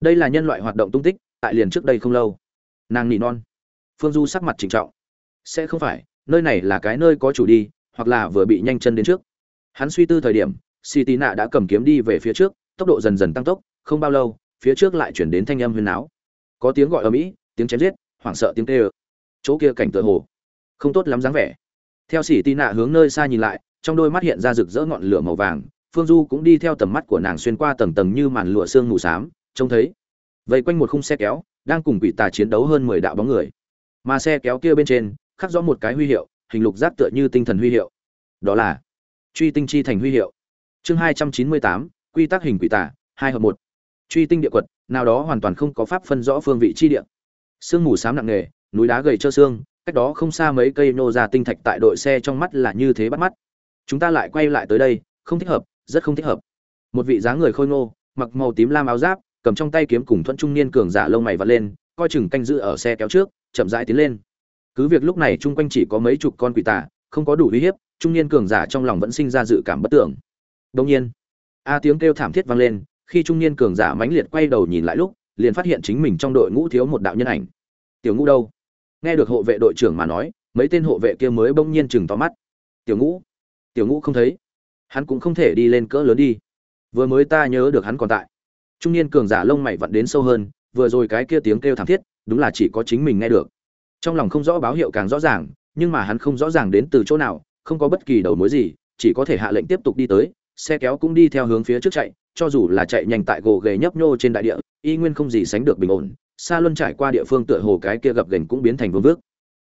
đây là nhân loại hoạt động tung tích, tại liền trước đây không lâu. Nàng nỉ non. Phương du sắc mặt trịnh trọng. Sẽ không phải, nơi này là cái nơi có chủ đi, hoặc là vừa bị nhanh chân đến trước. Hắn suy tư thời điểm xì tì nạ đã cầm kiếm đi về phía trước, tốc độ dần dần tăng tốc, không bao lâu, phía trước lại chuyển đến thanh âm huyền áo có tiếng gọi ở mỹ, tiếng chém giết, hoảng sợ tiếng tê ơ. Chỗ kia cảnh tựa hồ, không tốt lắm dáng vẻ. Theo xì tì nạ hướng nơi xa nhìn lại, trong đôi mắt hiện ra rực rỡ ngọn lửa màu vàng, phương du cũng đi theo tầm mắt của nàng xuyên qua tầng tầng như màn lụa xương mù xám trông thấy. Vây quanh một khung xe kéo, đang cùng quỷ tà chiến đấu hơn mười đạo bóng người. Mà xe kéo kia bên trên, khắc rõ một cái huy hiệu, hình lục giác tựa như tinh thần huy hiệu. Đó là truy tinh chi thành huy hiệu. Chương hai trăm chín mươi tám, quy tắc hình quỷ tà, hai hợp một. Truy tinh địa quật, nào đó hoàn toàn không có pháp phân rõ phương vị chi địa. Sương mù xám nặng nề, núi đá gầy trơ xương, cách đó không xa mấy cây nô ra tinh thạch tại đội xe trong mắt là như thế bắt mắt. Chúng ta lại quay lại tới đây, không thích hợp, rất không thích hợp. Một vị dáng người khôi ngô, mặc màu tím lam áo giáp cầm trong tay kiếm cùng thuận trung niên cường giả lông mày vặn lên, coi chừng canh giữ ở xe kéo trước, chậm rãi tiến lên. Cứ việc lúc này chung quanh chỉ có mấy chục con quỷ tà, không có đủ uy hiếp, trung niên cường giả trong lòng vẫn sinh ra dự cảm bất tưởng. Đông nhiên, a tiếng kêu thảm thiết vang lên, khi trung niên cường giả mãnh liệt quay đầu nhìn lại lúc, liền phát hiện chính mình trong đội ngũ thiếu một đạo nhân ảnh. Tiểu ngũ đâu? Nghe được hộ vệ đội trưởng mà nói, mấy tên hộ vệ kia mới bỗng nhiên chừng to mắt. Tiểu ngũ tiểu ngũ không thấy. Hắn cũng không thể đi lên cỡ lớn đi. Vừa mới ta nhớ được hắn còn tại trung niên cường giả lông mày vặn đến sâu hơn, vừa rồi cái kia tiếng kêu thảm thiết, đúng là chỉ có chính mình nghe được. Trong lòng không rõ báo hiệu càng rõ ràng, nhưng mà hắn không rõ ràng đến từ chỗ nào, không có bất kỳ đầu mối gì, chỉ có thể hạ lệnh tiếp tục đi tới, xe kéo cũng đi theo hướng phía trước chạy, cho dù là chạy nhanh tại gồ ghề nhấp nhô trên đại địa, y nguyên không gì sánh được bình ổn xa luân trải qua địa phương tựa hồ cái kia gập ghềnh cũng biến thành vương vước.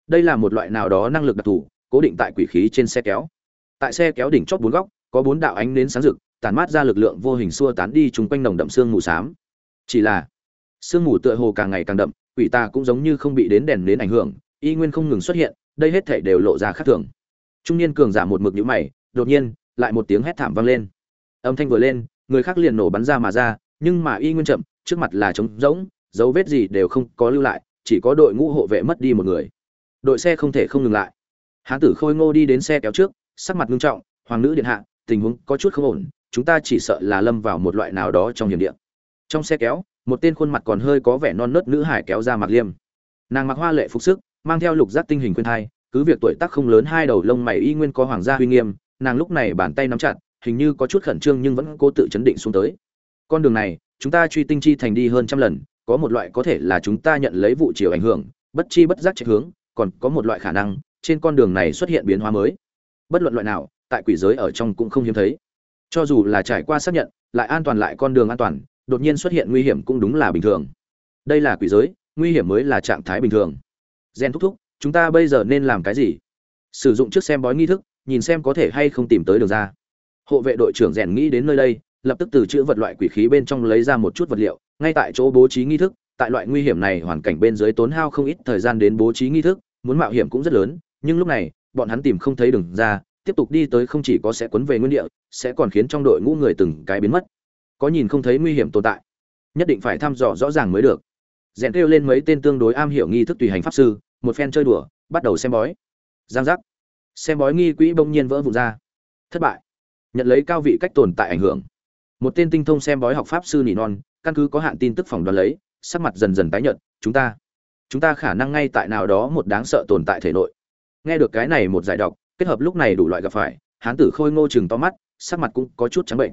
Đây là một loại nào đó năng lực đặc thù, cố định tại quỷ khí trên xe kéo. Tại xe kéo đỉnh chót bốn góc, có bốn đạo ánh nến sáng rực tản mát ra lực lượng vô hình xua tán đi chung quanh nồng đậm sương mù xám. Chỉ là, sương mù tựa hồ càng ngày càng đậm, quỷ ta cũng giống như không bị đến đèn nến ảnh hưởng, y nguyên không ngừng xuất hiện, đây hết thảy đều lộ ra khác thường. Trung niên cường giả một mực nhũ mày, đột nhiên, lại một tiếng hét thảm vang lên. Âm thanh vừa lên, người khác liền nổ bắn ra mà ra, nhưng mà y nguyên chậm, trước mặt là trống rỗng, dấu vết gì đều không có lưu lại, chỉ có đội ngũ hộ vệ mất đi một người. Đội xe không thể không ngừng lại. Hán tử khôi ngô đi đến xe kéo trước, sắc mặt nghiêm trọng, hoàng nữ điện hạ, tình huống có chút không ổn chúng ta chỉ sợ là lâm vào một loại nào đó trong hiểm địa. Trong xe kéo, một tên khuôn mặt còn hơi có vẻ non nớt nữ hải kéo ra mặc liêm. Nàng mặc hoa lệ phục sức, mang theo lục giác tinh hình khuyên thai, cứ việc tuổi tác không lớn hai đầu lông mày y nguyên có hoàng gia uy nghiêm, nàng lúc này bàn tay nắm chặt, hình như có chút khẩn trương nhưng vẫn cố tự chấn định xuống tới. Con đường này, chúng ta truy tinh chi thành đi hơn trăm lần, có một loại có thể là chúng ta nhận lấy vụ chiều ảnh hưởng, bất chi bất giác chạy hướng, còn có một loại khả năng, trên con đường này xuất hiện biến hóa mới. Bất luận loại nào, tại quỷ giới ở trong cũng không hiếm thấy cho dù là trải qua xác nhận, lại an toàn lại con đường an toàn, đột nhiên xuất hiện nguy hiểm cũng đúng là bình thường. Đây là quỷ giới, nguy hiểm mới là trạng thái bình thường. Gen thúc thúc, chúng ta bây giờ nên làm cái gì? Sử dụng trước xem bói nghi thức, nhìn xem có thể hay không tìm tới đường ra. Hộ vệ đội trưởng rèn nghĩ đến nơi đây, lập tức từ chữ vật loại quỷ khí bên trong lấy ra một chút vật liệu, ngay tại chỗ bố trí nghi thức, tại loại nguy hiểm này hoàn cảnh bên dưới tốn hao không ít thời gian đến bố trí nghi thức, muốn mạo hiểm cũng rất lớn, nhưng lúc này, bọn hắn tìm không thấy đường ra tiếp tục đi tới không chỉ có sẽ quấn về nguyên địa, sẽ còn khiến trong đội ngũ người từng cái biến mất. Có nhìn không thấy nguy hiểm tồn tại, nhất định phải thăm dò rõ ràng mới được. Rèn kêu lên mấy tên tương đối am hiểu nghi thức tùy hành pháp sư, một phen chơi đùa, bắt đầu xem bói. Giang giác. Xem bói nghi quỹ bỗng nhiên vỡ vụn ra. Thất bại. Nhận lấy cao vị cách tồn tại ảnh hưởng. Một tên tinh thông xem bói học pháp sư nỉ non, căn cứ có hạn tin tức phỏng đoán lấy, sắc mặt dần dần tái nhợt, chúng ta chúng ta khả năng ngay tại nào đó một đáng sợ tồn tại thể nội. Nghe được cái này một giải đọc kết hợp lúc này đủ loại gặp phải, hán tử khôi ngô chừng to mắt, sắc mặt cũng có chút trắng bệnh.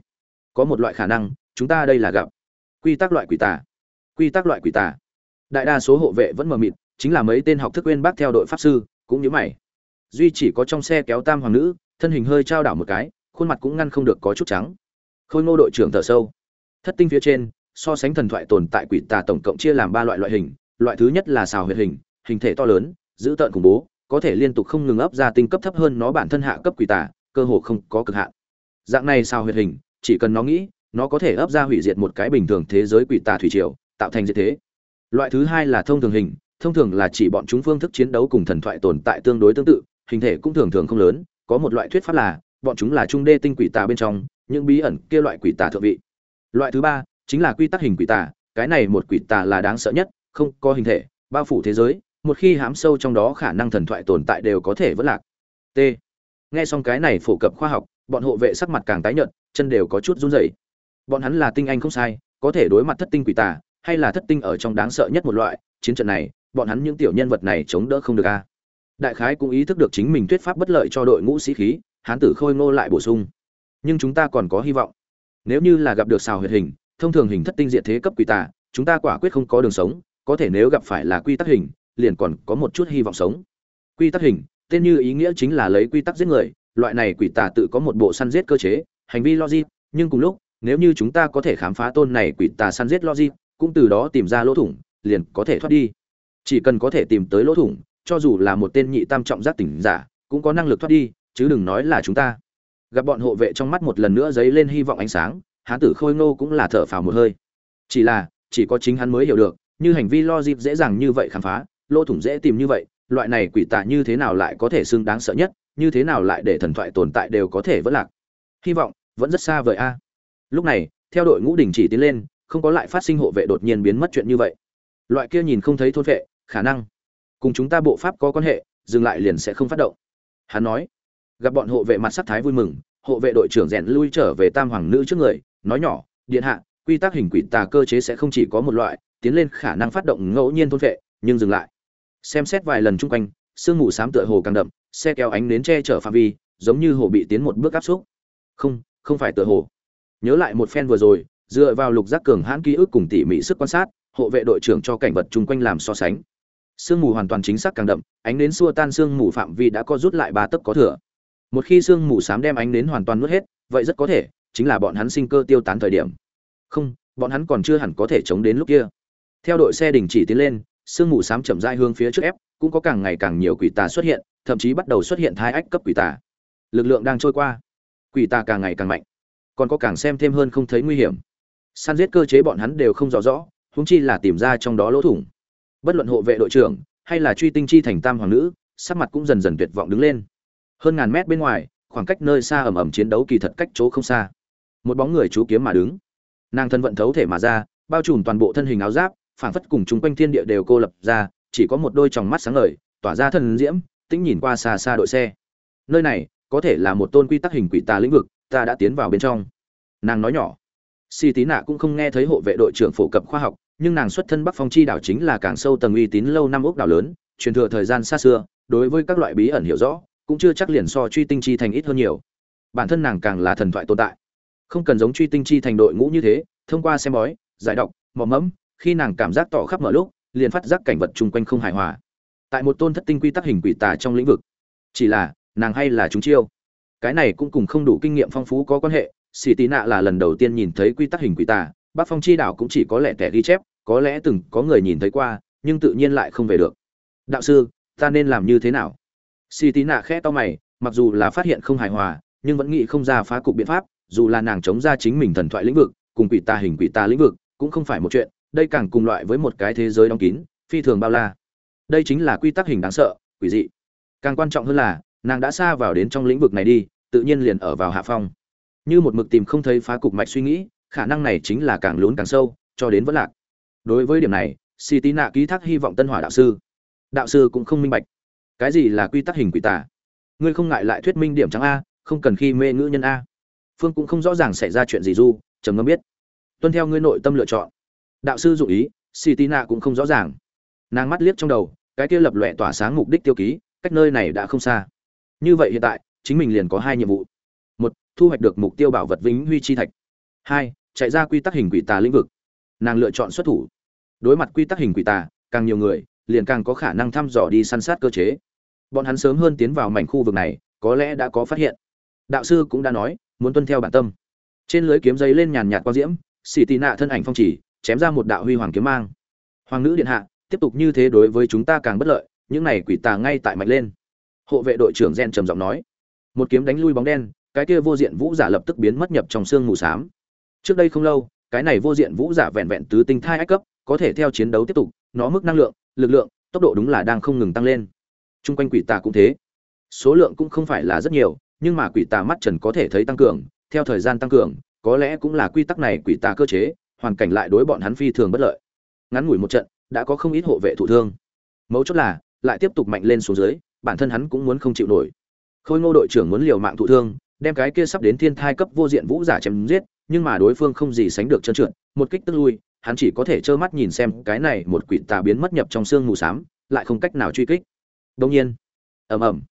Có một loại khả năng, chúng ta đây là gặp. Quy tắc loại quỷ tà. Quy tắc loại quỷ tà. Đại đa số hộ vệ vẫn mờ mịt, chính là mấy tên học thức quên bác theo đội pháp sư, cũng như mày. Duy chỉ có trong xe kéo tam hoàng nữ, thân hình hơi trao đảo một cái, khuôn mặt cũng ngăn không được có chút trắng. Khôi ngô đội trưởng thở sâu. Thất tinh phía trên, so sánh thần thoại tồn tại quỷ tà tổng cộng chia làm ba loại loại hình, loại thứ nhất là xào huyệt hình hình thể to lớn, dữ tợn khủng bố có thể liên tục không ngừng ấp ra tinh cấp thấp hơn nó bản thân hạ cấp quỷ tà, cơ hồ không có cực hạn. Dạng này sao huyệt hình, chỉ cần nó nghĩ, nó có thể ấp ra hủy diệt một cái bình thường thế giới quỷ tà thủy triều, tạo thành diệt thế. Loại thứ hai là thông thường hình, thông thường là chỉ bọn chúng phương thức chiến đấu cùng thần thoại tồn tại tương đối tương tự, hình thể cũng thường thường không lớn, có một loại thuyết pháp là, bọn chúng là trung đê tinh quỷ tà bên trong, những bí ẩn kia loại quỷ tà thượng vị. Loại thứ ba, chính là quy tắc hình quỷ tà, cái này một quỷ tà là đáng sợ nhất, không có hình thể, bao phủ thế giới một khi hám sâu trong đó khả năng thần thoại tồn tại đều có thể vỡ lạc. T. Nghe xong cái này phổ cập khoa học, bọn hộ vệ sắc mặt càng tái nhợt, chân đều có chút run rẩy. Bọn hắn là tinh anh không sai, có thể đối mặt thất tinh quỷ tà, hay là thất tinh ở trong đáng sợ nhất một loại, chiến trận này, bọn hắn những tiểu nhân vật này chống đỡ không được a. Đại khái cũng ý thức được chính mình thuyết pháp bất lợi cho đội ngũ sĩ khí, hán tử khôi ngô lại bổ sung. Nhưng chúng ta còn có hy vọng. Nếu như là gặp được xào huyệt hình, thông thường hình thất tinh diện thế cấp quỷ tà, chúng ta quả quyết không có đường sống, có thể nếu gặp phải là quy tắc hình liền còn có một chút hy vọng sống. Quy tắc hình, tên như ý nghĩa chính là lấy quy tắc giết người, loại này quỷ tà tự có một bộ săn giết cơ chế, hành vi logic, nhưng cùng lúc, nếu như chúng ta có thể khám phá tôn này quỷ tà săn giết logic, cũng từ đó tìm ra lỗ thủng, liền có thể thoát đi. Chỉ cần có thể tìm tới lỗ thủng, cho dù là một tên nhị tam trọng giác tỉnh giả, cũng có năng lực thoát đi, chứ đừng nói là chúng ta. Gặp bọn hộ vệ trong mắt một lần nữa dấy lên hy vọng ánh sáng, hán tử khôi ngô cũng là thở phào một hơi. Chỉ là, chỉ có chính hắn mới hiểu được, như hành vi logic dễ dàng như vậy khám phá lỗ thủng dễ tìm như vậy, loại này quỷ tà như thế nào lại có thể xưng đáng sợ nhất, như thế nào lại để thần thoại tồn tại đều có thể vẫn lạc? Hy vọng, vẫn rất xa vời a. Lúc này, theo đội ngũ đình chỉ tiến lên, không có lại phát sinh hộ vệ đột nhiên biến mất chuyện như vậy. Loại kia nhìn không thấy thôn vệ, khả năng cùng chúng ta bộ pháp có quan hệ, dừng lại liền sẽ không phát động. Hắn nói, gặp bọn hộ vệ mặt sắc thái vui mừng, hộ vệ đội trưởng rèn lui trở về tam hoàng nữ trước người, nói nhỏ, điện hạ, quy tắc hình quỷ tà cơ chế sẽ không chỉ có một loại, tiến lên khả năng phát động ngẫu nhiên thôn vệ, nhưng dừng lại xem xét vài lần chung quanh, sương mù xám tựa hồ càng đậm, xe kéo ánh đến che chở phạm vi, giống như hồ bị tiến một bước áp xúc. Không không phải tựa hồ. Nhớ lại một phen vừa rồi, dựa vào lục giác cường hãn ký ức cùng tỉ mỉ sức quan sát, hộ vệ đội trưởng cho cảnh vật chung quanh làm so sánh. Sương mù hoàn toàn chính xác càng đậm, ánh đến xua tan sương mù phạm vi đã có rút lại ba tấc có thừa. Một khi sương mù xám đem ánh đến hoàn toàn nuốt hết, vậy rất có thể chính là bọn hắn sinh cơ tiêu tán thời điểm. Không, bọn hắn còn chưa hẳn có thể chống đến lúc kia. Theo đội xe đình chỉ tiến lên sương mù xám chậm rãi hướng phía trước ép, cũng có càng ngày càng nhiều quỷ tà xuất hiện, thậm chí bắt đầu xuất hiện thai ách cấp quỷ tà. Lực lượng đang trôi qua, quỷ tà càng ngày càng mạnh, còn có càng xem thêm hơn không thấy nguy hiểm. Săn giết cơ chế bọn hắn đều không rõ rõ, huống chi là tìm ra trong đó lỗ thủng. Bất luận hộ vệ đội trưởng, hay là truy tinh chi thành tam hoàng nữ, sắc mặt cũng dần dần tuyệt vọng đứng lên. Hơn ngàn mét bên ngoài, khoảng cách nơi xa ầm ầm chiến đấu kỳ thật cách chỗ không xa. Một bóng người chú kiếm mà đứng. Nàng thân vận thấu thể mà ra, bao trùm toàn bộ thân hình áo giáp phảng phất cùng chúng quanh thiên địa đều cô lập ra, chỉ có một đôi tròng mắt sáng ngời, tỏa ra thần diễm, tĩnh nhìn qua xa xa đội xe. Nơi này, có thể là một tôn quy tắc hình quỷ tà lĩnh vực, ta đã tiến vào bên trong. Nàng nói nhỏ. Si tí nạ cũng không nghe thấy hộ vệ đội trưởng phổ cập khoa học, nhưng nàng xuất thân bắc phong chi đảo chính là càng sâu tầng uy tín lâu năm ốc đảo lớn, truyền thừa thời gian xa xưa, đối với các loại bí ẩn hiểu rõ, cũng chưa chắc liền so truy tinh chi thành ít hơn nhiều. Bản thân nàng càng là thần thoại tồn tại. Không cần giống truy tinh chi thành đội ngũ như thế, thông qua xem bói, giải độc, mò mẫm khi nàng cảm giác tỏ khắp mở lúc, liền phát giác cảnh vật chung quanh không hài hòa. Tại một tôn thất tinh quy tắc hình quỷ tà trong lĩnh vực, chỉ là, nàng hay là chúng chiêu. Cái này cũng cùng không đủ kinh nghiệm phong phú có quan hệ xì tí nạ là lần đầu tiên nhìn thấy quy tắc hình quỷ tà bác phong chi đảo cũng chỉ có lẽ tẻ ghi chép, có lẽ từng có người nhìn thấy qua, nhưng tự nhiên lại không về được. Đạo sư, ta nên làm như thế nào? Xì tí nạ khẽ to mày, mặc dù là phát hiện không hài hòa, nhưng vẫn nghĩ không ra phá cục biện pháp, dù là nàng chống ra chính mình thần thoại lĩnh vực, cùng quỷ tà hình quỷ tà lĩnh vực, cũng không phải một chuyện đây càng cùng loại với một cái thế giới đóng kín, phi thường bao la. Đây chính là quy tắc hình đáng sợ, quỷ dị. Càng quan trọng hơn là, nàng đã xa vào đến trong lĩnh vực này đi, tự nhiên liền ở vào hạ phong. Như một mực tìm không thấy phá cục mạch suy nghĩ, khả năng này chính là càng lún càng sâu, cho đến vẫn lạc. Đối với điểm này si tí nạ ký thác hy vọng tân hỏa đạo sư. Đạo sư cũng không minh bạch. Cái gì là quy tắc hình quỷ tả ngươi không ngại lại thuyết minh điểm trắng a, không cần khi mê ngữ nhân a. Phương cũng không rõ ràng xảy ra chuyện gì du, trầm ngâm biết. Tuân theo ngươi nội tâm lựa chọn đạo sư dụ ý si tí nạ cũng không rõ ràng. Nàng mắt liếc trong đầu, cái kia lập lòe tỏa sáng mục đích tiêu ký, cách nơi này đã không xa. Như vậy hiện tại, chính mình liền có hai nhiệm vụ. Một, thu hoạch được mục tiêu bảo vật vĩnh huy chi thạch. Hai, chạy ra quy tắc hình quỷ tà lĩnh vực. Nàng lựa chọn xuất thủ. Đối mặt quy tắc hình quỷ tà, càng nhiều người, liền càng có khả năng thăm dò đi săn sát cơ chế. Bọn hắn sớm hơn tiến vào mảnh khu vực này, có lẽ đã có phát hiện. Đạo sư cũng đã nói, muốn tuân theo bản tâm. Trên lưới kiếm giấy lên nhàn nhạt quang diễm xì tì nạ thân ảnh phong chỉ chém ra một đạo huy hoàng kiếm mang. Hoàng nữ điện hạ, tiếp tục như thế đối với chúng ta càng bất lợi, những này quỷ tà ngay tại mạnh lên. Hộ vệ đội trưởng gen trầm giọng nói. Một kiếm đánh lui bóng đen, cái kia vô diện vũ giả lập tức biến mất nhập trong xương mù xám. Trước đây không lâu, cái này vô diện vũ giả vẹn vẹn tứ tinh thai ách cấp, có thể theo chiến đấu tiếp tục, nó mức năng lượng, lực lượng, tốc độ đúng là đang không ngừng tăng lên. Chung quanh quỷ tà cũng thế. Số lượng cũng không phải là rất nhiều, nhưng mà quỷ tà mắt trần có thể thấy tăng cường, theo thời gian tăng cường, có lẽ cũng là quy tắc này quỷ tà cơ chế hoàn cảnh lại đối bọn hắn phi thường bất lợi. Ngắn ngủi một trận, đã có không ít hộ vệ thụ thương. Mấu chốt là, lại tiếp tục mạnh lên xuống dưới, bản thân hắn cũng muốn không chịu nổi. Khôi ngô đội trưởng muốn liều mạng thụ thương, đem cái kia sắp đến thiên thai cấp vô diện vũ giả chém giết, nhưng mà đối phương không gì sánh được trơn trượt, một kích tức lui, hắn chỉ có thể trơ mắt nhìn xem cái này một quỷ tà biến mất nhập trong xương mù xám, lại không cách nào truy kích. Đông nhiên, ầm ầm,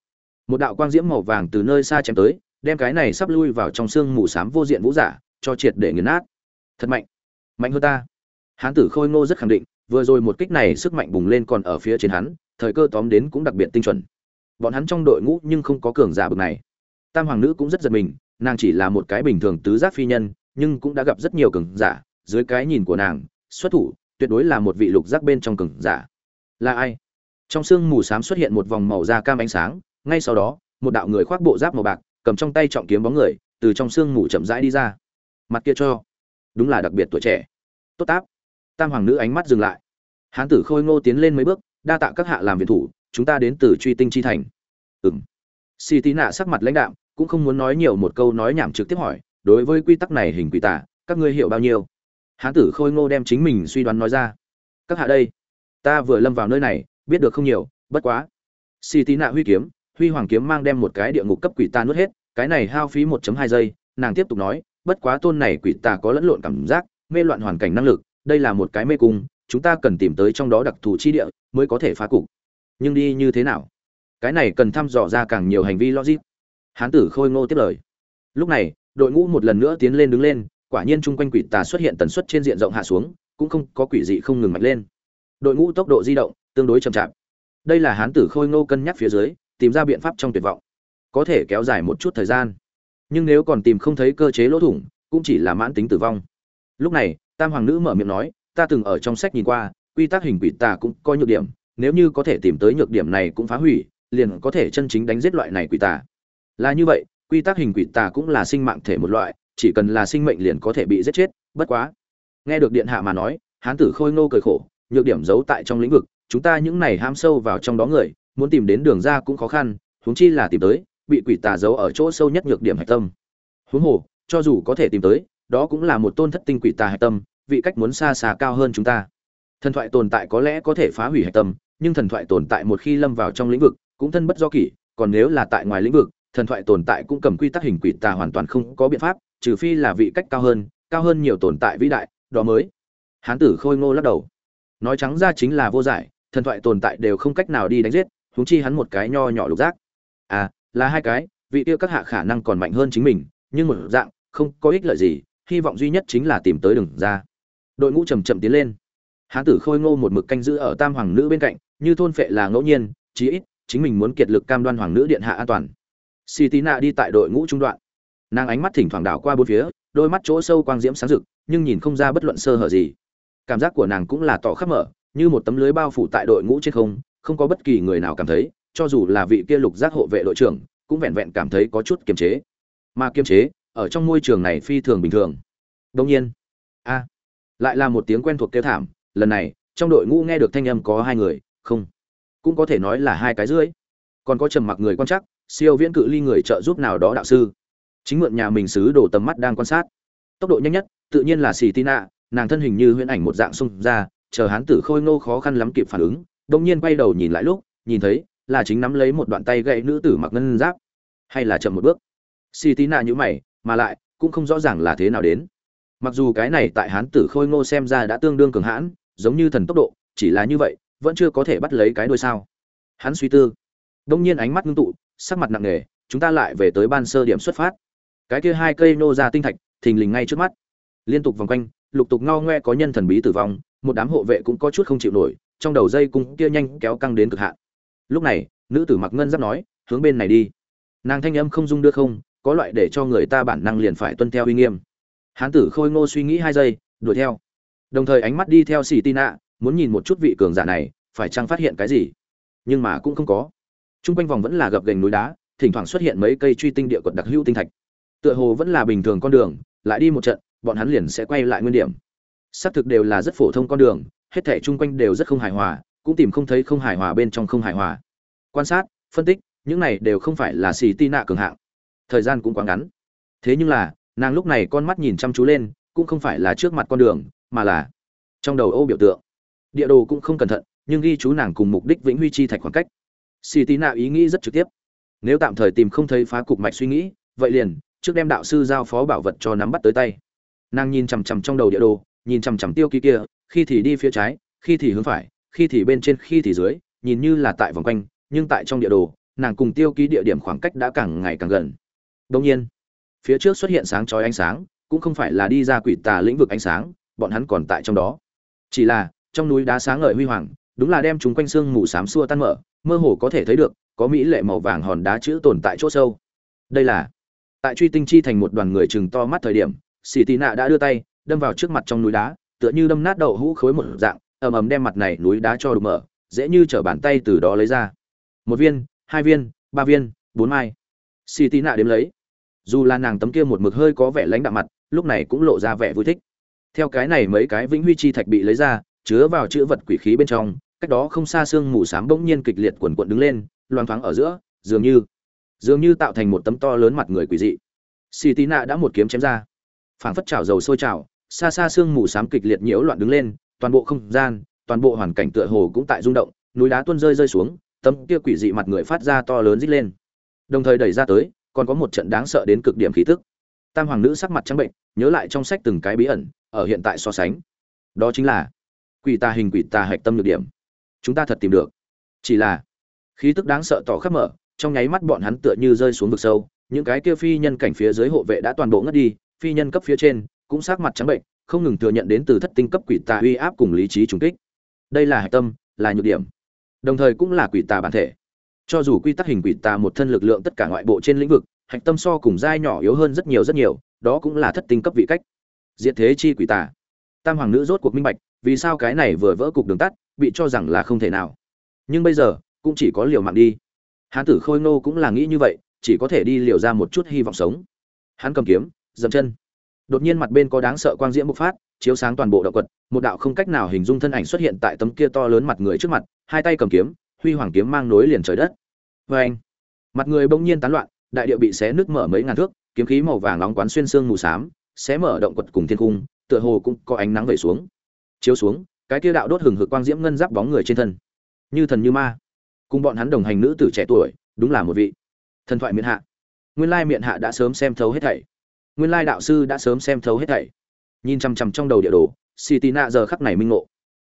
một đạo quang diễm màu vàng từ nơi xa chém tới, đem cái này sắp lui vào trong xương mù xám vô diện vũ giả cho triệt để nghiền nát. Thật mạnh mạnh hơn ta. Hán tử khôi ngô rất khẳng định, vừa rồi một kích này sức mạnh bùng lên còn ở phía trên hắn, thời cơ tóm đến cũng đặc biệt tinh chuẩn. Bọn hắn trong đội ngũ nhưng không có cường giả bực này. Tam hoàng nữ cũng rất giật mình, nàng chỉ là một cái bình thường tứ giác phi nhân, nhưng cũng đã gặp rất nhiều cường giả, dưới cái nhìn của nàng, xuất thủ, tuyệt đối là một vị lục giác bên trong cường giả. Là ai? Trong sương mù xám xuất hiện một vòng màu da cam ánh sáng, ngay sau đó, một đạo người khoác bộ giáp màu bạc, cầm trong tay trọng kiếm bóng người, từ trong sương mù chậm rãi đi ra. Mặt kia cho đúng là đặc biệt tuổi trẻ. Tốt táp. Tam hoàng nữ ánh mắt dừng lại. Hán tử khôi ngô tiến lên mấy bước, đa tạ các hạ làm viện thủ, chúng ta đến từ truy tinh chi thành. Ừng si tí nạ sắc mặt lãnh đạm, cũng không muốn nói nhiều một câu nói nhảm trực tiếp hỏi, đối với quy tắc này hình quỷ tả, các ngươi hiểu bao nhiêu? Hán tử khôi ngô đem chính mình suy đoán nói ra. Các hạ đây, ta vừa lâm vào nơi này, biết được không nhiều, bất quá. Si tí nạ huy kiếm, huy hoàng kiếm mang đem một cái địa ngục cấp quỷ ta nuốt hết, cái này hao phí 1.2 giây, nàng tiếp tục nói bất quá tôn này quỷ tà có lẫn lộn cảm giác, mê loạn hoàn cảnh năng lực, đây là một cái mê cung, chúng ta cần tìm tới trong đó đặc thù chi địa mới có thể phá cục. Nhưng đi như thế nào? Cái này cần thăm dò ra càng nhiều hành vi logic. Hán tử khôi ngô tiếp lời. Lúc này, đội ngũ một lần nữa tiến lên đứng lên, quả nhiên chung quanh quỷ tà xuất hiện tần suất trên diện rộng hạ xuống, cũng không có quỷ dị không ngừng mạnh lên. Đội ngũ tốc độ di động tương đối chậm chạp. Đây là hán tử khôi ngô cân nhắc phía dưới, tìm ra biện pháp trong tuyệt vọng. Có thể kéo dài một chút thời gian nhưng nếu còn tìm không thấy cơ chế lỗ thủng, cũng chỉ là mãn tính tử vong. Lúc này, tam hoàng nữ mở miệng nói, ta từng ở trong sách nhìn qua, quy tắc hình quỷ tà cũng có nhược điểm, nếu như có thể tìm tới nhược điểm này cũng phá hủy, liền có thể chân chính đánh giết loại này quỷ tà. Là như vậy, quy tắc hình quỷ tà cũng là sinh mạng thể một loại, chỉ cần là sinh mệnh liền có thể bị giết chết, bất quá. Nghe được điện hạ mà nói, hán tử khôi ngô cười khổ, nhược điểm giấu tại trong lĩnh vực, chúng ta những này ham sâu vào trong đó người, muốn tìm đến đường ra cũng khó khăn, huống chi là tìm tới bị quỷ tà giấu ở chỗ sâu nhất nhược điểm hạch tâm. Huống hồ, cho dù có thể tìm tới, đó cũng là một tôn thất tinh quỷ tà hạch tâm, vị cách muốn xa xa cao hơn chúng ta. Thần thoại tồn tại có lẽ có thể phá hủy hạch tâm, nhưng thần thoại tồn tại một khi lâm vào trong lĩnh vực, cũng thân bất do kỷ, còn nếu là tại ngoài lĩnh vực, thần thoại tồn tại cũng cầm quy tắc hình quỷ tà hoàn toàn không có biện pháp, trừ phi là vị cách cao hơn cao hơn nhiều tồn tại vĩ đại, đó mới. Hán tử khôi ngô lắc đầu. Nói trắng ra chính là vô giải, thần thoại tồn tại đều không cách nào đi đánh giết, huống chi hắn một cái nho nhỏ lục giác. À là hai cái, vị tiêu các hạ khả năng còn mạnh hơn chính mình, nhưng một dạng, không có ích lợi gì, hy vọng duy nhất chính là tìm tới đường ra. Đội ngũ chầm chậm tiến lên. Hán tử khôi ngô một mực canh giữ ở tam hoàng nữ bên cạnh, như thôn phệ là ngẫu nhiên, chí ít, chính mình muốn kiệt lực cam đoan hoàng nữ điện hạ an toàn. Si tí nạ đi tại đội ngũ trung đoạn. Nàng ánh mắt thỉnh thoảng đảo qua bốn phía, đôi mắt chỗ sâu quang diễm sáng rực, nhưng nhìn không ra bất luận sơ hở gì. Cảm giác của nàng cũng là tỏ khắp mở, như một tấm lưới bao phủ tại đội ngũ trên không không có bất kỳ người nào cảm thấy cho dù là vị kia lục giác hộ vệ đội trưởng, cũng vẹn vẹn cảm thấy có chút kiềm chế. Mà kiềm chế, ở trong môi trường này phi thường bình thường. Đông nhiên, a, lại là một tiếng quen thuộc kêu thảm, lần này, trong đội ngũ nghe được thanh âm có hai người, không, cũng có thể nói là hai cái rưỡi. Còn có trầm mặc người quan chắc siêu viễn cự ly người trợ giúp nào đó đạo sư. Chính mượn nhà mình xứ đổ tầm mắt đang quan sát. Tốc độ nhanh nhất, tự nhiên là xì tina nàng thân hình như huyễn ảnh một dạng xung ra, chờ hán tử khôi ngô khó khăn lắm kịp phản ứng đông nhiên quay đầu nhìn lại lúc, nhìn thấy là chính nắm lấy một đoạn tay gậy nữ tử mặc ngân giáp. Hay là chậm một bước? Xì nạ như mày, mà lại, cũng không rõ ràng là thế nào đến. Mặc dù cái này tại hán tử khôi ngô xem ra đã tương đương cường hãn, giống như thần tốc độ, chỉ là như vậy, vẫn chưa có thể bắt lấy cái đuôi sao. Hắn suy tư, đông nhiên ánh mắt ngưng tụ, sắc mặt nặng nề, chúng ta lại về tới ban sơ điểm xuất phát. Cái kia hai cây nô ra tinh thạch, thình lình ngay trước mắt. Liên tục vòng quanh, lục tục ngao ngoe có nhân thần bí tử vong, một đám hộ vệ cũng có chút không chịu nổi, trong đầu dây cung kia nhanh kéo căng đến cực hạn lúc này, nữ tử mặc ngân giáp nói, hướng bên này đi. Nàng thanh âm không dung đưa không, có loại để cho người ta bản năng liền phải tuân theo uy nghiêm. Hán tử khôi ngô suy nghĩ hai giây, đuổi theo. Đồng thời ánh mắt đi theo xì tin ạ muốn nhìn một chút vị cường giả này, phải chăng phát hiện cái gì? Nhưng mà cũng không có. T r u n g quanh vòng vẫn là gập gành núi đá, thỉnh thoảng xuất hiện mấy cây truy tinh địa quật đặc hữu tinh thạch. Tựa hồ vẫn là bình thường con đường, lại đi một trận, bọn hắn liền sẽ quay lại nguyên điểm. Xác thực đều là rất phổ thông con đường, hết thẻ chung quanh đều rất không hài hòa cũng tìm không thấy không hài hòa bên trong không hài hòa. Quan sát, phân tích, những này đều không phải là xì ti nạ cường hạng. Thời gian cũng quá ngắn. Thế nhưng là, nàng lúc này con mắt nhìn chăm chú lên, cũng không phải là trước mặt con đường, mà là trong đầu ô biểu tượng. Địa đồ cũng không cẩn thận, nhưng ghi chú nàng cùng mục đích vĩnh huy chi thạch khoảng cách. Xì tí nạ ý nghĩ rất trực tiếp. Nếu tạm thời tìm không thấy phá cục mạch suy nghĩ, vậy liền, trước đem đạo sư giao phó bảo vật cho nắm bắt tới tay. Nàng nhìn chằm chằm trong đầu địa đồ, nhìn chằm chằm tiêu ký kia, khi thì đi phía trái, khi thì hướng phải khi thì bên trên, khi thì dưới, nhìn như là tại vòng quanh, nhưng tại trong địa đồ, nàng cùng tiêu ký địa điểm khoảng cách đã càng ngày càng gần. Đông nhiên, phía trước xuất hiện sáng chói ánh sáng, cũng không phải là đi ra quỷ tà lĩnh vực ánh sáng, bọn hắn còn tại trong đó. Chỉ là, trong núi đá sáng ngời huy hoàng, đúng là đem chúng quanh xương mù xám xua tan mở, mơ hồ có thể thấy được, có mỹ lệ màu vàng hòn đá chữ tồn tại chỗ sâu. Đây là, tại truy tinh chi thành một đoàn người chừng to mắt thời điểm xì tì nạ đã đưa tay, đâm vào trước mặt trong núi đá, tựa như đâm nát đậu hũ khối một dạng ầm ầm đem mặt này núi đá cho đục mở, dễ như t bàn tay từ đó lấy ra. Một viên, hai viên, ba viên, bốn mai. Xì tì nạ đếm lấy. Dù là nàng tấm kia một mực hơi có vẻ lãnh đạm mặt, lúc này cũng lộ ra vẻ vui thích. Theo cái này mấy cái vĩnh huy chi thạch bị lấy ra, chứa vào chữ vật quỷ khí bên trong, cách đó không xa xương mù xám bỗng nhiên kịch liệt quần quận đứng lên, loang thoáng ở giữa, dường như dường như tạo thành một tấm to lớn mặt người quỷ dị. Xì tí nạ đã một kiếm chém ra. Phảng phất trào dầu sôi trào, xa xa xương mù xám kịch liệt nhiễu loạn đứng lên toàn bộ không gian, toàn bộ hoàn cảnh tựa hồ cũng tại rung động, núi đá tuôn rơi rơi xuống, tấm kia quỷ dị mặt người phát ra to lớn rít lên. Đồng thời đẩy ra tới, còn có một trận đáng sợ đến cực điểm khí tức. Tam hoàng nữ sắc mặt trắng bệnh, nhớ lại trong sách từng cái bí ẩn, ở hiện tại so sánh. Đó chính là quỷ tà hình quỷ tà hạch tâm nhược điểm. Chúng ta thật tìm được. Chỉ là khí tức đáng sợ tỏ khắp mở, trong nháy mắt bọn hắn tựa như rơi xuống vực sâu, những cái kia phi nhân cảnh phía dưới hộ vệ đã toàn bộ ngất đi, phi nhân cấp phía trên cũng sắc mặt trắng bệnh không ngừng thừa nhận đến từ thất tinh cấp quỷ tà uy áp cùng lý trí trùng kích. Đây là hạch tâm, là nhược điểm. Đồng thời cũng là quỷ tà bản thể. Cho dù quy tắc hình quỷ tà một thân lực lượng tất cả ngoại bộ trên lĩnh vực, hạch tâm so cùng giai nhỏ yếu hơn rất nhiều rất nhiều, đó cũng là thất tinh cấp vị cách. Diệt thế chi quỷ tà. Tam hoàng nữ rốt cuộc minh bạch, vì sao cái này vừa vỡ cục đường tắt, bị cho rằng là không thể nào. Nhưng bây giờ, cũng chỉ có liều mạng đi. Hán tử khôi ngô cũng là nghĩ như vậy, chỉ có thể đi liều ra một chút hy vọng sống. Hắn cầm kiếm, dậm chân đột nhiên mặt bên có đáng sợ quang diễm bộc phát, chiếu sáng toàn bộ động quật, một đạo không cách nào hình dung thân ảnh xuất hiện tại tấm kia to lớn mặt người trước mặt, hai tay cầm kiếm, huy hoàng kiếm mang nối liền trời đất. Vê anh mặt người bỗng nhiên tán loạn, đại địa bị xé nước mở mấy ngàn thước, kiếm khí màu vàng nóng quán xuyên xương mù xám xé mở động quật cùng thiên cung, tựa hồ cũng có ánh nắng vẩy xuống. Chiếu xuống, cái kia đạo đốt hừng hực quang diễm ngân giáp bóng người trên thân. Như thần như ma. Cùng bọn hắn đồng hành nữ tử trẻ tuổi, đúng là một vị thần thoại miện hạ. Nguyên lai miện hạ đã sớm xem thấu hết thảy nguyên lai đạo sư đã sớm xem thấu hết thảy. Nhìn chằm chằm trong đầu địa đồ xì tì nạ giờ khắc này minh ngộ.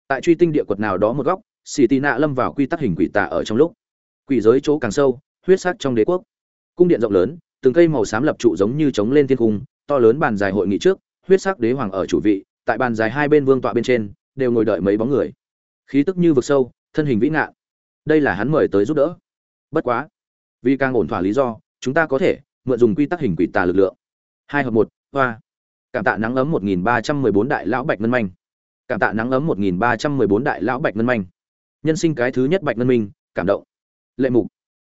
Tại truy tinh địa quật nào đó một góc xì tì nạ lâm vào quy tắc hình quỷ tà ở trong lúc. Quỷ giới chỗ càng sâu, huyết sắc trong đế quốc. Cung điện rộng lớn, từng cây màu xám lập trụ giống như trống lên thiên cung, to lớn bàn dài hội nghị trước, huyết sắc đế hoàng ở chủ vị, tại bàn dài hai bên vương tọa bên trên, đều ngồi đợi mấy bóng người. Khí tức như vực sâu, thân hình vĩ ngạn đây là hắn mời tới giúp đỡ. Bất quá, vì càng ổn thỏa lý do, chúng ta có thể mượn dùng quy tắc hình quỷ tà lực lượng hai hợp một, hoa. Cảm tạ nắng ấm một nghìn ba trăm mười bốn đại lão bạch ngân manh. Cảm tạ nắng ấm một nghìn ba trăm mười bốn đại lão bạch ngân manh. Nhân sinh cái thứ nhất bạch ngân minh, cảm động. Lệ mục.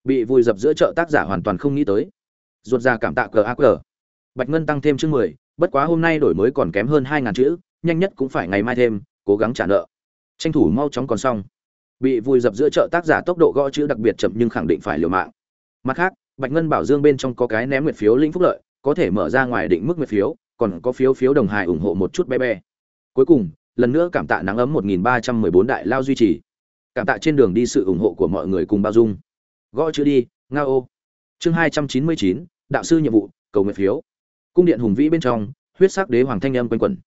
Bị vùi dập giữa chợ tác giả hoàn toàn không nghĩ tới. Ruột ra cảm tạ cờ ác cờ bạch ngân tăng thêm chương mười, bất quá hôm nay đổi mới còn kém hơn hai ngàn chữ, nhanh nhất cũng phải ngày mai thêm, cố gắng trả nợ. Tranh thủ mau chóng còn xong. Bị vùi dập giữa chợ tác giả tốc độ gõ chữ đặc biệt chậm nhưng khẳng định phải liều mạng. Mặt khác, bạch ngân bảo dương bên trong có cái ném nguyệt phiếu lĩnh phúc lợi có thể mở ra ngoài định mức nguyệt phiếu còn có phiếu phiếu đồng hài ủng hộ một chút bé bé. Cuối cùng lần nữa cảm tạ nắng ấm 1314 đại lao duy trì. Cảm tạ trên đường đi sự ủng hộ của mọi người cùng bao dung. Gõ chữ đi nga ô. Chương 299, đạo sư nhiệm vụ cầu nguyện phiếu. Cung điện hùng vĩ bên trong huyết sắc đế hoàng thanh âm quanh quẩn.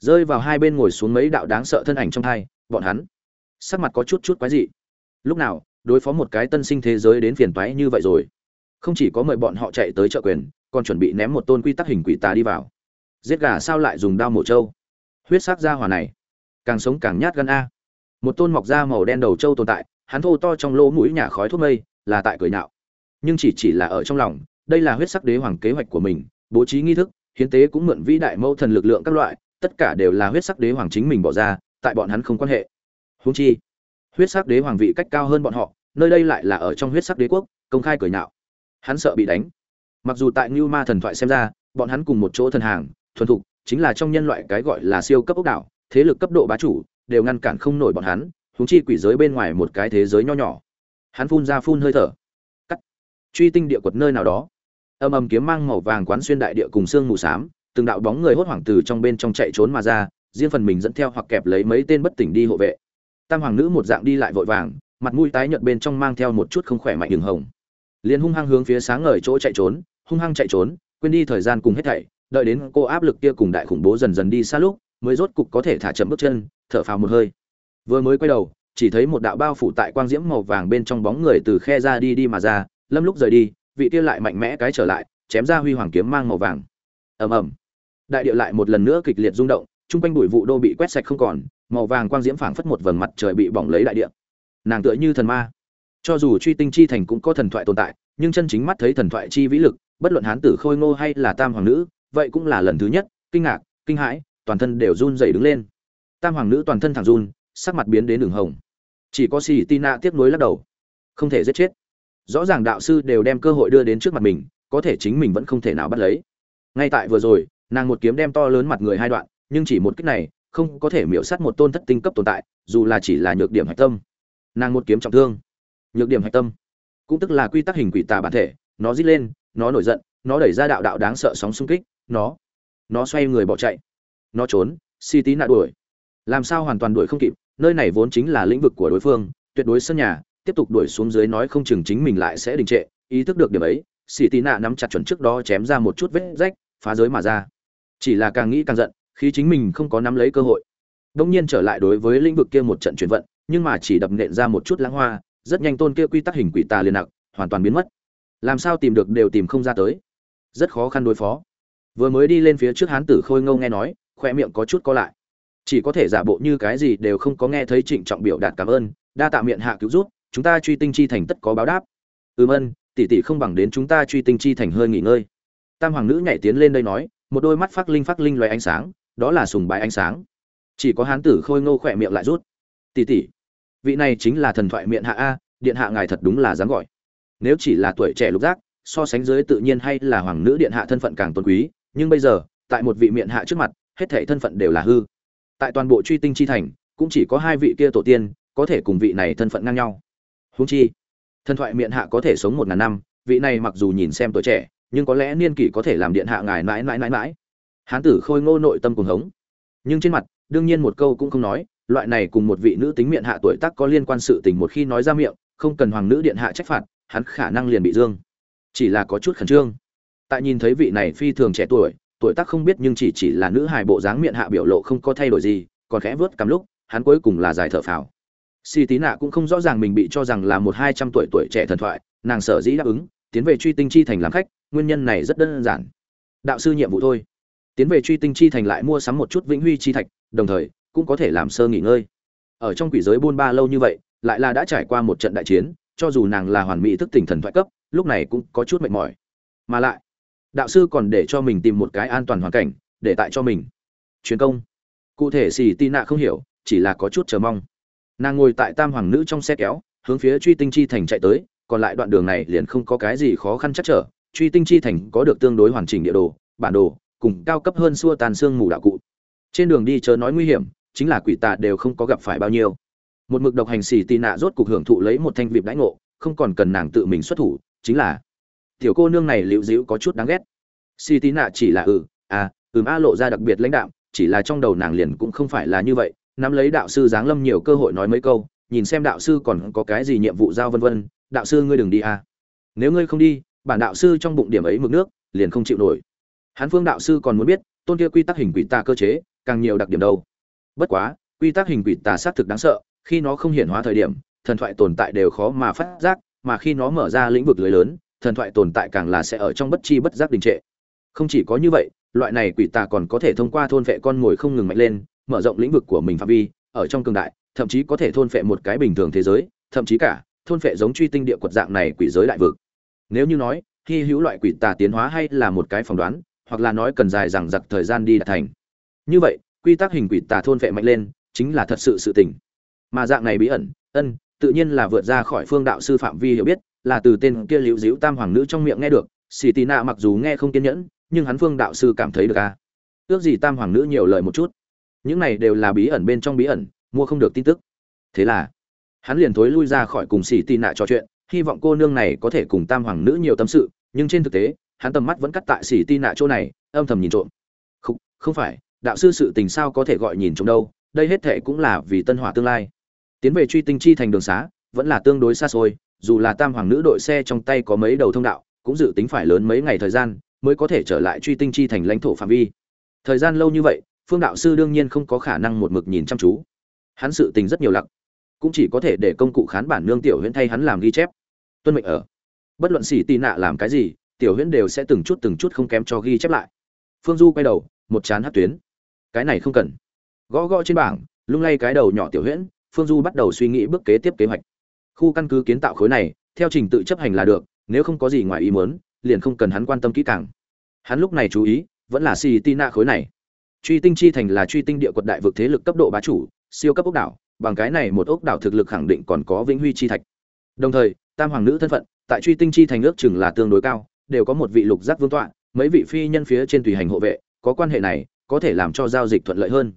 Rơi vào hai bên ngồi xuống mấy đạo đáng sợ thân ảnh trong thai bọn hắn. Sắc mặt có chút chút quái dị. Lúc nào đối phó một cái tân sinh thế giới đến phiền toái như vậy rồi. Không chỉ có mời bọn họ chạy tới trợ quyền còn chuẩn bị ném một tôn quy tắc hình quỷ tà đi vào. Giết gà sao lại dùng đao mổ trâu? Huyết sắc ra hỏa này, càng sống càng nhát gan a. Một tôn mọc da màu đen đầu trâu tồn tại, hắn thô to trong lỗ mũi nhà khói thuốc mây, là tại cười nạo nhưng chỉ chỉ là ở trong lòng, đây là huyết sắc đế hoàng kế hoạch của mình, bố trí nghi thức, hiến tế cũng mượn vĩ đại mẫu thần lực lượng các loại, tất cả đều là huyết sắc đế hoàng chính mình bỏ ra, tại bọn hắn không quan hệ. Húng chi, huyết sắc đế hoàng vị cách cao hơn bọn họ, nơi đây lại là ở trong huyết sắc đế quốc, công khai cười nhạo. Hắn sợ bị đánh mặc dù tại như ma thần thoại xem ra, bọn hắn cùng một chỗ thần hàng, thuần thục, chính là trong nhân loại cái gọi là siêu cấp ốc đảo, thế lực cấp độ bá chủ, đều ngăn cản không nổi bọn hắn húng chi quỷ giới bên ngoài một cái thế giới nho nhỏ. Hắn phun ra phun hơi thở. Cắt. Truy tinh địa quật nơi nào đó. Âm âm kiếm mang màu vàng quán xuyên đại địa cùng xương mù xám, từng đạo bóng người hốt hoảng từ trong bên trong chạy trốn mà ra, riêng phần mình dẫn theo hoặc kẹp lấy mấy tên bất tỉnh đi hộ vệ. Tam hoàng nữ một dạng đi lại vội vàng, mặt mũi tái nhợt bên trong mang theo một chút không khỏe mạnh đường hồng liền hung hăng hướng phía sáng ngời chỗ chạy trốn, hung hăng chạy trốn, quên đi thời gian cùng hết thảy, đợi đến cô áp lực kia cùng đại khủng bố dần dần đi xa lúc, mới rốt cục có thể thả chậm bước chân, thở phào một hơi. Vừa mới quay đầu, chỉ thấy một đạo bao phủ tại quang diễm màu vàng bên trong bóng người từ khe ra đi đi mà ra, lâm lúc rời đi, vị kia lại mạnh mẽ cái trở lại, chém ra huy hoàng kiếm mang màu vàng. Ầm ầm. Đại địa lại một lần nữa kịch liệt rung động, chung quanh bụi vụ đô bị quét sạch không còn, màu vàng quang diễm phảng phất một vầng mặt trời bị bỏng lấy đại địa. Nàng tựa như thần ma cho dù truy tinh chi thành cũng có thần thoại tồn tại, nhưng chân chính mắt thấy thần thoại chi vĩ lực, bất luận hán tử khôi ngô hay là tam hoàng nữ, vậy cũng là lần thứ nhất, kinh ngạc, kinh hãi, toàn thân đều run rẩy đứng lên. Tam hoàng nữ toàn thân thẳng run, sắc mặt biến đến đường hồng. Chỉ có xì tina tiếc nuối lắc đầu. Không thể giết chết. Rõ ràng đạo sư đều đem cơ hội đưa đến trước mặt mình, có thể chính mình vẫn không thể nào bắt lấy. Ngay tại vừa rồi, nàng một kiếm đem to lớn mặt người hai đoạn, nhưng chỉ một kích này, không có thể miễu sát một tôn thất tinh cấp tồn tại, dù là chỉ là nhược điểm hạch tâm. Nàng một kiếm trọng thương nhược điểm hạch tâm. Cũng tức là quy tắc hình quỷ tà bản thể, nó rít lên, nó nổi giận, nó đẩy ra đạo đạo đáng sợ sóng xung kích, nó nó xoay người bỏ chạy. Nó trốn, si tí nạ đuổi. Làm sao hoàn toàn đuổi không kịp, nơi này vốn chính là lĩnh vực của đối phương, tuyệt đối sân nhà, tiếp tục đuổi xuống dưới nói không chừng chính mình lại sẽ đình trệ, ý thức được điểm ấy, si tí nạ nắm chặt chuẩn trước đó chém ra một chút vết rách, phá giới mà ra. Chỉ là càng nghĩ càng giận, khi chính mình không có nắm lấy cơ hội. Đông nhiên trở lại đối với lĩnh vực kia một trận chuyển vận, nhưng mà chỉ đập nện ra một chút lãng hoa rất nhanh tôn kia quy tắc hình quỷ tà liền nặc, hoàn toàn biến mất. Làm sao tìm được đều tìm không ra tới. Rất khó khăn đối phó. Vừa mới đi lên phía trước hán tử khôi ngâu nghe nói khoe miệng có chút co lại. Chỉ có thể giả bộ như cái gì đều không có nghe thấy trịnh trọng biểu đạt cảm ơn, đa tạ miệng hạ cứu rút chúng ta truy tinh chi thành tất có báo đáp. Ừm ân tỷ tỷ không bằng đến chúng ta truy tinh chi thành hơi nghỉ ngơi. Tam hoàng nữ nhảy tiến lên đây nói, một đôi mắt phát linh phát linh loài ánh sáng, đó là sùng bái ánh sáng. Chỉ có hán tử khôi ngô khỏe miệng lại rút. Tỷ tỷ vị này chính là thần thoại miệng hạ a, điện hạ ngài thật đúng là dám gọi. Nếu chỉ là tuổi trẻ lục giác, so sánh dưới tự nhiên hay là hoàng nữ điện hạ thân phận càng tôn quý, nhưng bây giờ, tại một vị miệng hạ trước mặt, hết thảy thân phận đều là hư. Tại toàn bộ truy tinh chi thành, cũng chỉ có hai vị kia tổ tiên, có thể cùng vị này thân phận ngang nhau. Huống chi, thần thoại miệng hạ có thể sống một ngàn năm, vị này mặc dù nhìn xem tuổi trẻ, nhưng có lẽ niên kỷ có thể làm điện hạ ngài mãi mãi mãi mãi. Hán tử khôi ngô nội tâm cuồng hống. Nhưng trên mặt, đương nhiên một câu cũng không nói loại này cùng một vị nữ tính miệng hạ tuổi tác có liên quan sự tình một khi nói ra miệng, không cần hoàng nữ điện hạ trách phạt, hắn khả năng liền bị dương. Chỉ là có chút khẩn trương. Tại nhìn thấy vị này phi thường trẻ tuổi tuổi tác không biết nhưng chỉ chỉ là nữ hài bộ dáng miệng hạ biểu lộ không có thay đổi gì, còn khẽ vớt cắm lúc, hắn cuối cùng là dài thở phào. Si tí nạ cũng không rõ ràng mình bị cho rằng là một hai trăm tuổi tuổi trẻ thần thoại, nàng sở dĩ đáp ứng, tiến về truy tinh chi thành làm khách, nguyên nhân này rất đơn giản. Đạo sư nhiệm vụ thôi. Tiến về truy tinh chi thành lại mua sắm một chút vĩnh huy chi thạch, đồng thời cũng có thể làm sơ nghỉ ngơi. Ở trong quỷ giới buôn ba lâu như vậy, lại là đã trải qua một trận đại chiến, cho dù nàng là hoàn mỹ thức tỉnh thần thoại cấp, lúc này cũng có chút mệt mỏi. Mà lại, đạo sư còn để cho mình tìm một cái an toàn hoàn cảnh, để tại cho mình. Truyền công. Cụ thể xì tì nạ không hiểu, chỉ là có chút chờ mong. Nàng ngồi tại tam hoàng nữ trong xe kéo, hướng phía truy tinh chi thành chạy tới, còn lại đoạn đường này liền không có cái gì khó khăn chắc trở. Truy tinh chi thành có được tương đối hoàn chỉnh địa đồ, bản đồ, cùng cao cấp hơn xua tàn xương mù đạo cụ. Trên đường đi chớ nói nguy hiểm chính là quỷ tà đều không có gặp phải bao nhiêu. Một mực độc hành xì tì nạ rốt cục hưởng thụ lấy một thanh vịp đãi ngộ, không còn cần nàng tự mình xuất thủ, chính là tiểu cô nương này liễu dĩu có chút đáng ghét. Xì tì nạ chỉ là ừ à ừm a lộ ra đặc biệt lãnh đạm, chỉ là trong đầu nàng liền cũng không phải là như vậy, nắm lấy đạo sư giáng lâm nhiều cơ hội nói mấy câu, nhìn xem đạo sư còn có cái gì nhiệm vụ giao vân vân, đạo sư ngươi đừng đi à. Nếu ngươi không đi, bản đạo sư trong bụng điểm ấy mực nước, liền không chịu nổi. Hán phương đạo sư còn muốn biết, tôn kia quy tắc hình quỷ tà cơ chế, càng nhiều đặc điểm đâu bất quá, quy tắc hình quỷ tà xác thực đáng sợ, khi nó không hiển hóa thời điểm, thần thoại tồn tại đều khó mà phát giác, mà khi nó mở ra lĩnh vực lưới lớn, thần thoại tồn tại càng là sẽ ở trong bất chi bất giác đình trệ. Không chỉ có như vậy, loại này quỷ tà còn có thể thông qua thôn vệ con ngồi không ngừng mạnh lên, mở rộng lĩnh vực của mình phạm vi, ở trong cường đại, thậm chí có thể thôn vệ một cái bình thường thế giới, thậm chí cả, thôn vệ giống truy tinh địa quật dạng này quỷ giới đại vực. Nếu như nói khi hữu loại quỷ tà tiến hóa hay là một cái phỏng đoán, hoặc là nói cần dài rằng giặc thời gian đi đạt thành. Như vậy quy tắc hình quỷ tà thôn vệ mạnh lên chính là thật sự sự tình. Mà dạng này bí ẩn ân tự nhiên là vượt ra khỏi phương đạo sư phạm vi hiểu biết là từ tên kia liễu diễu tam hoàng nữ trong miệng nghe được xì tì nạ mặc dù nghe không kiên nhẫn nhưng hắn phương đạo sư cảm thấy được à. ước gì tam hoàng nữ nhiều lời một chút. Những này đều là bí ẩn bên trong bí ẩn mua không được tin tức. Thế là hắn liền thối lui ra khỏi cùng xì tì nạ trò chuyện hy vọng cô nương này có thể cùng tam hoàng nữ nhiều tâm sự nhưng trên thực tế hắn tầm mắt vẫn cắt tại xì tì nạ chỗ này âm thầm nhìn trộm. Không, không phải đạo sư sự tình sao có thể gọi nhìn chung đâu, đây hết thệ cũng là vì tân hỏa tương lai. Tiến về truy tinh chi thành đường xá, vẫn là tương đối xa xôi, dù là tam hoàng nữ đội xe trong tay có mấy đầu thông đạo, cũng dự tính phải lớn mấy ngày thời gian mới có thể trở lại truy tinh chi thành lãnh thổ phạm vi. Thời gian lâu như vậy, phương đạo sư đương nhiên không có khả năng một mực nhìn chăm chú. Hắn sự tình rất nhiều lặc, cũng chỉ có thể để công cụ khán bản nương tiểu huyễn thay hắn làm ghi chép. Tuân mệnh ở, bất luận xỉ tì nạ làm cái gì, tiểu huyễn đều sẽ từng chút từng chút không kém cho ghi chép lại. Phương du quay đầu, một chán hát tuyến cái này không cần. Gõ gõ trên bảng, lung lay cái đầu nhỏ tiểu huyễn, phương du bắt đầu suy nghĩ bước kế tiếp kế hoạch. Khu căn cứ kiến tạo khối này, theo trình tự chấp hành là được, nếu không có gì ngoài ý muốn, liền không cần hắn quan tâm kỹ càng. Hắn lúc này chú ý, vẫn là xì tì nạ khối này. Truy tinh chi thành là truy tinh địa quật đại vực thế lực cấp độ bá chủ, siêu cấp ốc đảo, bằng cái này một ốc đảo thực lực khẳng định còn có vĩnh huy chi thạch. Đồng thời, tam hoàng nữ thân phận, tại truy tinh chi thành ước chừng là tương đối cao, đều có một vị lục giác vương tọa, mấy vị phi nhân phía trên tùy hành hộ vệ, có quan hệ này có thể làm cho giao dịch thuận lợi hơn.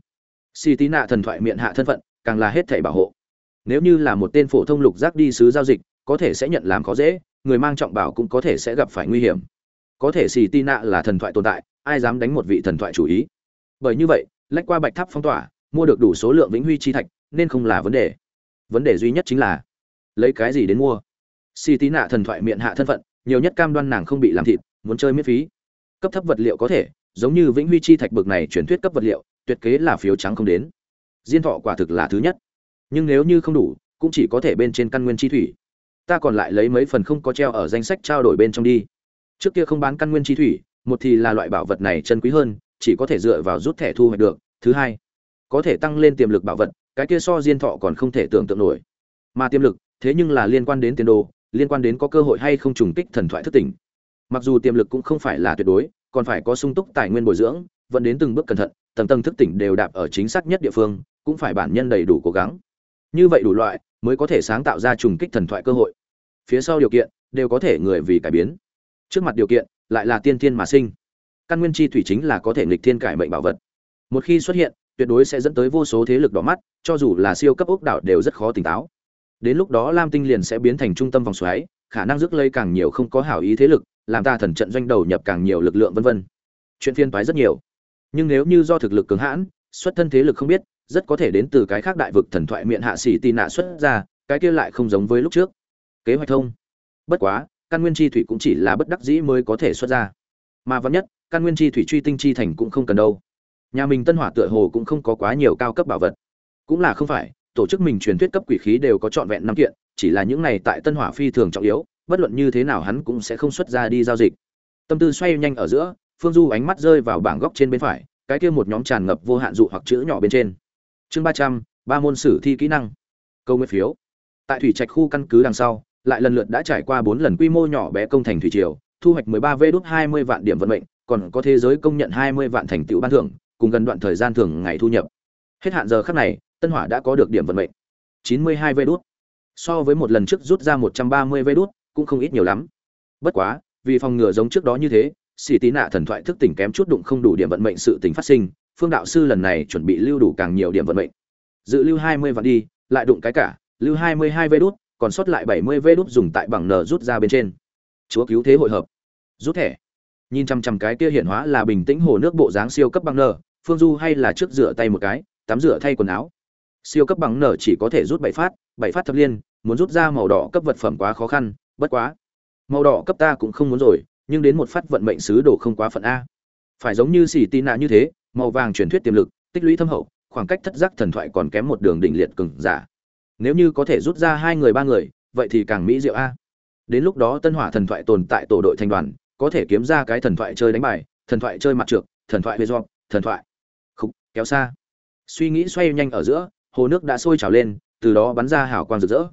Si tí nạ thần thoại miệng hạ thân phận, càng là hết thảy bảo hộ. Nếu như là một tên phổ thông lục giác đi sứ giao dịch, có thể sẽ nhận làm khó dễ, người mang trọng bảo cũng có thể sẽ gặp phải nguy hiểm. Có thể xì tí nạ là thần thoại tồn tại, ai dám đánh một vị thần thoại chủ ý? Bởi như vậy, lách qua bạch tháp phong tỏa, mua được đủ số lượng vĩnh huy chi thạch, nên không là vấn đề. Vấn đề duy nhất chính là, lấy cái gì đến mua? Xì tí nạ thần thoại miệng hạ thân phận, nhiều nhất cam đoan nàng không bị làm thịt, muốn chơi miễn phí. Cấp thấp vật liệu có thể giống như vĩnh huy chi thạch bực này truyền thuyết cấp vật liệu, tuyệt kế là phiếu trắng không đến. Diên thọ quả thực là thứ nhất. Nhưng nếu như không đủ, cũng chỉ có thể bên trên căn nguyên chi thủy. Ta còn lại lấy mấy phần không có treo ở danh sách trao đổi bên trong đi. Trước kia không bán căn nguyên chi thủy, một thì là loại bảo vật này chân quý hơn, chỉ có thể dựa vào rút thẻ thu hoạch được. Thứ hai, có thể tăng lên tiềm lực bảo vật, cái kia so diên thọ còn không thể tưởng tượng nổi. Mà tiềm lực, thế nhưng là liên quan đến tiền đồ, liên quan đến có cơ hội hay không trùng kích thần thoại thức tỉnh. Mặc dù tiềm lực cũng không phải là tuyệt đối còn phải có sung túc tài nguyên bồi dưỡng, vẫn đến từng bước cẩn thận, tầng tầng thức tỉnh đều đạp ở chính xác nhất địa phương, cũng phải bản nhân đầy đủ cố gắng. Như vậy đủ loại, mới có thể sáng tạo ra trùng kích thần thoại cơ hội. Phía sau điều kiện, đều có thể người vì cải biến. Trước mặt điều kiện, lại là tiên thiên mà sinh. Căn nguyên chi thủy chính là có thể nghịch thiên cải mệnh bảo vật. Một khi xuất hiện, tuyệt đối sẽ dẫn tới vô số thế lực đỏ mắt, cho dù là siêu cấp ốc đảo đều rất khó tỉnh táo. Đến lúc đó lam tinh liền sẽ biến thành trung tâm vòng xoáy, khả năng rước lây càng nhiều không có hảo ý thế lực làm ta thần trận doanh đầu nhập càng nhiều lực lượng vân vân. Chuyện phiên toái rất nhiều. Nhưng nếu như do thực lực cường hãn, xuất thân thế lực không biết, rất có thể đến từ cái khác đại vực thần thoại miệng hạ sĩ tì nạ xuất ra, cái kia lại không giống với lúc trước. Kế hoạch thông. Bất quá, căn nguyên chi thủy cũng chỉ là bất đắc dĩ mới có thể xuất ra. Mà vẫn nhất, căn nguyên chi thủy truy tinh chi thành cũng không cần đâu. Nhà mình tân hỏa tựa hồ cũng không có quá nhiều cao cấp bảo vật. Cũng là không phải, tổ chức mình truyền thuyết cấp quỷ khí đều có trọn vẹn năm kiện, chỉ là những này tại tân hỏa phi thường trọng yếu bất luận như thế nào hắn cũng sẽ không xuất ra đi giao dịch. Tâm tư xoay nhanh ở giữa, phương du ánh mắt rơi vào bảng góc trên bên phải, cái kia một nhóm tràn ngập vô hạn dụ hoặc chữ nhỏ bên trên. Chương ba trăm, ba môn sử thi kỹ năng. Câu nguyện phiếu. Tại thủy trạch khu căn cứ đằng sau, lại lần lượt đã trải qua bốn lần quy mô nhỏ bé công thành thủy triều, thu hoạch 13 v đút 20 vạn điểm vận mệnh, còn có thế giới công nhận 20 vạn thành tựu ban thưởng, cùng gần đoạn thời gian thường ngày thu nhập. Hết hạn giờ khắc này, tân hỏa đã có được điểm vận mệnh. 92 v đút. So với một lần trước rút ra 130 v đút cũng không ít nhiều lắm. Bất quá, vì phòng ngừa giống trước đó như thế xì tí nạ thần thoại thức tỉnh kém chút đụng không đủ điểm vận mệnh sự tình phát sinh, phương đạo sư lần này chuẩn bị lưu đủ càng nhiều điểm vận mệnh. Dự lưu 20 vạn đi, lại đụng cái cả, lưu hai mươi hai vê đút, còn sót lại bảy mươi vê đút dùng tại bằng n rút ra bên trên. Chúa cứu thế hội hợp. Rút thẻ. Nhìn chằm chằm cái kia hiện hóa là bình tĩnh hồ nước bộ dáng siêu cấp bằng n, phương du hay là trước rửa tay một cái, tắm rửa thay quần áo. Siêu cấp bằng n chỉ có thể rút bảy phát bảy phát thập liên, muốn rút ra màu đỏ cấp vật phẩm quá khó khăn bất quá. Màu đỏ cấp ta cũng không muốn rồi, nhưng đến một phát vận mệnh sứ đồ không quá phận a. Phải giống như xì tì nạ như thế, màu vàng truyền thuyết tiềm lực, tích lũy thâm hậu, khoảng cách thất giác thần thoại còn kém một đường đỉnh liệt cường giả. Nếu như có thể rút ra hai người ba người, vậy thì càng mỹ diệu a. Đến lúc đó tân hỏa thần thoại tồn tại tổ đội thành đoàn, có thể kiếm ra cái thần thoại chơi đánh bài, thần thoại chơi mặt trượt thần thoại huê do thần thoại. Khúc kéo xa. Suy nghĩ xoay nhanh ở giữa, hồ nước đã sôi trào lên, từ đó bắn ra hào quang rực rỡ.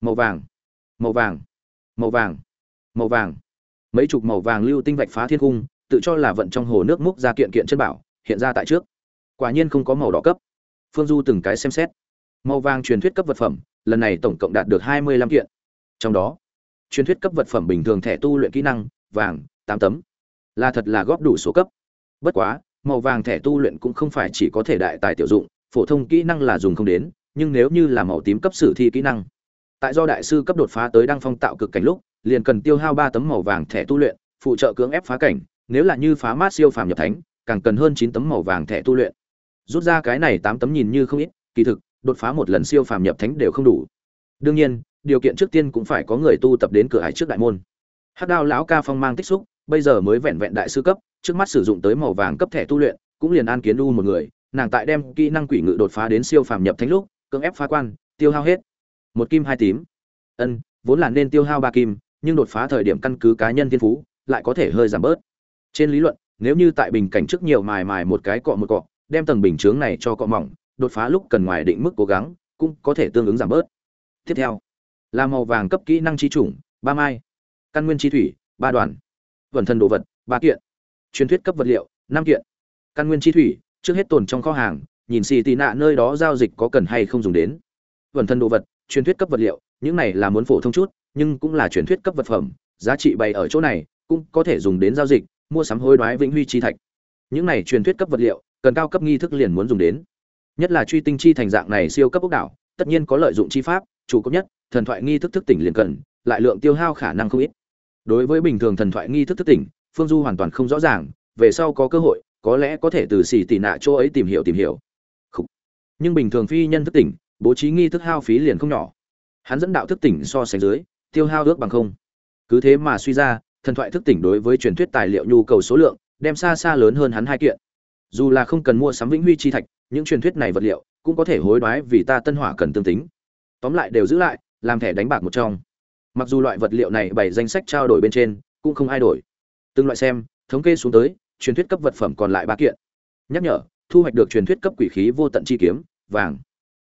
Màu vàng. Màu vàng màu vàng màu vàng. Mấy chục màu vàng lưu tinh vạch phá thiên cung, tự cho là vận trong hồ nước múc ra kiện kiện chân bảo, hiện ra tại trước. Quả nhiên không có màu đỏ cấp. Phương du từng cái xem xét. Màu vàng truyền thuyết cấp vật phẩm, lần này tổng cộng đạt được hai mươi lăm kiện. Trong đó, truyền thuyết cấp vật phẩm bình thường thẻ tu luyện kỹ năng, vàng, tám tấm. Là thật là góp đủ số cấp. Bất quá, màu vàng thẻ tu luyện cũng không phải chỉ có thể đại tài tiểu dụng, phổ thông kỹ năng là dùng không đến, nhưng nếu như là màu tím cấp sử thi kỹ năng tại do đại sư cấp đột phá tới đăng phong tạo cực cảnh lúc, liền cần tiêu hao ba tấm màu vàng thẻ tu luyện, phụ trợ cưỡng ép phá cảnh, nếu là như phá mát siêu phàm nhập thánh, càng cần hơn chín tấm màu vàng thẻ tu luyện. Rút ra cái này tám tấm nhìn như không ít, kỳ thực, đột phá một lần siêu phàm nhập thánh đều không đủ. Đương nhiên, điều kiện trước tiên cũng phải có người tu tập đến cửa hải trước đại môn. Hắc đao lão ca phong mang tích xúc, bây giờ mới vẹn vẹn đại sư cấp, trước mắt sử dụng tới màu vàng cấp thẻ tu luyện, cũng liền an kiến u một người, nàng tại đem kỹ năng quỷ ngự đột phá đến siêu phàm nhập thánh lúc, cưỡng ép phá quan, tiêu hao hết một kim hai tím. Ân, vốn là nên tiêu hao ba kim, nhưng đột phá thời điểm căn cứ cá nhân thiên phú, lại có thể hơi giảm bớt. Trên lý luận, nếu như tại bình cảnh trước nhiều mài mài một cái cọ một cọ, đem tầng bình chướng này cho cọ mỏng, đột phá lúc cần ngoài định mức cố gắng, cũng có thể tương ứng giảm bớt. Tiếp theo, là màu vàng cấp kỹ năng chi chủng, ba mai. Căn nguyên chi thủy, ba đoàn. Vần thân đồ vật, ba kiện. Truyền thuyết cấp vật liệu, năm kiện. Căn nguyên chi thủy, trước hết tồn trong kho hàng, nhìn xì tị nạ nơi đó giao dịch có cần hay không dùng đến. Vần thân đồ vật truyền thuyết cấp vật liệu, những này là muốn phổ thông chút, nhưng cũng là truyền thuyết cấp vật phẩm, giá trị bày ở chỗ này, cũng có thể dùng đến giao dịch, mua sắm hối đoái vĩnh huy chi thạch. Những này truyền thuyết cấp vật liệu, cần cao cấp nghi thức liền muốn dùng đến. Nhất là truy tinh chi thành dạng này siêu cấp ốc đảo, tất nhiên có lợi dụng chi pháp, chủ cấp nhất, thần thoại nghi thức thức tỉnh liền cần, lại lượng tiêu hao khả năng không ít. Đối với bình thường thần thoại nghi thức thức tỉnh, phương du hoàn toàn không rõ ràng, về sau có cơ hội, có lẽ có thể từ xì tỉ nạ chỗ ấy tìm hiểu tìm hiểu. Nhưng bình thường phi nhân thức tỉnh bố trí nghi thức hao phí liền không nhỏ. Hắn dẫn đạo thức tỉnh so sánh dưới, tiêu hao ước bằng không. Cứ thế mà suy ra, thần thoại thức tỉnh đối với truyền thuyết tài liệu nhu cầu số lượng, đem xa xa lớn hơn hắn hai kiện. Dù là không cần mua sắm vĩnh huy chi thạch, những truyền thuyết này vật liệu cũng có thể hối đoái vì ta tân hỏa cần tương tính. Tóm lại đều giữ lại, làm thẻ đánh bạc một trong. Mặc dù loại vật liệu này bày danh sách trao đổi bên trên cũng không ai đổi. Từng loại xem, thống kê xuống tới, truyền thuyết cấp vật phẩm còn lại ba kiện. Nhắc nhở, thu hoạch được truyền thuyết cấp quỷ khí vô tận chi kiếm, vàng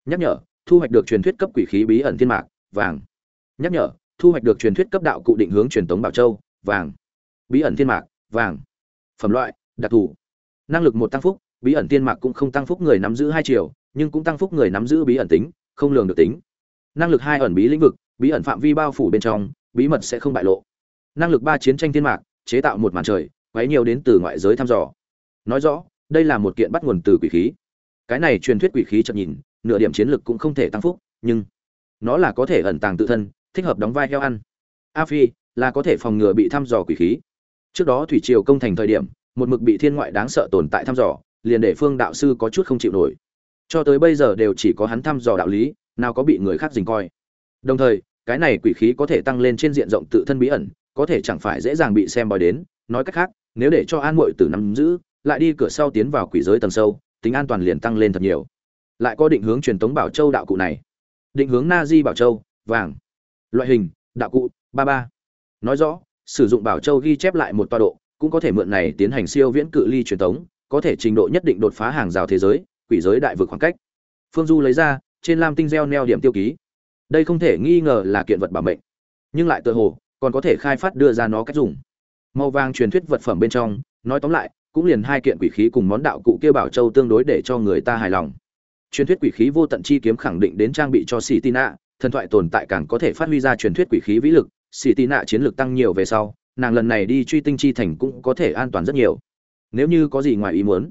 nhắc nhở, thu hoạch được truyền thuyết cấp quỷ khí bí ẩn thiên mạc, vàng. Nhắc nhở, thu hoạch được truyền thuyết cấp đạo cụ định hướng truyền tống bảo châu, vàng. Bí ẩn thiên mạc, vàng. Phẩm loại, đặc thù. Năng lực một tăng phúc, bí ẩn thiên mạc cũng không tăng phúc người nắm giữ hai triệu nhưng cũng tăng phúc người nắm giữ bí ẩn tính, không lường được tính. Năng lực hai ẩn bí lĩnh vực, bí ẩn phạm vi bao phủ bên trong, bí mật sẽ không bại lộ. Năng lực ba chiến tranh thiên mạc, chế tạo một màn trời, quấy nhiều đến từ ngoại giới thăm dò. Nói rõ, đây là một kiện bắt nguồn từ quỷ khí. Cái này truyền thuyết quỷ khí chậm nhìn nửa điểm chiến lực cũng không thể tăng phúc, nhưng nó là có thể ẩn tàng tự thân, thích hợp đóng vai heo ăn. A phi là có thể phòng ngừa bị thăm dò quỷ khí. Trước đó thủy triều công thành thời điểm, một mực bị thiên ngoại đáng sợ tồn tại thăm dò, liền để phương đạo sư có chút không chịu nổi. Cho tới bây giờ đều chỉ có hắn thăm dò đạo lý, nào có bị người khác dình coi. Đồng thời, cái này quỷ khí có thể tăng lên trên diện rộng tự thân bí ẩn, có thể chẳng phải dễ dàng bị xem bói đến. Nói cách khác, nếu để cho an muội tử nắm giữ, lại đi cửa sau tiến vào quỷ giới tầng sâu, tính an toàn liền tăng lên thật nhiều lại có định hướng truyền tống bảo châu đạo cụ này. Định hướng na di bảo châu, vàng. Loại hình, đạo cụ, ba ba. Nói rõ, sử dụng bảo châu ghi chép lại một toa độ, cũng có thể mượn này tiến hành siêu viễn cự ly truyền tống, có thể trình độ nhất định đột phá hàng rào thế giới, quỷ giới đại vực khoảng cách. Phương du lấy ra, trên lam tinh gieo neo điểm tiêu ký. Đây không thể nghi ngờ là kiện vật bảo mệnh. Nhưng lại tự hồ, còn có thể khai phát đưa ra nó cách dùng. Màu vàng truyền thuyết vật phẩm bên trong, nói tóm lại, cũng liền hai kiện quỷ khí cùng món đạo cụ kia bảo châu tương đối để cho người ta hài lòng truyền thuyết quỷ khí vô tận chi kiếm khẳng định đến trang bị cho sĩ tina thần thoại tồn tại càng có thể phát huy ra truyền thuyết quỷ khí vĩ lực sĩ tina chiến lược tăng nhiều về sau, nàng lần này đi truy tinh chi thành cũng có thể an toàn rất nhiều. Nếu như có gì ngoài ý muốn,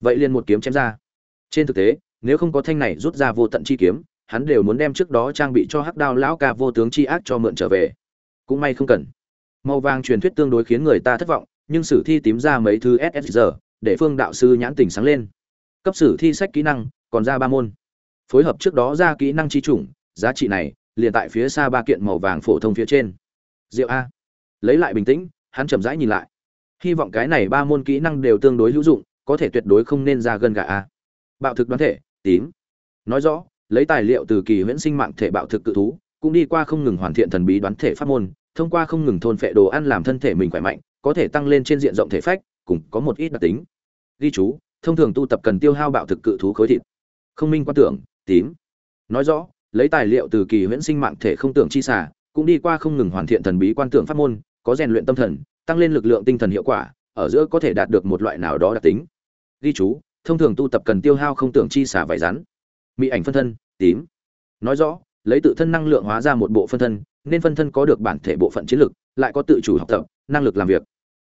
vậy liền một kiếm chém ra. Trên thực tế, nếu không có thanh này rút ra vô tận chi kiếm, hắn đều muốn đem trước đó trang bị cho hắc đao lão ca vô tướng chi ác cho mượn trở về. Cũng may không cần. Màu vàng truyền thuyết tương đối khiến người ta thất vọng, nhưng sử thi tím ra mấy thứ ssr để phương đạo sư nhãn tình sáng lên cấp sử thi sách kỹ năng, còn ra ba môn. Phối hợp trước đó ra kỹ năng chi chủng, giá trị này, liền tại phía xa ba kiện màu vàng phổ thông phía trên. Diệu a. Lấy lại bình tĩnh, hắn chậm rãi nhìn lại. Hy vọng cái này ba môn kỹ năng đều tương đối hữu dụng, có thể tuyệt đối không nên ra gần gà a. Bạo thực đoán thể, tím. Nói rõ, lấy tài liệu từ kỳ huyễn sinh mạng thể bạo thực cự thú, cũng đi qua không ngừng hoàn thiện thần bí đoán thể pháp môn, thông qua không ngừng thôn phệ đồ ăn làm thân thể mình khỏe mạnh, có thể tăng lên trên diện rộng thể phách cùng có một ít đặc tính. Ghi chú thông thường tu tập cần tiêu hao bạo thực cự thú khối thịt. Không minh quan tưởng, tím. Nói rõ, lấy tài liệu từ kỳ huyễn sinh mạng thể không tưởng chi xả cũng đi qua không ngừng hoàn thiện thần bí quan tưởng pháp môn, có rèn luyện tâm thần, tăng lên lực lượng tinh thần hiệu quả, ở giữa có thể đạt được một loại nào đó đặc tính. Ghi chú, thông thường tu tập cần tiêu hao không tưởng chi xả vải rắn. Mỹ ảnh phân thân, tím. Nói rõ, lấy tự thân năng lượng hóa ra một bộ phân thân, nên phân thân có được bản thể bộ phận chiến lực, lại có tự chủ học tập, năng lực làm việc.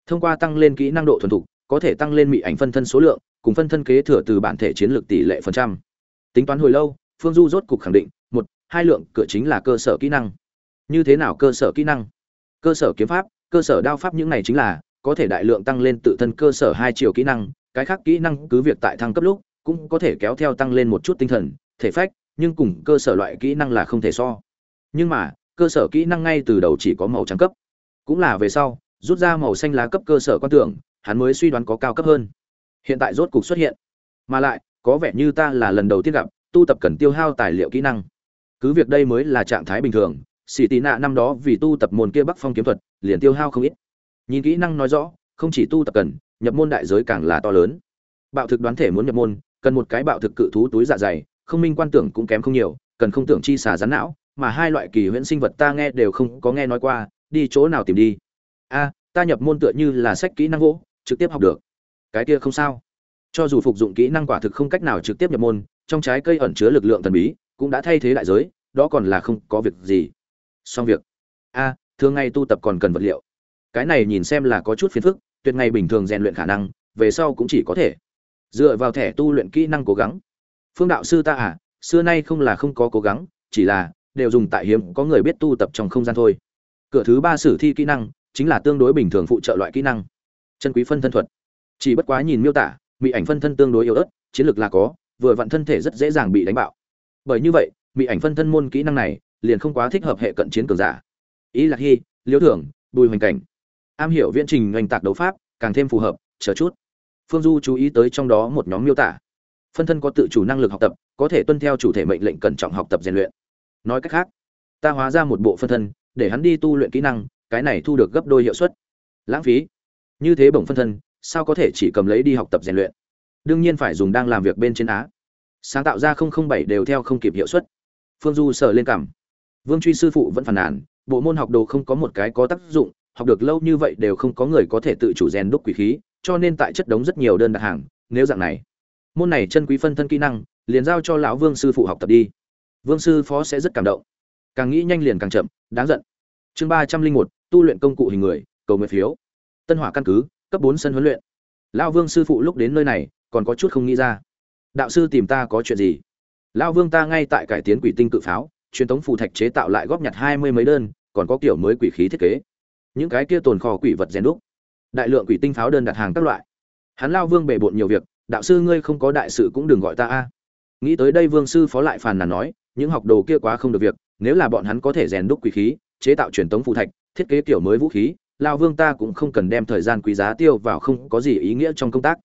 Thông qua tăng lên kỹ năng độ thuần thục có thể tăng lên mỹ ảnh phân thân số lượng, cùng phân thân kế thừa từ bản thể chiến lược tỷ lệ phần trăm. Tính toán hồi lâu, phương du rốt cục khẳng định, một, hai lượng cửa chính là cơ sở kỹ năng. Như thế nào cơ sở kỹ năng? Cơ sở kiếm pháp, cơ sở đao pháp những này chính là, có thể đại lượng tăng lên tự thân cơ sở hai chiều kỹ năng, cái khác kỹ năng cứ việc tại thăng cấp lúc, cũng có thể kéo theo tăng lên một chút tinh thần, thể phách, nhưng cùng cơ sở loại kỹ năng là không thể so. Nhưng mà, cơ sở kỹ năng ngay từ đầu chỉ có màu trắng cấp. Cũng là về sau, rút ra màu xanh lá cấp cơ sở quan tưởng hắn mới suy đoán có cao cấp hơn. Hiện tại rốt cục xuất hiện. Mà lại, có vẻ như ta là lần đầu tiên gặp, tu tập cần tiêu hao tài liệu kỹ năng. Cứ việc đây mới là trạng thái bình thường, xì tì nạ năm đó vì tu tập môn kia bắc phong kiếm thuật, liền tiêu hao không ít. Nhìn kỹ năng nói rõ, không chỉ tu tập cần, nhập môn đại giới càng là to lớn. Bạo thực đoán thể muốn nhập môn, cần một cái bạo thực cự thú túi dạ dày, không minh quan tưởng cũng kém không nhiều, cần không tưởng chi xả rắn não, mà hai loại kỳ huyễn sinh vật ta nghe đều không có nghe nói qua, đi chỗ nào tìm đi. A, ta nhập môn tựa như là sách kỹ năng gỗ trực tiếp học được. Cái kia không sao. Cho dù phục dụng kỹ năng quả thực không cách nào trực tiếp nhập môn, trong trái cây ẩn chứa lực lượng thần bí, cũng đã thay thế đại giới, đó còn là không có việc gì. Xong việc. A, thường ngày tu tập còn cần vật liệu. Cái này nhìn xem là có chút phiền phức, tuyệt ngày bình thường rèn luyện khả năng, về sau cũng chỉ có thể. Dựa vào thẻ tu luyện kỹ năng cố gắng. Phương đạo sư ta à xưa nay không là không có cố gắng, chỉ là, đều dùng tại hiếm, có người biết tu tập trong không gian thôi. Cửa thứ ba sử thi kỹ năng, chính là tương đối bình thường phụ trợ loại kỹ năng chân quý phân thân thuật. Chỉ bất quá nhìn miêu tả, mỹ ảnh phân thân tương đối yếu ớt, chiến lược là có, vừa vặn thân thể rất dễ dàng bị đánh bạo. Bởi như vậy, mỹ ảnh phân thân môn kỹ năng này liền không quá thích hợp hệ cận chiến cường giả. Ý là hy liễu thưởng, bùi hoành cảnh, am hiểu viễn trình oanh tạc đấu pháp, càng thêm phù hợp, chờ chút. Phương du chú ý tới trong đó một nhóm miêu tả. Phân thân có tự chủ năng lực học tập, có thể tuân theo chủ thể mệnh lệnh cẩn trọng học tập rèn luyện. Nói cách khác, ta hóa ra một bộ phân thân, để hắn đi tu luyện kỹ năng, cái này thu được gấp đôi hiệu suất. Lãng phí như thế bổng phân thân, sao có thể chỉ cầm lấy đi học tập rèn luyện? Đương nhiên phải dùng đang làm việc bên trên á. Sáng tạo ra bảy đều theo không kịp hiệu suất. Phương du sờ lên cảm vương truy sư phụ vẫn phàn nàn, bộ môn học đồ không có một cái có tác dụng, học được lâu như vậy đều không có người có thể tự chủ rèn đúc quỷ khí, cho nên tại chất đống rất nhiều đơn đặt hàng, nếu dạng này, môn này chân quý phân thân kỹ năng, liền giao cho lão vương sư phụ học tập đi. Vương sư phó sẽ rất cảm động. Càng nghĩ nhanh liền càng chậm, đáng giận. Chương ba trăm linh một, tu luyện công cụ hình người, cầu nguyện phiếu tân hỏa căn cứ, cấp bốn sân huấn luyện. Lão vương sư phụ lúc đến nơi này, còn có chút không nghĩ ra. Đạo sư tìm ta có chuyện gì? Lão vương ta ngay tại cải tiến quỷ tinh cự pháo, truyền thống phù thạch chế tạo lại góp nhặt hai mươi mấy đơn, còn có kiểu mới quỷ khí thiết kế. Những cái kia tồn kho quỷ vật rèn đúc. Đại lượng quỷ tinh pháo đơn đặt hàng các loại. Hắn lao vương bề bộn nhiều việc, đạo sư ngươi không có đại sự cũng đừng gọi ta a. Nghĩ tới đây vương sư phó lại phàn nàn nói, những học đồ kia quá không được việc, nếu là bọn hắn có thể rèn đúc quỷ khí, chế tạo truyền thống phù thạch, thiết kế kiểu mới vũ khí lao vương ta cũng không cần đem thời gian quý giá tiêu vào không có gì ý nghĩa trong công tác.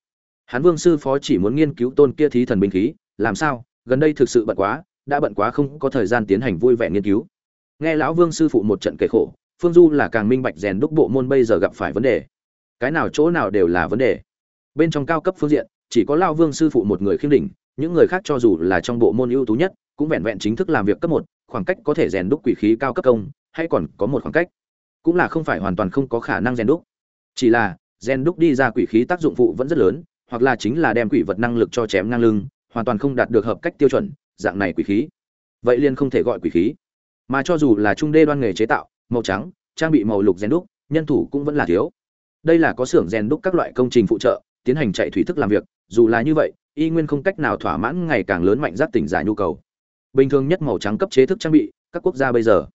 Hán vương sư phó chỉ muốn nghiên cứu tôn kia thí thần binh khí, làm sao? Gần đây thực sự bận quá, đã bận quá không có thời gian tiến hành vui vẻ nghiên cứu. Nghe lão vương sư phụ một trận kể khổ, phương du là càng minh bạch rèn đúc bộ môn bây giờ gặp phải vấn đề. Cái nào chỗ nào đều là vấn đề. Bên trong cao cấp phương diện, chỉ có lao vương sư phụ một người khiêm đỉnh, những người khác cho dù là trong bộ môn ưu tú nhất, cũng vẹn vẹn chính thức làm việc cấp một, khoảng cách có thể rèn đúc quỷ khí cao cấp công, hay còn có một khoảng cách cũng là không phải hoàn toàn không có khả năng rèn đúc. Chỉ là rèn đúc đi ra quỷ khí tác dụng phụ vẫn rất lớn, hoặc là chính là đem quỷ vật năng lực cho chém ngang lưng, hoàn toàn không đạt được hợp cách tiêu chuẩn, dạng này quỷ khí. Vậy liền không thể gọi quỷ khí. Mà cho dù là trung đê đoan nghề chế tạo, màu trắng, trang bị màu lục rèn đúc, nhân thủ cũng vẫn là thiếu. Đây là có xưởng rèn đúc các loại công trình phụ trợ, tiến hành chạy thủy thức làm việc, dù là như vậy, y nguyên không cách nào thỏa mãn ngày càng lớn mạnh giáp tỉnh giải nhu cầu. Bình thường nhất màu trắng cấp chế thức trang bị, các quốc gia bây giờ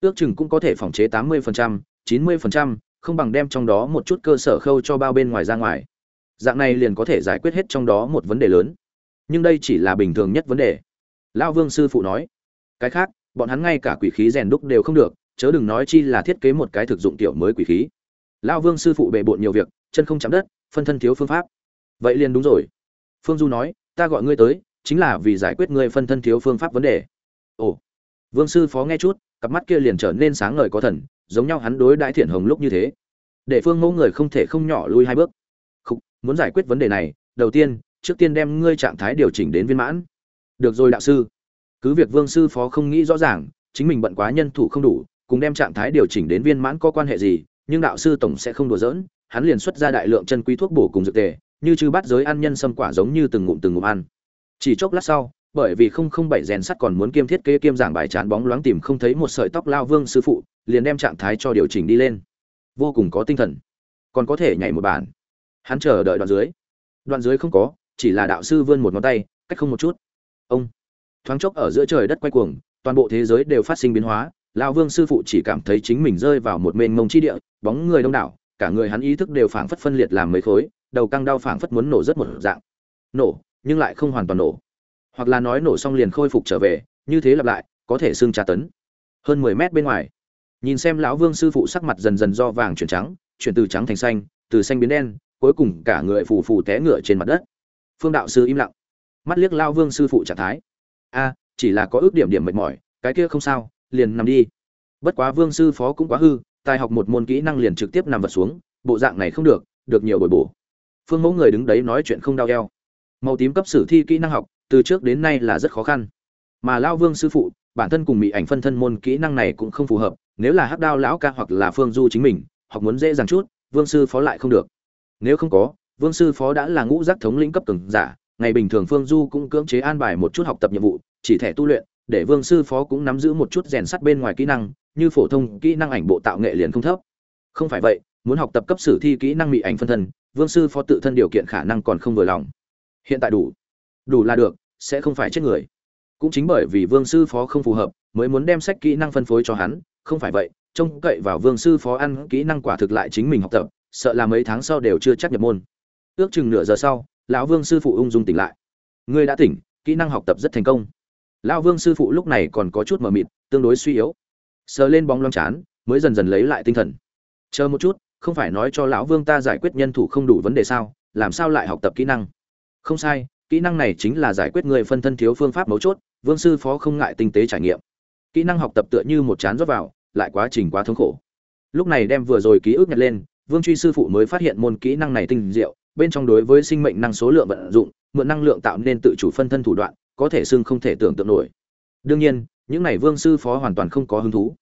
ước chừng cũng có thể phòng chế 80%, 90%, không bằng đem trong đó một chút cơ sở khâu cho bao bên ngoài ra ngoài. Dạng này liền có thể giải quyết hết trong đó một vấn đề lớn. Nhưng đây chỉ là bình thường nhất vấn đề. Lão vương sư phụ nói cái khác bọn hắn ngay cả quỷ khí rèn đúc đều không được chớ đừng nói chi là thiết kế một cái thực dụng tiểu mới quỷ khí. Lão vương sư phụ bề bộn nhiều việc chân không chạm đất phân thân thiếu phương pháp. Vậy liền đúng rồi. Phương du nói ta gọi ngươi tới chính là vì giải quyết ngươi phân thân thiếu phương pháp vấn đề. Ồ. Vương sư phó nghe chút cặp mắt kia liền trở nên sáng ngời có thần, giống nhau hắn đối đãi thiện hồng lúc như thế. Để phương mẫu người không thể không nhỏ lui hai bước. Không muốn giải quyết vấn đề này, đầu tiên, trước tiên đem ngươi trạng thái điều chỉnh đến viên mãn. Được rồi đạo sư. Cứ việc vương sư phó không nghĩ rõ ràng, chính mình bận quá nhân thủ không đủ, cùng đem trạng thái điều chỉnh đến viên mãn có quan hệ gì, nhưng đạo sư tổng sẽ không đùa giỡn, hắn liền xuất ra đại lượng chân quý thuốc bổ cùng dược tề, như chư bắt giới ăn nhân sâm quả giống như từng ngụm từng ngụm ăn. Chỉ chốc lát sau bởi vì không không bảy rèn sắt còn muốn kiêm thiết kế kiêm giảng bài chán bóng loáng tìm không thấy một sợi tóc lao vương sư phụ, liền đem trạng thái cho điều chỉnh đi lên. Vô cùng có tinh thần. Còn có thể nhảy một bản hắn chờ đợi đoạn dưới. Đoạn dưới không có, chỉ là đạo sư vươn một ngón tay, cách không một chút. Ông. Thoáng chốc ở giữa trời đất quay cuồng, toàn bộ thế giới đều phát sinh biến hóa, lao vương sư phụ chỉ cảm thấy chính mình rơi vào một mênh mông chi địa, bóng người đông đảo, cả người hắn ý thức đều phảng phất phân liệt làm mấy khối, đầu căng đau phảng phất muốn nổ rất một dạng. Nổ, nhưng lại không hoàn toàn nổ hoặc là nói nổ xong liền khôi phục trở về, như thế lặp lại, có thể xương tra tấn. Hơn mười mét bên ngoài, nhìn xem lão vương sư phụ sắc mặt dần dần do vàng chuyển trắng, chuyển từ trắng thành xanh, từ xanh biến đen, cuối cùng cả người phù phù té ngựa trên mặt đất. Phương đạo sư im lặng, mắt liếc lao vương sư phụ trạng thái. A, chỉ là có ước điểm điểm mệt mỏi, cái kia không sao, liền nằm đi. Bất quá vương sư phó cũng quá hư, tài học một môn kỹ năng liền trực tiếp nằm vật xuống, bộ dạng này không được được nhiều bồi bổ. Phương mẫu người đứng đấy nói chuyện không đau eo. Màu tím cấp sử thi kỹ năng học từ trước đến nay là rất khó khăn. Mà lao vương sư phụ, bản thân cùng mỹ ảnh phân thân môn kỹ năng này cũng không phù hợp, nếu là hắc đao lão ca hoặc là phương du chính mình học muốn dễ dàng chút, vương sư phó lại không được. Nếu không có, vương sư phó đã là ngũ giác thống lĩnh cấp từng giả, ngày bình thường phương du cũng cưỡng chế an bài một chút học tập nhiệm vụ, chỉ thẻ tu luyện, để vương sư phó cũng nắm giữ một chút rèn sắt bên ngoài kỹ năng, như phổ thông kỹ năng ảnh bộ tạo nghệ liền không thấp. Không phải vậy, muốn học tập cấp sử thi kỹ năng mỹ ảnh phân thân, vương sư phó tự thân điều kiện khả năng còn không vừa lòng. Hiện tại đủ đủ là được, sẽ không phải chết người. Cũng chính bởi vì vương sư phó không phù hợp, mới muốn đem sách kỹ năng phân phối cho hắn. Không phải vậy, trông cậy vào vương sư phó ăn, kỹ năng quả thực lại chính mình học tập, sợ là mấy tháng sau đều chưa chắc nhập môn. Ước chừng nửa giờ sau, lão vương sư phụ ung dung tỉnh lại. Ngươi đã tỉnh, kỹ năng học tập rất thành công. Lão vương sư phụ lúc này còn có chút mờ mịt, tương đối suy yếu. Sờ lên bóng loang chán, mới dần dần lấy lại tinh thần. Chờ một chút, không phải nói cho lão vương ta giải quyết nhân thủ không đủ vấn đề sao, làm sao lại học tập kỹ năng? Không sai kỹ năng này chính là giải quyết người phân thân thiếu phương pháp mấu chốt, vương sư phó không ngại tinh tế trải nghiệm. Kỹ năng học tập tựa như một chán rót vào, lại quá trình quá thống khổ. Lúc này đem vừa rồi ký ức nhặt lên, vương truy sư phụ mới phát hiện môn kỹ năng này tinh diệu, bên trong đối với sinh mệnh năng số lượng vận dụng, mượn năng lượng tạo nên tự chủ phân thân thủ đoạn, có thể xưng không thể tưởng tượng nổi. Đương nhiên, những này vương sư phó hoàn toàn không có hứng thú.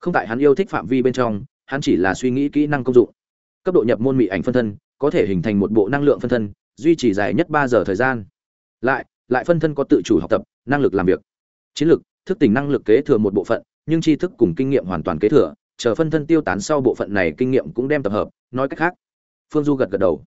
Không tại hắn yêu thích phạm vi bên trong, hắn chỉ là suy nghĩ kỹ năng công dụng. Cấp độ nhập môn mị ảnh phân thân, có thể hình thành một bộ năng lượng phân thân duy trì dài nhất ba giờ thời gian. Lại lại phân thân có tự chủ học tập, năng lực làm việc. Chiến lược, thức tỉnh năng lực kế thừa một bộ phận, nhưng tri thức cùng kinh nghiệm hoàn toàn kế thừa, chờ phân thân tiêu tán sau bộ phận này kinh nghiệm cũng đem tập hợp, nói cách khác. Phương du gật gật đầu.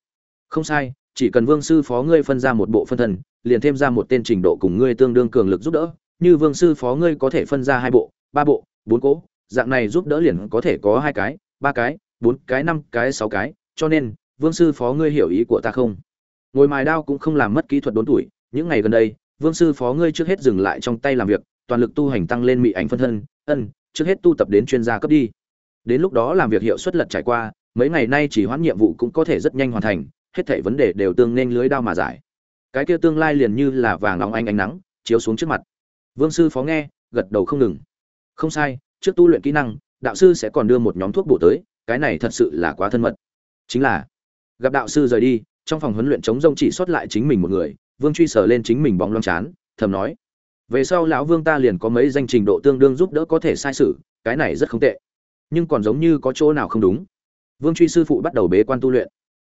Không sai, chỉ cần vương sư phó ngươi phân ra một bộ phân thân, liền thêm ra một tên trình độ cùng ngươi tương đương cường lực giúp đỡ, như vương sư phó ngươi có thể phân ra hai bộ, ba bộ, bốn cỗ, dạng này giúp đỡ liền có thể có hai cái, ba cái, bốn cái, năm cái, sáu cái, cho nên, vương sư phó ngươi hiểu ý của ta không? Ngồi mài đao cũng không làm mất kỹ thuật đốn tuổi, những ngày gần đây, vương sư phó ngươi trước hết dừng lại trong tay làm việc, toàn lực tu hành tăng lên mị ảnh phân thân, ân, trước hết tu tập đến chuyên gia cấp đi. Đến lúc đó làm việc hiệu suất lật trải qua, mấy ngày nay chỉ hoãn nhiệm vụ cũng có thể rất nhanh hoàn thành, hết thảy vấn đề đều tương nên lưới đao mà giải. Cái kia tương lai liền như là vàng nóng ánh ánh nắng, chiếu xuống trước mặt. Vương sư phó nghe, gật đầu không ngừng. Không sai, trước tu luyện kỹ năng, đạo sư sẽ còn đưa một nhóm thuốc bổ tới, cái này thật sự là quá thân mật. Chính là, gặp đạo sư rời đi trong phòng huấn luyện chống rông chỉ xuất lại chính mình một người, vương truy sở lên chính mình bóng loang chán, thầm nói, về sau lão vương ta liền có mấy danh trình độ tương đương giúp đỡ có thể sai sự cái này rất không tệ. Nhưng còn giống như có chỗ nào không đúng? Vương truy sư phụ bắt đầu bế quan tu luyện.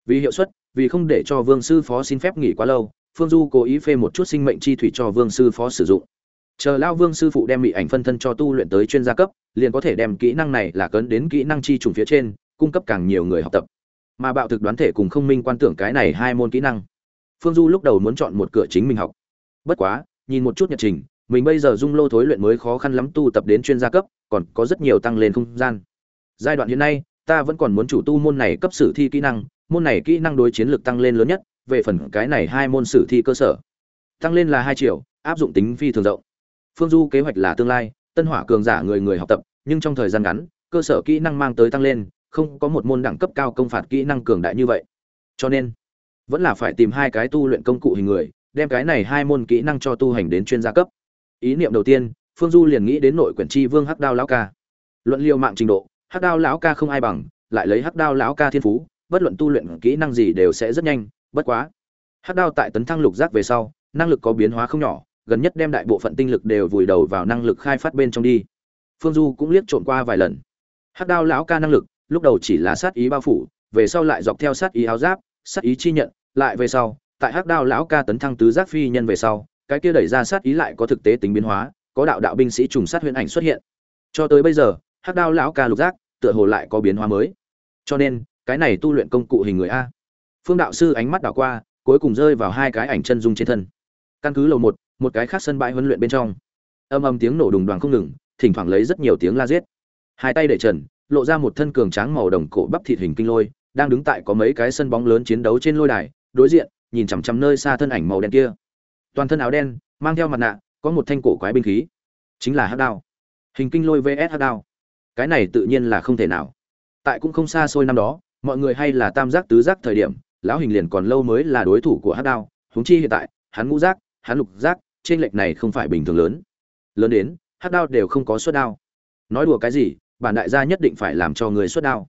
Vì hiệu suất, vì không để cho vương sư phó xin phép nghỉ quá lâu, phương du cố ý phê một chút sinh mệnh chi thủy cho vương sư phó sử dụng. Chờ lao vương sư phụ đem bị ảnh phân thân cho tu luyện tới chuyên gia cấp, liền có thể đem kỹ năng này là cấn đến kỹ năng chi trùng phía trên, cung cấp càng nhiều người học tập mà bạo thực đoán thể cùng không minh quan tưởng cái này hai môn kỹ năng. Phương du lúc đầu muốn chọn một cửa chính mình học. Bất quá, nhìn một chút nhật trình, mình bây giờ dung lô thối luyện mới khó khăn lắm tu tập đến chuyên gia cấp, còn có rất nhiều tăng lên không gian. Giai đoạn hiện nay, ta vẫn còn muốn chủ tu môn này cấp sử thi kỹ năng, môn này kỹ năng đối chiến lược tăng lên lớn nhất, về phần cái này hai môn sử thi cơ sở. Tăng lên là hai triệu, áp dụng tính phi thường rộng. Phương du kế hoạch là tương lai, tân hỏa cường giả người người học tập, nhưng trong thời gian ngắn, cơ sở kỹ năng mang tới tăng lên không có một môn đẳng cấp cao công phạt kỹ năng cường đại như vậy. Cho nên, vẫn là phải tìm hai cái tu luyện công cụ hình người, đem cái này hai môn kỹ năng cho tu hành đến chuyên gia cấp. Ý niệm đầu tiên, phương du liền nghĩ đến nội quyển tri vương hắc đao lão ca. Luận liêu mạng trình độ, hắc đao lão ca không ai bằng, lại lấy hắc đao lão ca thiên phú, bất luận tu luyện kỹ năng gì đều sẽ rất nhanh, bất quá. Hắc đao tại tấn thăng lục giác về sau, năng lực có biến hóa không nhỏ, gần nhất đem đại bộ phận tinh lực đều vùi đầu vào năng lực khai phát bên trong đi. Phương du cũng liếc trộn qua vài lần. Hắc đao lão ca năng lực lúc đầu chỉ là sát ý bao phủ, về sau lại dọc theo sát ý áo giáp, sát ý chi nhận, lại về sau, tại hắc đao lão ca tấn thăng tứ giác phi nhân về sau, cái kia đẩy ra sát ý lại có thực tế tính biến hóa, có đạo đạo binh sĩ trùng sát huyền ảnh xuất hiện. Cho tới bây giờ, hắc đao lão ca lục giác, tựa hồ lại có biến hóa mới. Cho nên, cái này tu luyện công cụ hình người a. Phương đạo sư ánh mắt đảo qua, cuối cùng rơi vào hai cái ảnh chân dung trên thân. Căn cứ lầu một một cái khác sân bãi huấn luyện bên trong. Âm âm tiếng nổ đùng đoàn không ngừng, thỉnh thoảng lấy rất nhiều tiếng la giết. Hai tay để trần lộ ra một thân cường tráng màu đồng cổ bắp thịt hình kinh lôi, đang đứng tại có mấy cái sân bóng lớn chiến đấu trên lôi đài, đối diện, nhìn chằm chằm nơi xa thân ảnh màu đen kia. Toàn thân áo đen, mang theo mặt nạ, có một thanh cổ quái binh khí. Chính là hắc đao. Hình kinh lôi vs hắc đao. Cái này tự nhiên là không thể nào. Tại cũng không xa xôi năm đó, mọi người hay là tam giác tứ giác thời điểm, lão hình liền còn lâu mới là đối thủ của hắc đao. Huống chi hiện tại, hắn ngũ giác, hắn lục giác, trên lệch này không phải bình thường lớn. Lớn đến, hắc đao đều không có suất đao. Nói đùa cái gì bản đại gia nhất định phải làm cho người xuất đao.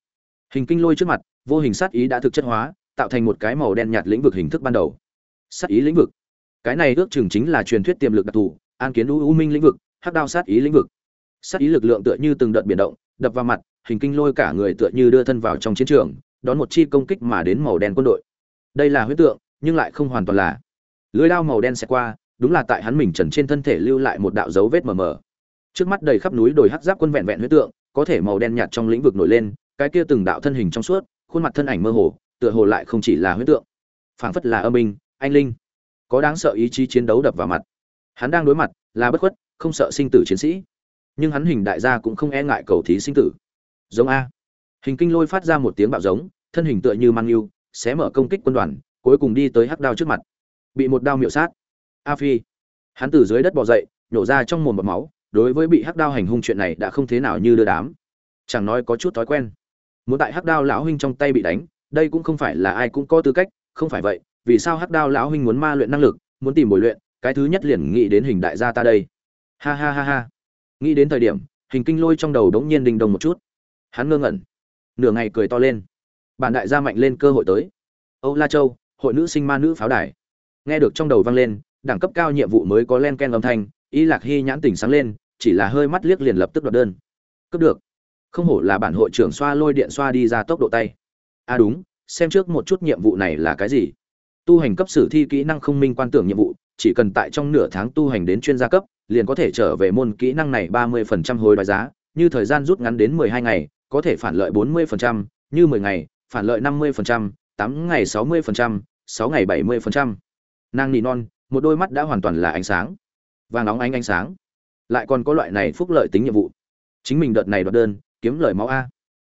Hình kinh lôi trước mặt, vô hình sát ý đã thực chất hóa, tạo thành một cái màu đen nhạt lĩnh vực hình thức ban đầu. Sát ý lĩnh vực. Cái này ước chừng chính là truyền thuyết tiềm lực đặc thù, an kiến u u minh lĩnh vực, hắc đao sát ý lĩnh vực. Sát ý lực lượng tựa như từng đợt biển động, đập vào mặt, hình kinh lôi cả người tựa như đưa thân vào trong chiến trường, đón một chi công kích mà đến màu đen quân đội. Đây là huyết tượng, nhưng lại không hoàn toàn là. Lưới đao màu đen sẽ qua, đúng là tại hắn mình trần trên thân thể lưu lại một đạo dấu vết mờ mờ. Trước mắt đầy khắp núi đồi hắc giáp quân vẹn vẹn huyết tượng có thể màu đen nhạt trong lĩnh vực nổi lên, cái kia từng đạo thân hình trong suốt, khuôn mặt thân ảnh mơ hồ, tựa hồ lại không chỉ là huyễn tượng. Phảng phất là âm minh anh linh. Có đáng sợ ý chí chiến đấu đập vào mặt. Hắn đang đối mặt, là bất khuất, không sợ sinh tử chiến sĩ. Nhưng hắn hình đại gia cũng không e ngại cầu thí sinh tử. Giống a. Hình kinh lôi phát ra một tiếng bạo giống, thân hình tựa như mang yêu, xé mở công kích quân đoàn, cuối cùng đi tới hắc đao trước mặt. Bị một đao miệu sát. A phi. Hắn từ dưới đất bò dậy, nhổ ra trong mồm bọt máu đối với bị hắc đao hành hung chuyện này đã không thế nào như đưa đám. Chẳng nói có chút thói quen. Muốn tại hắc đao lão huynh trong tay bị đánh, đây cũng không phải là ai cũng có tư cách, không phải vậy, vì sao hắc đao lão huynh muốn ma luyện năng lực, muốn tìm bồi luyện, cái thứ nhất liền nghĩ đến hình đại gia ta đây. Ha ha ha ha. Nghĩ đến thời điểm, hình kinh lôi trong đầu đống nhiên đình đồng một chút. Hắn ngơ ngẩn. Nửa ngày cười to lên. Bản đại gia mạnh lên cơ hội tới. Âu la châu, hội nữ sinh ma nữ pháo đài. Nghe được trong đầu vang lên, đẳng cấp cao nhiệm vụ mới có len ken âm thanh, y lạc hy nhãn tỉnh sáng lên chỉ là hơi mắt liếc liền lập tức đoạt đơn. Cấp được. Không hổ là bản hội trưởng xoa lôi điện xoa đi ra tốc độ tay. À đúng, xem trước một chút nhiệm vụ này là cái gì. Tu hành cấp sử thi kỹ năng không minh quan tưởng nhiệm vụ, chỉ cần tại trong nửa tháng tu hành đến chuyên gia cấp, liền có thể trở về môn kỹ năng này ba mươi phần trăm hồi đoái giá, như thời gian rút ngắn đến mười hai ngày, có thể phản lợi bốn mươi phần trăm, như mười ngày, phản lợi năm mươi phần trăm, tám ngày sáu mươi phần trăm, sáu ngày bảy mươi phần trăm. Nàng nỉ non, một đôi mắt đã hoàn toàn là ánh sáng. Vàng nóng ánh ánh sáng lại còn có loại này phúc lợi tính nhiệm vụ. Chính mình đợt này đoạt đơn, kiếm lời máu a.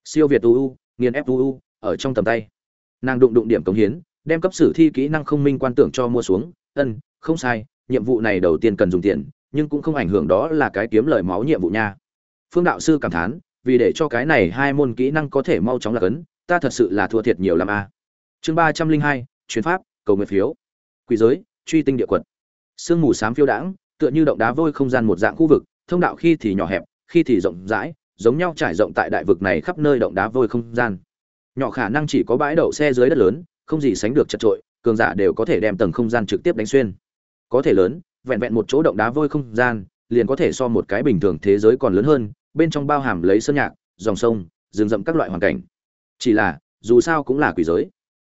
Siêu việt uu nghiền ép uu ở trong tầm tay. Nàng đụng đụng điểm cống hiến, đem cấp sử thi kỹ năng không minh quan tưởng cho mua xuống. Ân, không sai, nhiệm vụ này đầu tiên cần dùng tiền, nhưng cũng không ảnh hưởng đó là cái kiếm lời máu nhiệm vụ nha. Phương đạo sư cảm thán, vì để cho cái này hai môn kỹ năng có thể mau chóng là cấn, ta thật sự là thua thiệt nhiều lắm a. Chương ba trăm linh hai chuyến pháp, cầu nguyện phiếu. Quỷ giới, truy tinh địa quật. Sương mù xám phiêu đãng tựa như động đá vôi không gian một dạng khu vực, thông đạo khi thì nhỏ hẹp, khi thì rộng rãi, giống nhau trải rộng tại đại vực này khắp nơi động đá vôi không gian. Nhỏ khả năng chỉ có bãi đậu xe dưới đất lớn, không gì sánh được chật trội, cường giả đều có thể đem tầng không gian trực tiếp đánh xuyên. Có thể lớn, vẹn vẹn một chỗ động đá vôi không gian, liền có thể so một cái bình thường thế giới còn lớn hơn, bên trong bao hàm lấy sơn nhạc, dòng sông, rừng rậm các loại hoàn cảnh. Chỉ là, dù sao cũng là quỷ giới.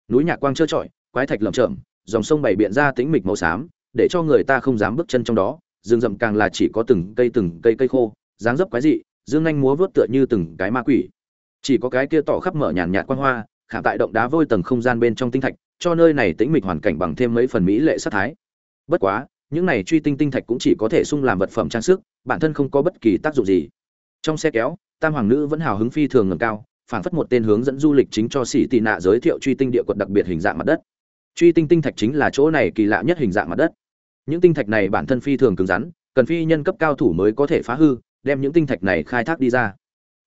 Núi nhạc quang trơ trọi, quái thạch lởm chởm, dòng sông bày biện ra tĩnh mịch màu xám để cho người ta không dám bước chân trong đó, rừng rậm càng là chỉ có từng cây từng cây cây khô, dáng dấp quái dị, dương anh múa vớt tựa như từng cái ma quỷ. Chỉ có cái kia tỏ khắp mở nhàn nhạt quan hoa khả tại động đá vôi tầng không gian bên trong tinh thạch, cho nơi này tĩnh mịch hoàn cảnh bằng thêm mấy phần mỹ lệ sát thái. Bất quá, những này truy tinh tinh thạch cũng chỉ có thể sung làm vật phẩm trang sức, bản thân không có bất kỳ tác dụng gì. Trong xe kéo, tam hoàng nữ vẫn hào hứng phi thường ngầm cao, phảng phất một tên hướng dẫn du lịch chính cho sĩ tị nạ giới thiệu truy tinh địa quật đặc biệt hình dạng mặt đất. Truy tinh tinh thạch chính là chỗ này kỳ lạ nhất hình dạng mặt đất những tinh thạch này bản thân phi thường cứng rắn, cần phi nhân cấp cao thủ mới có thể phá hư, đem những tinh thạch này khai thác đi ra.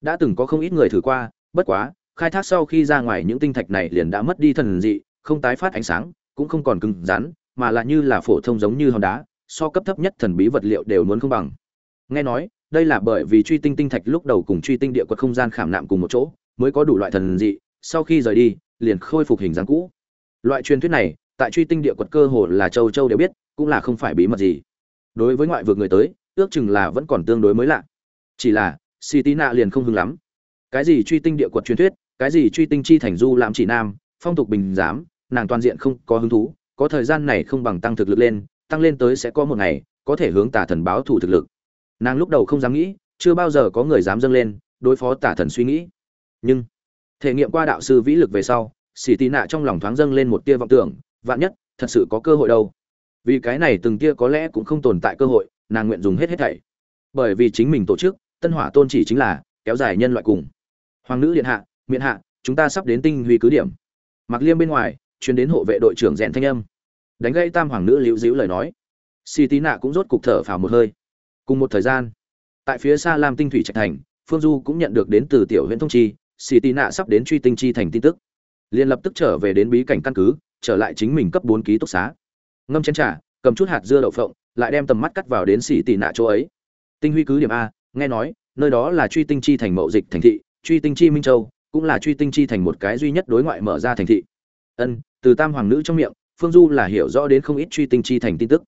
Đã từng có không ít người thử qua, bất quá, khai thác sau khi ra ngoài những tinh thạch này liền đã mất đi thần dị, không tái phát ánh sáng, cũng không còn cứng rắn, mà là như là phổ thông giống như hòn đá, so cấp thấp nhất thần bí vật liệu đều muốn không bằng. Nghe nói, đây là bởi vì truy tinh tinh thạch lúc đầu cùng truy tinh địa quật không gian khảm nạm cùng một chỗ, mới có đủ loại thần dị, sau khi rời đi, liền khôi phục hình dáng cũ. Loại truyền thuyết này, tại truy tinh địa quật cơ hồ là châu châu đều biết cũng là không phải bí mật gì. Đối với ngoại vực người tới, ước chừng là vẫn còn tương đối mới lạ. Chỉ là si tí nạ liền không hứng lắm. Cái gì truy tinh địa quật truyền thuyết, cái gì truy tinh chi thành du làm chỉ nam, phong tục bình giám, nàng toàn diện không có hứng thú, có thời gian này không bằng tăng thực lực lên, tăng lên tới sẽ có một ngày, có thể hướng tả thần báo thủ thực lực. Nàng lúc đầu không dám nghĩ, chưa bao giờ có người dám dâng lên, đối phó tả thần suy nghĩ. Nhưng, thể nghiệm qua đạo sư vĩ lực về sau, xì tì nạ trong lòng thoáng dâng lên một tia vọng tưởng, vạn nhất, thật sự có cơ hội đâu vì cái này từng tia có lẽ cũng không tồn tại cơ hội, nàng nguyện dùng hết hết thảy. Bởi vì chính mình tổ chức, tân hỏa tôn chỉ chính là kéo dài nhân loại cùng. Hoàng nữ điện hạ, miện hạ, chúng ta sắp đến tinh huy cứ điểm. Mặc liêm bên ngoài chuyến đến hộ vệ đội trưởng rèn thanh âm. Đánh gãy tam hoàng nữ liễu dĩu lời nói. Si tí nạ cũng rốt cục thở phào một hơi. Cùng một thời gian, tại phía xa lam tinh thủy trạch thành, phương du cũng nhận được đến từ tiểu huyện thông chi, si tí nạ sắp đến truy tinh chi thành tin tức. Liền lập tức trở về đến bí cảnh căn cứ, trở lại chính mình cấp bốn ký túc xá ngâm chén trà, cầm chút hạt dưa đậu phộng, lại đem tầm mắt cắt vào đến xỉ tị nạ chỗ ấy. Tinh huy cứ điểm a, nghe nói, nơi đó là truy tinh chi thành mậu dịch thành thị, truy tinh chi minh châu, cũng là truy tinh chi thành một cái duy nhất đối ngoại mở ra thành thị. Ân, từ tam hoàng nữ trong miệng, phương du là hiểu rõ đến không ít truy tinh chi thành tin tức.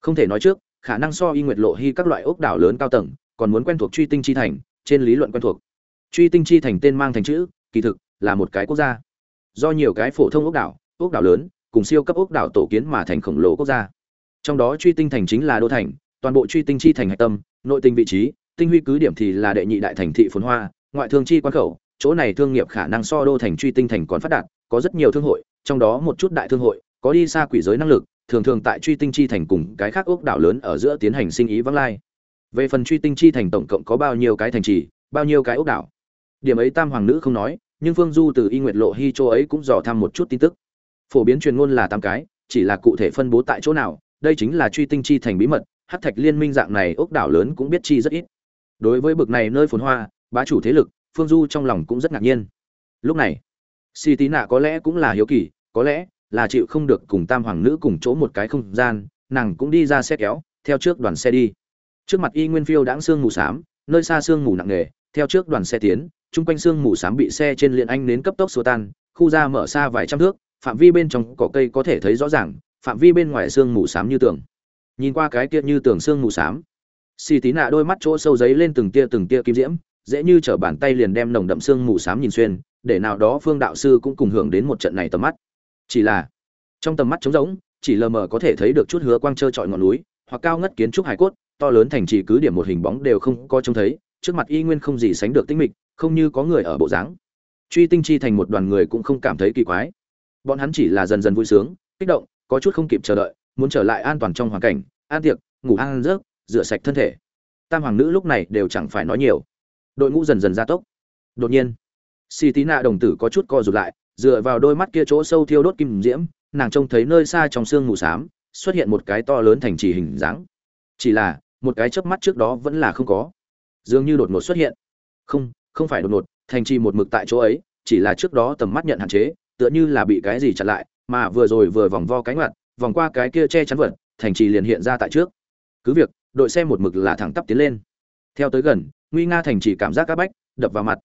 Không thể nói trước, khả năng so y nguyệt lộ hy các loại ốc đảo lớn cao tầng, còn muốn quen thuộc truy tinh chi thành, trên lý luận quen thuộc. Truy tinh chi thành tên mang thành chữ, kỳ thực, là một cái quốc gia. Do nhiều cái phổ thông ốc đảo ốc đảo lớn cùng siêu cấp ốc đảo tổ kiến mà thành khổng lồ quốc gia. Trong đó truy tinh thành chính là đô thành, toàn bộ truy tinh chi thành hạch tâm, nội tinh vị trí, tinh huy cứ điểm thì là đệ nhị đại thành thị phồn hoa, ngoại thương chi quan khẩu, chỗ này thương nghiệp khả năng so đô thành truy tinh thành còn phát đạt, có rất nhiều thương hội, trong đó một chút đại thương hội, có đi xa quỷ giới năng lực, thường thường tại truy tinh chi thành cùng cái khác ốc đảo lớn ở giữa tiến hành sinh ý vắng lai. Về phần truy tinh chi thành tổng cộng có bao nhiêu cái thành trì, bao nhiêu cái ốc đảo? Điểm ấy tam hoàng nữ không nói, nhưng phương du từ y nguyệt lộ hy châu ấy cũng dò thăm một chút tin tức phổ biến truyền ngôn là tám cái, chỉ là cụ thể phân bố tại chỗ nào, đây chính là truy tinh chi thành bí mật hát thạch liên minh dạng này ốc đảo lớn cũng biết chi rất ít. Đối với bực này nơi phồn hoa, bá chủ thế lực, phương du trong lòng cũng rất ngạc nhiên. Lúc này, si tí nạ có lẽ cũng là hiếu kỳ, có lẽ là chịu không được cùng tam hoàng nữ cùng chỗ một cái không gian, nàng cũng đi ra xe kéo, theo trước đoàn xe đi. Trước mặt y nguyên phiêu đãng sương mù s á m nơi xa sương mù nặng nề, theo trước đoàn xe tiến, chung quanh sương mù s á m bị xe trên liền anh đến cấp tốc xô tan, khu ra mở xa vài trăm thước phạm vi bên trong cỏ cây có thể thấy rõ ràng, phạm vi bên ngoài xương mù s á m như tường. Nhìn qua cái kia như tường xương mù s á m xì tí nạ đôi mắt chỗ sâu giấy lên từng tia từng tia kim diễm, dễ như t r ở bàn tay liền đem nồng đậm xương mù s á m nhìn xuyên, để nào đó phương đạo sư cũng cùng hưởng đến một trận này tầm mắt. Chỉ là, trong tầm mắt trống rỗng, chỉ lờ mờ có thể thấy được chút hứa quang trơ trọi ngọn núi, hoặc cao ngất kiến trúc hải cốt, to lớn thành trì cứ điểm một hình bóng đều không có trông thấy, trước mặt y nguyên không gì sánh được tinh mịch, không như có người ở bộ dáng. Truy tinh chi thành một đoàn người cũng không cảm thấy kỳ quái bọn hắn chỉ là dần dần vui sướng, kích động, có chút không kịp chờ đợi, muốn trở lại an toàn trong hoàn cảnh an tiệc, ngủ ăn rớt rửa sạch thân thể. Tam hoàng nữ lúc này đều chẳng phải nói nhiều. Đội ngũ dần dần gia tốc. Đột nhiên si tí nạ đồng tử có chút co rụt lại, dựa vào đôi mắt kia chỗ sâu thiêu đốt kim diễm, nàng trông thấy nơi xa trong sương mù xám, xuất hiện một cái to lớn thành trì hình dáng. Chỉ là, một cái chớp mắt trước đó vẫn là không có. Dường như đột ngột xuất hiện. Không không phải đột ngột, thành trì một mực tại chỗ ấy, chỉ là trước đó tầm mắt nhận hạn chế tựa như là bị cái gì chặn lại mà vừa rồi vừa vòng vo cánh ngoặt, vòng qua cái kia che chắn vật thành trì liền hiện ra tại trước. Cứ việc đội xe một mực là thẳng tắp tiến lên. Theo tới gần nguy nga thành trì cảm giác các bách đập vào mặt.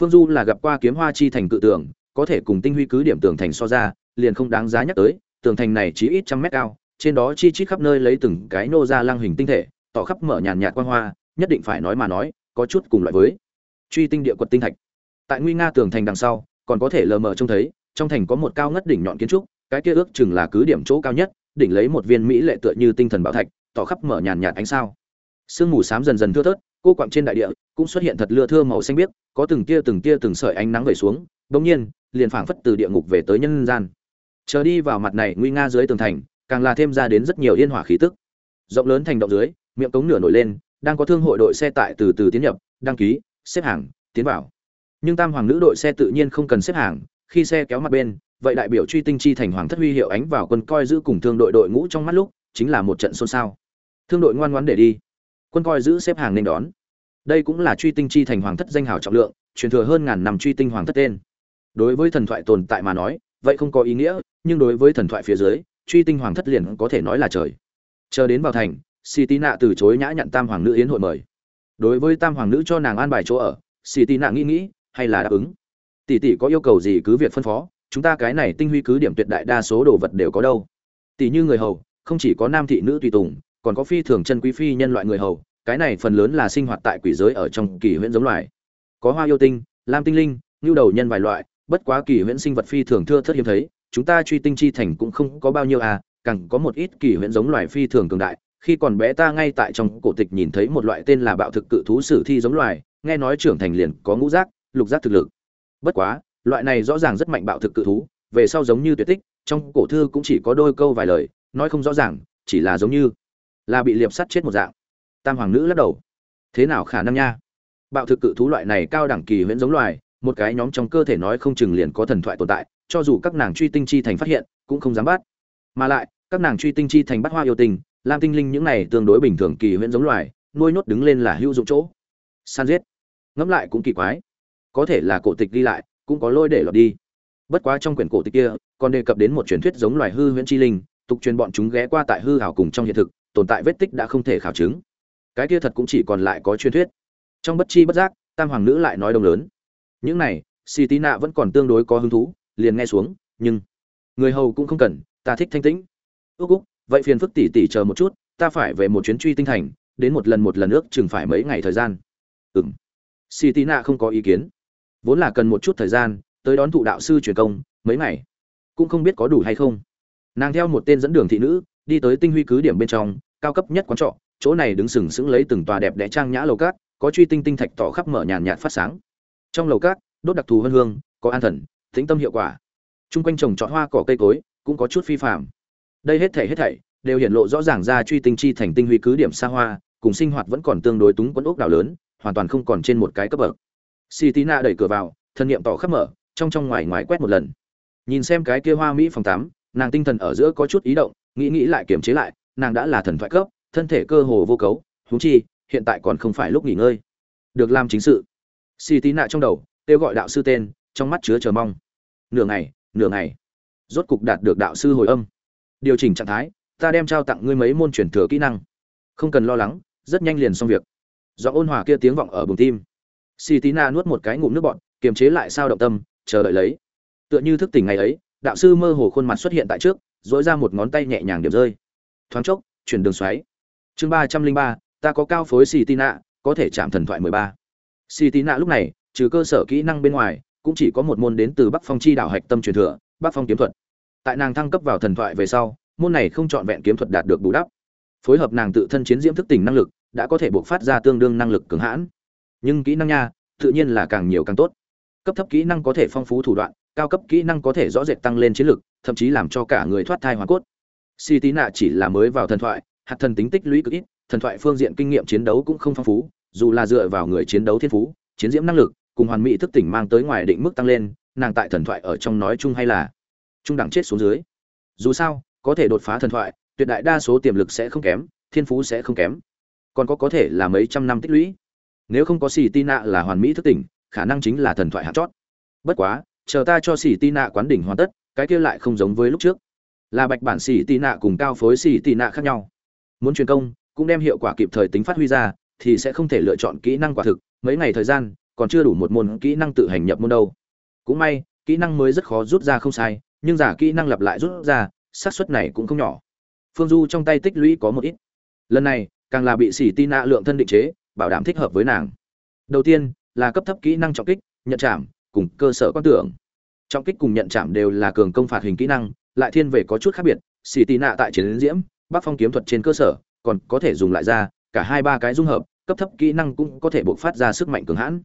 Phương du là gặp qua kiếm hoa chi thành cự tường có thể cùng tinh huy cứ điểm tường thành so ra liền không đáng giá nhắc tới tường thành này chỉ ít trăm mét cao trên đó chi chít khắp nơi lấy từng cái nô ra lăng hình tinh thể tỏ khắp mở nhàn nhạt quang hoa nhất định phải nói mà nói có chút cùng loại với truy tinh địa quật tinh thạch. Tại nguy nga tường thành đằng sau còn có thể lờ mờ trông thấy trong thành có một cao ngất đỉnh nhọn kiến trúc, cái kia ước chừng là cứ điểm chỗ cao nhất, đỉnh lấy một viên mỹ lệ tựa như tinh thần bảo thạch, tỏ khắp mở nhàn nhạt ánh sao. Sương mù xám dần dần thưa thớt, cô quặng trên đại địa, cũng xuất hiện thật lưa thưa màu xanh biếc, có từng tia từng tia từng sợi ánh nắng về xuống, bỗng nhiên, liền phảng phất từ địa ngục về tới nhân gian. Chờ đi vào mặt này nguy nga dưới tường thành, càng là thêm ra đến rất nhiều yên hỏa khí tức. Rộng lớn thành động dưới, miệng cống nửa nổi lên, đang có thương hội đội xe tại từ từ tiến nhập, đăng ký, xếp hàng, tiến vào. Nhưng tam hoàng nữ đội xe tự nhiên không cần xếp hàng khi xe kéo mặt bên, vậy đại biểu truy tinh chi thành hoàng thất huy hiệu ánh vào quân coi giữ cùng thương đội đội ngũ trong mắt lúc, chính là một trận xôn xao. Thương đội ngoan ngoãn để đi. Quân coi giữ xếp hàng nên đón. Đây cũng là truy tinh chi thành hoàng thất danh hào trọng lượng, truyền thừa hơn ngàn năm truy tinh hoàng thất tên. Đối với thần thoại tồn tại mà nói, vậy không có ý nghĩa, nhưng đối với thần thoại phía dưới, truy tinh hoàng thất liền có thể nói là trời. Chờ đến vào thành xì tí nạ từ chối nhã nhận tam hoàng nữ yến hội mời. Đối với tam hoàng nữ cho nàng an bài chỗ ở xì tí nạ nghĩ nghĩ, hay là đáp ứng tỷ tỷ có yêu cầu gì cứ việc phân phó, chúng ta cái này tinh huy cứ điểm tuyệt đại đa số đồ vật đều có đâu. Tỷ như người hầu, không chỉ có nam thị nữ tùy tùng, còn có phi thường chân quý phi nhân loại người hầu, cái này phần lớn là sinh hoạt tại quỷ giới ở trong kỳ huyễn giống loài. Có hoa yêu tinh, lam tinh linh, ngưu đầu nhân vài loại, bất quá kỳ huyễn sinh vật phi thường thưa thất hiếm thấy, chúng ta truy tinh chi thành cũng không có bao nhiêu à càng có một ít kỳ huyễn giống loài phi thường cường đại, khi còn bé ta ngay tại trong cổ tịch nhìn thấy một loại tên là bạo thực cự thú sử thi giống loài, nghe nói trưởng thành liền có ngũ giác, lục giác thực lực bất quá, loại này rõ ràng rất mạnh bạo thực cự thú, về sau giống như tuyệt tích, trong cổ thư cũng chỉ có đôi câu vài lời, nói không rõ ràng, chỉ là giống như là bị liệp sắt chết một dạng. Tam hoàng nữ lắc đầu. Thế nào khả năng nha? Bạo thực cự thú loại này cao đẳng kỳ huyễn giống loài, một cái nhóm trong cơ thể nói không chừng liền có thần thoại tồn tại, cho dù các nàng truy tinh chi thành phát hiện, cũng không dám bắt. Mà lại, các nàng truy tinh chi thành bắt hoa yêu tình, lam tinh linh những này tương đối bình thường kỳ huyễn giống loài, nuôi nhốt đứng lên là hữu dụng chỗ. San giết. Ngẫm lại cũng kỳ quái có thể là cổ tịch ghi lại, cũng có lôi để lọt đi. Bất quá trong quyển cổ tịch kia, còn đề cập đến một truyền thuyết giống loài hư huyễn chi linh, tục truyền bọn chúng ghé qua tại hư hảo cùng trong hiện thực, tồn tại vết tích đã không thể khảo chứng. Cái kia thật cũng chỉ còn lại có truyền thuyết. Trong bất chi bất giác, tam hoàng nữ lại nói đông lớn. Những này xì tí nạ vẫn còn tương đối có hứng thú, liền nghe xuống, nhưng người hầu cũng không cần, ta thích thanh tĩnh. Ước úc vậy phiền phức tỉ tỉ chờ một chút, ta phải về một chuyến truy tinh thành, đến một lần một lần ước chừng phải mấy ngày thời gian. Ừng xì tí nạ không có ý kiến vốn là cần một chút thời gian, tới đón thụ đạo sư truyền công, mấy ngày. Cũng không biết có đủ hay không. Nàng theo một tên dẫn đường thị nữ, đi tới tinh huy cứ điểm bên trong, cao cấp nhất quán trọ, chỗ này đứng sừng sững lấy từng tòa đẹp đẽ trang nhã lầu cát, có truy tinh tinh thạch tỏ khắp mở nhàn nhạt phát sáng. Trong lầu cát, đốt đặc thù hơn hương, có an thần, tĩnh tâm hiệu quả. Chung quanh trồng trọt hoa cỏ cây cối, cũng có chút phi phạm đây hết thảy hết thảy đều hiện lộ rõ ràng ra truy tinh chi thành tinh huy cứ điểm xa hoa, cùng sinh hoạt vẫn còn tương đối túng quẫn ốc đảo lớn, hoàn toàn không còn trên một cái cấp bậc si tí na đẩy cửa vào, thân nhiệm tỏ khắp mở, trong trong ngoài ngoài quét một lần. Nhìn xem cái kia hoa mỹ phòng tắm, nàng tinh thần ở giữa có chút ý động, nghĩ nghĩ lại kiềm chế lại, nàng đã là thần thoại cấp, thân thể cơ hồ vô cấu, huống chi, hiện tại còn không phải lúc nghỉ ngơi. Được làm chính sự. Si tí nạ trong đầu, kêu gọi đạo sư tên, trong mắt chứa chờ mong. Nửa ngày nửa ngày. Rốt cục đạt được đạo sư hồi âm. Điều chỉnh trạng thái, ta đem trao tặng ngươi mấy môn truyền thừa kỹ năng. Không cần lo lắng, rất nhanh liền xong việc. Do ôn hòa kia tiếng vọng ở bừng tim si tí na nuốt một cái ngụm nước bọn kiềm chế lại sao động tâm, chờ đợi lấy. Tựa như thức tỉnh ngày ấy, đạo sư mơ hồ khuôn mặt xuất hiện tại trước dỗi ra một ngón tay nhẹ nhàng điểm rơi. Thoáng chốc, chuyển đường xoáy. Chương ba trăm linh ba, ta có cao phối si tí na, có thể chạm thần thoại mười ba. Xì Na lúc này, trừ cơ sở kỹ năng bên ngoài, cũng chỉ có một môn đến từ bắc phong chi Đạo hạch tâm truyền thừa, bắc phong kiếm thuật. Tại nàng thăng cấp vào thần thoại về sau, môn này không chọn vẹn kiếm thuật đạt được bù đắp. Phối hợp nàng tự thân chiến diễm thức tỉnh năng lực, đã có thể buộc phát ra tương đương năng lực cường hãn nhưng kỹ năng nha, tự nhiên là càng nhiều càng tốt. Cấp thấp kỹ năng có thể phong phú thủ đoạn, cao cấp kỹ năng có thể rõ rệt tăng lên chiến lực, thậm chí làm cho cả người thoát thai hoàn cốt. Si tí nạ chỉ là mới vào thần thoại, hạt thần tính tích lũy cực ít, thần thoại phương diện kinh nghiệm chiến đấu cũng không phong phú, dù là dựa vào người chiến đấu thiên phú, chiến diễm năng lực, cùng hoàn mỹ thức tỉnh mang tới ngoài định mức tăng lên, nàng tại thần thoại ở trong nói chung hay là trung đẳng chết xuống dưới. Dù sao, có thể đột phá thần thoại, tuyệt đại đa số tiềm lực sẽ không kém, thiên phú sẽ không kém. Còn có có thể là mấy trăm năm tích lũy nếu không có xì tin nạ là hoàn mỹ thức tỉnh, khả năng chính là thần thoại hạt chót. Bất quá, chờ ta cho xì tin nạ quán đỉnh hoàn tất, cái kia lại không giống với lúc trước. Là bạch bản xì tì nạ cùng cao phối xì tì nạ khác nhau. Muốn truyền công, cũng đem hiệu quả kịp thời tính phát huy ra, thì sẽ không thể lựa chọn kỹ năng quả thực. Mấy ngày thời gian, còn chưa đủ một môn kỹ năng tự hành nhập môn đâu. Cũng may, kỹ năng mới rất khó rút ra không sai, nhưng giả kỹ năng lặp lại rút ra, xác suất này cũng không nhỏ. Phương du trong tay tích lũy có một ít. Lần này, càng là bị xỉ tin nạ lượng thân định chế bảo đảm thích hợp với nàng. Đầu tiên, là cấp thấp kỹ năng trọng kích, nhận chạm, cùng cơ sở quan tưởng. Trọng kích cùng nhận chạm đều là cường công phạt hình kỹ năng, lại thiên về có chút khác biệt, xì tì nạ tại chiến diễm bắc phong kiếm thuật trên cơ sở, còn có thể dùng lại ra, cả hai ba cái dung hợp, cấp thấp kỹ năng cũng có thể buộc phát ra sức mạnh cường hãn.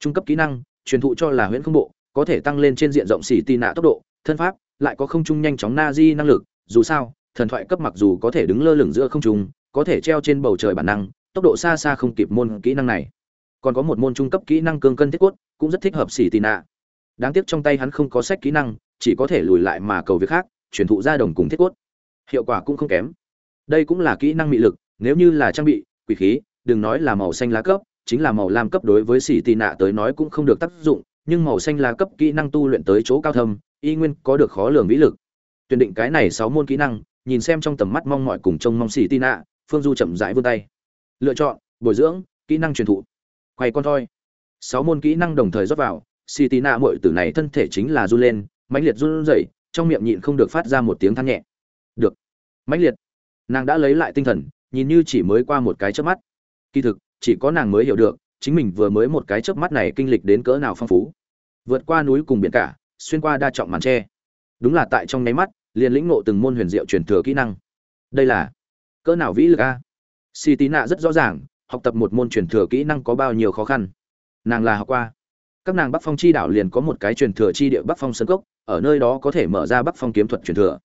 Trung cấp kỹ năng, truyền thụ cho là huyễn không bộ, có thể tăng lên trên diện rộng xì tì nạ tốc độ, thân pháp, lại có không trung nhanh chóng na di năng lực, dù sao, thần thoại cấp mặc dù có thể đứng lơ lửng giữa không trung, có thể treo trên bầu trời bản năng tốc độ xa xa không kịp môn kỹ năng này. Còn có một môn trung cấp kỹ năng cương cân thiết cốt, cũng rất thích hợp xỉ tì nạ. Đáng tiếc trong tay hắn không có sách kỹ năng, chỉ có thể lùi lại mà cầu việc khác, truyền thụ ra đồng cùng thiết cốt. Hiệu quả cũng không kém. Đây cũng là kỹ năng mị lực, nếu như là trang bị, quỷ khí, đừng nói là màu xanh lá cấp, chính là màu lam cấp đối với xỉ tì nạ tới nói cũng không được tác dụng, nhưng màu xanh lá cấp kỹ năng tu luyện tới chỗ cao thâm, y nguyên có được khó lường vĩ lực. Tuyển định cái này sáu môn kỹ năng, nhìn xem trong tầm mắt mong mọi cùng trông mong xỉ tì nạ, phương du chậm rãi vươn tay lựa chọn, bồi dưỡng, kỹ năng truyền thụ. Quay con thoi. Sáu môn kỹ năng đồng thời rót vào. Si tí nạ muội tử này thân thể chính là run lên, mãnh liệt run rẩy, trong miệng nhịn không được phát ra một tiếng than nhẹ. Được. Mãnh liệt. Nàng đã lấy lại tinh thần, nhìn như chỉ mới qua một cái chớp mắt. Kỳ thực, chỉ có nàng mới hiểu được, chính mình vừa mới một cái chớp mắt này kinh lịch đến cỡ nào phong phú. Vượt qua núi cùng biển cả, xuyên qua đa trọng màn tre. Đúng là tại trong nháy mắt, liền lĩnh ngộ từng môn huyền diệu truyền thừa kỹ năng. Đây là cỡ nào vĩ lực a? Si tí nạ rất rõ ràng, học tập một môn truyền thừa kỹ năng có bao nhiêu khó khăn. Nàng là học qua. Các nàng bắc phong chi đảo liền có một cái truyền thừa chi địa bắc phong sơn cốc, ở nơi đó có thể mở ra bắc phong kiếm thuật truyền thừa.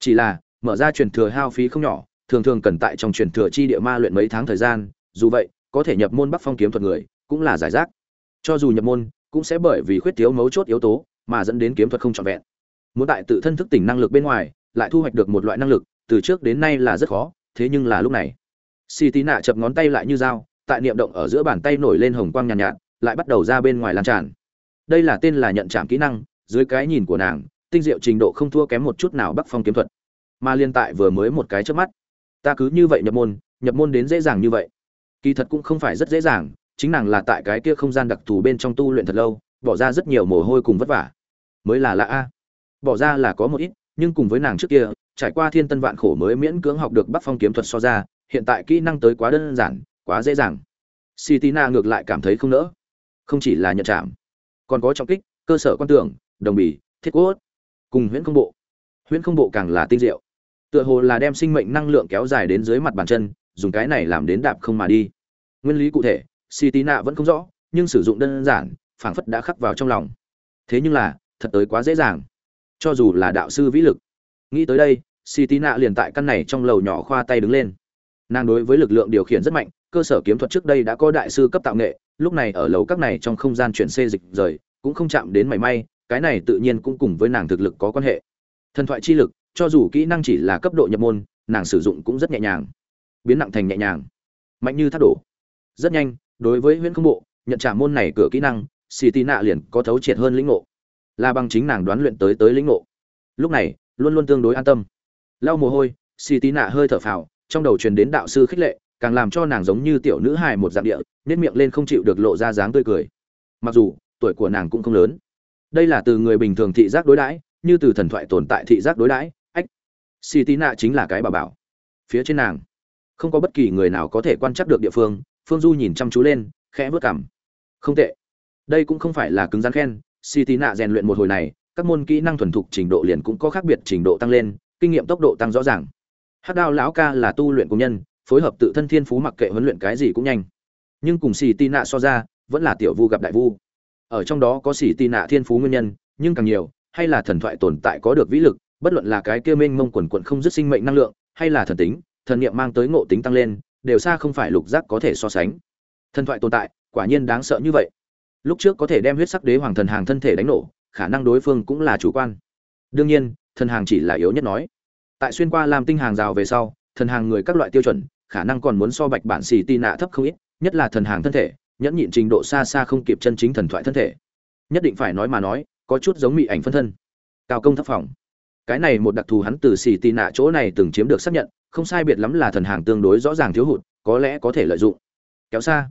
Chỉ là, mở ra truyền thừa hao phí không nhỏ, thường thường cần tại trong truyền thừa chi địa ma luyện mấy tháng thời gian, dù vậy, có thể nhập môn bắc phong kiếm thuật người, cũng là giải rác. Cho dù nhập môn, cũng sẽ bởi vì khuyết thiếu mấu chốt yếu tố, mà dẫn đến kiếm thuật không trọn vẹn. Muốn tại tự thân thức tỉnh năng lực bên ngoài, lại thu hoạch được một loại năng lực, từ trước đến nay là rất khó, thế nhưng là lúc này si tí nạ chập ngón tay lại như dao tại niệm động ở giữa bàn tay nổi lên hồng quang nhàn nhạt, nhạt lại bắt đầu ra bên ngoài lan tràn. Đây là tên là nhận trảm kỹ năng dưới cái nhìn của nàng tinh diệu trình độ không thua kém một chút nào bắc phong kiếm thuật. Mà liên tại vừa mới một cái trước mắt ta cứ như vậy nhập môn nhập môn đến dễ dàng như vậy. Kỳ thật cũng không phải rất dễ dàng chính nàng là tại cái kia không gian đặc thù bên trong tu luyện thật lâu bỏ ra rất nhiều mồ hôi cùng vất vả. Mới là lạ a. Bỏ ra là có một ít nhưng cùng với nàng trước kia trải qua thiên tân vạn khổ mới miễn cưỡng học được bắc phong kiếm thuật so ra hiện tại kỹ năng tới quá đơn giản, quá dễ dàng. Si ngược lại cảm thấy không nỡ. Không chỉ là nhận chạm, còn có trọng kích, cơ sở quan tưởng, đồng bì, thiết cốt, cùng huyễn không bộ. Huyễn không bộ càng là tinh diệu. Tựa hồ là đem sinh mệnh năng lượng kéo dài đến dưới mặt bàn chân, dùng cái này làm đến đạp không mà đi. Nguyên lý cụ thể si tí nạ vẫn không rõ, nhưng sử dụng đơn giản, phảng phất đã khắc vào trong lòng. Thế nhưng là, thật tới quá dễ dàng. Cho dù là đạo sư vĩ lực. Nghĩ tới đây si tí nạ liền tại căn này trong lầu nhỏ khoa tay đứng lên nàng đối với lực lượng điều khiển rất mạnh, cơ sở kiếm thuật trước đây đã có đại sư cấp tạo nghệ, lúc này ở lầu các này trong không gian chuyển xê dịch rời, cũng không chạm đến mảy may, cái này tự nhiên cũng cùng với nàng thực lực có quan hệ. Thần thoại chi lực, cho dù kỹ năng chỉ là cấp độ nhập môn, nàng sử dụng cũng rất nhẹ nhàng. Biến nặng thành nhẹ nhàng. Mạnh như thác đổ. Rất nhanh, đối với huyễn không bộ, nhận trả môn này cửa kỹ năng xì tì nạ liền có thấu triệt hơn lĩnh ngộ. Là bằng chính nàng đoán luyện tới tới lĩnh ngộ. Lúc này, luôn luôn tương đối an tâm. Lau mồ hôi xì tì nạ hơi thở phào trong đầu truyền đến đạo sư khích lệ, càng làm cho nàng giống như tiểu nữ hài một dạng địa nếp miệng lên không chịu được lộ ra dáng tươi cười. Mặc dù, tuổi của nàng cũng không lớn. Đây là từ người bình thường thị giác đối đãi, như từ thần thoại tồn tại thị giác đối đãi, ách. Xì tí nạ chính là cái bà bảo. Phía trên nàng, không có bất kỳ người nào có thể quan trắc được địa phương phương du nhìn chăm chú lên, khẽ vớt cảm không tệ. Đây cũng không phải là cứng rắn khen xì tí nạ rèn luyện một hồi này, các môn kỹ năng thuần thục trình độ liền cũng có khác biệt trình độ tăng lên, kinh nghiệm tốc độ tăng rõ ràng hát đao lão ca là tu luyện công nhân, phối hợp tự thân thiên phú mặc kệ huấn luyện cái gì cũng nhanh. Nhưng cùng xì tị nạ so ra, vẫn là tiểu vu gặp đại vu. Ở trong đó có xì tị nạ thiên phú nguyên nhân, nhưng càng nhiều, hay là thần thoại tồn tại có được vĩ lực, bất luận là cái kia mênh mông quần quận không dứt sinh mệnh năng lượng, hay là thần tính, thần niệm mang tới ngộ tính tăng lên, đều xa không phải lục giác có thể so sánh. Thần thoại tồn tại, quả nhiên đáng sợ như vậy. Lúc trước có thể đem huyết sắc đế hoàng thần hàng thân thể đánh nổ, khả năng đối phương cũng là chủ quan. Đương nhiên, thần hàng chỉ là yếu nhất nói tại xuyên qua làm tinh hàng rào về sau, thần hàng người các loại tiêu chuẩn, khả năng còn muốn so bạch bản xì tì nạ thấp không ít, nhất là thần hàng thân thể, nhẫn nhịn trình độ xa xa không kịp chân chính thần thoại thân thể. Nhất định phải nói mà nói, có chút giống mị ảnh phân thân. Cao công thấp phòng. Cái này một đặc thù hắn từ xì tì nạ chỗ này từng chiếm được xác nhận, không sai biệt lắm là thần hàng tương đối rõ ràng thiếu hụt, có lẽ có thể lợi dụng. Kéo xa.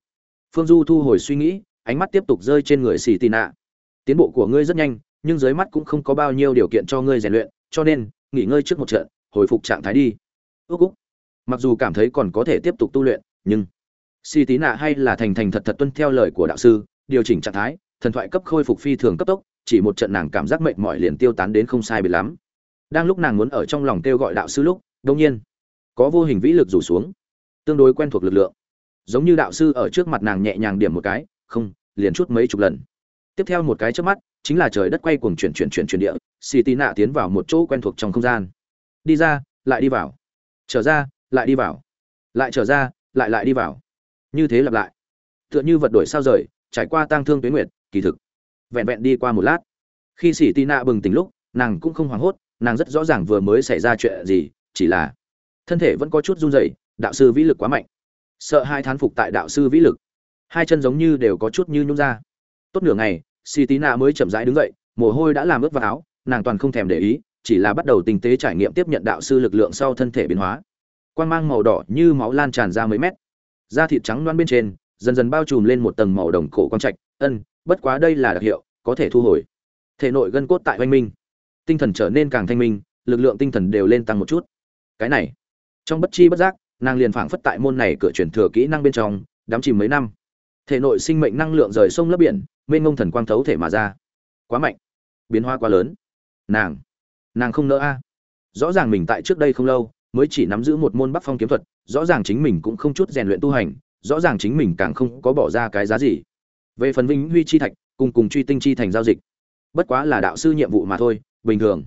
Phương du thu hồi suy nghĩ, ánh mắt tiếp tục rơi trên người xì tì nạ. Tiến bộ của ngươi rất nhanh, nhưng dưới mắt cũng không có bao nhiêu điều kiện cho ngươi rèn luyện, cho nên nghỉ ngơi trước một trận, hồi phục trạng thái đi. Ước úc. Mặc dù cảm thấy còn có thể tiếp tục tu luyện, nhưng si tí nạ hay là thành thành thật thật tuân theo lời của đạo sư, điều chỉnh trạng thái, thần thoại cấp khôi phục phi thường cấp tốc, chỉ một trận nàng cảm giác mệt mỏi liền tiêu tán đến không sai biệt lắm. Đang lúc nàng muốn ở trong lòng kêu gọi đạo sư lúc đông nhiên, có vô hình vĩ lực rủ xuống, tương đối quen thuộc lực lượng. Giống như đạo sư ở trước mặt nàng nhẹ nhàng điểm một cái, không, liền chút mấy chục lần. Tiếp theo một cái trước mắt chính là trời đất quay cuồng chuyển chuyển chuyển chuyển địa, xì tì nạ tiến vào một chỗ quen thuộc trong không gian. Đi ra, lại đi vào. Trở ra, lại đi vào. Lại trở ra, lại lại đi vào. Như thế lặp lại. Tựa như vật đổi sao rời, trải qua tang thương tuyến nguyệt, kỳ thực. Vẹn vẹn đi qua một lát. Khi xì tì nạ bừng tỉnh lúc, nàng cũng không hoảng hốt, nàng rất rõ ràng vừa mới xảy ra chuyện gì, chỉ là thân thể vẫn có chút run rẩy, đạo sư vĩ lực quá mạnh. Sợ hai thán phục tại đạo sư vĩ lực. Hai chân giống như đều có chút như nhung ra. Tốt nửa ngày xì tí nạ mới chậm rãi đứng dậy, mồ hôi đã làm ướt vào áo, nàng toàn không thèm để ý, chỉ là bắt đầu tinh tế trải nghiệm tiếp nhận đạo sư lực lượng sau thân thể biến hóa. Quan mang màu đỏ như máu lan tràn ra mấy mét. Da thịt trắng loan bên trên, dần dần bao trùm lên một tầng màu đồng cổ quang trạch, ân, bất quá đây là đặc hiệu, có thể thu hồi. Thể nội gân cốt tại oanh minh. Tinh thần trở nên càng thanh minh, lực lượng tinh thần đều lên tăng một chút. Cái này, trong bất chi bất giác, nàng liền phảng phất tại môn này cửa chuyển thừa kỹ năng bên trong, đắm chìm mấy năm. Thể nội sinh mệnh năng lượng rời sông lấp biển mênh ngông thần quang thấu thể mà ra. Quá mạnh. Biến hóa quá lớn. Nàng. Nàng không nỡ a. Rõ ràng mình tại trước đây không lâu, mới chỉ nắm giữ một môn bắc phong kiếm thuật, rõ ràng chính mình cũng không chút rèn luyện tu hành, rõ ràng chính mình càng không có bỏ ra cái giá gì. Về phần vinh huy chi thạch, cùng cùng truy tinh chi thành giao dịch. Bất quá là đạo sư nhiệm vụ mà thôi, bình thường.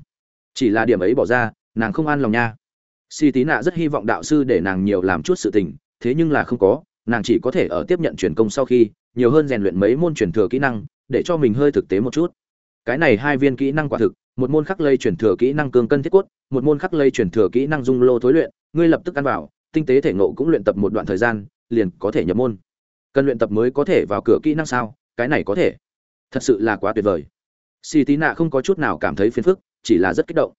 Chỉ là điểm ấy bỏ ra, nàng không an lòng nha. Si tí nạ rất hy vọng đạo sư để nàng nhiều làm chút sự tình, thế nhưng là không có, nàng chỉ có thể ở tiếp nhận truyền công sau khi nhiều hơn rèn luyện mấy môn truyền thừa kỹ năng, để cho mình hơi thực tế một chút. Cái này hai viên kỹ năng quả thực, một môn khắc lây truyền thừa kỹ năng cường cân thiết cốt, một môn khắc lây truyền thừa kỹ năng dung lô thối luyện, ngươi lập tức ăn vào, tinh tế thể ngộ cũng luyện tập một đoạn thời gian, liền có thể nhập môn. Cần luyện tập mới có thể vào cửa kỹ năng sao? Cái này có thể. Thật sự là quá tuyệt vời. Xì tí nạ không có chút nào cảm thấy phiền phức, chỉ là rất kích động.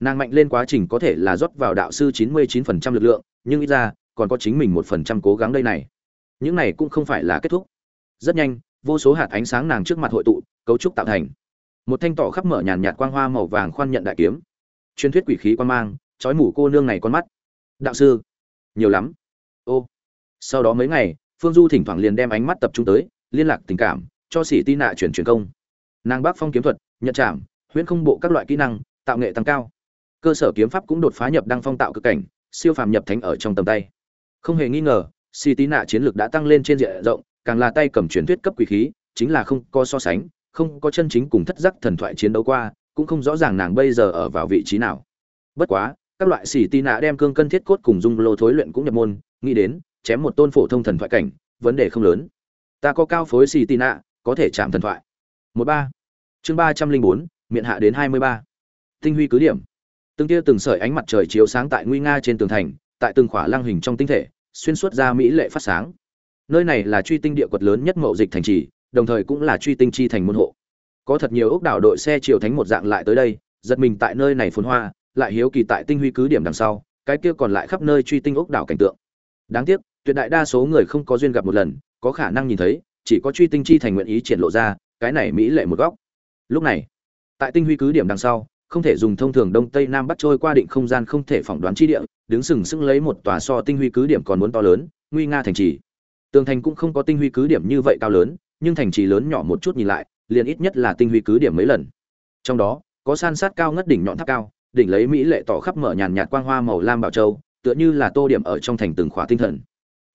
Nàng mạnh lên quá trình có thể là rót vào đạo sư chín mươi chín phần trăm lực lượng, nhưng ít ra, còn có chính mình một phần trăm cố gắng đây này. Những này cũng không phải là kết thúc rất nhanh, vô số hạt ánh sáng nàng trước mặt hội tụ, cấu trúc tạo thành. Một thanh tỏ khắp mở nhàn nhạt quang hoa màu vàng khoan nhận đại kiếm. Truyền thuyết quỷ khí quan mang, trói mủ cô nương này con mắt. Đạo sư, nhiều lắm. Ô. Sau đó mấy ngày, phương du thỉnh thoảng liền đem ánh mắt tập trung tới, liên lạc tình cảm, cho sĩ tin nạ chuyển truyền công. Nàng bác phong kiếm thuật, nhận trảm, huyễn không bộ các loại kỹ năng, tạo nghệ tăng cao. Cơ sở kiếm pháp cũng đột phá nhập đăng phong tạo cực cảnh, siêu phàm nhập thánh ở trong tầm tay. Không hề nghi ngờ sĩ tí nạ chiến lược đã tăng lên trên diện rộng càng là tay cầm truyền thuyết cấp quỷ khí, chính là không có so sánh, không có chân chính cùng thất giác thần thoại chiến đấu qua, cũng không rõ ràng nàng bây giờ ở vào vị trí nào. Bất quá, các loại xỉ tì nạ đem cương cân thiết cốt cùng dung lô thối luyện cũng nhập môn, nghĩ đến, chém một tôn phổ thông thần thoại cảnh, vấn đề không lớn. Ta có cao phối xỉ tì nạ, có thể chạm thần thoại. Một ba. Chương ba trăm linh bốn, miệng hạ đến hai mươi ba. Tinh huy cứ điểm. Từng tia từng sợi ánh mặt trời chiếu sáng tại nguy nga trên tường thành, tại từng khỏa lăng hình trong tinh thể, xuyên suốt ra mỹ lệ phát sáng nơi này là truy tinh địa quật lớn nhất mậu dịch thành trì, đồng thời cũng là truy tinh chi thành môn hộ. Có thật nhiều ốc đảo đội xe triều thánh một dạng lại tới đây, giật mình tại nơi này phồn hoa, lại hiếu kỳ tại tinh huy cứ điểm đằng sau, cái kia còn lại khắp nơi truy tinh ốc đảo cảnh tượng. Đáng tiếc, tuyệt đại đa số người không có duyên gặp một lần, có khả năng nhìn thấy, chỉ có truy tinh chi thành nguyện ý triển lộ ra, cái này mỹ lệ một góc. Lúc này, tại tinh huy cứ điểm đằng sau, không thể dùng thông thường đông tây nam bắc trôi qua định không gian không thể phỏng đoán chi địa, đứng sừng sững lấy một tòa so tinh huy cứ điểm còn muốn to lớn, nguy nga thành trì tường thành cũng không có tinh huy cứ điểm như vậy cao lớn, nhưng thành trì lớn nhỏ một chút nhìn lại, liền ít nhất là tinh huy cứ điểm mấy lần. Trong đó, có san sát cao ngất đỉnh nhọn tháp cao, đỉnh lấy mỹ lệ tỏ khắp mở nhàn nhạt quang hoa màu lam bảo châu, tựa như là tô điểm ở trong thành từng khóa tinh thần.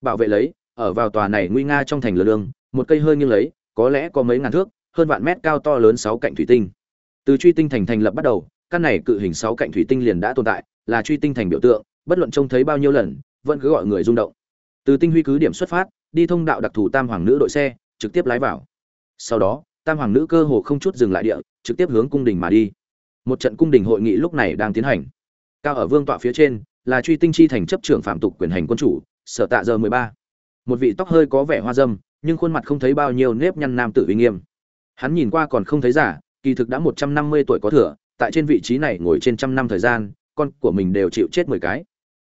Bảo vệ lấy, ở vào tòa này nguy nga trong thành lơ lương một cây hơi nghiêng lấy, có lẽ có mấy ngàn thước, hơn vạn mét cao to lớn sáu cạnh thủy tinh. Từ truy tinh thành thành lập bắt đầu, căn này cự hình sáu cạnh thủy tinh liền đã tồn tại, là truy tinh thành biểu tượng, bất luận trông thấy bao nhiêu lần, vẫn cứ gọi người rung động. Từ tinh huy cứ điểm xuất phát đi thông đạo đặc thù tam hoàng nữ đội xe, trực tiếp lái vào. Sau đó, tam hoàng nữ cơ hồ không chút dừng lại địa, trực tiếp hướng cung đình mà đi. Một trận cung đình hội nghị lúc này đang tiến hành. Cao ở vương tọa phía trên, là truy tinh chi thành chấp trưởng phạm tục quyền hành quân chủ, sở tạ giờ mười ba. Một vị tóc hơi có vẻ hoa dâm, nhưng khuôn mặt không thấy bao nhiêu nếp nhăn nam tử uy nghiêm. Hắn nhìn qua còn không thấy giả, kỳ thực đã một trăm năm mươi tuổi có thừa, tại trên vị trí này ngồi trên trăm năm thời gian, con của mình đều chịu chết mười cái.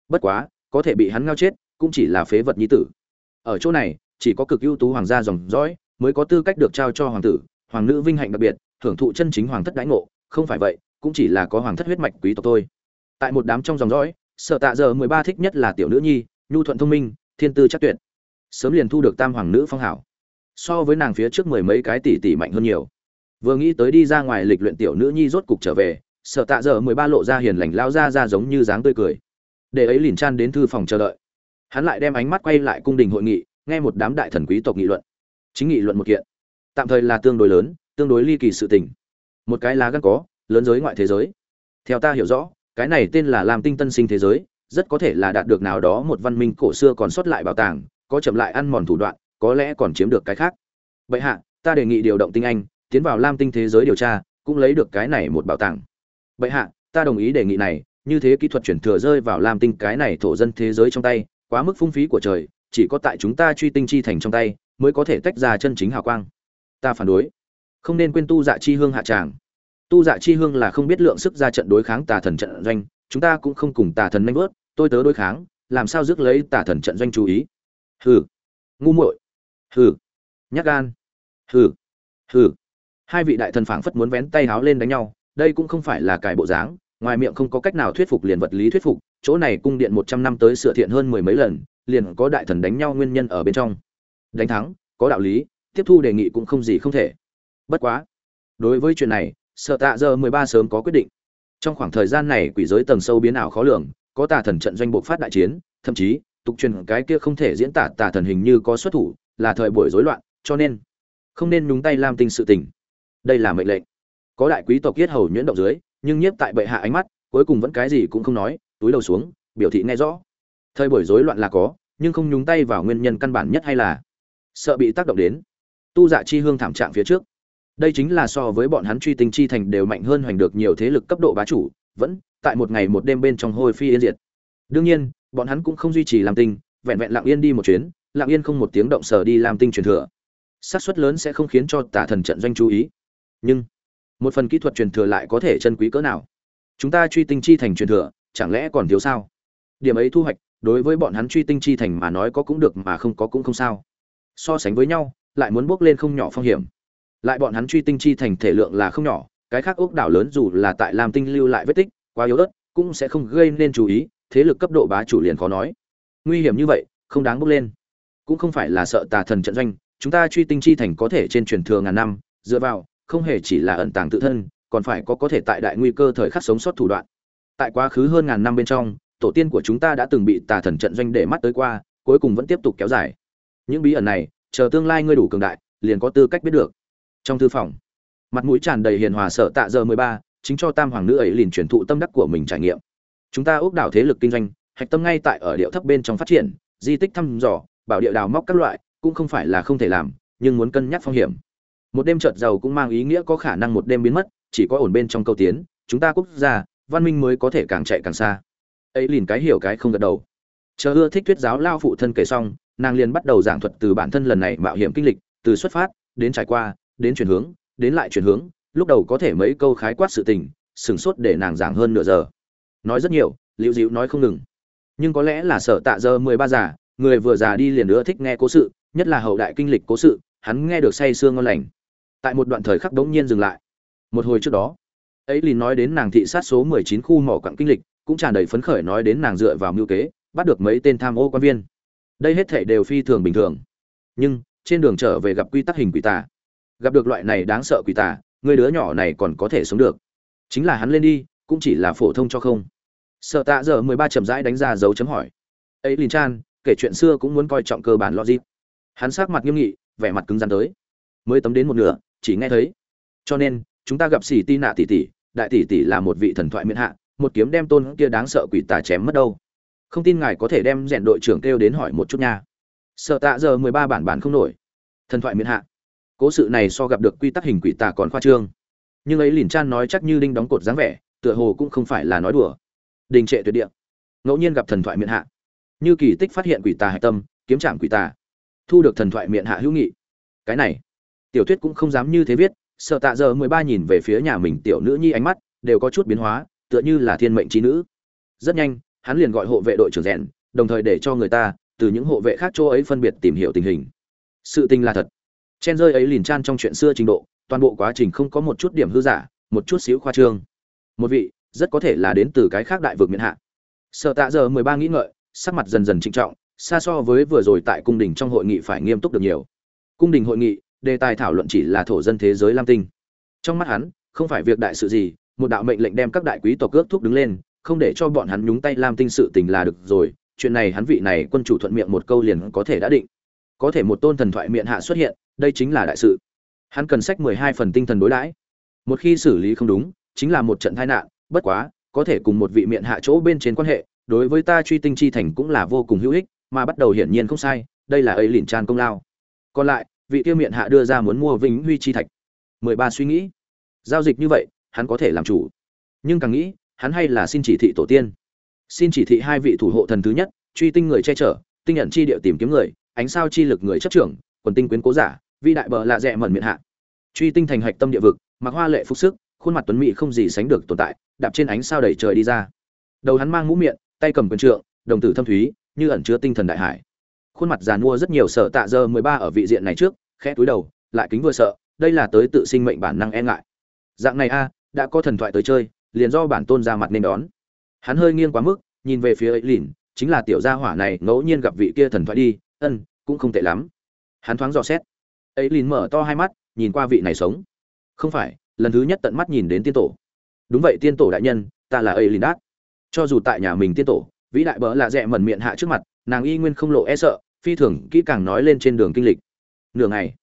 Bất quá, có thể bị hắn ngao chết, cũng chỉ là phế vật nhi tử ở chỗ này, chỉ có cực ưu tú hoàng gia dòng dõi mới có tư cách được trao cho hoàng tử, hoàng nữ vinh hạnh đặc biệt, hưởng thụ chân chính hoàng thất đãi ngộ. Không phải vậy, cũng chỉ là có hoàng thất huyết mạch quý tộc thôi. Tại một đám trong dòng dõi sợ tạ giờ mười ba thích nhất là tiểu nữ nhi, nhu thuận thông minh, thiên tư chắc tuyệt. Sớm liền thu được tam hoàng nữ phong hảo. So với nàng phía trước mười mấy cái tỷ tỷ mạnh hơn nhiều. Vừa nghĩ tới đi ra ngoài lịch luyện tiểu nữ nhi rốt cục trở về sợ tạ giờ mười ba lộ ra hiền lành, lao ra ra giống như dáng tươi cười. Để ấy liền chan đến thư phòng chờ đợi hắn lại đem ánh mắt quay lại cung đình hội nghị, nghe một đám đại thần quý tộc nghị luận. Chính nghị luận một kiện. Tạm thời là tương đối lớn, tương đối ly kỳ sự tình. Một cái lá gan có, lớn giới ngoại thế giới. Theo ta hiểu rõ, cái này tên là làm tinh tân sinh thế giới, rất có thể là đạt được nào đó một văn minh cổ xưa còn sót lại bảo tàng, có chậm lại ăn mòn thủ đoạn, có lẽ còn chiếm được cái khác. Vậy hạ, ta đề nghị điều động tinh anh, tiến vào lam tinh thế giới điều tra, cũng lấy được cái này một bảo tàng. Vậy hạ, ta đồng ý đề nghị này, như thế kỹ thuật chuyển thừa rơi vào lam tinh cái này thổ dân thế giới trong tay quá mức phung phí của trời, chỉ có tại chúng ta truy tinh chi thành trong tay, mới có thể tách ra chân chính hào quang. Ta phản đối. Không nên quên tu dạ chi hương hạ tràng. Tu dạ chi hương là không biết lượng sức ra trận đối kháng tà thần trận doanh, chúng ta cũng không cùng tà thần nanh vớt tôi tớ đối kháng, làm sao rước lấy tà thần trận doanh chú ý? Hừ. Ngu muội. Hừ. Nhát gan. Hừ. Hừ. Hai vị đại thần phảng phất muốn vén tay háo lên đánh nhau, đây cũng không phải là cải bộ dáng, ngoài miệng không có cách nào thuyết phục liền vật lý thuyết phục chỗ này cung điện một trăm năm tới sửa thiện hơn mười mấy lần, liền có đại thần đánh nhau nguyên nhân ở bên trong. Đánh thắng, có đạo lý, tiếp thu đề nghị cũng không gì không thể. Bất quá, đối với chuyện này sở tạ giờ mười ba sớm có quyết định. Trong khoảng thời gian này quỷ giới tầng sâu biến ảo khó lường, có tà thần trận doanh bộ phát đại chiến, thậm chí, tục truyền cái kia không thể diễn tả tà thần hình như có xuất thủ, là thời buổi rối loạn, cho nên không nên nhúng tay làm tinh sự tình. Đây là mệnh lệnh. Có đại quý tộc kiết hầu nhuyễn động dưới, nhưng nhiếp tại bệ hạ ánh mắt, cuối cùng vẫn cái gì cũng không nói túi đầu xuống, biểu thị nghe rõ. Thời buổi rối loạn là có, nhưng không nhúng tay vào nguyên nhân căn bản nhất hay là sợ bị tác động đến. Tu dạ chi hương thảm trạng phía trước. Đây chính là so với bọn hắn truy tinh chi thành đều mạnh hơn hoành được nhiều thế lực cấp độ bá chủ, vẫn tại một ngày một đêm bên trong hôi phi yên diệt. Đương nhiên, bọn hắn cũng không duy trì làm tinh, vẹn vẹn lặng yên đi một chuyến, lặng yên không một tiếng động sở đi làm tinh truyền thừa. Xác suất lớn sẽ không khiến cho tả thần trận doanh chú ý. Nhưng, một phần kỹ thuật truyền thừa lại có thể chân quý cỡ nào? Chúng ta truy tinh chi thành truyền thừa chẳng lẽ còn thiếu sao? Điểm ấy thu hoạch, đối với bọn hắn truy tinh chi thành mà nói có cũng được mà không có cũng không sao. So sánh với nhau, lại muốn bước lên không nhỏ phong hiểm. Lại bọn hắn truy tinh chi thành thể lượng là không nhỏ, cái khác ốc đảo lớn dù là tại lam tinh lưu lại vết tích, quá yếu ớt, cũng sẽ không gây nên chú ý, thế lực cấp độ bá chủ liền khó nói. Nguy hiểm như vậy, không đáng bước lên. Cũng không phải là sợ tà thần trận doanh, chúng ta truy tinh chi thành có thể trên truyền thừa ngàn năm, dựa vào, không hề chỉ là ẩn tàng tự thân, còn phải có có thể tại đại nguy cơ thời khắc sống sót thủ đoạn tại quá khứ hơn ngàn năm bên trong, tổ tiên của chúng ta đã từng bị tà thần trận doanh để mắt tới qua, cuối cùng vẫn tiếp tục kéo dài. Những bí ẩn này, chờ tương lai ngươi đủ cường đại, liền có tư cách biết được. Trong thư phòng, mặt mũi tràn đầy hiền hòa sợ tạ giờ mười ba, chính cho tam hoàng nữ ấy liền truyền thụ tâm đắc của mình trải nghiệm. Chúng ta ước đảo thế lực kinh doanh, hạch tâm ngay tại ở điệu thấp bên trong phát triển, di tích thăm dò, bảo địa đào móc các loại, cũng không phải là không thể làm, nhưng muốn cân nhắc phong hiểm. Một đêm trợt giàu cũng mang ý nghĩa có khả năng một đêm biến mất, chỉ có ổn bên trong câu tiến, chúng ta quốc gia văn minh mới có thể càng chạy càng xa. Ấy liền cái hiểu cái không gật đầu. Chờ ưa thích thuyết giáo lao phụ thân kể xong, nàng liền bắt đầu giảng thuật từ bản thân lần này mạo hiểm kinh lịch, từ xuất phát, đến trải qua, đến chuyển hướng, đến lại chuyển hướng, lúc đầu có thể mấy câu khái quát sự tình sửng sốt để nàng giảng hơn nửa giờ. Nói rất nhiều, liễu dịu nói không ngừng. Nhưng có lẽ là sở tạ giờ mười ba già, người vừa già đi liền nữa thích nghe cố sự, nhất là hậu đại kinh lịch cố sự, hắn nghe được say sương ngon lành. Tại một đoạn thời khắc đống nhiên dừng lại. Một hồi trước đó ấy liền nói đến nàng thị sát số mười chín khu mỏ quặng kinh lịch, cũng tràn đầy phấn khởi nói đến nàng dựa vào mưu kế, bắt được mấy tên tham ô quan viên. Đây hết thể đều phi thường bình thường. Nhưng, trên đường trở về gặp quy tắc hình quỷ tà. Gặp được loại này đáng sợ quỷ tà, người đứa nhỏ này còn có thể sống được. Chính là hắn lên đi, cũng chỉ là phổ thông cho không. Sợ tạ giờ mười ba chậm rãi đánh ra dấu chấm hỏi. Ấy lìn chan, kể chuyện xưa cũng muốn coi trọng cơ bản logic. Hắn sát mặt nghiêm nghị, vẻ mặt cứng rắn tới. Mới tấm đến một nửa, chỉ nghe thấy. Cho nên, chúng ta gặp xỉ ti nạ tỷ tỷ đại tỷ tỷ là một vị thần thoại miễn hạ, một kiếm đem tôn kia đáng sợ quỷ tà chém mất đâu. Không tin ngài có thể đem rèn đội trưởng kêu đến hỏi một chút nha. Sợ tạ giờ mười ba bản bản không nổi. Thần thoại miễn hạ. Cố sự này so gặp được quy tắc hình quỷ tà còn khoa trương. Nhưng ấy lìn chan nói chắc như đinh đóng cột dáng vẻ, tựa hồ cũng không phải là nói đùa. Đình trệ tuyệt địa. Ngẫu nhiên gặp thần thoại miễn hạ. Như kỳ tích phát hiện quỷ tà hạch tâm, kiếm trạm quỷ tà. Thu được thần thoại miệng hạ hữu nghị. Cái này, tiểu thuyết cũng không dám như thế viết sợ tạ giờ mười ba nhìn về phía nhà mình tiểu nữ nhi ánh mắt, đều có chút biến hóa, tựa như là thiên mệnh trí nữ. Rất nhanh, hắn liền gọi hộ vệ đội trưởng rèn, đồng thời để cho người ta từ những hộ vệ khác chỗ ấy phân biệt tìm hiểu tình hình. Sự tình là thật. Chen rơi ấy liền chan trong chuyện xưa trình độ, toàn bộ quá trình không có một chút điểm hư giả, một chút xíu khoa trương. Một vị, rất có thể là đến từ cái khác đại vực miền hạ. Sợ tạ giờ mười ba nghĩ ngợi, sắc mặt dần dần trịnh trọng, xa so với vừa rồi tại cung đình trong hội nghị phải nghiêm túc được nhiều. Cung đình hội nghị đề tài thảo luận chỉ là thổ dân thế giới lam tinh. Trong mắt hắn, không phải việc đại sự gì, một đạo mệnh lệnh đem các đại quý tộc cướp thúc đứng lên, không để cho bọn hắn nhúng tay lam tinh sự tình là được rồi, chuyện này hắn vị này quân chủ thuận miệng một câu liền có thể đã định. Có thể một tôn thần thoại miệng hạ xuất hiện, đây chính là đại sự. Hắn cần sách mười hai phần tinh thần đối đãi. Một khi xử lý không đúng, chính là một trận tai nạn, bất quá, có thể cùng một vị miệng hạ chỗ bên trên quan hệ, đối với ta truy tinh chi thành cũng là vô cùng hữu ích, mà bắt đầu hiển nhiên không sai, đây là ấy lìn tràn công lao. Còn lại vị tiêu miệng hạ đưa ra muốn mua vĩnh huy chi thạch. Mười ba suy nghĩ. Giao dịch như vậy, hắn có thể làm chủ. Nhưng càng nghĩ, hắn hay là xin chỉ thị tổ tiên. Xin chỉ thị hai vị thủ hộ thần thứ nhất, truy tinh người che chở, tinh nhận chi địa tìm kiếm người, ánh sao chi lực người chấp trưởng, quần tinh quyến cố giả vi đại bờ lạ rẽ mẩn miệng hạ. Truy tinh thành hạch tâm địa vực, mặc hoa lệ phúc sức, khuôn mặt tuấn mỹ không gì sánh được tồn tại, đạp trên ánh sao đầy trời đi ra. Đầu hắn mang mũ miệng, tay cầm quyền trượng, đồng tử thâm thúy, như ẩn chứa tinh thần đại hải khuôn mặt giàn mua rất nhiều sợ tạ giờ mười ba ở vị diện này trước, khẽ túi đầu, lại kính vừa sợ, đây là tới tự sinh mệnh bản năng e ngại. Dạng này a, đã có thần thoại tới chơi, liền do bản tôn ra mặt nên đón. Hắn hơi nghiêng quá mức, nhìn về phía ấy lìn, chính là tiểu gia hỏa này, ngẫu nhiên gặp vị kia thần thoại đi, ân, cũng không tệ lắm. Hắn thoáng dò xét. Ấy lìn mở to hai mắt, nhìn qua vị này sống. Không phải, lần thứ nhất tận mắt nhìn đến tiên tổ. Đúng vậy, tiên tổ đại nhân, ta là ấy lìn đát. Cho dù tại nhà mình tiên tổ, vĩ đại bỡ là rẽ mẩn miệng hạ trước mặt, nàng y nguyên không lộ e sợ phi thường kỹ càng nói lên trên đường kinh lịch. Nửa ngày,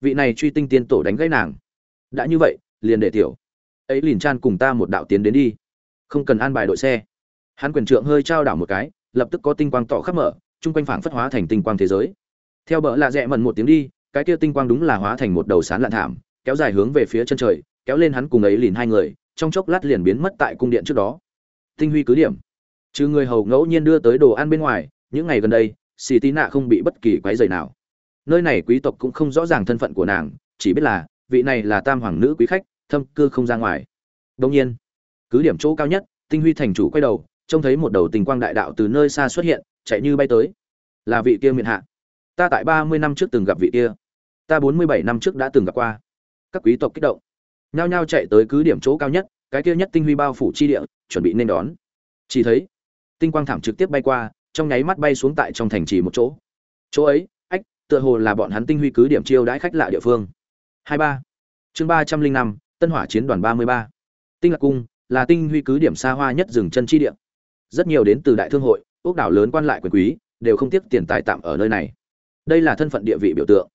vị này truy tinh tiên tổ đánh gãy nàng. Đã như vậy, liền để tiểu ấy liền chan cùng ta một đạo tiến đến đi. Không cần an bài đội xe. Hắn quyền trượng hơi trao đảo một cái, lập tức có tinh quang tỏ khắp mở, chung quanh phảng phất hóa thành tinh quang thế giới. Theo bỡ lạ rẽ mần một tiếng đi, cái kia tinh quang đúng là hóa thành một đầu sán lạn thảm, kéo dài hướng về phía chân trời, kéo lên hắn cùng ấy liền hai người, trong chốc lát liền biến mất tại cung điện trước đó. Tinh huy cứ điểm. Trừ người hầu ngẫu nhiên đưa tới đồ ăn bên ngoài, những ngày gần đây xì tí nạ không bị bất kỳ quái dày nào. Nơi này quý tộc cũng không rõ ràng thân phận của nàng, chỉ biết là, vị này là tam hoàng nữ quý khách, thâm cư không ra ngoài. Đông nhiên, cứ điểm chỗ cao nhất, tinh huy thành chủ quay đầu, trông thấy một đầu tình quang đại đạo từ nơi xa xuất hiện, chạy như bay tới. Là vị kia miệng hạ. Ta tại ba mươi năm trước từng gặp vị kia. Ta bốn mươi bảy năm trước đã từng gặp qua. Các quý tộc kích động. Nhao nhao chạy tới cứ điểm chỗ cao nhất, cái kia nhất tinh huy bao phủ chi địa, chuẩn bị nên đón. Chỉ thấy, tinh quang thảm trực tiếp bay qua trong nháy mắt bay xuống tại trong thành trì một chỗ. Chỗ ấy, ách, tựa hồ là bọn hắn tinh huy cứ điểm chiêu đãi khách lạ địa phương. Hai ba. Chương ba trăm linh năm, tân hỏa chiến đoàn ba mươi ba. Tinh lạc cung là tinh huy cứ điểm xa hoa nhất rừng chân chi địa. Rất nhiều đến từ đại thương hội, quốc đảo lớn quan lại quyền quý, đều không tiếc tiền tài tạm ở nơi này. Đây là thân phận địa vị biểu tượng.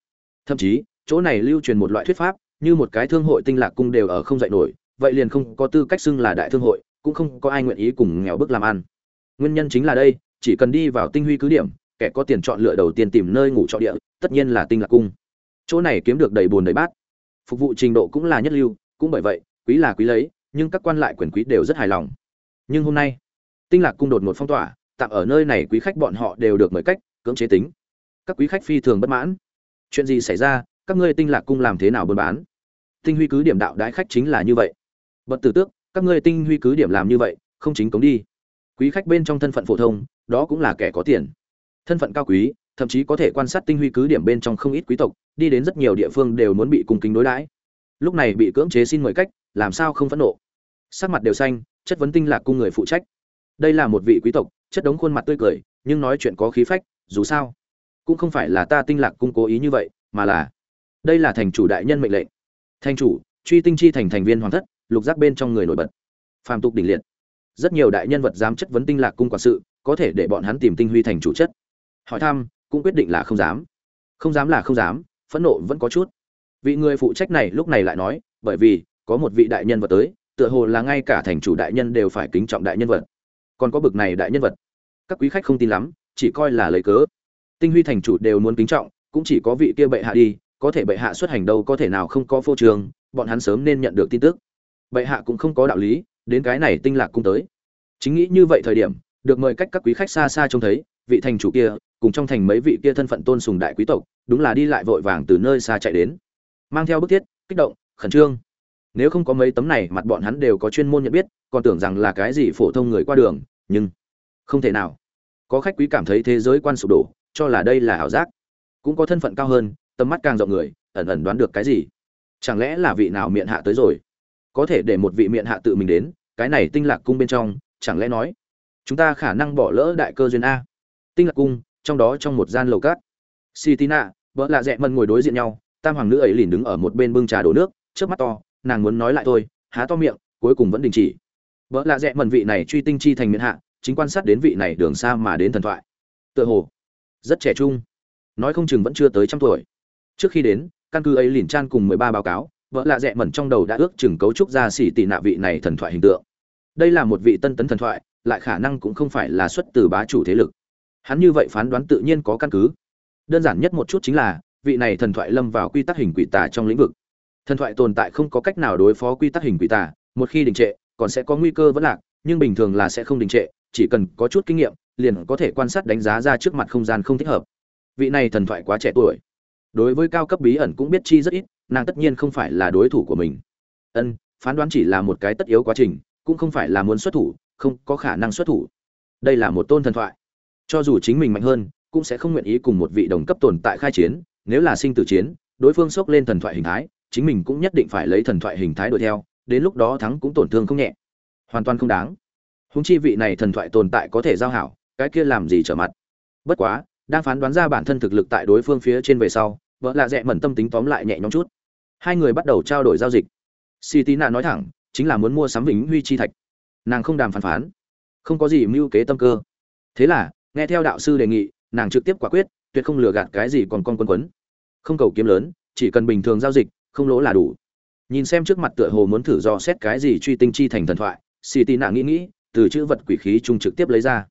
Thậm chí, chỗ này lưu truyền một loại thuyết pháp, như một cái thương hội tinh lạc cung đều ở không dạy nổi, vậy liền không có tư cách xưng là đại thương hội, cũng không có ai nguyện ý cùng nghèo bức làm ăn. Nguyên nhân chính là đây chỉ cần đi vào tinh huy cứ điểm, kẻ có tiền chọn lựa đầu tiên tìm nơi ngủ trọ địa, tất nhiên là tinh lạc cung. Chỗ này kiếm được đầy bùn đầy bát. Phục vụ trình độ cũng là nhất lưu, cũng bởi vậy, quý là quý lấy, nhưng các quan lại quyền quý đều rất hài lòng. Nhưng hôm nay, tinh lạc cung đột một phong tỏa, tạm ở nơi này quý khách bọn họ đều được mời cách, cưỡng chế tính. Các quý khách phi thường bất mãn. Chuyện gì xảy ra, các ngươi tinh lạc cung làm thế nào buôn bán? Tinh huy cứ điểm đạo đái khách chính là như vậy. Bật tử tước, các ngươi tinh huy cứ điểm làm như vậy, không chính cống đi. Quý khách bên trong thân phận phổ thông đó cũng là kẻ có tiền. Thân phận cao quý, thậm chí có thể quan sát tinh huy cứ điểm bên trong không ít quý tộc, đi đến rất nhiều địa phương đều muốn bị cung kính đối đãi. Lúc này bị cưỡng chế xin mời cách, làm sao không phẫn nộ? Sắc mặt đều xanh, chất vấn tinh lạc cung người phụ trách. Đây là một vị quý tộc, chất đống khuôn mặt tươi cười, nhưng nói chuyện có khí phách, dù sao, cũng không phải là ta tinh lạc cung cố ý như vậy, mà là, đây là thành chủ đại nhân mệnh lệnh. Thành chủ, truy tinh chi thành thành viên hoàng thất, lục giác bên trong người nổi bật. Phàm tục đỉnh liệt. Rất nhiều đại nhân vật dám chất vấn tinh lạc cung quản sự có thể để bọn hắn tìm tinh huy thành chủ chất. Hỏi thăm, cũng quyết định là không dám. Không dám là không dám, phẫn nộ vẫn có chút. Vị người phụ trách này lúc này lại nói, bởi vì, có một vị đại nhân vật tới, tựa hồ là ngay cả thành chủ đại nhân đều phải kính trọng đại nhân vật. Còn có bực này đại nhân vật. Các quý khách không tin lắm, chỉ coi là lấy cớ. Tinh huy thành chủ đều muốn kính trọng, cũng chỉ có vị kia bệ hạ đi, có thể bệ hạ xuất hành đâu có thể nào không có phô trường bọn hắn sớm nên nhận được tin tức. Bệ hạ cũng không có đạo lý, đến cái này tinh lạc cung tới. Chính nghĩ như vậy thời điểm được mời cách các quý khách xa xa trông thấy, vị thành chủ kia, cùng trong thành mấy vị kia thân phận tôn sùng đại quý tộc, đúng là đi lại vội vàng từ nơi xa chạy đến. Mang theo bức thiết, kích động, khẩn trương. Nếu không có mấy tấm này, mặt bọn hắn đều có chuyên môn nhận biết, còn tưởng rằng là cái gì phổ thông người qua đường, nhưng không thể nào. Có khách quý cảm thấy thế giới quan sụp đổ, cho là đây là ảo giác. Cũng có thân phận cao hơn, tầm mắt càng rộng người, ẩn ẩn đoán được cái gì? Chẳng lẽ là vị nào miệng hạ tới rồi? Có thể để một vị miệng hạ tự mình đến, cái này tinh lạc cung bên trong, chẳng lẽ nói chúng ta khả năng bỏ lỡ đại cơ duyên a. Tinh lạc cung, trong đó trong một gian lầu cát. Si tina vợ lạ dẹ mần ngồi đối diện nhau, tam hoàng nữ ấy liền đứng ở một bên bưng trà đổ nước trước mắt to, nàng muốn nói lại thôi, há to miệng, cuối cùng vẫn đình chỉ. Vợ lạ dẹ mần vị này truy tinh chi thành miền hạ, chính quan sát đến vị này đường xa mà đến thần thoại. Tựa hồ, rất trẻ trung. Nói không chừng vẫn chưa tới trăm tuổi. Trước khi đến, căn cứ ấy liền chan cùng mười ba báo cáo, vợ lạ dẹ mẩn trong đầu đã ước chừng cấu trúc ra xỉ tị nạ vị này thần thoại hình tượng đây là một vị tân tấn thần thoại, lại khả năng cũng không phải là xuất từ bá chủ thế lực. Hắn như vậy phán đoán tự nhiên có căn cứ. Đơn giản nhất một chút chính là, vị này thần thoại lâm vào quy tắc hình quỷ tà trong lĩnh vực. Thần thoại tồn tại không có cách nào đối phó quy tắc hình quỷ tà, một khi đình trệ, còn sẽ có nguy cơ vẫn lạc, nhưng bình thường là sẽ không đình trệ, chỉ cần có chút kinh nghiệm, liền có thể quan sát đánh giá ra trước mặt không gian không thích hợp. Vị này thần thoại quá trẻ tuổi. Đối với cao cấp bí ẩn cũng biết chi rất ít, nàng tất nhiên không phải là đối thủ của mình. Ân, phán đoán chỉ là một cái tất yếu quá trình cũng không phải là muốn xuất thủ, không có khả năng xuất thủ. Đây là một tôn thần thoại. Cho dù chính mình mạnh hơn, cũng sẽ không nguyện ý cùng một vị đồng cấp tồn tại khai chiến, nếu là sinh tử chiến, đối phương xốc lên thần thoại hình thái, chính mình cũng nhất định phải lấy thần thoại hình thái đuổi theo, đến lúc đó thắng cũng tổn thương không nhẹ. Hoàn toàn không đáng. Húng chi vị này thần thoại tồn tại có thể giao hảo, cái kia làm gì trở mặt. Bất quá, đang phán đoán ra bản thân thực lực tại đối phương phía trên về sau, vợ lạ dẹ mẩn tâm tính tóm lại nhẹ nhõm chút. Hai người bắt đầu trao đổi giao dịch. Si tí nạ nói thẳng chính là muốn mua sắm vĩnh huy chi thạch. Nàng không đàm phán phán, không có gì mưu kế tâm cơ. Thế là, nghe theo đạo sư đề nghị, nàng trực tiếp quả quyết, tuyệt không lừa gạt cái gì còn con quân quấn. Không cầu kiếm lớn, chỉ cần bình thường giao dịch, không lỗ là đủ. Nhìn xem trước mặt tựa hồ muốn thử dò xét cái gì truy tinh chi thành thần thoại xì tì nạ nghĩ nghĩ, từ chữ vật quỷ khí trung trực tiếp lấy ra.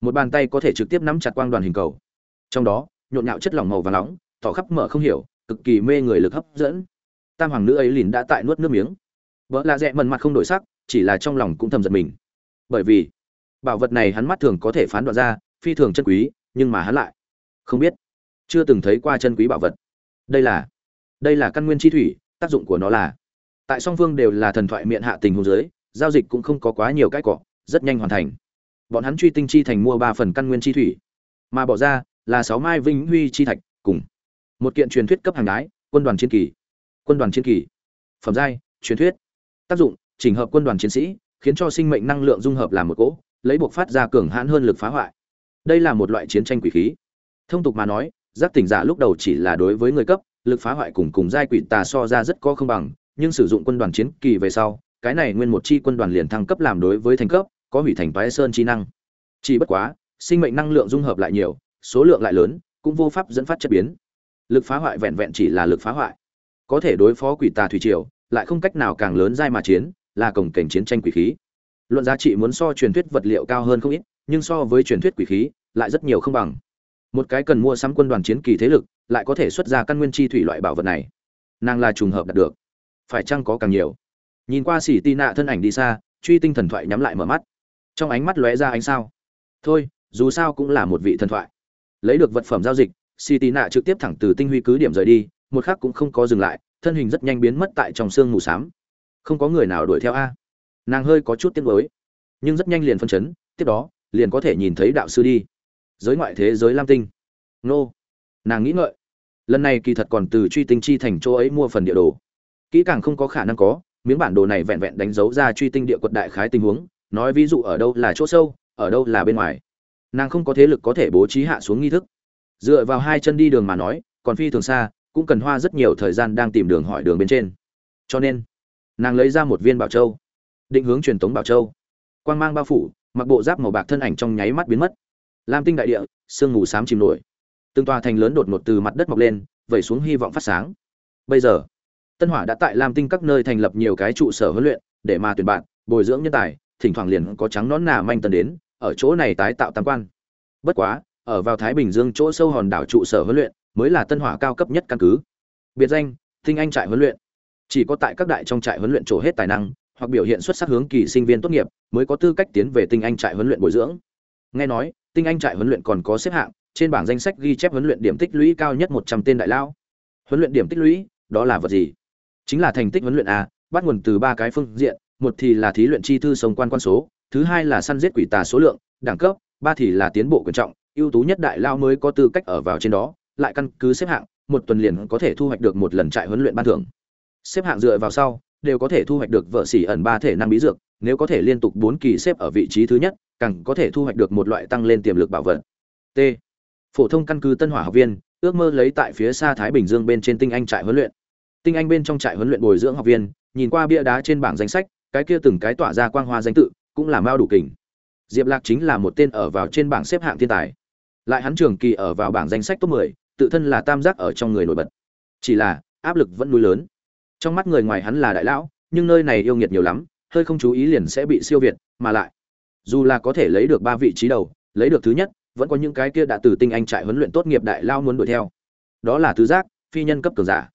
Một bàn tay có thể trực tiếp nắm chặt quang đoàn hình cầu. Trong đó, nhộn nhạo chất lỏng màu và nóng, tỏ khắp mở không hiểu, cực kỳ mê người lực hấp dẫn. Tam hoàng nữ ấy lìn đã tại nuốt nước miếng vợ lạ dẹ mần mặt không đổi sắc, chỉ là trong lòng cũng thầm giật mình. Bởi vì, bảo vật này hắn mắt thường có thể phán đoán ra, phi thường chân quý, nhưng mà hắn lại không biết. Chưa từng thấy qua chân quý bảo vật. Đây là đây là căn nguyên chi thủy, tác dụng của nó là, tại song phương đều là thần thoại miệng hạ tình hồ giới giao dịch cũng không có quá nhiều cái cọ, rất nhanh hoàn thành. Bọn hắn truy tinh chi thành mua ba phần căn nguyên chi thủy, mà bỏ ra là sáu mai vinh huy chi thạch cùng một kiện truyền thuyết cấp hàng đái, quân đoàn chiến kỳ. Quân đoàn chiến kỳ. Phẩm giai, truyền thuyết tác dụng, chỉnh hợp quân đoàn chiến sĩ, khiến cho sinh mệnh năng lượng dung hợp làm một cỗ, lấy buộc phát ra cường hãn hơn lực phá hoại. Đây là một loại chiến tranh quỷ khí. Thông tục mà nói, giác tỉnh giả lúc đầu chỉ là đối với người cấp, lực phá hoại cùng cùng giai quỷ tà so ra rất có không bằng, nhưng sử dụng quân đoàn chiến kỳ về sau, cái này nguyên một chi quân đoàn liền thăng cấp làm đối với thành cấp, có hủy thành toái sơn chi năng. Chỉ bất quá, sinh mệnh năng lượng dung hợp lại nhiều, số lượng lại lớn, cũng vô pháp dẫn phát chất biến. Lực phá hoại vẹn vẹn chỉ là lực phá hoại. Có thể đối phó quỷ tà thủy triều lại không cách nào càng lớn dai mà chiến, là cổng cảnh chiến tranh quỷ khí. Luận giá trị muốn so truyền thuyết vật liệu cao hơn không ít, nhưng so với truyền thuyết quỷ khí, lại rất nhiều không bằng. Một cái cần mua sắm quân đoàn chiến kỳ thế lực, lại có thể xuất ra căn nguyên chi thủy loại bảo vật này. Nàng là trùng hợp đạt được. Phải chăng có càng nhiều? Nhìn qua xỉ tị nạ thân ảnh đi xa, truy tinh thần thoại nhắm lại mở mắt. Trong ánh mắt lóe ra ánh sao. Thôi, dù sao cũng là một vị thần thoại. Lấy được vật phẩm giao dịch, xỉ tị nạ trực tiếp thẳng từ tinh huy cứ điểm rời đi, một khắc cũng không có dừng lại thân hình rất nhanh biến mất tại trong sương mù xám. Không có người nào đuổi theo a. Nàng hơi có chút tiếc nuối, nhưng rất nhanh liền phân chấn, tiếp đó, liền có thể nhìn thấy đạo sư đi. Giới ngoại thế giới lam tinh. Nô. Nàng nghĩ ngợi. Lần này kỳ thật còn từ truy tinh chi thành chỗ ấy mua phần địa đồ. Kỹ càng không có khả năng có, miếng bản đồ này vẹn vẹn đánh dấu ra truy tinh địa quật đại khái tình huống, nói ví dụ ở đâu là chỗ sâu, ở đâu là bên ngoài. Nàng không có thế lực có thể bố trí hạ xuống nghi thức. Dựa vào hai chân đi đường mà nói, còn phi thường xa cũng cần hoa rất nhiều thời gian đang tìm đường hỏi đường bên trên. Cho nên, nàng lấy ra một viên bảo châu, định hướng truyền tống bảo châu. Quang mang bao phủ, mặc bộ giáp màu bạc thân ảnh trong nháy mắt biến mất. Lam tinh đại địa, sương mù xám chìm nổi. Từng tòa thành lớn đột ngột từ mặt đất mọc lên, vẩy xuống hy vọng phát sáng. Bây giờ, tân hỏa đã tại lam tinh các nơi thành lập nhiều cái trụ sở huấn luyện, để mà tuyển bạn, bồi dưỡng nhân tài, thỉnh thoảng liền có trắng nón nà manh tần đến, ở chỗ này tái tạo tam quan. Bất quá, ở vào thái bình dương chỗ sâu hòn đảo trụ sở huấn luyện mới là tân hỏa cao cấp nhất căn cứ. Biệt danh, tinh anh trại huấn luyện. Chỉ có tại các đại trong trại huấn luyện trổ hết tài năng, hoặc biểu hiện xuất sắc hướng kỳ sinh viên tốt nghiệp, mới có tư cách tiến về tinh anh trại huấn luyện bồi dưỡng. Nghe nói, tinh anh trại huấn luyện còn có xếp hạng, trên bảng danh sách ghi chép huấn luyện điểm tích lũy cao nhất một trăm tên đại lao. Huấn luyện điểm tích lũy, đó là vật gì? Chính là thành tích huấn luyện a, bắt nguồn từ ba cái phương diện, một thì là thí luyện chi thư sông quan quan số, thứ hai là săn giết quỷ tà số lượng, đẳng cấp, ba thì là tiến bộ quan trọng, ưu tú nhất đại lao mới có tư cách ở vào trên đó lại căn cứ xếp hạng một tuần liền có thể thu hoạch được một lần trại huấn luyện ban thưởng. Xếp hạng dựa vào sau đều có thể thu hoạch được vợ xỉ ẩn ba thể năng bí dược nếu có thể liên tục bốn kỳ xếp ở vị trí thứ nhất càng có thể thu hoạch được một loại tăng lên tiềm lực bảo vật. T. Phổ thông căn cứ tân hỏa học viên ước mơ lấy tại phía xa thái bình dương bên trên tinh anh trại huấn luyện. Tinh anh bên trong trại huấn luyện bồi dưỡng học viên nhìn qua bia đá trên bảng danh sách cái kia từng cái tỏa ra quang hoa danh tự cũng là mao đủ kình. Diệp lạc chính là một tên ở vào trên bảng xếp hạng thiên tài. Lại hắn trường kỳ ở vào bảng danh sách top 10, tự thân là tam giác ở trong người nổi bật. Chỉ là, áp lực vẫn núi lớn. Trong mắt người ngoài hắn là đại lão, nhưng nơi này yêu nghiệt nhiều lắm, hơi không chú ý liền sẽ bị siêu việt, mà lại, dù là có thể lấy được ba vị trí đầu, lấy được thứ nhất, vẫn có những cái kia đã từ tinh anh trại huấn luyện tốt nghiệp đại lao muốn đuổi theo. Đó là tứ giác, phi nhân cấp cường giả.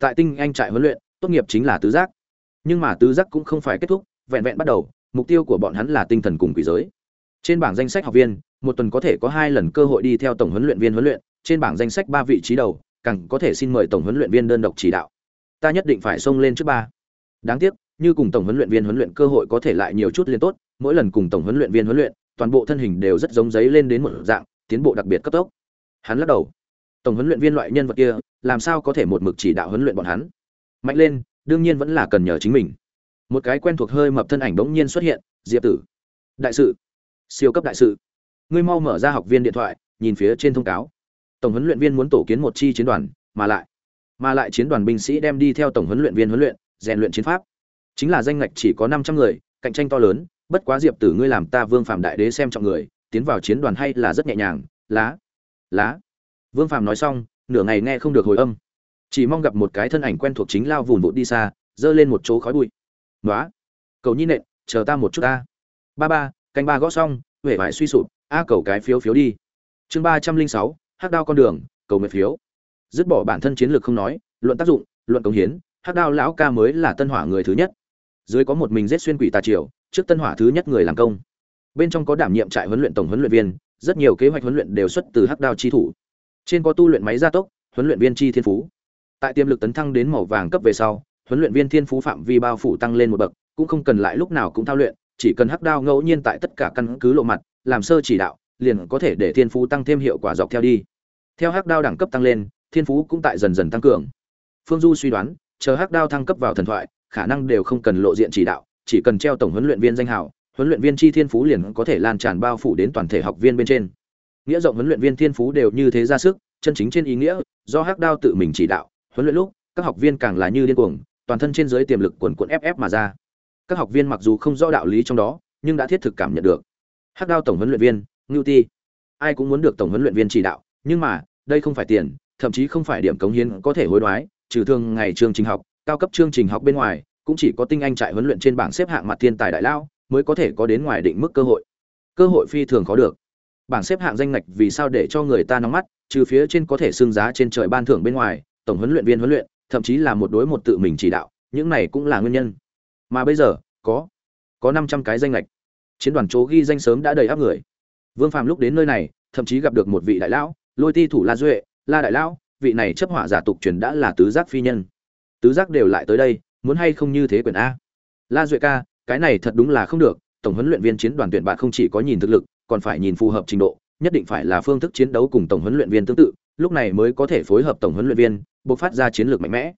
Tại tinh anh trại huấn luyện, tốt nghiệp chính là tứ giác. Nhưng mà tứ giác cũng không phải kết thúc, vẹn vẹn bắt đầu, mục tiêu của bọn hắn là tinh thần cùng quỷ giới. Trên bảng danh sách học viên, một tuần có thể có hai lần cơ hội đi theo tổng huấn luyện viên huấn luyện trên bảng danh sách ba vị trí đầu, càng có thể xin mời tổng huấn luyện viên đơn độc chỉ đạo. Ta nhất định phải xông lên trước ba. Đáng tiếc, như cùng tổng huấn luyện viên huấn luyện cơ hội có thể lại nhiều chút liên tốt, mỗi lần cùng tổng huấn luyện viên huấn luyện, toàn bộ thân hình đều rất giống giấy lên đến một dạng, tiến bộ đặc biệt cấp tốc. Hắn lắc đầu. Tổng huấn luyện viên loại nhân vật kia, làm sao có thể một mực chỉ đạo huấn luyện bọn hắn? Mạnh lên, đương nhiên vẫn là cần nhờ chính mình. Một cái quen thuộc hơi mập thân ảnh bỗng nhiên xuất hiện, diệp tử. Đại sự. Siêu cấp đại sự. Ngươi mau mở ra học viên điện thoại, nhìn phía trên thông cáo tổng huấn luyện viên muốn tổ kiến một chi chiến đoàn, mà lại mà lại chiến đoàn binh sĩ đem đi theo tổng huấn luyện viên huấn luyện, rèn luyện chiến pháp. Chính là danh ngạch chỉ có năm trăm người, cạnh tranh to lớn, bất quá diệp tử ngươi làm ta vương phạm đại đế xem trọng người, tiến vào chiến đoàn hay là rất nhẹ nhàng, lá lá. Vương phạm nói xong, nửa ngày nghe không được hồi âm. Chỉ mong gặp một cái thân ảnh quen thuộc chính lao vùn vụt đi xa, giơ lên một chỗ khói bụi. Nói cầu nhi nện, chờ ta một chút ta. Ba ba, canh ba gõ xong, huệ vải suy sụp, a cầu cái phiếu phiếu đi. Chương ba trăm linh sáu hắc đao con đường, cầu nguyện phiếu. Dứt bỏ bản thân chiến lược không nói, luận tác dụng, luận công hiến, hắc đao lão ca mới là tân hỏa người thứ nhất. Dưới có một mình giết xuyên quỷ tà triều, trước tân hỏa thứ nhất người làm công. Bên trong có đảm nhiệm trại huấn luyện tổng huấn luyện viên, rất nhiều kế hoạch huấn luyện đều xuất từ hắc đao chi thủ. Trên có tu luyện máy gia tốc, huấn luyện viên chi thiên phú. Tại tiềm lực tấn thăng đến màu vàng cấp về sau, huấn luyện viên thiên phú phạm vi bao phủ tăng lên một bậc, cũng không cần lại lúc nào cũng thao luyện, chỉ cần hắc đao ngẫu nhiên tại tất cả căn cứ lộ mặt, làm sơ chỉ đạo liền có thể để thiên phú tăng thêm hiệu quả dọc theo đi. Theo hắc đao đẳng cấp tăng lên, thiên phú cũng tại dần dần tăng cường. Phương du suy đoán, chờ hắc đao thăng cấp vào thần thoại, khả năng đều không cần lộ diện chỉ đạo, chỉ cần treo tổng huấn luyện viên danh hào, huấn luyện viên chi thiên phú liền có thể lan tràn bao phủ đến toàn thể học viên bên trên. Nghĩa rộng huấn luyện viên thiên phú đều như thế ra sức, chân chính trên ý nghĩa, do hắc đao tự mình chỉ đạo, huấn luyện lúc, các học viên càng là như điên cuồng, toàn thân trên dưới tiềm lực quần quận ép ép mà ra. Các học viên mặc dù không rõ đạo lý trong đó, nhưng đã thiết thực cảm nhận được. Hắc đao tổng huấn luyện viên ngưu ti. Ai cũng muốn được tổng huấn luyện viên chỉ đạo, nhưng mà, đây không phải tiền, thậm chí không phải điểm cống hiến có thể hối đoái, trừ thường ngày chương trình học, cao cấp chương trình học bên ngoài, cũng chỉ có tinh anh trại huấn luyện trên bảng xếp hạng mặt thiên tài đại lao mới có thể có đến ngoài định mức cơ hội. Cơ hội phi thường có được. Bảng xếp hạng danh ngạch vì sao để cho người ta nóng mắt, trừ phía trên có thể xưng giá trên trời ban thưởng bên ngoài, tổng huấn luyện viên huấn luyện, thậm chí là một đối một tự mình chỉ đạo, những này cũng là nguyên nhân. Mà bây giờ, có có năm trăm cái danh lệch chiến đoàn chỗ ghi danh sớm đã đầy áp người vương phàm lúc đến nơi này, thậm chí gặp được một vị đại lão, lôi ti thủ la duệ, la đại lão, vị này chấp hỏa giả tục truyền đã là tứ giác phi nhân. Tứ giác đều lại tới đây, muốn hay không như thế quyền a? La duệ ca, cái này thật đúng là không được, tổng huấn luyện viên chiến đoàn tuyển bạn không chỉ có nhìn thực lực, còn phải nhìn phù hợp trình độ, nhất định phải là phương thức chiến đấu cùng tổng huấn luyện viên tương tự, lúc này mới có thể phối hợp tổng huấn luyện viên, bộc phát ra chiến lược mạnh mẽ.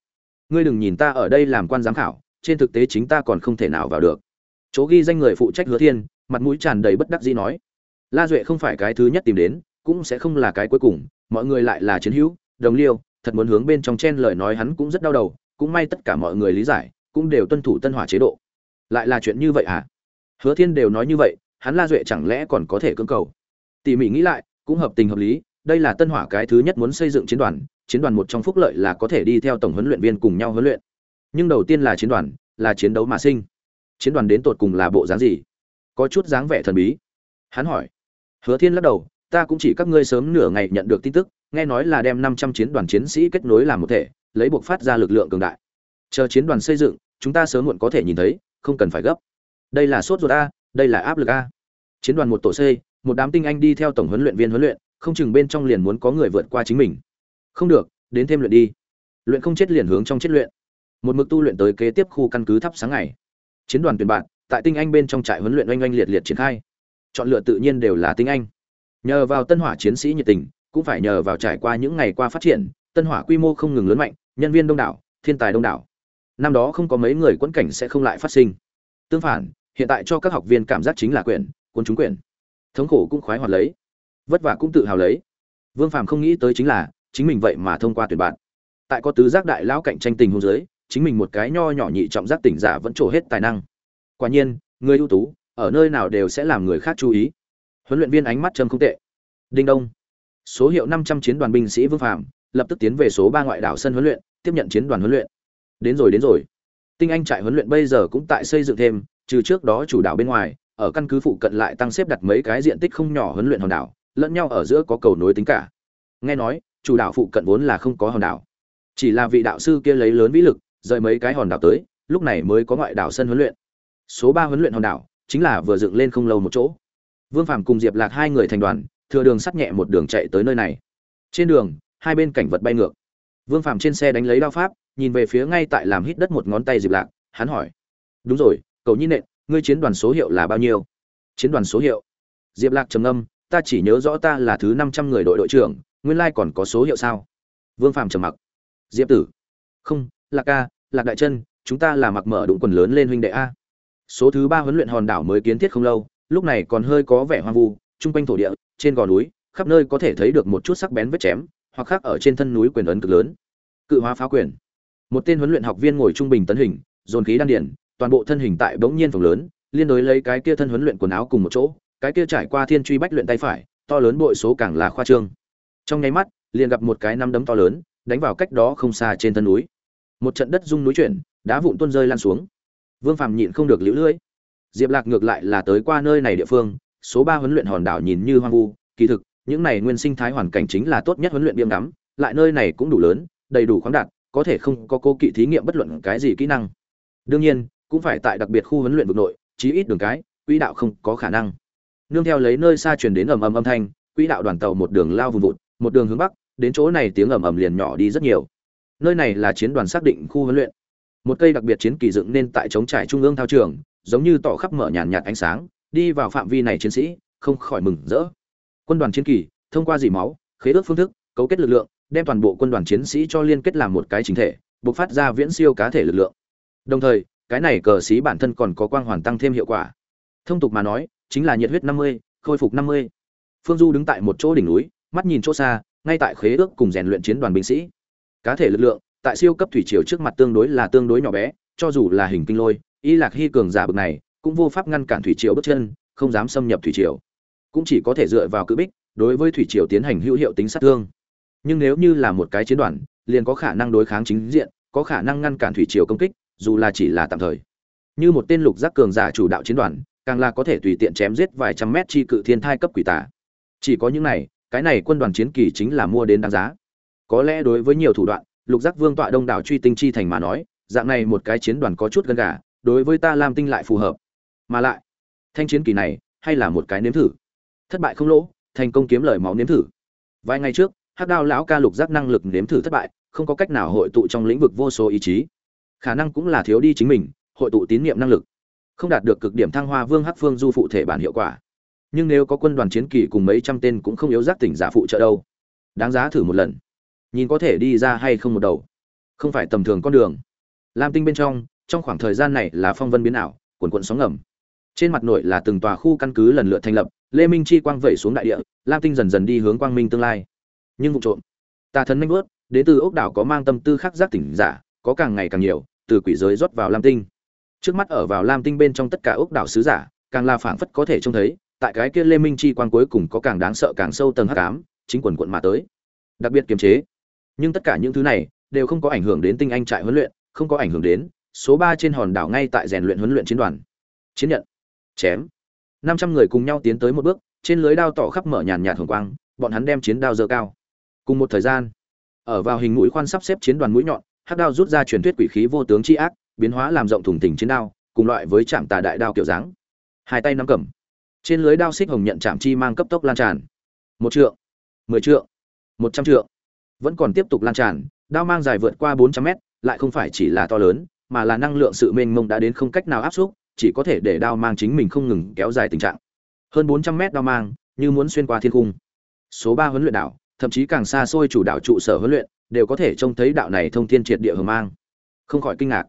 Ngươi đừng nhìn ta ở đây làm quan giám khảo, trên thực tế chính ta còn không thể nào vào được. Chỗ ghi danh người phụ trách hứa thiên, mặt mũi tràn đầy bất đắc dĩ nói la duệ không phải cái thứ nhất tìm đến, cũng sẽ không là cái cuối cùng, mọi người lại là chiến hữu, đồng liêu, thật muốn hướng bên trong chen lời nói hắn cũng rất đau đầu, cũng may tất cả mọi người lý giải, cũng đều tuân thủ tân hỏa chế độ. Lại là chuyện như vậy à? Hứa thiên đều nói như vậy, hắn la duệ chẳng lẽ còn có thể cưỡng cầu? Tỉ mỉ nghĩ lại, cũng hợp tình hợp lý, đây là tân hỏa cái thứ nhất muốn xây dựng chiến đoàn chiến đoàn một trong phúc lợi là có thể đi theo tổng huấn luyện viên cùng nhau huấn luyện. Nhưng đầu tiên là chiến đoàn, là chiến đấu mà sinh. Chiến đoàn đến tột cùng là bộ dáng gì? Có chút dáng vẻ thần bí. Hắn hỏi hứa thiên lắc đầu, ta cũng chỉ các ngươi sớm nửa ngày nhận được tin tức, nghe nói là đem năm trăm chiến đoàn chiến sĩ kết nối làm một thể, lấy buộc phát ra lực lượng cường đại. Chờ chiến đoàn xây dựng, chúng ta sớm muộn có thể nhìn thấy, không cần phải gấp. Đây là sốt ruột a, đây là áp lực a. Chiến đoàn một tổ c, một đám tinh anh đi theo tổng huấn luyện viên huấn luyện, không chừng bên trong liền muốn có người vượt qua chính mình. Không được, đến thêm luyện đi. Luyện không chết liền hướng trong chết luyện. Một mực tu luyện tới kế tiếp khu căn cứ thắp sáng ngày. Chiến đoàn tuyển bạn, tại tinh anh bên trong trại huấn luyện oanh oanh liệt liệt triển khai chọn lựa tự nhiên đều là tinh anh. Nhờ vào tân hỏa chiến sĩ nhiệt tình, cũng phải nhờ vào trải qua những ngày qua phát triển, tân hỏa quy mô không ngừng lớn mạnh, nhân viên đông đảo, thiên tài đông đảo. Năm đó không có mấy người quẫn cảnh sẽ không lại phát sinh. Tương phản, hiện tại cho các học viên cảm giác chính là quyền quân chúng quyền. Thống khổ cũng khoái hoạt lấy. Vất vả cũng tự hào lấy. Vương phàm không nghĩ tới chính là, chính mình vậy mà thông qua tuyển bạn. Tại có tứ giác đại lão cạnh tranh tình hôn giới chính mình một cái nho nhỏ nhị trọng giác tỉnh giả vẫn trổ hết tài năng. Quả nhiên, người ưu tú ở nơi nào đều sẽ làm người khác chú ý. Huấn luyện viên ánh mắt trầm không tệ. Đinh đông. Số hiệu năm trăm chiến đoàn binh sĩ vương phạm lập tức tiến về số ba ngoại đảo sân huấn luyện, tiếp nhận chiến đoàn huấn luyện. Đến rồi đến rồi. Tinh anh trại huấn luyện bây giờ cũng tại xây dựng thêm, trừ trước đó chủ đảo bên ngoài, ở căn cứ phụ cận lại tăng xếp đặt mấy cái diện tích không nhỏ huấn luyện hòn đảo, lẫn nhau ở giữa có cầu nối tính cả. Nghe nói, chủ đảo phụ cận vốn là không có hòn đảo. Chỉ là vị đạo sư kia lấy lớn vĩ lực, rời mấy cái hòn đảo tới, lúc này mới có ngoại đảo sân huấn luyện. Số ba huấn luyện hòn đảo chính là vừa dựng lên không lâu một chỗ. Vương phàm cùng diệp lạc hai người thành đoàn, thừa đường sắt nhẹ một đường chạy tới nơi này. Trên đường, hai bên cảnh vật bay ngược. Vương phàm trên xe đánh lấy đao pháp, nhìn về phía ngay tại làm hít đất một ngón tay diệp lạc, hắn hỏi, đúng rồi cầu nhi nện, ngươi chiến đoàn số hiệu là bao nhiêu? Chiến đoàn số hiệu? Diệp lạc trầm âm ta chỉ nhớ rõ ta là thứ năm trăm người đội đội trưởng, nguyên lai còn có số hiệu sao? Vương phàm trầm mặc, diệp tử. Không, lạc ca, lạc đại chân, chúng ta là mặc mở đụng quần lớn lên huynh đệ a số thứ ba huấn luyện hòn đảo mới kiến thiết không lâu, lúc này còn hơi có vẻ hoang vu, chung quanh thổ địa, trên gò núi, khắp nơi có thể thấy được một chút sắc bén vết chém, hoặc khác ở trên thân núi quyền ấn cực lớn. Cự hóa phá quyền. Một tên huấn luyện học viên ngồi trung bình tấn hình, dồn khí đan điển toàn bộ thân hình tại bỗng nhiên phòng lớn, liên đối lấy cái kia thân huấn luyện quần áo cùng một chỗ, cái kia trải qua thiên truy bách luyện tay phải, to lớn bội số càng là khoa trương. Trong nháy mắt, liền gặp một cái năm đấm to lớn, đánh vào cách đó không xa trên thân núi. Một trận đất rung núi chuyển, đá vụn tuôn rơi lan xuống vương phàm nhịn không được liễu lưỡi. Diệp lạc ngược lại là tới qua nơi này địa phương số ba huấn luyện hòn đảo nhìn như hoang vu. Kỳ thực những này nguyên sinh thái hoàn cảnh chính là tốt nhất huấn luyện biếm ngắm, lại nơi này cũng đủ lớn đầy đủ khoáng đạt có thể không có cô kỵ thí nghiệm bất luận cái gì kỹ năng. Đương nhiên cũng phải tại đặc biệt khu huấn luyện vực nội chí ít đường cái quỹ đạo không có khả năng. Nương theo lấy nơi xa truyền đến ầm ầm âm thanh quỹ đạo đoàn tàu một đường lao vùng vụt một đường hướng bắc đến chỗ này tiếng ầm ầm liền nhỏ đi rất nhiều. Nơi này là chiến đoàn xác định khu huấn luyện một cây đặc biệt chiến kỳ dựng nên tại chống trải trung ương thao trường, giống như tỏ khắp mở nhàn nhạt ánh sáng, đi vào phạm vi này chiến sĩ, không khỏi mừng rỡ. Quân đoàn chiến kỳ, thông qua dỉ máu, khế ước phương thức, cấu kết lực lượng, đem toàn bộ quân đoàn chiến sĩ cho liên kết làm một cái chính thể, bộc phát ra viễn siêu cá thể lực lượng. Đồng thời, cái này cờ xí bản thân còn có quang hoàn tăng thêm hiệu quả. Thông tục mà nói, chính là nhiệt huyết năm mươi, khôi phục năm mươi. Phương du đứng tại một chỗ đỉnh núi, mắt nhìn chỗ xa, ngay tại khế ước cùng rèn luyện chiến đoàn binh sĩ. Cá thể lực lượng tại siêu cấp thủy triều trước mặt tương đối là tương đối nhỏ bé, cho dù là hình kinh lôi, y lạc hy cường giả bực này, cũng vô pháp ngăn cản thủy triều bước chân, không dám xâm nhập thủy triều. Cũng chỉ có thể dựa vào cự bích, đối với thủy triều tiến hành hữu hiệu tính sát thương. Nhưng nếu như là một cái chiến đoàn, liền có khả năng đối kháng chính diện, có khả năng ngăn cản thủy triều công kích, dù là chỉ là tạm thời. Như một tên lục giác cường giả chủ đạo chiến đoàn, càng là có thể tùy tiện chém giết vài trăm mét chi cự thiên thai cấp quỷ tà. Chỉ có những này, cái này quân đoàn chiến kỳ chính là mua đến đáng giá. Có lẽ đối với nhiều thủ đoạn lục giác vương tọa đông đảo truy tinh chi thành mà nói, dạng này một cái chiến đoàn có chút gần gà, đối với ta lam tinh lại phù hợp. Mà lại, thanh chiến kỳ này, hay là một cái nếm thử. Thất bại không lỗ, thành công kiếm lời máu nếm thử. Vài ngày trước, hắc đao lão ca lục giác năng lực nếm thử thất bại, không có cách nào hội tụ trong lĩnh vực vô số ý chí. Khả năng cũng là thiếu đi chính mình, hội tụ tín nhiệm năng lực. Không đạt được cực điểm thăng hoa vương hắc phương du phụ thể bản hiệu quả. Nhưng nếu có quân đoàn chiến kỳ cùng mấy trăm tên cũng không yếu giác tỉnh giả phụ trợ đâu. Đáng giá thử một lần nhìn có thể đi ra hay không một đầu. Không phải tầm thường con đường. Lam tinh bên trong trong khoảng thời gian này là phong vân biến ảo, cuồn cuộn sóng ngầm. Trên mặt nội là từng tòa khu căn cứ lần lượt thành lập, lê minh chi quang vẩy xuống đại địa, lam tinh dần dần đi hướng quang minh tương lai. Nhưng vụ trộm, tà thần manh bớt đến từ ốc đảo có mang tâm tư khắc giác tỉnh giả, có càng ngày càng nhiều, từ quỷ giới rót vào lam tinh. Trước mắt ở vào lam tinh bên trong tất cả ốc đảo sứ giả, càng là phảng phất có thể trông thấy, tại cái kia lê minh chi quang cuối cùng có càng đáng sợ càng sâu tầng hắc ám, chính quần quận mà tới. Đặc biệt kiềm chế nhưng tất cả những thứ này đều không có ảnh hưởng đến tinh anh trại huấn luyện, không có ảnh hưởng đến số ba trên hòn đảo ngay tại rèn luyện huấn luyện chiến đoàn. Chiến nhận. Chém. Năm trăm người cùng nhau tiến tới một bước, trên lưới đao tỏ khắp mở nhàn nhạt hồng quang, bọn hắn đem chiến đao dơ cao. Cùng một thời gian, ở vào hình mũi khoan sắp xếp chiến đoàn mũi nhọn, hắc đao rút ra truyền thuyết quỷ khí vô tướng chi ác, biến hóa làm rộng thủng tình chiến đao, cùng loại với trạm tà đại đao kiểu dáng. Hai tay nắm cầm. Trên lưới đao xích hồng nhận chạm chi mang cấp tốc lan tràn. Một trượng. Mười trượng. Một trăm trượng vẫn còn tiếp tục lan tràn, đao mang dài vượt qua bốn trăm mét, lại không phải chỉ là to lớn, mà là năng lượng sự mênh mông đã đến không cách nào áp xúc, chỉ có thể để đao mang chính mình không ngừng kéo dài tình trạng. Hơn bốn trăm mét đao mang, như muốn xuyên qua thiên cung số ba huấn luyện đảo, thậm chí càng xa xôi chủ đạo trụ sở huấn luyện, đều có thể trông thấy đạo này thông thiên triệt địa hờ mang. Không khỏi kinh ngạc.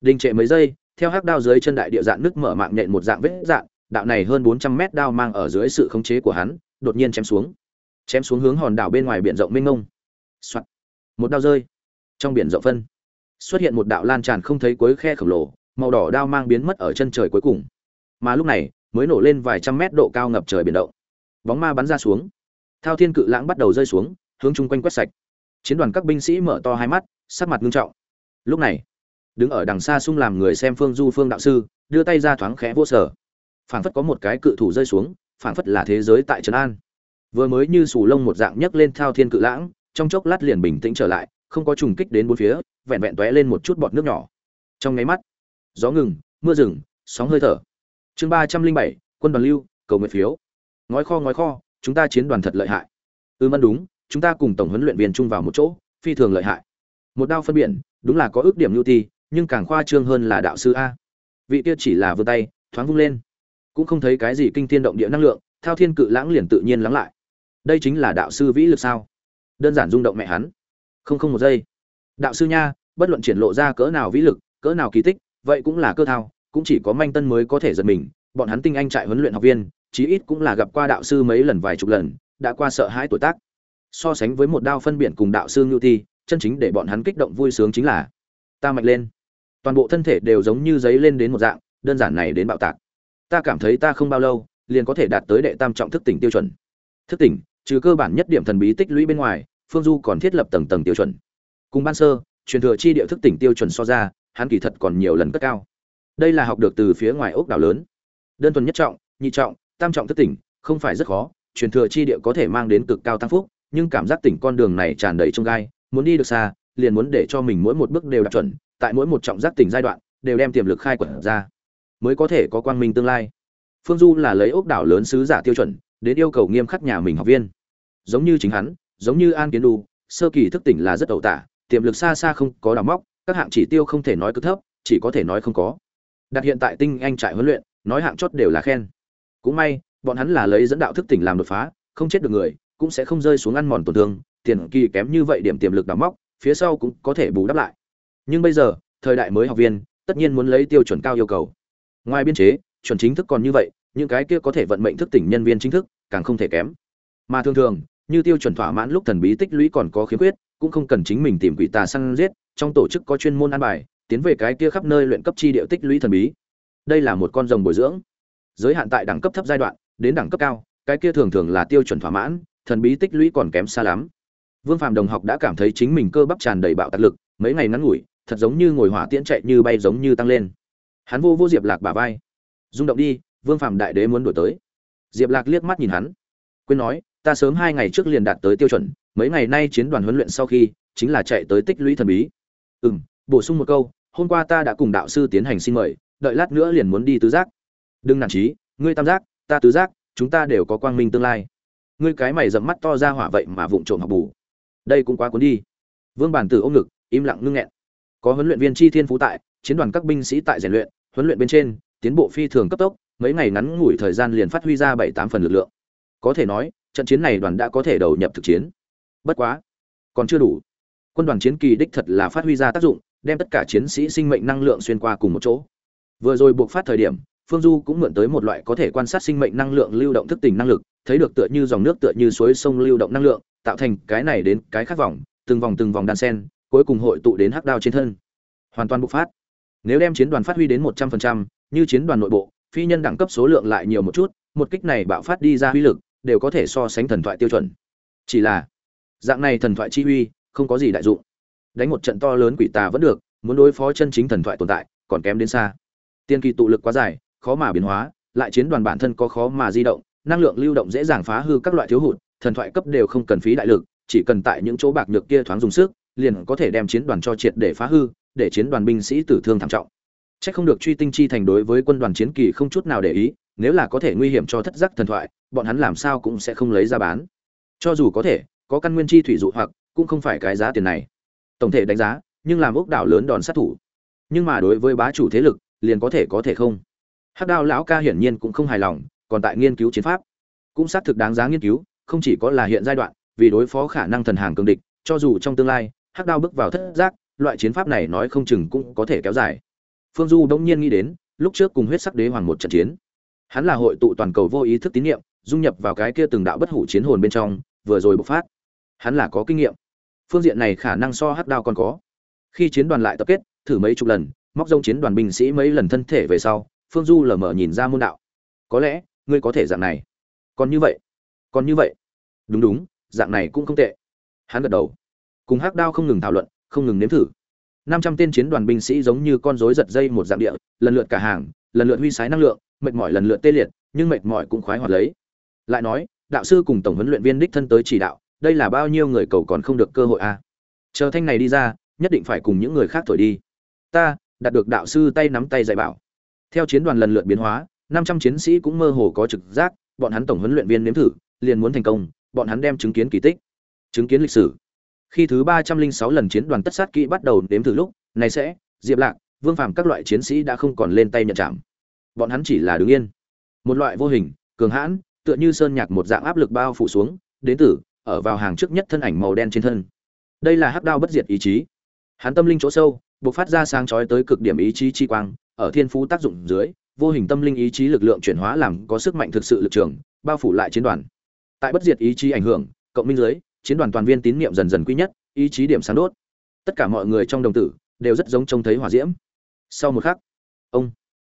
Đình trệ mấy giây, theo hắc đao dưới chân đại địa dạng nước mở mạng nhện một dạng vết dạng, đạo này hơn bốn trăm mét đao mang ở dưới sự khống chế của hắn, đột nhiên chém xuống. Chém xuống hướng hòn đảo bên ngoài biển rộng mênh mông. Soạn. một đao rơi. Trong biển rộng phân. Xuất hiện một đạo lan tràn không thấy cuối khe khổng lồ, màu đỏ đao mang biến mất ở chân trời cuối cùng. Mà lúc này, mới nổ lên vài trăm mét độ cao ngập trời biển động. Bóng ma bắn ra xuống. Thao thiên cự lãng bắt đầu rơi xuống, hướng chung quanh quét sạch. Chiến đoàn các binh sĩ mở to hai mắt, sắc mặt nghiêm trọng. Lúc này, đứng ở đằng xa xung làm người xem phương du phương đạo sư, đưa tay ra thoáng khẽ vô sở. Phảng phất có một cái cự thủ rơi xuống, phảng phất là thế giới tại trấn an. Vừa mới như sù lông một dạng nhấc lên thao thiên cự lãng trong chốc lát liền bình tĩnh trở lại không có trùng kích đến bốn phía vẹn vẹn tóe lên một chút bọt nước nhỏ. Trong nháy mắt gió ngừng mưa rừng sóng hơi thở. Chương ba trăm linh bảy quân đoàn lưu cầu nguyện phiếu. Ngói kho ngói kho chúng ta chiến đoàn thật lợi hại. Ư ừ, đúng chúng ta cùng tổng huấn luyện viên chung vào một chỗ phi thường lợi hại. Một đao phân biển đúng là có ước điểm lưu ti nhưng càng khoa trương hơn là đạo sư a. Vị kia chỉ là vươn tay thoáng vung lên. Cũng không thấy cái gì kinh thiên động địa năng lượng thao thiên cự lãng liền tự nhiên lắng lại. Đây chính là đạo sư vĩ lực sao? Đơn giản rung động mẹ hắn. Không không một giây. Đạo sư nha bất luận triển lộ ra cỡ nào vĩ lực cỡ nào kỳ tích vậy cũng là cơ thao cũng chỉ có manh tân mới có thể giật mình. Bọn hắn tinh anh trại huấn luyện học viên chí ít cũng là gặp qua đạo sư mấy lần vài chục lần đã qua sợ hãi tuổi tác. So sánh với một đao phân biển cùng đạo sư ngưu thi, chân chính để bọn hắn kích động vui sướng chính là ta mạnh lên. Toàn bộ thân thể đều giống như giấy lên đến một dạng đơn giản này đến bạo tạc. Ta cảm thấy ta không bao lâu liền có thể đạt tới đệ tam trọng thức tỉnh tiêu chuẩn. Thức tỉnh trừ cơ bản nhất điểm thần bí tích lũy bên ngoài, phương du còn thiết lập tầng tầng tiêu chuẩn. Cùng ban sơ, truyền thừa chi địa thức tỉnh tiêu chuẩn so ra, hắn kỳ thật còn nhiều lần cất cao. Đây là học được từ phía ngoài ốc đảo lớn. Đơn thuần nhất trọng, nhị trọng, tam trọng thức tỉnh, không phải rất khó, truyền thừa chi địa có thể mang đến cực cao tăng phúc, nhưng cảm giác tỉnh con đường này tràn đầy trong gai, muốn đi được xa, liền muốn để cho mình mỗi một bước đều đạt chuẩn, tại mỗi một trọng giác tỉnh giai đoạn, đều đem tiềm lực khai quật ra, mới có thể có quang minh tương lai. Phương du là lấy ốc đảo lớn sứ giả tiêu chuẩn đến yêu cầu nghiêm khắc nhà mình học viên. Giống như chính hắn, giống như an kiến đu, sơ kỳ thức tỉnh là rất ẩu tả, tiềm lực xa xa không có đào móc, các hạng chỉ tiêu không thể nói cực thấp, chỉ có thể nói không có. Đặt hiện tại tinh anh trại huấn luyện, nói hạng chót đều là khen. Cũng may, bọn hắn là lấy dẫn đạo thức tỉnh làm đột phá, không chết được người, cũng sẽ không rơi xuống ăn mòn tổn thương, tiền kỳ kém như vậy điểm tiềm lực đào móc, phía sau cũng có thể bù đắp lại. Nhưng bây giờ, thời đại mới học viên, tất nhiên muốn lấy tiêu chuẩn cao yêu cầu. Ngoài biên chế, chuẩn chính thức còn như vậy những cái kia có thể vận mệnh thức tỉnh nhân viên chính thức, càng không thể kém. Mà thường thường, như tiêu chuẩn thỏa mãn lúc thần bí tích lũy còn có khiếm khuyết, cũng không cần chính mình tìm quỷ tà săn giết, trong tổ chức có chuyên môn an bài, tiến về cái kia khắp nơi luyện cấp chi điệu tích lũy thần bí. Đây là một con rồng bồi dưỡng. Giới hạn tại đẳng cấp thấp giai đoạn, đến đẳng cấp cao, cái kia thường thường là tiêu chuẩn thỏa mãn, thần bí tích lũy còn kém xa lắm. Vương phạm đồng học đã cảm thấy chính mình cơ bắp tràn đầy bạo tạc lực, mấy ngày ngắn ngủi, thật giống như ngồi hỏa tiễn chạy như bay giống như tăng lên. Hắn vô vô diệp lạc bả vai. Rung động đi vương phạm đại đế muốn đổi tới. Diệp lạc liếc mắt nhìn hắn. Quên nói, ta sớm hai ngày trước liền đạt tới tiêu chuẩn, mấy ngày nay chiến đoàn huấn luyện sau khi, chính là chạy tới tích lũy thần bí. Ừ m bổ sung một câu, hôm qua ta đã cùng đạo sư tiến hành xin mời, đợi lát nữa liền muốn đi tứ giác. Đừng nản trí ngươi tam giác, ta tứ giác, chúng ta đều có quang minh tương lai. Ngươi cái mày dẫm mắt to ra hỏa vậy mà vụng trộm học bù. Đây cũng quá cuốn đi. Vương bản tử ôm ngực, im lặng ngưng nghẹn. Có huấn luyện viên chi thiên phú tại, chiến đoàn các binh sĩ tại rèn luyện, huấn luyện bên trên, tiến bộ phi thường cấp tốc mấy ngày ngắn ngủi thời gian liền phát huy ra bảy tám phần lực lượng. Có thể nói, trận chiến này đoàn đã có thể đầu nhập thực chiến. Bất quá, còn chưa đủ. Quân đoàn chiến kỳ đích thật là phát huy ra tác dụng, đem tất cả chiến sĩ sinh mệnh năng lượng xuyên qua cùng một chỗ. Vừa rồi buộc phát thời điểm, phương du cũng mượn tới một loại có thể quan sát sinh mệnh năng lượng lưu động thức tỉnh năng lực, thấy được tựa như dòng nước tựa như suối sông lưu động năng lượng, tạo thành cái này đến cái khác vòng, từng vòng từng vòng đan sen, cuối cùng hội tụ đến hắc đao trên thân. Hoàn toàn bộc phát. Nếu đem chiến đoàn phát huy đến một trăm phần trăm, như chiến đoàn nội bộ phi nhân đẳng cấp số lượng lại nhiều một chút, một kích này bạo phát đi ra uy lực, đều có thể so sánh thần thoại tiêu chuẩn. Chỉ là, dạng này thần thoại chi uy, không có gì đại dụng. Đánh một trận to lớn quỷ tà vẫn được, muốn đối phó chân chính thần thoại tồn tại, còn kém đến xa. Tiên kỳ tụ lực quá dài, khó mà biến hóa, lại chiến đoàn bản thân có khó mà di động, năng lượng lưu động dễ dàng phá hư các loại thiếu hụt, thần thoại cấp đều không cần phí đại lực, chỉ cần tại những chỗ bạc nhược kia thoáng dùng sức, liền có thể đem chiến đoàn cho triệt để phá hư, để chiến đoàn binh sĩ tử thương thảm trọng. Chắc không được truy tinh chi thành đối với quân đoàn chiến kỳ không chút nào để ý, nếu là có thể nguy hiểm cho thất giác thần thoại, bọn hắn làm sao cũng sẽ không lấy ra bán. Cho dù có thể, có căn nguyên chi thủy dụ hoặc, cũng không phải cái giá tiền này. Tổng thể đánh giá, nhưng làm ốc đảo lớn đòn sát thủ. Nhưng mà đối với bá chủ thế lực, liền có thể có thể không. Hắc Đao lão ca hiển nhiên cũng không hài lòng, còn tại nghiên cứu chiến pháp. Cũng xác thực đáng giá nghiên cứu, không chỉ có là hiện giai đoạn, vì đối phó khả năng thần hàng cường địch, cho dù trong tương lai, Hắc Đao bước vào thất giác, loại chiến pháp này nói không chừng cũng có thể kéo dài. Phương Du đông nhiên nghĩ đến, lúc trước cùng huyết sắc đế hoàng một trận chiến. Hắn là hội tụ toàn cầu vô ý thức tín niệm, dung nhập vào cái kia từng đạo bất hủ chiến hồn bên trong, vừa rồi bộc phát. Hắn là có kinh nghiệm. Phương diện này khả năng so hắc đao còn có. Khi chiến đoàn lại tập kết, thử mấy chục lần, móc rông chiến đoàn binh sĩ mấy lần thân thể về sau, Phương Du lờ mờ nhìn ra môn đạo. Có lẽ, ngươi có thể dạng này. Còn như vậy, còn như vậy. Đúng đúng, dạng này cũng không tệ. Hắn gật đầu. Cùng hắc đao không ngừng thảo luận, không ngừng nếm thử năm trăm tên chiến đoàn binh sĩ giống như con rối giật dây một dạng địa, lần lượt cả hàng, lần lượt huy sái năng lượng, mệt mỏi lần lượt tê liệt, nhưng mệt mỏi cũng khoái hoạt lấy. Lại nói, đạo sư cùng tổng huấn luyện viên đích thân tới chỉ đạo, đây là bao nhiêu người cầu còn không được cơ hội a à? chờ thanh này đi ra, nhất định phải cùng những người khác thổi đi. Ta, đạt được đạo sư tay nắm tay dạy bảo. Theo chiến đoàn lần lượt biến hóa, năm trăm chiến sĩ cũng mơ hồ có trực giác, bọn hắn tổng huấn luyện viên nếm thử, liền muốn thành công, bọn hắn đem chứng kiến kỳ tích. Chứng kiến lịch sử khi thứ ba trăm linh sáu lần chiến đoàn tất sát kỹ bắt đầu đếm từ lúc, này sẽ, diệp lạc, vương phàm các loại chiến sĩ đã không còn lên tay nhận chạm. Bọn hắn chỉ là đứng yên. Một loại vô hình, cường hãn, tựa như sơn nhạc một dạng áp lực bao phủ xuống, đến từ, ở vào hàng trước nhất thân ảnh màu đen trên thân. Đây là hắc đao bất diệt ý chí. Hắn tâm linh chỗ sâu buộc phát ra sáng chói tới cực điểm ý chí chi quang, ở thiên phú tác dụng dưới, vô hình tâm linh ý chí lực lượng chuyển hóa làm có sức mạnh thực sự lực trường, bao phủ lại chiến đoàn. Tại bất diệt ý chí ảnh hưởng, cộng minh dưới chiến đoàn toàn viên tín niệm dần dần quy nhất, ý chí điểm sáng đốt. Tất cả mọi người trong đồng tử đều rất giống trông thấy hỏa diễm. Sau một khắc, ông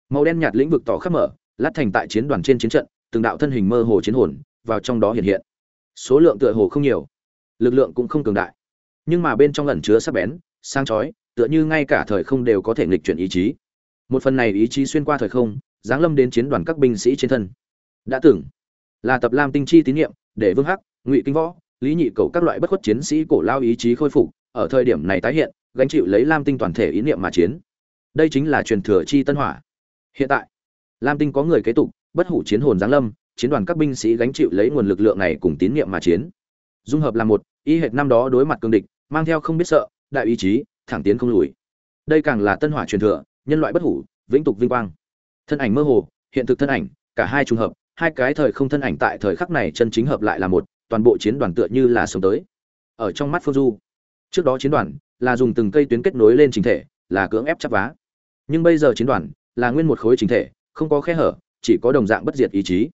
màu đen nhạt lĩnh vực tỏ khắp mở, lát thành tại chiến đoàn trên chiến trận, từng đạo thân hình mơ hồ chiến hồn vào trong đó hiện hiện. Số lượng tựa hồ không nhiều, lực lượng cũng không cường đại, nhưng mà bên trong ẩn chứa sắc bén, sang chói, tựa như ngay cả thời không đều có thể nghịch chuyển ý chí. Một phần này ý chí xuyên qua thời không, giáng lâm đến chiến đoàn các binh sĩ trên thân. Đã tưởng là tập Lam tinh chi tín niệm, để Vương Hắc, Ngụy Kinh Võ, lý nhị cầu các loại bất khuất chiến sĩ cổ lao ý chí khôi phục, ở thời điểm này tái hiện, gánh chịu lấy lam tinh toàn thể ý niệm mà chiến. Đây chính là truyền thừa chi tân hỏa. Hiện tại, lam tinh có người kế tục, bất hủ chiến hồn giáng lâm, chiến đoàn các binh sĩ gánh chịu lấy nguồn lực lượng này cùng tín niệm mà chiến. Dung hợp là một ý hệt năm đó đối mặt cương địch, mang theo không biết sợ, đại ý chí, thẳng tiến không lùi. Đây càng là tân hỏa truyền thừa, nhân loại bất hủ, vĩnh tục vinh quang. Thân ảnh mơ hồ, hiện thực thân ảnh, cả hai trùng hợp, hai cái thời không thân ảnh tại thời khắc này chân chính hợp lại là một toàn bộ chiến đoàn tựa như là sống tới. Ở trong mắt phương du, trước đó chiến đoàn là dùng từng cây tuyến kết nối lên chính thể, là cưỡng ép chắp vá. Nhưng bây giờ chiến đoàn là nguyên một khối chính thể, không có khe hở, chỉ có đồng dạng bất diệt ý chí.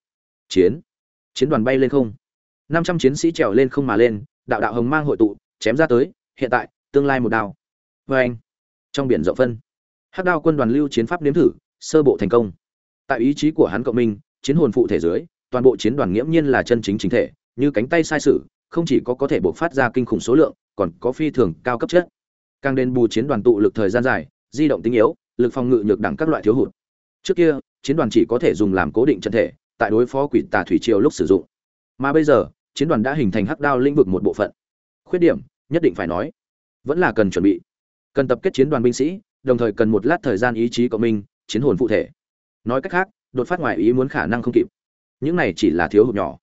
Chiến. Chiến đoàn bay lên không. Năm trăm chiến sĩ trèo lên không mà lên, đạo đạo hồng mang hội tụ, chém ra tới, hiện tại, tương lai một đao. Vê anh, trong biển rộng phân, hắc đao quân đoàn lưu chiến pháp nếm thử, sơ bộ thành công. Tại ý chí của hắn cộng minh, chiến hồn phụ thể dưới, toàn bộ chiến đoàn nghiễm nhiên là chân chính chính thể như cánh tay sai sự, không chỉ có có thể bộc phát ra kinh khủng số lượng, còn có phi thường cao cấp chất. Càng đến bù chiến đoàn tụ lực thời gian dài, di động tinh yếu, lực phòng ngự nhược đẳng các loại thiếu hụt. Trước kia, chiến đoàn chỉ có thể dùng làm cố định trận thể, tại đối phó quỷ tà thủy triều lúc sử dụng. Mà bây giờ, chiến đoàn đã hình thành hắc đao lĩnh vực một bộ phận. Khuyết điểm, nhất định phải nói, vẫn là cần chuẩn bị. Cần tập kết chiến đoàn binh sĩ, đồng thời cần một lát thời gian ý chí của mình chiến hồn phụ thể. Nói cách khác, đột phát ngoài ý muốn khả năng không kịp. Những này chỉ là thiếu hụt nhỏ.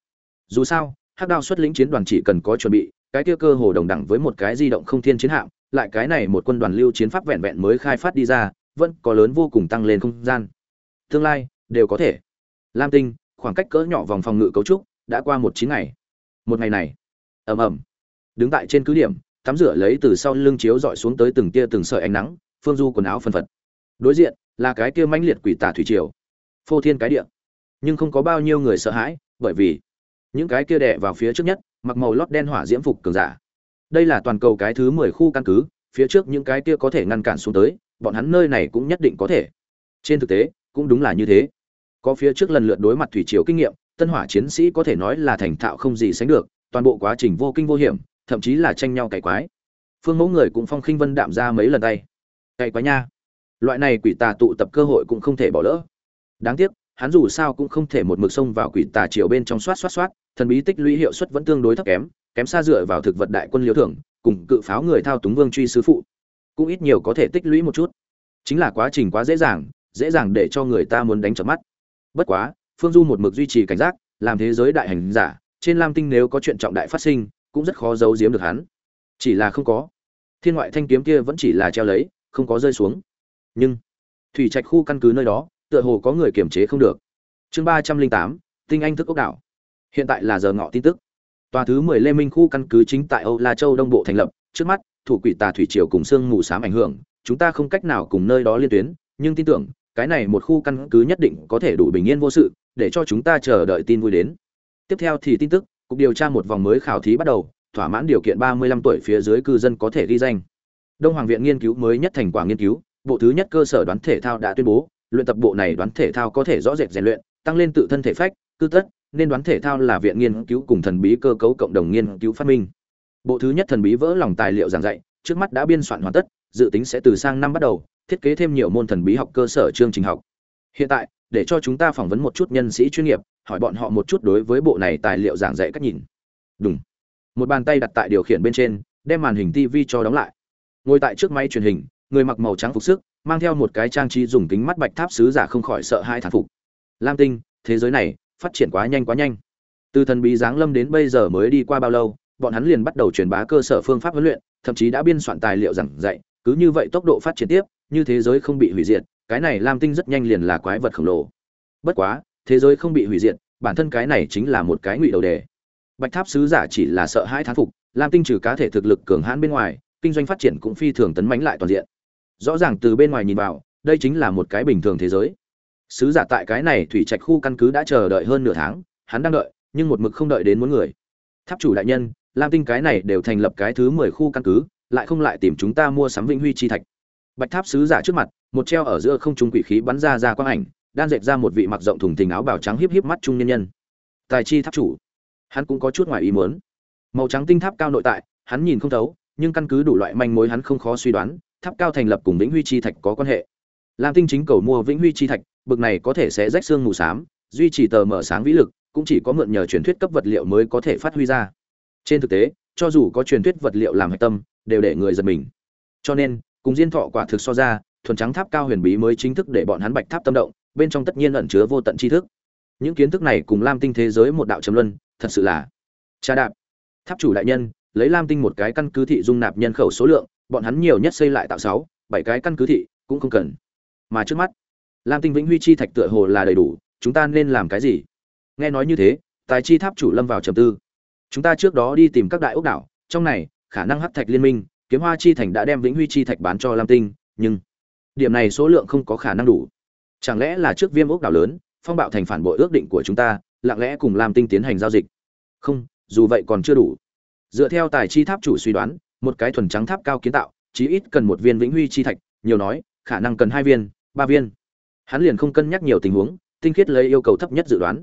Dù sao hắc đao xuất lĩnh chiến đoàn chỉ cần có chuẩn bị, cái kia cơ hồ đồng đẳng với một cái di động không thiên chiến hạm, lại cái này một quân đoàn lưu chiến pháp vẹn vẹn mới khai phát đi ra, vẫn có lớn vô cùng tăng lên không gian. Tương lai, đều có thể. Lam tinh, khoảng cách cỡ nhỏ vòng phòng ngự cấu trúc, đã qua một chín ngày. Một ngày này. Ầm ầm. Đứng tại trên cứ điểm, tắm rửa lấy từ sau lưng chiếu dọi xuống tới từng tia từng sợi ánh nắng, phương du quần áo phân phật. Đối diện, là cái kia mãnh liệt quỷ tả thủy triều. Phô thiên cái địa. Nhưng không có bao nhiêu người sợ hãi, bởi vì những cái kia đè vào phía trước nhất, mặc màu lót đen hỏa diễm phục cường giả. Đây là toàn cầu cái thứ mười khu căn cứ, phía trước những cái kia có thể ngăn cản xuống tới, bọn hắn nơi này cũng nhất định có thể. Trên thực tế, cũng đúng là như thế. Có phía trước lần lượt đối mặt thủy triều kinh nghiệm, tân hỏa chiến sĩ có thể nói là thành thạo không gì sánh được, toàn bộ quá trình vô kinh vô hiểm, thậm chí là tranh nhau cày quái. Phương mẫu người cũng phong khinh vân đạm ra mấy lần tay. Cày quái nha. Loại này quỷ tà tụ tập cơ hội cũng không thể bỏ lỡ. Đáng tiếc hắn dù sao cũng không thể một mực xông vào quỷ tà triều bên trong soát soát soát, thần bí tích lũy hiệu suất vẫn tương đối thấp kém kém xa dựa vào thực vật đại quân liễu thưởng, cùng cự pháo người thao túng vương truy sứ phụ. Cũng ít nhiều có thể tích lũy một chút. Chính là quá trình quá dễ dàng dễ dàng để cho người ta muốn đánh chợp mắt. Bất quá, phương du một mực duy trì cảnh giác, làm thế giới đại hành giả, trên lam tinh nếu có chuyện trọng đại phát sinh, cũng rất khó giấu giếm được hắn. Chỉ là không có. Thiên ngoại thanh kiếm kia vẫn chỉ là treo lấy, không có rơi xuống. Nhưng, thủy trạch khu căn cứ nơi đó tựa hồ có người kiềm chế không được. Chương ba trăm linh tám, tinh anh thức ốc đảo. Hiện tại là giờ ngọ tin tức. Tòa thứ mười lê minh khu căn cứ chính tại âu la châu đông bộ thành lập. Trước mắt, thủ quỷ tà thủy triều cùng sương mù xám ảnh hưởng, chúng ta không cách nào cùng nơi đó liên tuyến, nhưng tin tưởng, cái này một khu căn cứ nhất định có thể đủ bình yên vô sự, để cho chúng ta chờ đợi tin vui đến. Tiếp theo thì tin tức, cục điều tra một vòng mới khảo thí bắt đầu, thỏa mãn điều kiện ba mươi lăm tuổi phía dưới cư dân có thể ghi danh. Đông hoàng viện nghiên cứu mới nhất thành quả nghiên cứu, bộ thứ nhất cơ sở đoán thể thao đã tuyên bố luyện tập bộ này đoán thể thao có thể rõ rệt rèn luyện, tăng lên tự thân thể phách cư tất, nên đoán thể thao là viện nghiên cứu cùng thần bí cơ cấu cộng đồng nghiên cứu phát minh. Bộ thứ nhất thần bí vỡ lòng tài liệu giảng dạy, trước mắt đã biên soạn hoàn tất, dự tính sẽ từ sang năm bắt đầu, thiết kế thêm nhiều môn thần bí học cơ sở chương trình học. Hiện tại, để cho chúng ta phỏng vấn một chút nhân sĩ chuyên nghiệp, hỏi bọn họ một chút đối với bộ này tài liệu giảng dạy cách nhìn. Đúng một bàn tay đặt tại điều khiển bên trên, đem màn hình tv cho đóng lại. Ngồi tại trước máy truyền hình, người mặc màu trắng phục sức mang theo một cái trang trí dùng kính mắt bạch tháp sứ giả không khỏi sợ hai thản phục. Lam tinh, thế giới này, phát triển quá nhanh quá nhanh. Từ thần bí giáng lâm đến bây giờ mới đi qua bao lâu, bọn hắn liền bắt đầu truyền bá cơ sở phương pháp huấn luyện, thậm chí đã biên soạn tài liệu giảng dạy, cứ như vậy tốc độ phát triển tiếp, như thế giới không bị hủy diệt, cái này lam tinh rất nhanh liền là quái vật khổng lồ. Bất quá, thế giới không bị hủy diệt, bản thân cái này chính là một cái ngụy đầu đề. Bạch tháp sứ giả chỉ là sợ hãi thán phục, lam tinh trừ cá thể thực lực cường hãn bên ngoài, kinh doanh phát triển cũng phi thường tấn mánh lại toàn diện rõ ràng từ bên ngoài nhìn vào, đây chính là một cái bình thường thế giới. Sứ giả tại cái này thủy trạch khu căn cứ đã chờ đợi hơn nửa tháng, hắn đang đợi, nhưng một mực không đợi đến muốn người. Tháp chủ đại nhân, lam tinh cái này đều thành lập cái thứ mười khu căn cứ, lại không lại tìm chúng ta mua sắm vĩnh huy chi thạch. Bạch tháp sứ giả trước mặt, một treo ở giữa không trung quỷ khí bắn ra ra quang ảnh đang dệt ra một vị mặc rộng thùng thình áo bào trắng híp híp mắt trung nhân nhân. Tài chi tháp chủ. Hắn cũng có chút ngoài ý muốn. Màu trắng tinh tháp cao nội tại, hắn nhìn không thấu, nhưng căn cứ đủ loại manh mối hắn không khó suy đoán tháp cao thành lập cùng vĩnh huy chi thạch có quan hệ. Lam tinh chính cầu mua vĩnh huy chi thạch, bực này có thể sẽ rách xương mù xám, duy trì tờ mở sáng vĩ lực, cũng chỉ có mượn nhờ truyền thuyết cấp vật liệu mới có thể phát huy ra. Trên thực tế, cho dù có truyền thuyết vật liệu làm hạch tâm, đều để người giật mình. Cho nên, cùng diên thọ quả thực so ra, thuần trắng tháp cao huyền bí mới chính thức để bọn hắn bạch tháp tâm động, bên trong tất nhiên ẩn chứa vô tận tri thức. Những kiến thức này cùng lam tinh thế giới một đạo trầm luân, thật sự là cha đạp. Tháp chủ đại nhân, lấy lam tinh một cái căn cứ thị dung nạp nhân khẩu số lượng bọn hắn nhiều nhất xây lại tạo sáu, bảy cái căn cứ thị, cũng không cần. Mà trước mắt, lam tinh vĩnh huy chi thạch tựa hồ là đầy đủ, chúng ta nên làm cái gì? Nghe nói như thế, tài chi tháp chủ lâm vào trầm tư. Chúng ta trước đó đi tìm các đại ốc đảo, trong này, khả năng hắc thạch liên minh, kiếm hoa chi thành đã đem vĩnh huy chi thạch bán cho lam tinh, nhưng điểm này số lượng không có khả năng đủ. Chẳng lẽ là trước viêm ốc đảo lớn, phong bạo thành phản bội ước định của chúng ta, lặng lẽ cùng lam tinh tiến hành giao dịch? Không, dù vậy còn chưa đủ. Dựa theo tài chi tháp chủ suy đoán một cái thuần trắng tháp cao kiến tạo, chí ít cần một viên vĩnh huy chi thạch, nhiều nói, khả năng cần hai viên, ba viên. Hắn liền không cân nhắc nhiều tình huống, tinh khiết lấy yêu cầu thấp nhất dự đoán.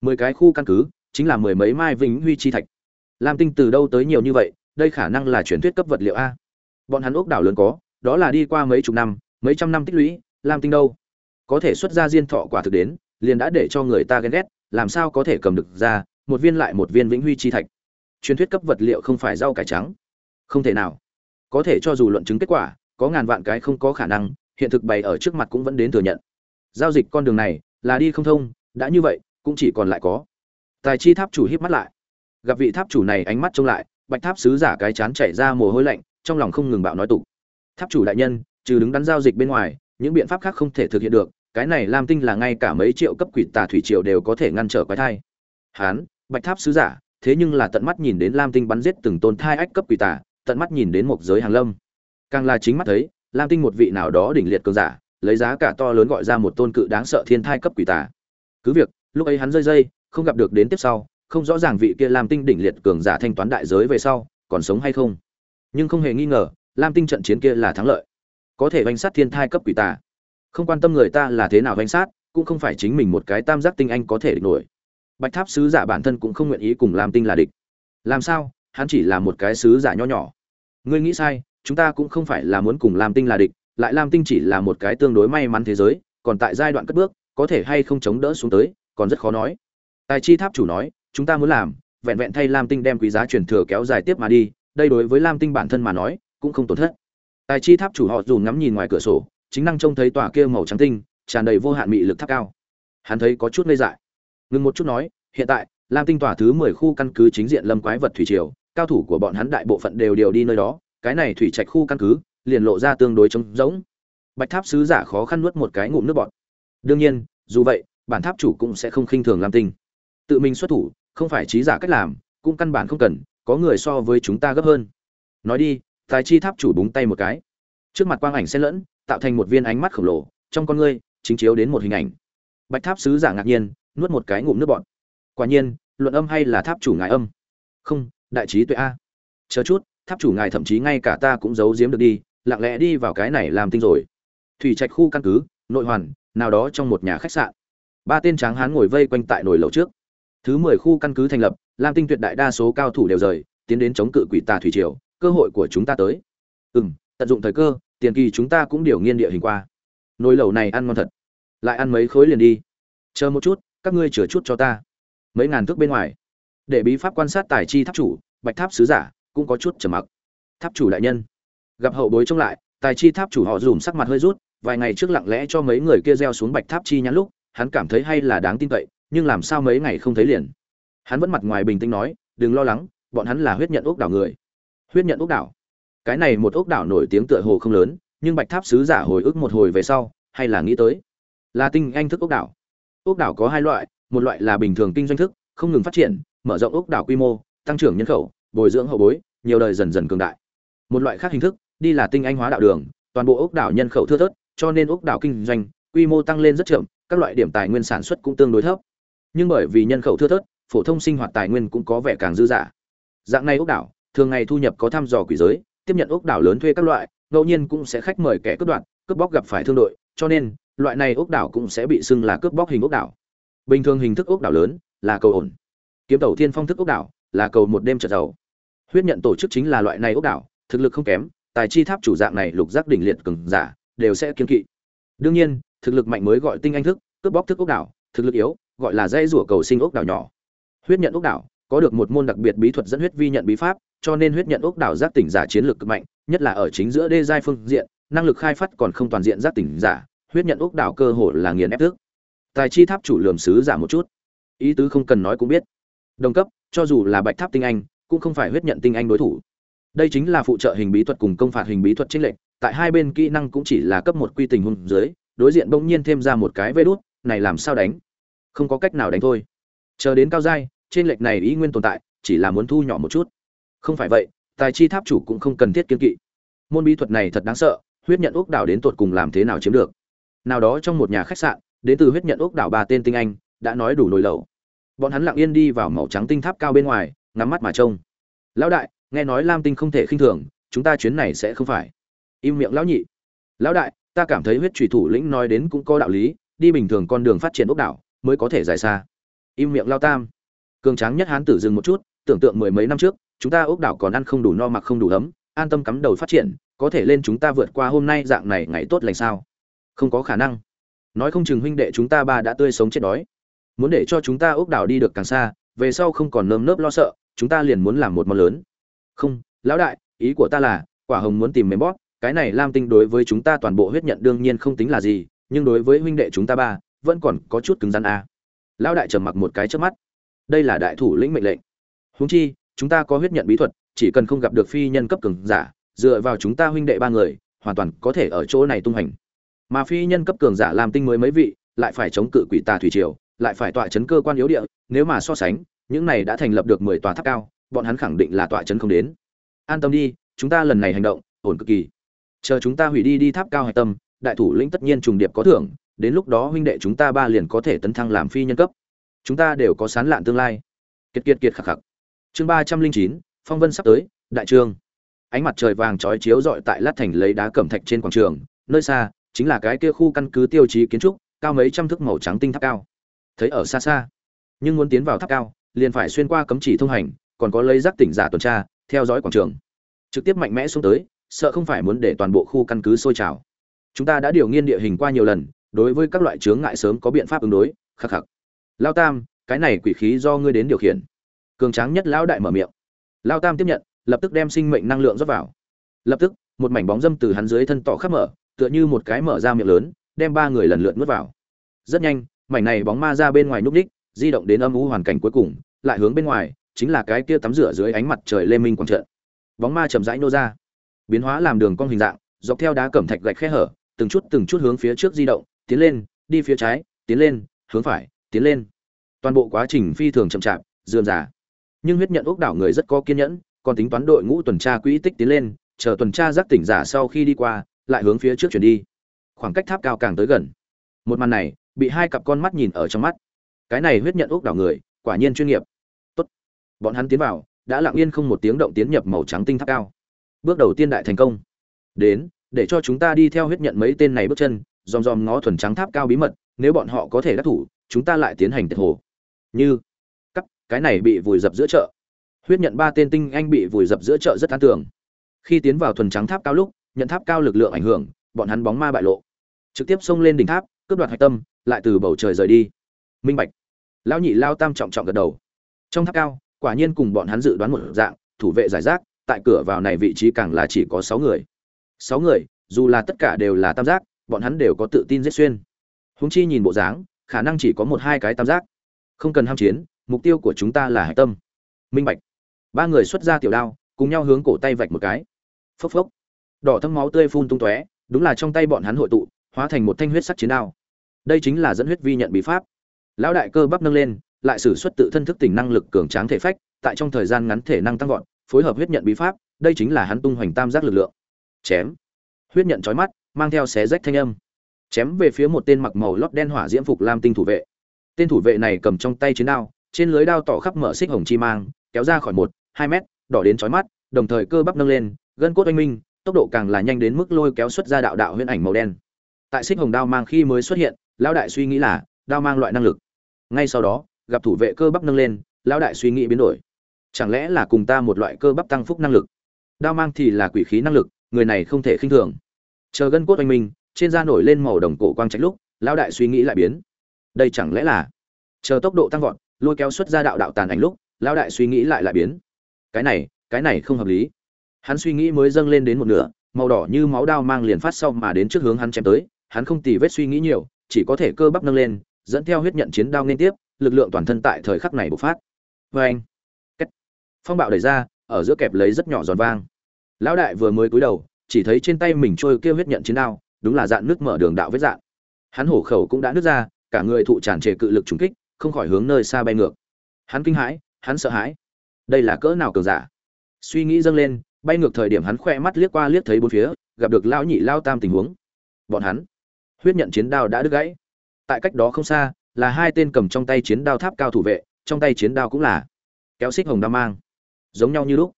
Mười cái khu căn cứ, chính là mười mấy mai vĩnh huy chi thạch. Lam tinh từ đâu tới nhiều như vậy, đây khả năng là truyền thuyết cấp vật liệu a. Bọn hắn ốc đảo lớn có, đó là đi qua mấy chục năm, mấy trăm năm tích lũy, lam tinh đâu? Có thể xuất ra diên thọ quả thực đến, liền đã để cho người ta ghen ghét, làm sao có thể cầm được ra, một viên lại một viên vĩnh huy chi thạch. Truyền thuyết cấp vật liệu không phải rau cải trắng không thể nào. Có thể cho dù luận chứng kết quả, có ngàn vạn cái không có khả năng, hiện thực bày ở trước mặt cũng vẫn đến thừa nhận. Giao dịch con đường này, là đi không thông, đã như vậy, cũng chỉ còn lại có. Tài chi tháp chủ híp mắt lại. Gặp vị tháp chủ này ánh mắt trông lại, bạch tháp sứ giả cái chán chảy ra mồ hôi lạnh, trong lòng không ngừng bạo nói tục. Tháp chủ đại nhân, trừ đứng đắn giao dịch bên ngoài, những biện pháp khác không thể thực hiện được, cái này lam tinh là ngay cả mấy triệu cấp quỷ tà thủy triều đều có thể ngăn trở quái thai. Hán, bạch tháp sứ giả, thế nhưng là tận mắt nhìn đến lam tinh bắn giết từng tôn thai ách cấp quỷ tà tận mắt nhìn đến một giới hàng lâm. Càng là chính mắt thấy, lam tinh một vị nào đó đỉnh liệt cường giả, lấy giá cả to lớn gọi ra một tôn cự đáng sợ thiên thai cấp quỷ tà. Cứ việc, lúc ấy hắn rơi dây, không gặp được đến tiếp sau, không rõ ràng vị kia lam tinh đỉnh liệt cường giả thanh toán đại giới về sau, còn sống hay không. Nhưng không hề nghi ngờ, lam tinh trận chiến kia là thắng lợi. Có thể vanh sát thiên thai cấp quỷ tà. Không quan tâm người ta là thế nào vanh sát, cũng không phải chính mình một cái tam giác tinh anh có thể địch nổi. Bạch tháp sứ giả bản thân cũng không nguyện ý cùng lam tinh là địch. Làm sao? Hắn chỉ là một cái sứ giả nho nhỏ ngươi nghĩ sai, chúng ta cũng không phải là muốn cùng lam tinh là địch, lại lam tinh chỉ là một cái tương đối may mắn thế giới, còn tại giai đoạn cất bước, có thể hay không chống đỡ xuống tới, còn rất khó nói. Tài chi tháp chủ nói, chúng ta muốn làm, vẹn vẹn thay lam tinh đem quý giá truyền thừa kéo dài tiếp mà đi, đây đối với lam tinh bản thân mà nói, cũng không tổn thất. Tài chi tháp chủ họ dù ngắm nhìn ngoài cửa sổ, chính năng trông thấy tòa kia màu trắng tinh, tràn đầy vô hạn mị lực tháp cao. Hắn thấy có chút ngây dại. Ngừng một chút nói, hiện tại, lam tinh tòa thứ mười khu căn cứ chính diện lâm quái vật thủy triều cao thủ của bọn hắn đại bộ phận đều đều đi nơi đó, cái này thủy trạch khu căn cứ liền lộ ra tương đối trống rỗng. Bạch tháp sứ giả khó khăn nuốt một cái ngụm nước bọt. Đương nhiên, dù vậy, bản tháp chủ cũng sẽ không khinh thường làm tinh. Tự mình xuất thủ, không phải trí giả cách làm, cũng căn bản không cần, có người so với chúng ta gấp hơn. Nói đi, tài chi tháp chủ búng tay một cái. Trước mặt quang ảnh xen lẫn, tạo thành một viên ánh mắt khổng lồ, trong con ngươi, chính chiếu đến một hình ảnh. Bạch tháp sứ giả ngạc nhiên, nuốt một cái ngụm nước bọt. Quả nhiên, luận âm hay là tháp chủ ngài âm? Không đại trí tuệ a. Chờ chút, tháp chủ ngài thậm chí ngay cả ta cũng giấu giếm được đi, lặng lẽ đi vào cái này làm tinh rồi. Thủy trạch khu căn cứ, nội hoàn, nào đó trong một nhà khách sạn. Ba tên tráng hán ngồi vây quanh tại nồi lẩu trước. Thứ mười khu căn cứ thành lập, lam tinh tuyệt đại đa số cao thủ đều rời, tiến đến chống cự quỷ tà thủy triều, cơ hội của chúng ta tới. Ừ m tận dụng thời cơ, tiền kỳ chúng ta cũng điều nghiên địa hình qua. Nồi lẩu này ăn ngon thật. Lại ăn mấy khối liền đi. Chờ một chút, các ngươi chừa chút cho ta. Mấy ngàn thước bên ngoài để bí pháp quan sát tài chi tháp chủ, bạch tháp sứ giả cũng có chút trầm mặc. Tháp chủ đại nhân, gặp hậu bối trông lại, tài chi tháp chủ họ dùm sắc mặt hơi rút, vài ngày trước lặng lẽ cho mấy người kia gieo xuống bạch tháp chi nhãn lúc, hắn cảm thấy hay là đáng tin cậy, nhưng làm sao mấy ngày không thấy liền. Hắn vẫn mặt ngoài bình tĩnh nói, đừng lo lắng, bọn hắn là huyết nhận ốc đảo người. Huyết nhận ốc đảo? Cái này một ốc đảo nổi tiếng tựa hồ không lớn, nhưng bạch tháp sứ giả hồi ức một hồi về sau, hay là nghĩ tới. Là tinh anh thức ốc đảo. Ốc đảo có hai loại, một loại là bình thường kinh doanh thức, không ngừng phát triển mở rộng ốc đảo quy mô, tăng trưởng nhân khẩu, bồi dưỡng hậu bối, nhiều đời dần dần cường đại. Một loại khác hình thức, đi là tinh anh hóa đạo đường, toàn bộ ốc đảo nhân khẩu thưa thớt, cho nên ốc đảo kinh doanh, quy mô tăng lên rất chậm, các loại điểm tài nguyên sản xuất cũng tương đối thấp. Nhưng bởi vì nhân khẩu thưa thớt, phổ thông sinh hoạt tài nguyên cũng có vẻ càng dư dả. Dạng này ốc đảo, thường ngày thu nhập có thăm dò quỷ giới, tiếp nhận ốc đảo lớn thuê các loại, ngẫu nhiên cũng sẽ khách mời kẻ cướp đoạt, cướp bóc gặp phải thương đội, cho nên, loại này ốc đảo cũng sẽ bị xưng là cướp bóc hình ốc đảo. Bình thường hình thức ốc đảo lớn là cầu ổn kiếm tàu thiên phong thức ốc đảo, là cầu một đêm trợ giàu. Huyết nhận tổ chức chính là loại này ốc đảo, thực lực không kém, tài chi tháp chủ dạng này lục giác đỉnh liệt cường giả, đều sẽ kiên kỵ. Đương nhiên, thực lực mạnh mới gọi tinh anh thức, cướp bóc thức ốc đảo, thực lực yếu, gọi là dây rủa cầu sinh ốc đảo nhỏ. Huyết nhận ốc đảo, có được một môn đặc biệt bí thuật dẫn huyết vi nhận bí pháp, cho nên huyết nhận ốc đảo giác tỉnh giả chiến lược cực mạnh, nhất là ở chính giữa đê giai phương diện, năng lực khai phát còn không toàn diện giác tỉnh giả, huyết nhận ốc đảo cơ hồ là nghiền ép thức. Tài chi tháp chủ lườm sứ giả một chút. Ý tứ không cần nói cũng biết đồng cấp, cho dù là bạch tháp tinh anh, cũng không phải huyết nhận tinh anh đối thủ. Đây chính là phụ trợ hình bí thuật cùng công phạt hình bí thuật trinh lệnh tại hai bên kỹ năng cũng chỉ là cấp một quy tình huống dưới, đối diện bỗng nhiên thêm ra một cái vê đút, này làm sao đánh? Không có cách nào đánh thôi. Chờ đến cao giai trên lệch này ý nguyên tồn tại, chỉ là muốn thu nhỏ một chút. Không phải vậy, tài chi tháp chủ cũng không cần thiết kiên kỵ. Môn bí thuật này thật đáng sợ, huyết nhận ốc đảo đến tột cùng làm thế nào chiếm được? Nào đó trong một nhà khách sạn, đến từ huyết nhận ốc đảo ba tên tinh anh, đã nói đủ nồi lẩu bọn hắn lặng yên đi vào màu trắng tinh tháp cao bên ngoài, ngắm mắt mà trông. Lão đại, nghe nói lam tinh không thể khinh thường, chúng ta chuyến này sẽ không phải. Im miệng lão nhị. Lão đại, ta cảm thấy huyết trùy thủ lĩnh nói đến cũng có đạo lý, đi bình thường con đường phát triển ốc đảo mới có thể dài xa. Im miệng lao tam. Cường tráng nhất hán tử dừng một chút, tưởng tượng mười mấy năm trước, chúng ta ốc đảo còn ăn không đủ no mặc không đủ ấm, an tâm cắm đầu phát triển, có thể lên chúng ta vượt qua hôm nay dạng này ngày tốt lành sao? Không có khả năng. Nói không chừng huynh đệ chúng ta ba đã tươi sống chết đói muốn để cho chúng ta ốc đảo đi được càng xa, về sau không còn nơm nớp lo sợ, chúng ta liền muốn làm một món lớn. Không, lão đại, ý của ta là, quả hồng muốn tìm mềm bóp, cái này lam tinh đối với chúng ta toàn bộ huyết nhận đương nhiên không tính là gì, nhưng đối với huynh đệ chúng ta ba, vẫn còn có chút cứng rắn a à. lão đại trầm mặc một cái trước mắt. Đây là đại thủ lĩnh mệnh lệnh. Huống chi, chúng ta có huyết nhận bí thuật, chỉ cần không gặp được phi nhân cấp cường giả, dựa vào chúng ta huynh đệ ba người, hoàn toàn có thể ở chỗ này tung hành. Mà phi nhân cấp cường giả làm tinh mới mấy vị, lại phải chống cự quỷ tà thủy triều lại phải tọa chấn cơ quan yếu địa, nếu mà so sánh, những này đã thành lập được mười tòa tháp cao, bọn hắn khẳng định là tọa chấn không đến. An tâm đi, chúng ta lần này hành động, ổn cực kỳ. Chờ chúng ta hủy đi đi tháp cao hạch tâm, đại thủ lĩnh tất nhiên trùng điệp có thưởng, đến lúc đó huynh đệ chúng ta ba liền có thể tấn thăng làm phi nhân cấp. Chúng ta đều có sán lạn tương lai. Kiệt kiệt kiệt khắc khắc. Chương ba trăm linh chín, phong vân sắp tới, đại trương. Ánh mặt trời vàng trói chiếu rọi tại lát thành lấy đá cẩm thạch trên quảng trường, nơi xa, chính là cái kia khu căn cứ tiêu chí kiến trúc, cao mấy trăm thước màu trắng tinh tháp cao thấy ở xa xa. Nhưng muốn tiến vào tháp cao, liền phải xuyên qua cấm chỉ thông hành, còn có lấy giác tỉnh giả tuần tra, theo dõi quảng trường. Trực tiếp mạnh mẽ xuống tới, sợ không phải muốn để toàn bộ khu căn cứ sôi trào. Chúng ta đã điều nghiên địa hình qua nhiều lần, đối với các loại chướng ngại sớm có biện pháp ứng đối, khắc khắc. Lao tam, cái này quỷ khí do ngươi đến điều khiển. Cường tráng nhất lão đại mở miệng. Lao tam tiếp nhận, lập tức đem sinh mệnh năng lượng rót vào. Lập tức, một mảnh bóng dâm từ hắn dưới thân tỏ khắp mở, tựa như một cái mở ra miệng lớn, đem ba người lần lượt nuốt vào. Rất nhanh mảnh này bóng ma ra bên ngoài núp đích di động đến âm u hoàn cảnh cuối cùng, lại hướng bên ngoài, chính là cái kia tắm rửa dưới ánh mặt trời lê minh quảng trận. Bóng ma chậm rãi nô ra. Biến hóa làm đường cong hình dạng, dọc theo đá cẩm thạch gạch khe hở, từng chút từng chút hướng phía trước di động, tiến lên, đi phía trái, tiến lên, hướng phải, tiến lên. Toàn bộ quá trình phi thường chậm chạp, dườm giả nhưng huyết nhận ốc đảo người rất có kiên nhẫn, còn tính toán đội ngũ tuần tra quỹ tích tiến lên, chờ tuần tra giác tỉnh giả sau khi đi qua, lại hướng phía trước chuyển đi. Khoảng cách tháp cao càng tới gần. Một màn này bị hai cặp con mắt nhìn ở trong mắt. Cái này huyết nhận ốc đảo người, quả nhiên chuyên nghiệp. Tốt. Bọn hắn tiến vào, đã lặng yên không một tiếng động tiến nhập màu trắng tinh tháp cao. Bước đầu tiên đại thành công. Đến, để cho chúng ta đi theo huyết nhận mấy tên này bước chân, dòm dòm ngó thuần trắng tháp cao bí mật, nếu bọn họ có thể đắc thủ, chúng ta lại tiến hành tiệt hồ. Như, cắt, cái này bị vùi dập giữa chợ. Huyết nhận ba tên tinh anh bị vùi dập giữa chợ rất an tưởng khi tiến vào thuần trắng tháp cao lúc, nhận tháp cao lực lượng ảnh hưởng, bọn hắn bóng ma bại lộ. Trực tiếp xông lên đỉnh tháp cướp đoạt hạch tâm, lại từ bầu trời rời đi. Minh bạch. Lão nhị lao tam trọng trọng gật đầu. Trong tháp cao, quả nhiên cùng bọn hắn dự đoán một dạng, thủ vệ giải rác, tại cửa vào này vị trí càng là chỉ có sáu người. Sáu người, dù là tất cả đều là tam giác, bọn hắn đều có tự tin giết xuyên. Húng chi nhìn bộ dáng, khả năng chỉ có một hai cái tam giác. Không cần ham chiến, mục tiêu của chúng ta là hạch tâm. Minh bạch. Ba người xuất ra tiểu đao, cùng nhau hướng cổ tay vạch một cái. Phốc phốc. Đỏ thâm máu tươi phun tung tóe, đúng là trong tay bọn hắn hội tụ, hóa thành một thanh huyết sắc chiến đao đây chính là dẫn huyết vi nhận bí pháp. Lão đại cơ bắp nâng lên, lại sử xuất tự thân thức tỉnh năng lực cường tráng thể phách, tại trong thời gian ngắn thể năng tăng vọt, phối hợp huyết nhận bí pháp, đây chính là hắn tung hoành tam giác lực lượng. Chém. Huyết nhận chói mắt, mang theo xé rách thanh âm. Chém về phía một tên mặc màu lót đen hỏa diễm phục lam tinh thủ vệ. Tên thủ vệ này cầm trong tay chiến đao, trên lưới đao tỏ khắp mở xích hồng chi mang, kéo ra khỏi một, hai mét, đỏ đến chói mắt, đồng thời cơ bắp nâng lên, gân cốt oanh minh, tốc độ càng là nhanh đến mức lôi kéo xuất ra đạo đạo huyễn ảnh màu đen. Tại xích hồng đao mang khi mới xuất hiện lão đại suy nghĩ là, đao mang loại năng lực. Ngay sau đó, gặp thủ vệ cơ bắp nâng lên, lão đại suy nghĩ biến đổi. Chẳng lẽ là cùng ta một loại cơ bắp tăng phúc năng lực? Đao mang thì là quỷ khí năng lực, người này không thể khinh thường. Chờ gân cốt oanh minh, trên da nổi lên màu đồng cổ quang trạch lúc, lão đại suy nghĩ lại biến. Đây chẳng lẽ là? Chờ tốc độ tăng vọt, lôi kéo xuất ra đạo đạo tàn ảnh lúc, lão đại suy nghĩ lại lại biến. Cái này cái này không hợp lý. Hắn suy nghĩ mới dâng lên đến một nửa, màu đỏ như máu đao mang liền phát sau mà đến trước hướng hắn chém tới, hắn không tì vết suy nghĩ nhiều chỉ có thể cơ bắp nâng lên, dẫn theo huyết nhận chiến đao liên tiếp, lực lượng toàn thân tại thời khắc này bộc phát. Vê anh phong bạo đẩy ra, ở giữa kẹp lấy rất nhỏ giòn vang. Lão đại vừa mới cúi đầu, chỉ thấy trên tay mình trôi kêu huyết nhận chiến đao, đúng là dạn nước mở đường đạo vết dạn. Hắn hổ khẩu cũng đã nứt ra, cả người thụ tràn trề cự lực trúng kích, không khỏi hướng nơi xa bay ngược. Hắn kinh hãi, hắn sợ hãi. Đây là cỡ nào cường giả? Suy nghĩ dâng lên, bay ngược thời điểm hắn khoe mắt liếc qua liếc thấy bốn phía, gặp được lão nhị lao tam tình huống. Bọn hắn huyết nhận chiến đao đã đứt gãy. Tại cách đó không xa, là hai tên cầm trong tay chiến đao tháp cao thủ vệ, trong tay chiến đao cũng là kéo xích hồng đao mang. Giống nhau như lúc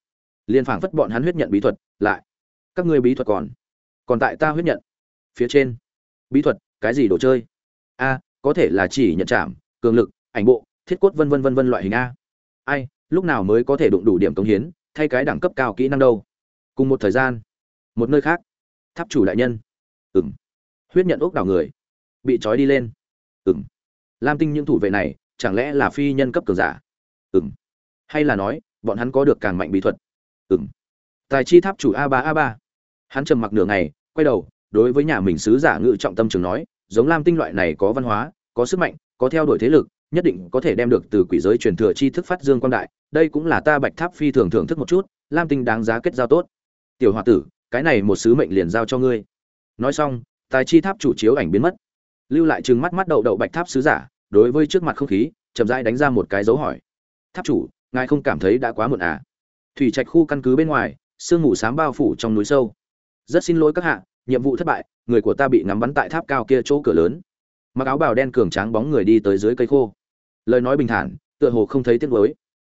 liên phảng phất bọn hắn huyết nhận bí thuật, lại, các ngươi bí thuật còn còn tại ta huyết nhận. Phía trên, bí thuật, cái gì đồ chơi? A, có thể là chỉ nhận chạm cường lực, ảnh bộ, thiết cốt vân vân vân vân loại hình a. Ai, lúc nào mới có thể đụng đủ điểm công hiến, thay cái đẳng cấp cao kỹ năng đâu? Cùng một thời gian, một nơi khác. Tháp chủ đại nhân. Ừng huyết nhận ốc đảo người. Bị trói đi lên. Ừng lam tinh những thủ vệ này, chẳng lẽ là phi nhân cấp cường giả? Ừng hay là nói, bọn hắn có được càng mạnh bí thuật? Ừng tài chi tháp chủ a ba a ba. Hắn trầm mặc nửa ngày, quay đầu, đối với nhà mình sứ giả ngự trọng tâm trường nói, giống lam tinh loại này có văn hóa, có sức mạnh, có theo đuổi thế lực, nhất định có thể đem được từ quỷ giới truyền thừa chi thức phát dương quang đại. Đây cũng là ta bạch tháp phi thường thưởng thức một chút, lam tinh đáng giá kết giao tốt. Tiểu h tử, cái này một sứ mệnh liền giao cho ngươi. Nói xong tài chi tháp chủ chiếu ảnh biến mất. Lưu lại chừng mắt mắt đậu đậu bạch tháp sứ giả, đối với trước mặt không khí, chậm rãi đánh ra một cái dấu hỏi. Tháp chủ, ngài không cảm thấy đã quá muộn à? Thủy trạch khu căn cứ bên ngoài, sương mù sám bao phủ trong núi sâu. Rất xin lỗi các hạ, nhiệm vụ thất bại, người của ta bị ngắm bắn tại tháp cao kia chỗ cửa lớn. Mặc áo bào đen cường tráng bóng người đi tới dưới cây khô. Lời nói bình thản, tựa hồ không thấy tiếc nuối.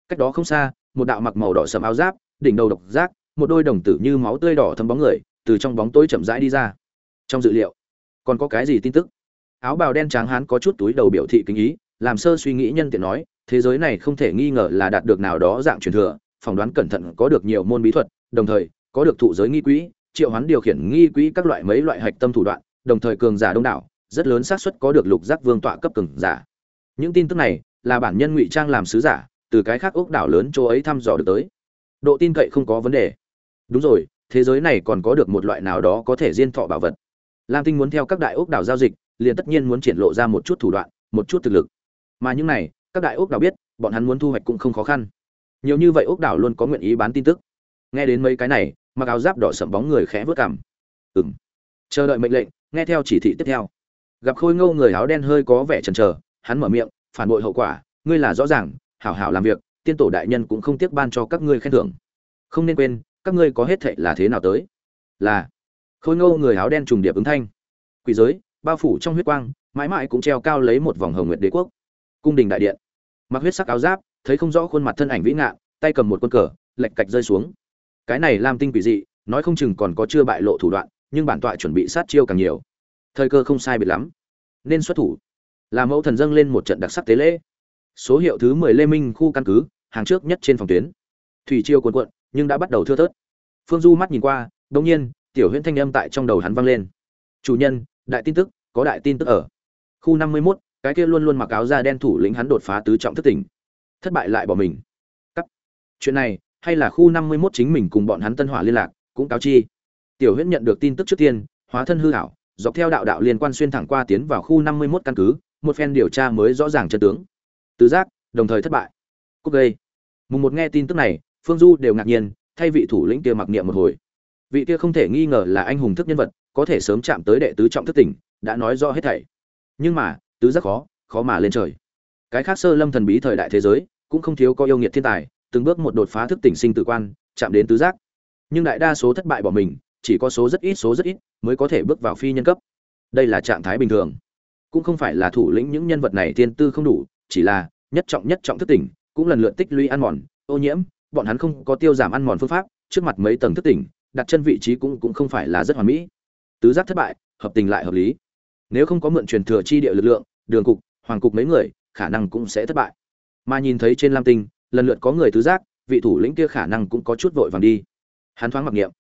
Cách đó không xa, một đạo mặc màu đỏ sầm áo giáp, đỉnh đầu độc giác, một đôi đồng tử như máu tươi đỏ thấm bóng người, từ trong bóng tối chậm rãi đi ra trong dự liệu. Còn có cái gì tin tức? Áo bào đen tráng hán có chút túi đầu biểu thị kính ý, làm sơ suy nghĩ nhân tiện nói, thế giới này không thể nghi ngờ là đạt được nào đó dạng truyền thừa, phỏng đoán cẩn thận có được nhiều môn bí thuật, đồng thời, có được thụ giới nghi quỹ, triệu hoán điều khiển nghi quỹ các loại mấy loại hạch tâm thủ đoạn, đồng thời cường giả đông đảo, rất lớn xác suất có được lục giác vương tọa cấp cường giả. Những tin tức này, là bản nhân ngụy trang làm sứ giả, từ cái khác ốc đảo lớn chỗ ấy thăm dò được tới. Độ tin cậy không có vấn đề. Đúng rồi, thế giới này còn có được một loại nào đó có thể diên thọ bảo vật lam tinh muốn theo các đại ốc đảo giao dịch, liền tất nhiên muốn triển lộ ra một chút thủ đoạn, một chút thực lực. Mà những này, các đại ốc đảo biết, bọn hắn muốn thu hoạch cũng không khó khăn. Nhiều như vậy ốc đảo luôn có nguyện ý bán tin tức. Nghe đến mấy cái này, mặc áo giáp đỏ sậm bóng người khẽ vớt cảm ừng chờ đợi mệnh lệnh, nghe theo chỉ thị tiếp theo. Gặp khôi ngâu người áo đen hơi có vẻ chần chờ, hắn mở miệng, phản bội hậu quả, ngươi là rõ ràng, hảo hảo làm việc, tiên tổ đại nhân cũng không tiếc ban cho các ngươi khen thưởng. Không nên quên, các ngươi có hết thệ là thế nào tới? Là khôi ngô người áo đen trùng điệp ứng thanh. Quỷ giới, bao phủ trong huyết quang, mãi mãi cũng treo cao lấy một vòng hồng nguyệt đế quốc. Cung đình đại điện. Mặc huyết sắc áo giáp, thấy không rõ khuôn mặt thân ảnh vĩ ngạn, tay cầm một quân cờ, lệch cạch rơi xuống. Cái này làm tinh quỷ dị, nói không chừng còn có chưa bại lộ thủ đoạn, nhưng bản tọa chuẩn bị sát chiêu càng nhiều. Thời cơ không sai biệt lắm. Nên xuất thủ. Là mẫu thần dâng lên một trận đặc sắc tế lễ. Số hiệu thứ mười lê minh khu căn cứ, hàng trước nhất trên phòng tuyến. Thủy chiêu cuồn cuộn, nhưng đã bắt đầu thưa thớt. Phương du mắt nhìn qua đông nhiên tiểu huyễn thanh âm tại trong đầu hắn vang lên. Chủ nhân đại tin tức có đại tin tức ở. Khu năm mươi 51, cái kia luôn luôn mặc áo da đen thủ lĩnh hắn đột phá tứ trọng thất tỉnh. Thất bại lại bỏ mình. Cắt. Chuyện này hay là khu năm mươi 51 chính mình cùng bọn hắn tân hỏa liên lạc cũng cáo chi. Tiểu huyễn nhận được tin tức trước tiên hóa thân hư ảo dọc theo đạo đạo liên quan xuyên thẳng qua tiến vào khu năm mươi 51 căn cứ một phen điều tra mới rõ ràng chân tướng. Tứ giác đồng thời thất bại. Cúc gây. Mùng một nghe tin tức này phương du đều ngạc nhiên thay vị thủ lĩnh kia mặc niệm một hồi vị kia không thể nghi ngờ là anh hùng thức nhân vật, có thể sớm chạm tới đệ tứ trọng thức tỉnh, đã nói rõ hết thảy. Nhưng mà, tứ giác khó khó mà lên trời. Cái khác sơ lâm thần bí thời đại thế giới, cũng không thiếu có yêu nghiệt thiên tài, từng bước một đột phá thức tỉnh sinh tử quan, chạm đến tứ giác. Nhưng đại đa số thất bại bỏ mình, chỉ có số rất ít số rất ít mới có thể bước vào phi nhân cấp. Đây là trạng thái bình thường. Cũng không phải là thủ lĩnh những nhân vật này tiên tư không đủ, chỉ là nhất trọng nhất trọng thức tỉnh, cũng lần lượt tích lũy ăn mòn, ô nhiễm, bọn hắn không có tiêu giảm ăn mòn phương pháp, trước mặt mấy tầng thức tỉnh đặt chân vị trí cũng cũng không phải là rất hoàn mỹ. Tứ giác thất bại, hợp tình lại hợp lý. Nếu không có mượn truyền thừa chi địa lực lượng, đường cục, hoàng cục mấy người, khả năng cũng sẽ thất bại. Mà nhìn thấy trên lam tinh, lần lượt có người tứ giác, vị thủ lĩnh kia khả năng cũng có chút vội vàng đi. Hắn thoáng mặc niệm.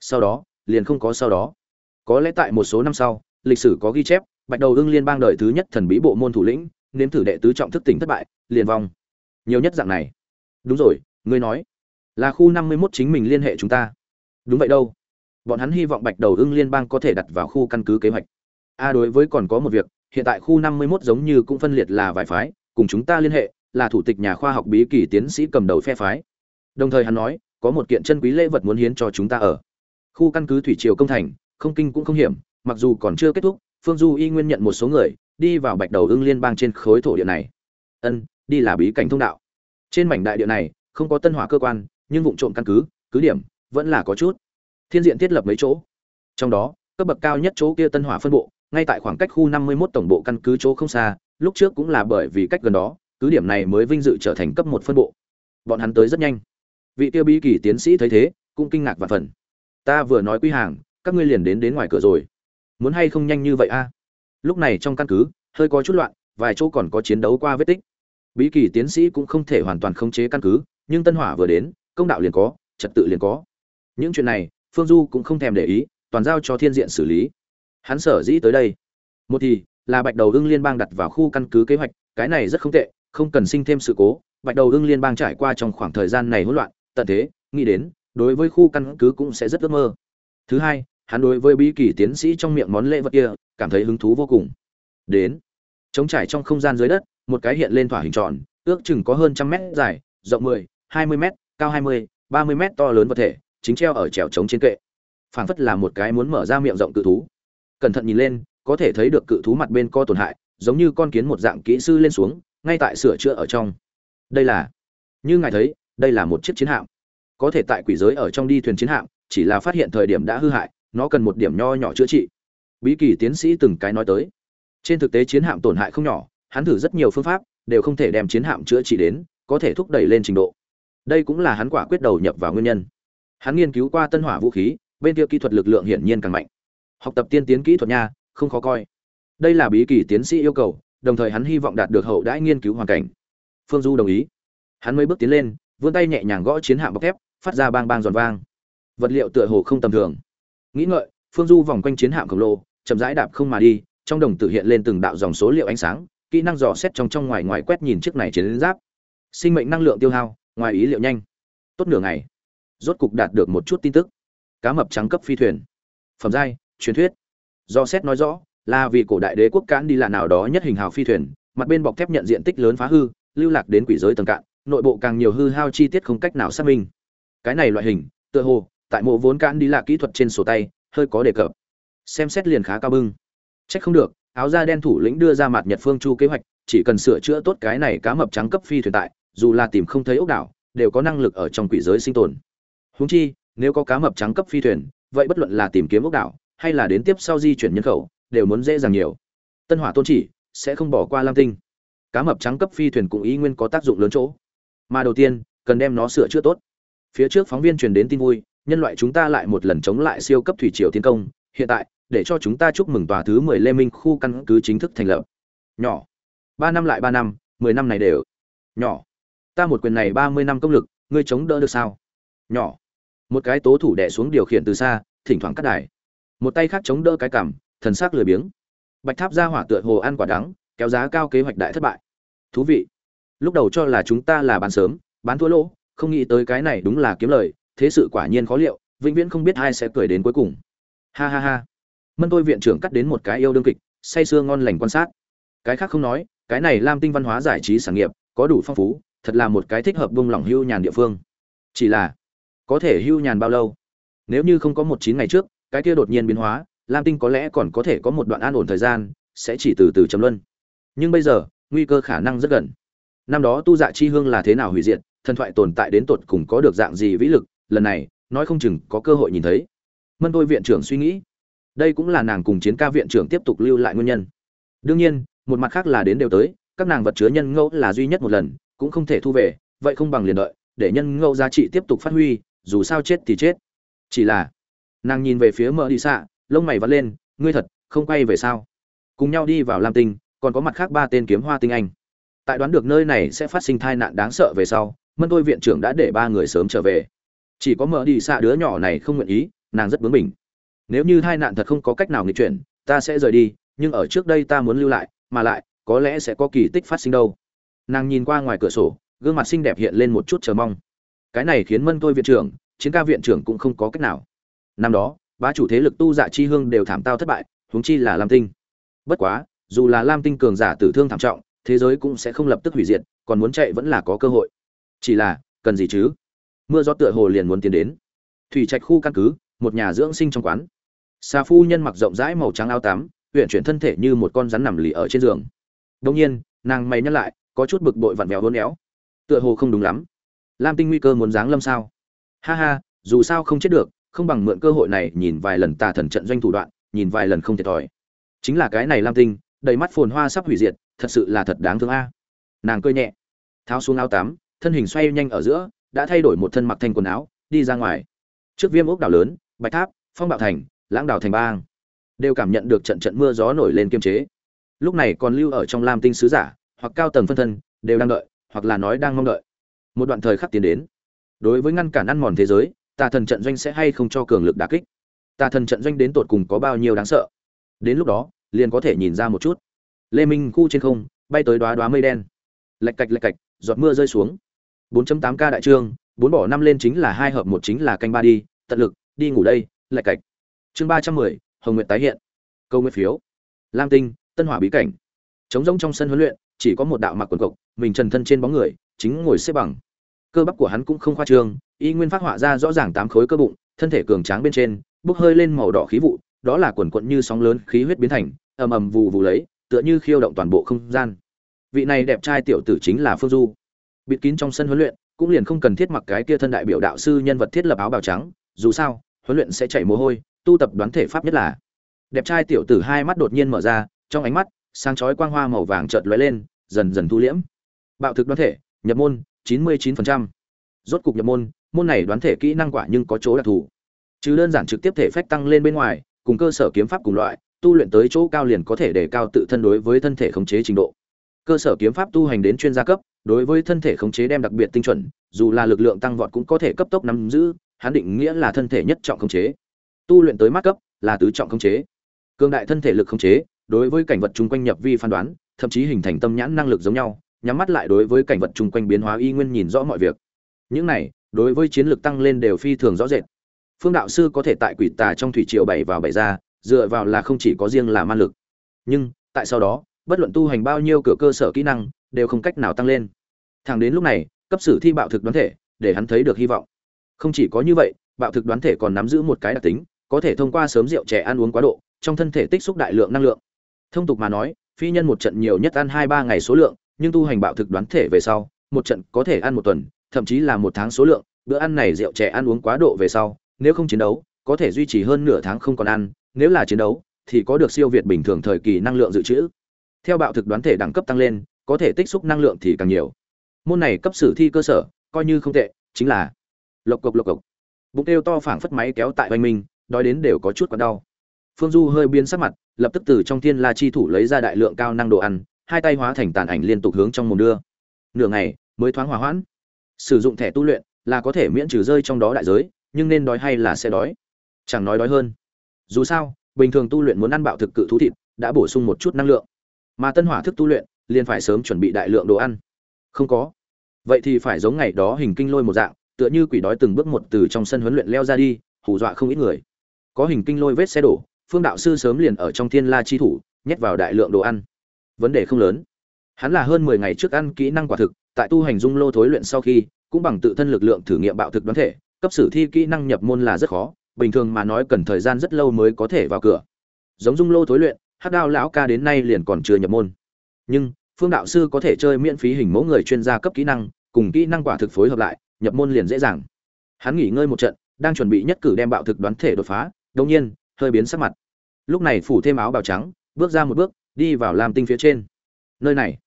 Sau đó, liền không có sau đó. Có lẽ tại một số năm sau, lịch sử có ghi chép, bạch đầu ưng liên bang đời thứ nhất thần bí bộ môn thủ lĩnh, nếm thử đệ tứ trọng thức tỉnh thất bại, liền vong. Nhiều nhất dạng này. Đúng rồi, ngươi nói. Là khu năm mươi 51 chính mình liên hệ chúng ta đúng vậy đâu. Bọn hắn hy vọng bạch đầu ưng liên bang có thể đặt vào khu căn cứ kế hoạch. A, đối với còn có một việc, hiện tại khu năm mươi 51 giống như cũng phân liệt là vài phái, cùng chúng ta liên hệ, là thủ tịch nhà khoa học bí kỳ tiến sĩ cầm đầu phe phái. Đồng thời hắn nói, có một kiện chân quý lễ vật muốn hiến cho chúng ta ở. Khu căn cứ thủy triều công thành, không kinh cũng không hiểm, mặc dù còn chưa kết thúc, phương du y nguyên nhận một số người, đi vào bạch đầu ưng liên bang trên khối thổ địa này. Ân, đi là bí cảnh thông đạo. Trên mảnh đại địa này, không có tân hỏa cơ quan, nhưng vụ trộm căn cứ cứ điểm vẫn là có chút. Thiên diện thiết lập mấy chỗ. Trong đó, cấp bậc cao nhất chỗ kia tân hỏa phân bộ, ngay tại khoảng cách khu 51 tổng bộ căn cứ chỗ không xa, lúc trước cũng là bởi vì cách gần đó, cứ điểm này mới vinh dự trở thành cấp một phân bộ. Bọn hắn tới rất nhanh. Vị tiêu bí kỳ tiến sĩ thấy thế, cũng kinh ngạc và phần ta vừa nói quy hàng, các ngươi liền đến đến ngoài cửa rồi. Muốn hay không nhanh như vậy a? Lúc này trong căn cứ, hơi có chút loạn, vài chỗ còn có chiến đấu qua vết tích. Bí kỳ tiến sĩ cũng không thể hoàn toàn khống chế căn cứ, nhưng tân hỏa vừa đến, công đạo liền có, trật tự liền có những chuyện này, phương du cũng không thèm để ý, toàn giao cho thiên diện xử lý. Hắn sở dĩ tới đây. Một thì, là bạch đầu ưng liên bang đặt vào khu căn cứ kế hoạch, cái này rất không tệ, không cần sinh thêm sự cố. Bạch đầu ưng liên bang trải qua trong khoảng thời gian này hỗn loạn, tận thế, nghĩ đến, đối với khu căn cứ cũng sẽ rất ước mơ. Thứ hai, hắn đối với bí kỳ tiến sĩ trong miệng món lễ vật kia, cảm thấy hứng thú vô cùng. Đến chống trải trong không gian dưới đất, một cái hiện lên thỏa hình tròn, ước chừng có hơn trăm mét dài, rộng mười, hai mươi mét, cao hai mươi, ba mươi mét to lớn vật thể chính treo ở trèo trống trên kệ. Phảng phất là một cái muốn mở ra miệng rộng cự thú. Cẩn thận nhìn lên, có thể thấy được cự thú mặt bên co tổn hại, giống như con kiến một dạng kỹ sư lên xuống, ngay tại sửa chữa ở trong. Đây là, như ngài thấy, đây là một chiếc chiến hạm. Có thể tại quỷ giới ở trong đi thuyền chiến hạm, chỉ là phát hiện thời điểm đã hư hại, nó cần một điểm nho nhỏ chữa trị. Bí kỳ tiến sĩ từng cái nói tới. Trên thực tế chiến hạm tổn hại không nhỏ, hắn thử rất nhiều phương pháp, đều không thể đem chiến hạm chữa trị đến, có thể thúc đẩy lên trình độ. Đây cũng là hắn quả quyết đầu nhập vào nguyên nhân hắn nghiên cứu qua tân hỏa vũ khí, bên kia kỹ thuật lực lượng hiển nhiên càng mạnh. Học tập tiên tiến kỹ thuật nha, không khó coi. Đây là bí kỳ tiến sĩ yêu cầu, đồng thời hắn hy vọng đạt được hậu đãi nghiên cứu hoàn cảnh. Phương du đồng ý. Hắn mới bước tiến lên, vươn tay nhẹ nhàng gõ chiến hạm bọc thép, phát ra bang bang giòn vang. Vật liệu tựa hồ không tầm thường. Nghĩ ngợi, phương du vòng quanh chiến hạm khổng lồ, chậm rãi đạp không mà đi, trong đồng tử hiện lên từng đạo dòng số liệu ánh sáng, kỹ năng dò xét trong trong ngoài ngoài quét nhìn chiếc này chiến giáp. Sinh mệnh năng lượng tiêu hao, ngoài ý liệu nhanh. Tốt nửa ngày rốt cục đạt được một chút tin tức. Cá mập trắng cấp phi thuyền. Phẩm giai, truyền thuyết. Do xét nói rõ, là vì cổ đại đế quốc cán đi là nào đó nhất hình hào phi thuyền, mặt bên bọc thép nhận diện tích lớn phá hư, lưu lạc đến quỷ giới tầng cạn, nội bộ càng nhiều hư hao chi tiết không cách nào xác minh. Cái này loại hình, tựa hồ, tại mộ vốn cán đi là kỹ thuật trên sổ tay, hơi có đề cập. Xem xét liền khá cao bưng. Trách không được, áo da đen thủ lĩnh đưa ra mặt nhật phương chu kế hoạch, chỉ cần sửa chữa tốt cái này cá mập trắng cấp phi thuyền tại, dù là tìm không thấy ốc đảo, đều có năng lực ở trong quỷ giới sinh tồn. Huống chi, nếu có cá mập trắng cấp phi thuyền, vậy bất luận là tìm kiếm ốc đảo, hay là đến tiếp sau di chuyển nhân khẩu, đều muốn dễ dàng nhiều. Tân hỏa tôn chỉ, sẽ không bỏ qua lam tinh. Cá mập trắng cấp phi thuyền cũng ý nguyên có tác dụng lớn chỗ. Mà đầu tiên, cần đem nó sửa chữa tốt. Phía trước phóng viên truyền đến tin vui, nhân loại chúng ta lại một lần chống lại siêu cấp thủy triều tiến công. Hiện tại, để cho chúng ta chúc mừng tòa thứ mười lê minh khu căn cứ chính thức thành lập. Nhỏ. Ba năm lại ba năm, mười năm này đều. Nhỏ. Ta một quyền này ba mươi năm công lực, ngươi chống đỡ được sao? Nhỏ một cái tố thủ đẻ xuống điều khiển từ xa, thỉnh thoảng cắt đài. Một tay khác chống đỡ cái cằm, thần sắc lười biếng. Bạch tháp ra hỏa tựa hồ ăn quả đắng, kéo giá cao kế hoạch đại thất bại. Thú vị. Lúc đầu cho là chúng ta là bán sớm, bán thua lỗ, không nghĩ tới cái này đúng là kiếm lời, thế sự quả nhiên khó liệu, vĩnh viễn không biết ai sẽ cười đến cuối cùng. Ha ha ha. Mân tôi viện trưởng cắt đến một cái yêu đương kịch, say sưa ngon lành quan sát. Cái khác không nói, cái này lam tinh văn hóa giải trí sản nghiệp, có đủ phong phú, thật là một cái thích hợp bông lỏng hưu nhàn địa phương. Chỉ là có thể hưu nhàn bao lâu? Nếu như không có một chín ngày trước, cái kia đột nhiên biến hóa, lam tinh có lẽ còn có thể có một đoạn an ổn thời gian, sẽ chỉ từ từ chấm luân. Nhưng bây giờ, nguy cơ khả năng rất gần. Năm đó tu dạ chi hương là thế nào hủy diệt, thần thoại tồn tại đến tột cùng có được dạng gì vĩ lực, lần này, nói không chừng có cơ hội nhìn thấy. Mân tôi viện trưởng suy nghĩ. Đây cũng là nàng cùng chiến ca viện trưởng tiếp tục lưu lại nguyên nhân. Đương nhiên, một mặt khác là đến đều tới, các nàng vật chứa nhân ngẫu là duy nhất một lần, cũng không thể thu về, vậy không bằng liền đợi, để nhân ngẫu giá trị tiếp tục phát huy dù sao chết thì chết. Chỉ là, nàng nhìn về phía mợ đi xạ, lông mày vắt lên, ngươi thật, không quay về sao? Cùng nhau đi vào lam tinh, còn có mặt khác ba tên kiếm hoa tinh anh. Tại đoán được nơi này sẽ phát sinh tai nạn đáng sợ về sau, mân tôi viện trưởng đã để ba người sớm trở về. Chỉ có mợ đi xạ đứa nhỏ này không nguyện ý, nàng rất bướng bỉnh. Nếu như tai nạn thật không có cách nào nghịch chuyển, ta sẽ rời đi, nhưng ở trước đây ta muốn lưu lại, mà lại, có lẽ sẽ có kỳ tích phát sinh đâu. Nàng nhìn qua ngoài cửa sổ, gương mặt xinh đẹp hiện lên một chút chờ mong cái này khiến mân tôi viện trưởng, chiến ca viện trưởng cũng không có cách nào. Năm đó, bá chủ thế lực tu dạ chi hương đều thảm tao thất bại, huống chi là lam tinh. Bất quá, dù là lam tinh cường giả tử thương thảm trọng, thế giới cũng sẽ không lập tức hủy diệt, còn muốn chạy vẫn là có cơ hội. Chỉ là, cần gì chứ? Mưa gió tựa hồ liền muốn tiến đến. Thủy trạch khu căn cứ, một nhà dưỡng sinh trong quán. Xà phu nhân mặc rộng rãi màu trắng áo tắm huyện chuyển thân thể như một con rắn nằm lì ở trên giường. Đông nhiên, nàng mày nhắc lại, có chút bực bội vặn vẹo hôn éo. Tựa hồ không đúng lắm lam tinh nguy cơ muốn giáng lâm sao? Ha ha, dù sao không chết được, không bằng mượn cơ hội này nhìn vài lần tà thần trận doanh thủ đoạn, nhìn vài lần không thiệt thòi. Chính là cái này lam tinh, đầy mắt phồn hoa sắp hủy diệt, thật sự là thật đáng thương a. À. Nàng cười nhẹ, tháo xuống áo tắm, thân hình xoay nhanh ở giữa, đã thay đổi một thân mặc thanh quần áo, đi ra ngoài. Trước viêm ốc đảo lớn, bạch tháp, phong bạo thành, lãng đảo thành bang đều cảm nhận được trận trận mưa gió nổi lên kiềm chế. Lúc này còn lưu ở trong lam tinh sứ giả, hoặc cao tầng phân thân, đều đang đợi, hoặc là nói đang mong đợi một đoạn thời khắc tiến đến. Đối với ngăn cản ăn mòn thế giới tà thần trận doanh sẽ hay không cho cường lực đả kích? Tà thần trận doanh đến tột cùng có bao nhiêu đáng sợ? Đến lúc đó liền có thể nhìn ra một chút. Lê minh khu trên không bay tới đoá đoá mây đen. Lạch cạch lạch cạch giọt mưa rơi xuống. 4.8 k đại trương bốn bỏ năm lên chính là hai hợp một chính là canh ba đi tận lực đi ngủ đây lạch cạch. Chương 310, hồng Nguyệt tái hiện. Câu nguyện phiếu. Lam tinh tân hỏa bí cảnh. Trống rỗng trong sân huấn luyện chỉ có một đạo mặc quần cộc mình trần thân trên bóng người chính ngồi xếp bằng cơ bắp của hắn cũng không khoa trương, y nguyên phát họa ra rõ ràng tám khối cơ bụng, thân thể cường tráng bên trên, bốc hơi lên màu đỏ khí vụ, đó là quần quận như sóng lớn khí huyết biến thành, ầm ầm vù vù lấy, tựa như khiêu động toàn bộ không gian. Vị này đẹp trai tiểu tử chính là phương du. Bịt kín trong sân huấn luyện, cũng liền không cần thiết mặc cái kia thân đại biểu đạo sư nhân vật thiết lập áo bào trắng, dù sao, huấn luyện sẽ chảy mồ hôi, tu tập đoán thể pháp nhất là. Đẹp trai tiểu tử hai mắt đột nhiên mở ra, trong ánh mắt, sáng chói quang hoa màu vàng chợt lóe lên, dần dần thu liễm. Bạo thực đoán thể, nhập môn 99%. rốt cục nhập môn môn này đoán thể kỹ năng quả nhưng có chỗ đặc thù. Chứ đơn giản trực tiếp thể phách tăng lên bên ngoài, cùng cơ sở kiếm pháp cùng loại, tu luyện tới chỗ cao liền có thể đề cao tự thân đối với thân thể khống chế trình độ. Cơ sở kiếm pháp tu hành đến chuyên gia cấp, đối với thân thể khống chế đem đặc biệt tinh chuẩn, dù là lực lượng tăng vọt cũng có thể cấp tốc nắm giữ, hắn định nghĩa là thân thể nhất trọng khống chế. Tu luyện tới mắt cấp là tứ trọng khống chế. Cương đại thân thể lực khống chế, đối với cảnh vật chung quanh nhập vi phán đoán, thậm chí hình thành tâm nhãn năng lực giống nhau nhắm mắt lại đối với cảnh vật chung quanh biến hóa y nguyên nhìn rõ mọi việc. Những này, đối với chiến lược tăng lên đều phi thường rõ rệt. Phương đạo sư có thể tại quỷ tà trong thủy triều bảy vào bảy ra, dựa vào là không chỉ có riêng là ma lực. Nhưng, tại sau đó, bất luận tu hành bao nhiêu cửa cơ sở kỹ năng, đều không cách nào tăng lên. Thẳng đến lúc này, cấp sử thi bạo thực đoán thể, để hắn thấy được hy vọng. Không chỉ có như vậy, bạo thực đoán thể còn nắm giữ một cái đặc tính, có thể thông qua sớm rượu trẻ ăn uống quá độ, trong thân thể tích xúc đại lượng năng lượng. Thông tục mà nói, phi nhân một trận nhiều nhất ăn hai ba ngày số lượng nhưng tu hành bạo thực đoán thể về sau, một trận có thể ăn một tuần, thậm chí là một tháng số lượng, bữa ăn này rượu trẻ ăn uống quá độ về sau, nếu không chiến đấu, có thể duy trì hơn nửa tháng không còn ăn, nếu là chiến đấu, thì có được siêu việt bình thường thời kỳ năng lượng dự trữ. Theo bạo thực đoán thể đẳng cấp tăng lên, có thể tích xúc năng lượng thì càng nhiều. Môn này cấp sử thi cơ sở, coi như không tệ, chính là lộc cộc lộc cộc. Bụng kêu to phảng phất máy kéo tại oanh minh, đói đến đều có chút còn đau. Phương du hơi biến sắc mặt, lập tức từ trong thiên la chi thủ lấy ra đại lượng cao năng đồ ăn hai tay hóa thành tàn ảnh liên tục hướng trong mồm đưa. Nửa ngày, mới thoáng hòa hoãn. Sử dụng thẻ tu luyện là có thể miễn trừ rơi trong đó đại giới, nhưng nên đói hay là sẽ đói? Chẳng nói đói hơn. Dù sao, bình thường tu luyện muốn ăn bạo thực cự thú thịt đã bổ sung một chút năng lượng. Mà tân hỏa thức tu luyện liền phải sớm chuẩn bị đại lượng đồ ăn. Không có. Vậy thì phải giống ngày đó hình kinh lôi một dạng, tựa như quỷ đói từng bước một từ trong sân huấn luyện leo ra đi, hù dọa không ít người. Có hình kinh lôi vết xe đổ, phương đạo sư sớm liền ở trong thiên la chi thủ, nhét vào đại lượng đồ ăn vấn đề không lớn. Hắn là hơn mười ngày trước ăn kỹ năng quả thực, tại tu hành dung lô thối luyện sau khi, cũng bằng tự thân lực lượng thử nghiệm bạo thực đoán thể, cấp sử thi kỹ năng nhập môn là rất khó, bình thường mà nói cần thời gian rất lâu mới có thể vào cửa. Giống dung lô thối luyện, hắc đao lão ca đến nay liền còn chưa nhập môn. Nhưng, phương đạo sư có thể chơi miễn phí hình mẫu người chuyên gia cấp kỹ năng, cùng kỹ năng quả thực phối hợp lại, nhập môn liền dễ dàng. Hắn nghỉ ngơi một trận, đang chuẩn bị nhất cử đem bạo thực đoán thể đột phá đông nhiên, hơi biến sắc mặt. Lúc này phủ thêm áo bào trắng, bước ra một bước đi vào làm tinh phía trên. Nơi này,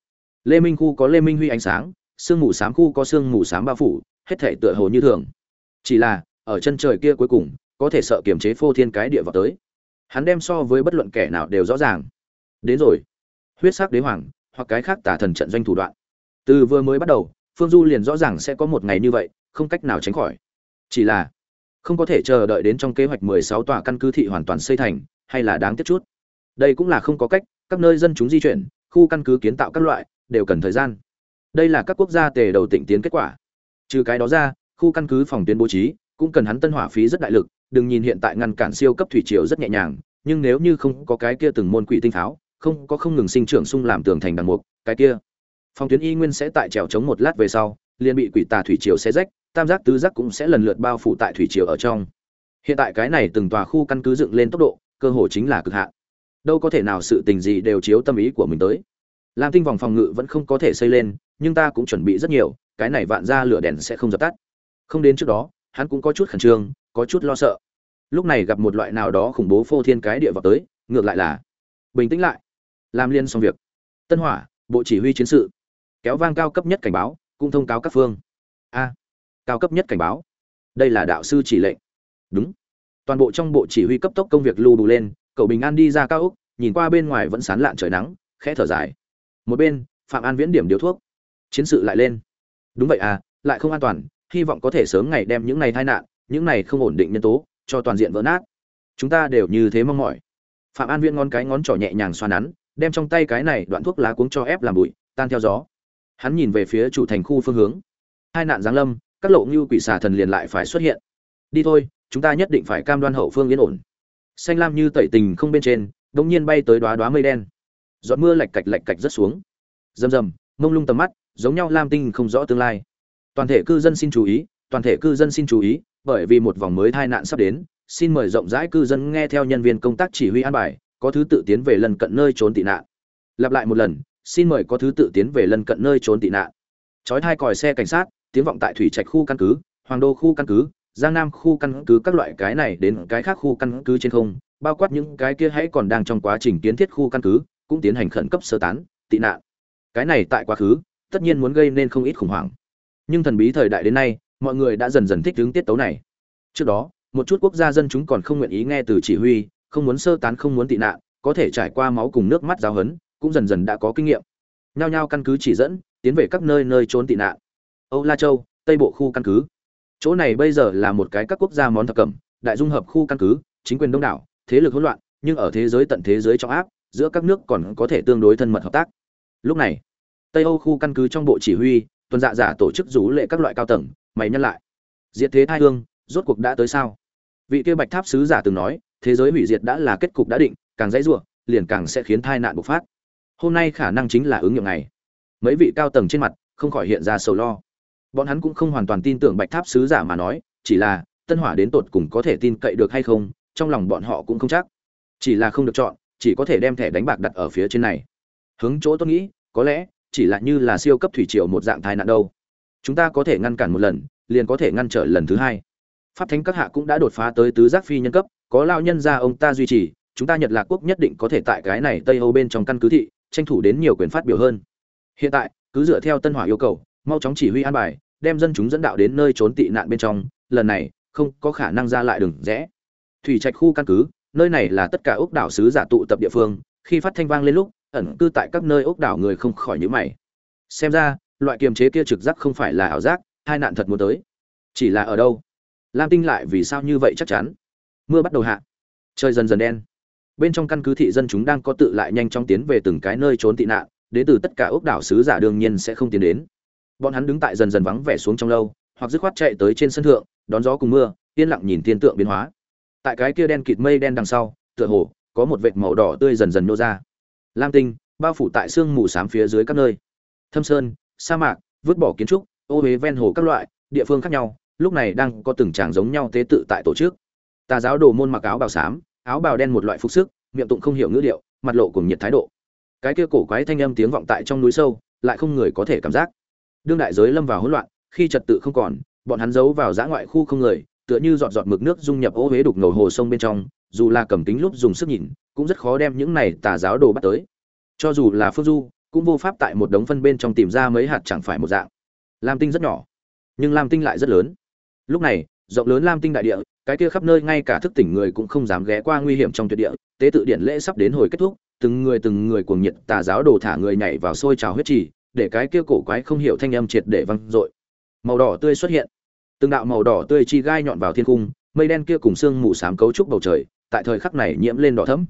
lê minh khu có lê minh huy ánh sáng, sương mù s khu có sương mù s bao phủ, hết thể tựa hồ như thường. Chỉ là, ở chân trời kia cuối cùng, có thể sợ kiềm chế phô thiên cái địa vào tới. Hắn đem so với bất luận kẻ nào đều rõ ràng. Đến rồi. Huyết sắc đế hoàng, hoặc cái khác tả thần trận doanh thủ đoạn. Từ vừa mới bắt đầu, phương du liền rõ ràng sẽ có một ngày như vậy, không cách nào tránh khỏi. Chỉ là, không có thể chờ đợi đến trong kế hoạch 16 tòa căn cứ thị hoàn toàn xây thành, hay là đáng tiếc chút. Đây cũng là không có cách các nơi dân chúng di chuyển, khu căn cứ kiến tạo các loại, đều cần thời gian. Đây là các quốc gia tề đầu tỉnh tiến kết quả. Trừ cái đó ra, khu căn cứ phòng tuyến bố trí cũng cần hắn tân hỏa phí rất đại lực, đừng nhìn hiện tại ngăn cản siêu cấp thủy triều rất nhẹ nhàng, nhưng nếu như không có cái kia từng môn quỷ tinh pháo, không có không ngừng sinh trưởng sung làm tường thành đằng mục cái kia. Phòng tuyến y nguyên sẽ tại trèo chống một lát về sau, liền bị quỷ tà thủy triều xé rách, tam giác tứ giác cũng sẽ lần lượt bao phủ tại thủy triều ở trong. Hiện tại cái này từng tòa khu căn cứ dựng lên tốc độ, cơ hồ chính là cực hạn đâu có thể nào sự tình gì đều chiếu tâm ý của mình tới. Lam tinh vòng phòng ngự vẫn không có thể xây lên, nhưng ta cũng chuẩn bị rất nhiều, cái này vạn ra lửa đèn sẽ không dập tắt. Không đến trước đó, hắn cũng có chút khẩn trương, có chút lo sợ. Lúc này gặp một loại nào đó khủng bố phô thiên cái địa vào tới, ngược lại là bình tĩnh lại. Làm liên xong việc. Tân hỏa, bộ chỉ huy chiến sự. Kéo vang cao cấp nhất cảnh báo, cũng thông cáo các phương. A, cao cấp nhất cảnh báo. Đây là đạo sư chỉ lệnh. Đúng. Toàn bộ trong bộ chỉ huy cấp tốc công việc lưu bù lên cậu bình an đi ra cao úc nhìn qua bên ngoài vẫn sán lạn trời nắng, khẽ thở dài. Một bên, phạm an viễn điểm điếu thuốc. Chiến sự lại lên. Đúng vậy à lại không an toàn, hy vọng có thể sớm ngày đem những này tai nạn, những này không ổn định nhân tố, cho toàn diện vỡ nát. Chúng ta đều như thế mong mỏi. Phạm an viễn ngón cái ngón trỏ nhẹ nhàng xoa nắn, đem trong tay cái này đoạn thuốc lá cuống cho ép làm bụi, tan theo gió. Hắn nhìn về phía chủ thành khu phương hướng. Hai nạn giáng lâm, các lộ như quỷ xà thần liền lại phải xuất hiện. Đi thôi, chúng ta nhất định phải cam đoan hậu phương yên ổn xanh lam như tẩy tình không bên trên đống nhiên bay tới đóa đóa mây đen. Giọt mưa lạch cạch lạch cạch rất xuống. Rầm rầm, mông lung tầm mắt, giống nhau lam tinh không rõ tương lai. Toàn thể cư dân xin chú ý, toàn thể cư dân xin chú ý, bởi vì một vòng mới tai nạn sắp đến, xin mời rộng rãi cư dân nghe theo nhân viên công tác chỉ huy an bài, có thứ tự tiến về lần cận nơi trốn tị nạn. Lặp lại một lần, xin mời có thứ tự tiến về lần cận nơi trốn tị nạn. Chói thai còi xe cảnh sát, tiếng vọng tại thủy trạch khu căn cứ, hoàng đô khu căn cứ giang nam khu căn cứ các loại cái này đến cái khác khu căn cứ trên không, bao quát những cái kia hãy còn đang trong quá trình kiến thiết khu căn cứ, cũng tiến hành khẩn cấp sơ tán, tị nạn. Cái này tại quá khứ, tất nhiên muốn gây nên không ít khủng hoảng. Nhưng thần bí thời đại đến nay, mọi người đã dần dần thích ứng tiết tấu này. Trước đó, một chút quốc gia dân chúng còn không nguyện ý nghe từ chỉ huy, không muốn sơ tán, không muốn tị nạn, có thể trải qua máu cùng nước mắt giáo hấn cũng dần dần đã có kinh nghiệm. Nhao nhao căn cứ chỉ dẫn, tiến về các nơi nơi trốn tị nạn. Âu la châu, tây bộ khu căn cứ chỗ này bây giờ là một cái các quốc gia món thập cẩm, đại dung hợp khu căn cứ, chính quyền đông đảo, thế lực hỗn loạn, nhưng ở thế giới tận thế giới trong áp, giữa các nước còn có thể tương đối thân mật hợp tác. Lúc này, tây âu khu căn cứ trong bộ chỉ huy, tuần dạ giả tổ chức rủ lệ các loại cao tầng, mày nhân lại. Diệt thế thai hương, rốt cuộc đã tới sao? Vị kia bạch tháp sứ giả từng nói, thế giới hủy diệt đã là kết cục đã định, càng dãy ruộng liền càng sẽ khiến tai nạn bộc phát. Hôm nay khả năng chính là ứng nghiệm này mấy vị cao tầng trên mặt không khỏi hiện ra sầu lo bọn hắn cũng không hoàn toàn tin tưởng bạch tháp sứ giả mà nói, chỉ là, tân hỏa đến tột cùng có thể tin cậy được hay không, trong lòng bọn họ cũng không chắc. Chỉ là không được chọn, chỉ có thể đem thẻ đánh bạc đặt ở phía trên này. Hướng chỗ tôi nghĩ, có lẽ, chỉ là như là siêu cấp thủy triều một dạng tai nạn đâu. Chúng ta có thể ngăn cản một lần, liền có thể ngăn trở lần thứ hai. Pháp thánh các hạ cũng đã đột phá tới tứ giác phi nhân cấp, có lao nhân ra ông ta duy trì, chúng ta nhật lạc quốc nhất định có thể tại cái này tây âu bên trong căn cứ thị, tranh thủ đến nhiều quyền phát biểu hơn. Hiện tại, cứ dựa theo tân hỏa yêu cầu mau chóng chỉ huy an bài, đem dân chúng dẫn đạo đến nơi trốn tị nạn bên trong, lần này, không có khả năng ra lại đường rẽ. Thủy trạch khu căn cứ, nơi này là tất cả ốc đảo sứ giả tụ tập địa phương, khi phát thanh vang lên lúc, ẩn cư tại các nơi ốc đảo người không khỏi nhữ mày. Xem ra, loại kiềm chế kia trực giác không phải là ảo giác, hai nạn thật muốn tới. Chỉ là ở đâu? Lam tinh lại vì sao như vậy chắc chắn? Mưa bắt đầu hạ. Trời dần dần đen. Bên trong căn cứ thị dân chúng đang có tự lại nhanh chóng tiến về từng cái nơi trốn tị nạn, đến từ tất cả ốc đảo sứ giả đương nhiên sẽ không tiến đến bọn hắn đứng tại dần dần vắng vẻ xuống trong lâu, hoặc dứt khoát chạy tới trên sân thượng, đón gió cùng mưa, yên lặng nhìn thiên tượng biến hóa. Tại cái kia đen kịt mây đen đằng sau, tựa hồ có một vệt màu đỏ tươi dần dần nô ra. Lam tinh, bao phủ tại sương mù xám phía dưới các nơi. Thâm sơn, sa mạc, vứt bỏ kiến trúc, ô huế ven hồ các loại, địa phương khác nhau, lúc này đang có từng tràng giống nhau tế tự tại tổ chức. Tà giáo đồ môn mặc áo bào xám, áo bào đen một loại phục sức, miệng tụng không hiểu ngữ điệu, mặt lộ cùng nhiệt thái độ. Cái kia cổ quái thanh âm tiếng vọng tại trong núi sâu, lại không người có thể cảm giác đương đại giới lâm vào hỗn loạn, khi trật tự không còn, bọn hắn giấu vào giã ngoại khu không người, tựa như giọt giọt mực nước dung nhập ô huế đục ngầu hồ sông bên trong, dù là cầm kính lúc dùng sức nhìn, cũng rất khó đem những này tà giáo đồ bắt tới. Cho dù là phương du, cũng vô pháp tại một đống phân bên trong tìm ra mấy hạt chẳng phải một dạng. Lam tinh rất nhỏ, nhưng lam tinh lại rất lớn. Lúc này, rộng lớn lam tinh đại địa, cái kia khắp nơi ngay cả thức tỉnh người cũng không dám ghé qua nguy hiểm trong tuyệt địa, tế tự điện lễ sắp đến hồi kết thúc, từng người từng người cuồng nhiệt tà giáo đồ thả người nhảy vào sôi trào huyết trì để cái kia cổ quái không hiểu thanh âm triệt để văng dội. Màu đỏ tươi xuất hiện. Từng đạo màu đỏ tươi chi gai nhọn vào thiên cung, mây đen kia cùng sương mù xám cấu trúc bầu trời, tại thời khắc này nhiễm lên đỏ thẫm.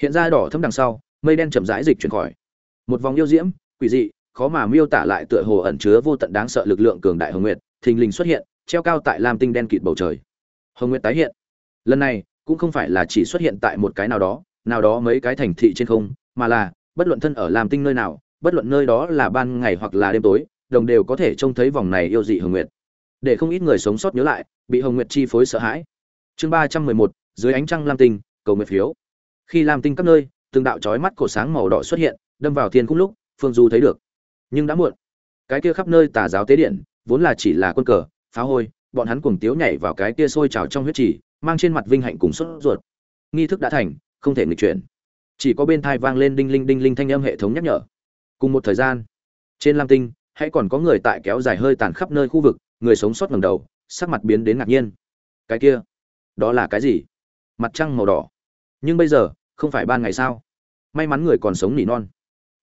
Hiện ra đỏ thẫm đằng sau, mây đen chậm rãi dịch chuyển khỏi. Một vòng yêu diễm, quỷ dị, khó mà miêu tả lại tựa hồ ẩn chứa vô tận đáng sợ lực lượng cường đại hồng nguyệt, thình lình xuất hiện, treo cao tại lam tinh đen kịt bầu trời. Hồng nguyệt tái hiện. Lần này, cũng không phải là chỉ xuất hiện tại một cái nào đó nào đó mấy cái thành thị trên không, mà là, bất luận thân ở lam tinh nơi nào bất luận nơi đó là ban ngày hoặc là đêm tối, đồng đều có thể trông thấy vòng này yêu dị hồng nguyệt. Để không ít người sống sót nhớ lại, bị hồng nguyệt chi phối sợ hãi. Chương ba trăm mười một, dưới ánh trăng lam tinh, cầu nguyện phiếu. Khi lam tinh các nơi, từng đạo chói mắt cổ sáng màu đỏ xuất hiện, đâm vào thiên cung lúc, phương du thấy được. Nhưng đã muộn. Cái kia khắp nơi tà giáo tế điện, vốn là chỉ là quân cờ pháo hôi, bọn hắn cuồng tiếu nhảy vào cái kia sôi trào trong huyết trì, mang trên mặt vinh hạnh cùng sốt ruột. Nghi thức đã thành, không thể nghịch chuyển. Chỉ có bên tai vang lên đinh linh đinh linh thanh âm hệ thống nhắc nhở cùng một thời gian, trên lam tinh hãy còn có người tại kéo dài hơi tàn khắp nơi khu vực, người sống sót ngầm đầu, sắc mặt biến đến ngạc nhiên. Cái kia, đó là cái gì? Mặt trăng màu đỏ. Nhưng bây giờ, không phải ban ngày sao? May mắn người còn sống nỉ non.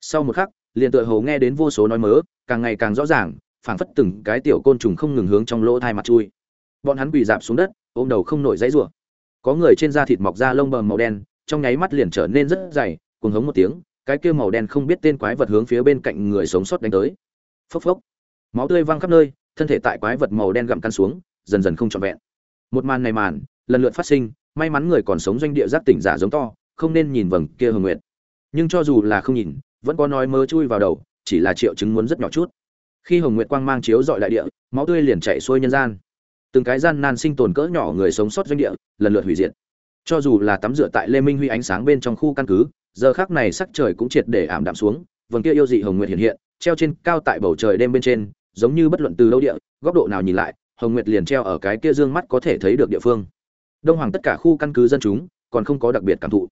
Sau một khắc, liền tựa hồ nghe đến vô số nói mớ, càng ngày càng rõ ràng, phảng phất từng cái tiểu côn trùng không ngừng hướng trong lỗ thai mặt chui. Bọn hắn quỳ dạp xuống đất, ôm đầu không nổi dãy rủa. Có người trên da thịt mọc da lông bờm màu đen, trong nháy mắt liền trở nên rất dày, cuồng hống một tiếng cái kia màu đen không biết tên quái vật hướng phía bên cạnh người sống sót đánh tới. Phốc phốc. Máu tươi văng khắp nơi, thân thể tại quái vật màu đen gặm căn xuống, dần dần không trọn vẹn. Một màn này màn, lần lượt phát sinh, may mắn người còn sống doanh địa giác tỉnh giả giống to, không nên nhìn vầng kia hồng nguyệt. Nhưng cho dù là không nhìn, vẫn có nói mơ chui vào đầu, chỉ là triệu chứng muốn rất nhỏ chút. Khi hồng nguyệt quang mang chiếu dọi đại địa, máu tươi liền chảy xuôi nhân gian. Từng cái gian nan sinh tồn cỡ nhỏ người sống sót doanh địa, lần lượt hủy diệt. Cho dù là tắm rửa tại lê minh huy ánh sáng bên trong khu căn cứ giờ khác này sắc trời cũng triệt để ảm đạm xuống, vầng kia yêu dị hồng nguyệt hiện hiện, treo trên cao tại bầu trời đêm bên trên, giống như bất luận từ lâu địa, góc độ nào nhìn lại, hồng nguyệt liền treo ở cái kia dương mắt có thể thấy được địa phương. Đông hoàng tất cả khu căn cứ dân chúng, còn không có đặc biệt cảm thụ.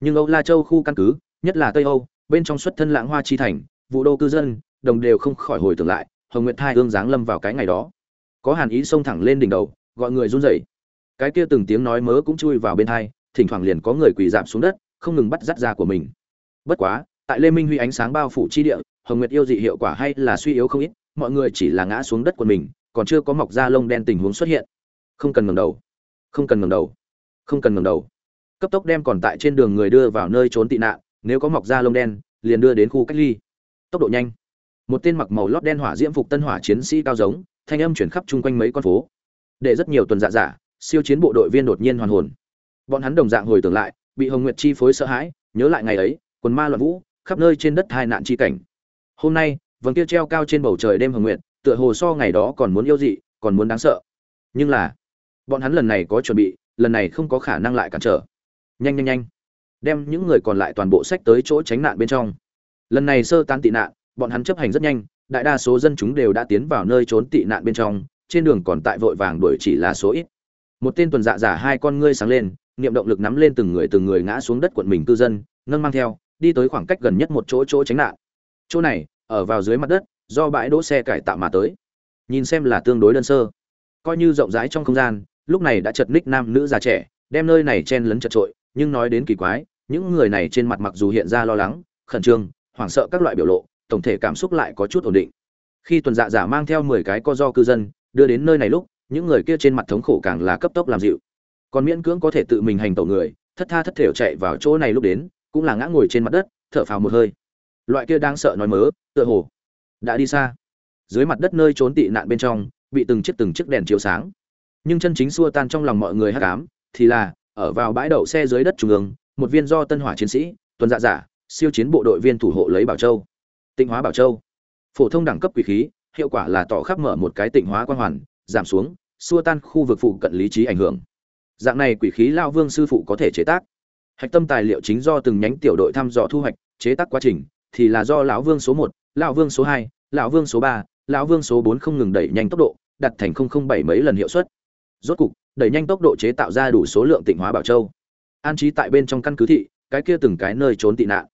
Nhưng âu la châu khu căn cứ, nhất là tây âu, bên trong xuất thân lãng hoa chi thành vụ đô cư dân, đồng đều không khỏi hồi tưởng lại, hồng nguyệt thai hương giáng lâm vào cái ngày đó. Có hàn ý xông thẳng lên đỉnh đầu, gọi người run rẩy. Cái kia từng tiếng nói mớ cũng chui vào bên thai thỉnh thoảng liền có người quỳ dạp xuống đất không ngừng bắt dắt ra của mình. Bất quá, tại lê minh huy ánh sáng bao phủ chi địa, hồng nguyệt yêu dị hiệu quả hay là suy yếu không ít, mọi người chỉ là ngã xuống đất của mình, còn chưa có mọc da lông đen tình huống xuất hiện. Không cần ngẩng đầu. Không cần ngẩng đầu. Không cần ngẩng đầu. Cấp tốc đem còn tại trên đường người đưa vào nơi trốn tị nạn, nếu có mọc da lông đen, liền đưa đến khu cách ly. Tốc độ nhanh. Một tên mặc màu lót đen hỏa diễm phục tân hỏa chiến sĩ cao giống, thanh âm chuyển khắp chung quanh mấy con phố. Để rất nhiều tuần dạ giả, siêu chiến bộ đội viên đột nhiên hoàn hồn. Bọn hắn đồng dạng hồi tưởng lại bị hồng nguyệt chi phối sợ hãi, nhớ lại ngày ấy, quần ma loạn vũ, khắp nơi trên đất hai nạn chi cảnh. Hôm nay, vầng kia treo cao trên bầu trời đêm hồng nguyệt, tựa hồ so ngày đó còn muốn yêu dị, còn muốn đáng sợ. Nhưng là, bọn hắn lần này có chuẩn bị, lần này không có khả năng lại cản trở. Nhanh nhanh nhanh. Đem những người còn lại toàn bộ sách tới chỗ tránh nạn bên trong. Lần này sơ tán tị nạn, bọn hắn chấp hành rất nhanh, đại đa số dân chúng đều đã tiến vào nơi trốn tị nạn bên trong, trên đường còn tại vội vàng đuổi chỉ là số ít. Một tên tuần dạ giả hai con ngươi sáng lên niệm động lực nắm lên từng người từng người ngã xuống đất quận mình cư dân, nâng mang theo, đi tới khoảng cách gần nhất một chỗ chỗ tránh nạn. Chỗ này, ở vào dưới mặt đất, do bãi đỗ xe cải tạo mà tới. Nhìn xem là tương đối đơn sơ, coi như rộng rãi trong không gian, lúc này đã chật ních nam nữ già trẻ, đem nơi này chen lấn chật trội, nhưng nói đến kỳ quái, những người này trên mặt mặc dù hiện ra lo lắng, khẩn trương, hoảng sợ các loại biểu lộ, tổng thể cảm xúc lại có chút ổn định. Khi tuần dạ giả mang theo mười cái co do cư dân, đưa đến nơi này lúc, những người kia trên mặt thống khổ càng là cấp tốc làm dịu còn miễn cưỡng có thể tự mình hành tẩu người, thất tha thất thểu chạy vào chỗ này lúc đến, cũng là ngã ngồi trên mặt đất, thở phào một hơi. Loại kia đang sợ nói mớ, tựa hồ đã đi xa. Dưới mặt đất nơi trốn tị nạn bên trong, bị từng chiếc từng chiếc đèn chiếu sáng. Nhưng chân chính xua tan trong lòng mọi người hát cám thì là, ở vào bãi đậu xe dưới đất trung ương, một viên do tân hỏa chiến sĩ, tuần dạ giả, siêu chiến bộ đội viên thủ hộ lấy bảo châu. Tịnh hóa bảo châu. Phổ thông đẳng cấp quỷ khí, hiệu quả là tỏ khắp mở một cái tịnh hóa quan hoàn, giảm xuống, xua tan khu vực phụ cận lý trí ảnh hưởng dạng này quỷ khí lao vương sư phụ có thể chế tác. Hạch tâm tài liệu chính do từng nhánh tiểu đội thăm dò thu hoạch, chế tác quá trình thì là do lão vương số một, lão vương số hai, lão vương số ba, lão vương số bốn không ngừng đẩy nhanh tốc độ, đặt thành không không bảy mấy lần hiệu suất. Rốt cục, đẩy nhanh tốc độ chế tạo ra đủ số lượng tịnh hóa bảo châu. An trí tại bên trong căn cứ thị, cái kia từng cái nơi trốn tị nạn.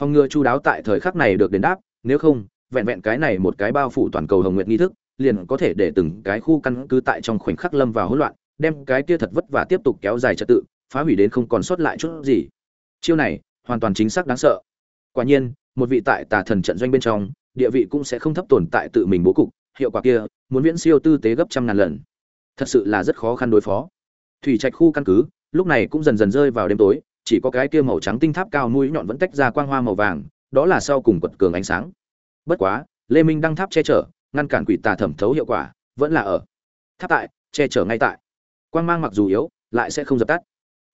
Phòng ngừa chu đáo tại thời khắc này được đền đáp, nếu không, vẹn vẹn cái này một cái bao phủ toàn cầu hồng nguyện nghi thức, liền có thể để từng cái khu căn cứ tại trong khoảnh khắc lâm vào hỗn loạn đem cái kia thật vất vả tiếp tục kéo dài trật tự, phá hủy đến không còn sót lại chút gì. Chiêu này, hoàn toàn chính xác đáng sợ. Quả nhiên, một vị tại tà thần trận doanh bên trong, địa vị cũng sẽ không thấp tồn tại tự mình bố cục, hiệu quả kia, muốn viễn siêu tư tế gấp trăm ngàn lần. Thật sự là rất khó khăn đối phó. Thủy trạch khu căn cứ, lúc này cũng dần dần rơi vào đêm tối, chỉ có cái kia màu trắng tinh tháp cao mũi nhọn vẫn tách ra quang hoa màu vàng, đó là sau cùng quật cường ánh sáng. Bất quá, lê minh đăng tháp che chở, ngăn cản quỷ tà thẩm thấu hiệu quả, vẫn là ở. Tháp tại, che chở ngay tại quang mang mặc dù yếu, lại sẽ không dập tắt.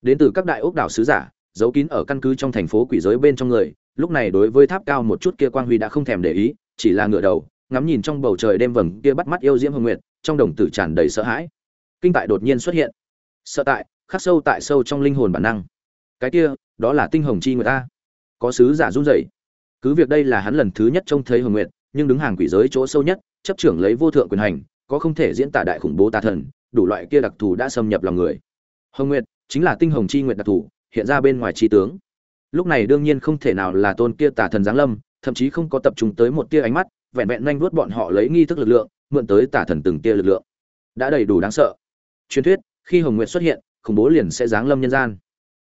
Đến từ các đại ốc đảo sứ giả, giấu kín ở căn cứ trong thành phố quỷ giới bên trong người, lúc này đối với tháp cao một chút kia quang huy đã không thèm để ý, chỉ là ngựa đầu, ngắm nhìn trong bầu trời đêm vầng kia bắt mắt yêu diễm hồng nguyệt, trong đồng tử tràn đầy sợ hãi. Kinh tại đột nhiên xuất hiện. Sợ tại, khắc sâu tại sâu trong linh hồn bản năng. Cái kia, đó là tinh hồng chi người ta. Có sứ giả run rẩy. Cứ việc đây là hắn lần thứ nhất trông thấy hồng nguyệt, nhưng đứng hàng quỷ giới chỗ sâu nhất, chấp trưởng lấy vô thượng quyền hành, có không thể diễn tả đại khủng bố tà thần đủ loại kia đặc thù đã xâm nhập lòng người. Hồng nguyệt chính là tinh hồng chi nguyệt đặc thù, hiện ra bên ngoài chi tướng. Lúc này đương nhiên không thể nào là tôn kia tà thần giáng lâm, thậm chí không có tập trung tới một tia ánh mắt, vẹn vẹn nhanh vuốt bọn họ lấy nghi thức lực lượng, mượn tới tà thần từng tia lực lượng. Đã đầy đủ đáng sợ. Truyền thuyết, khi hồng nguyệt xuất hiện, khủng bố liền sẽ giáng lâm nhân gian.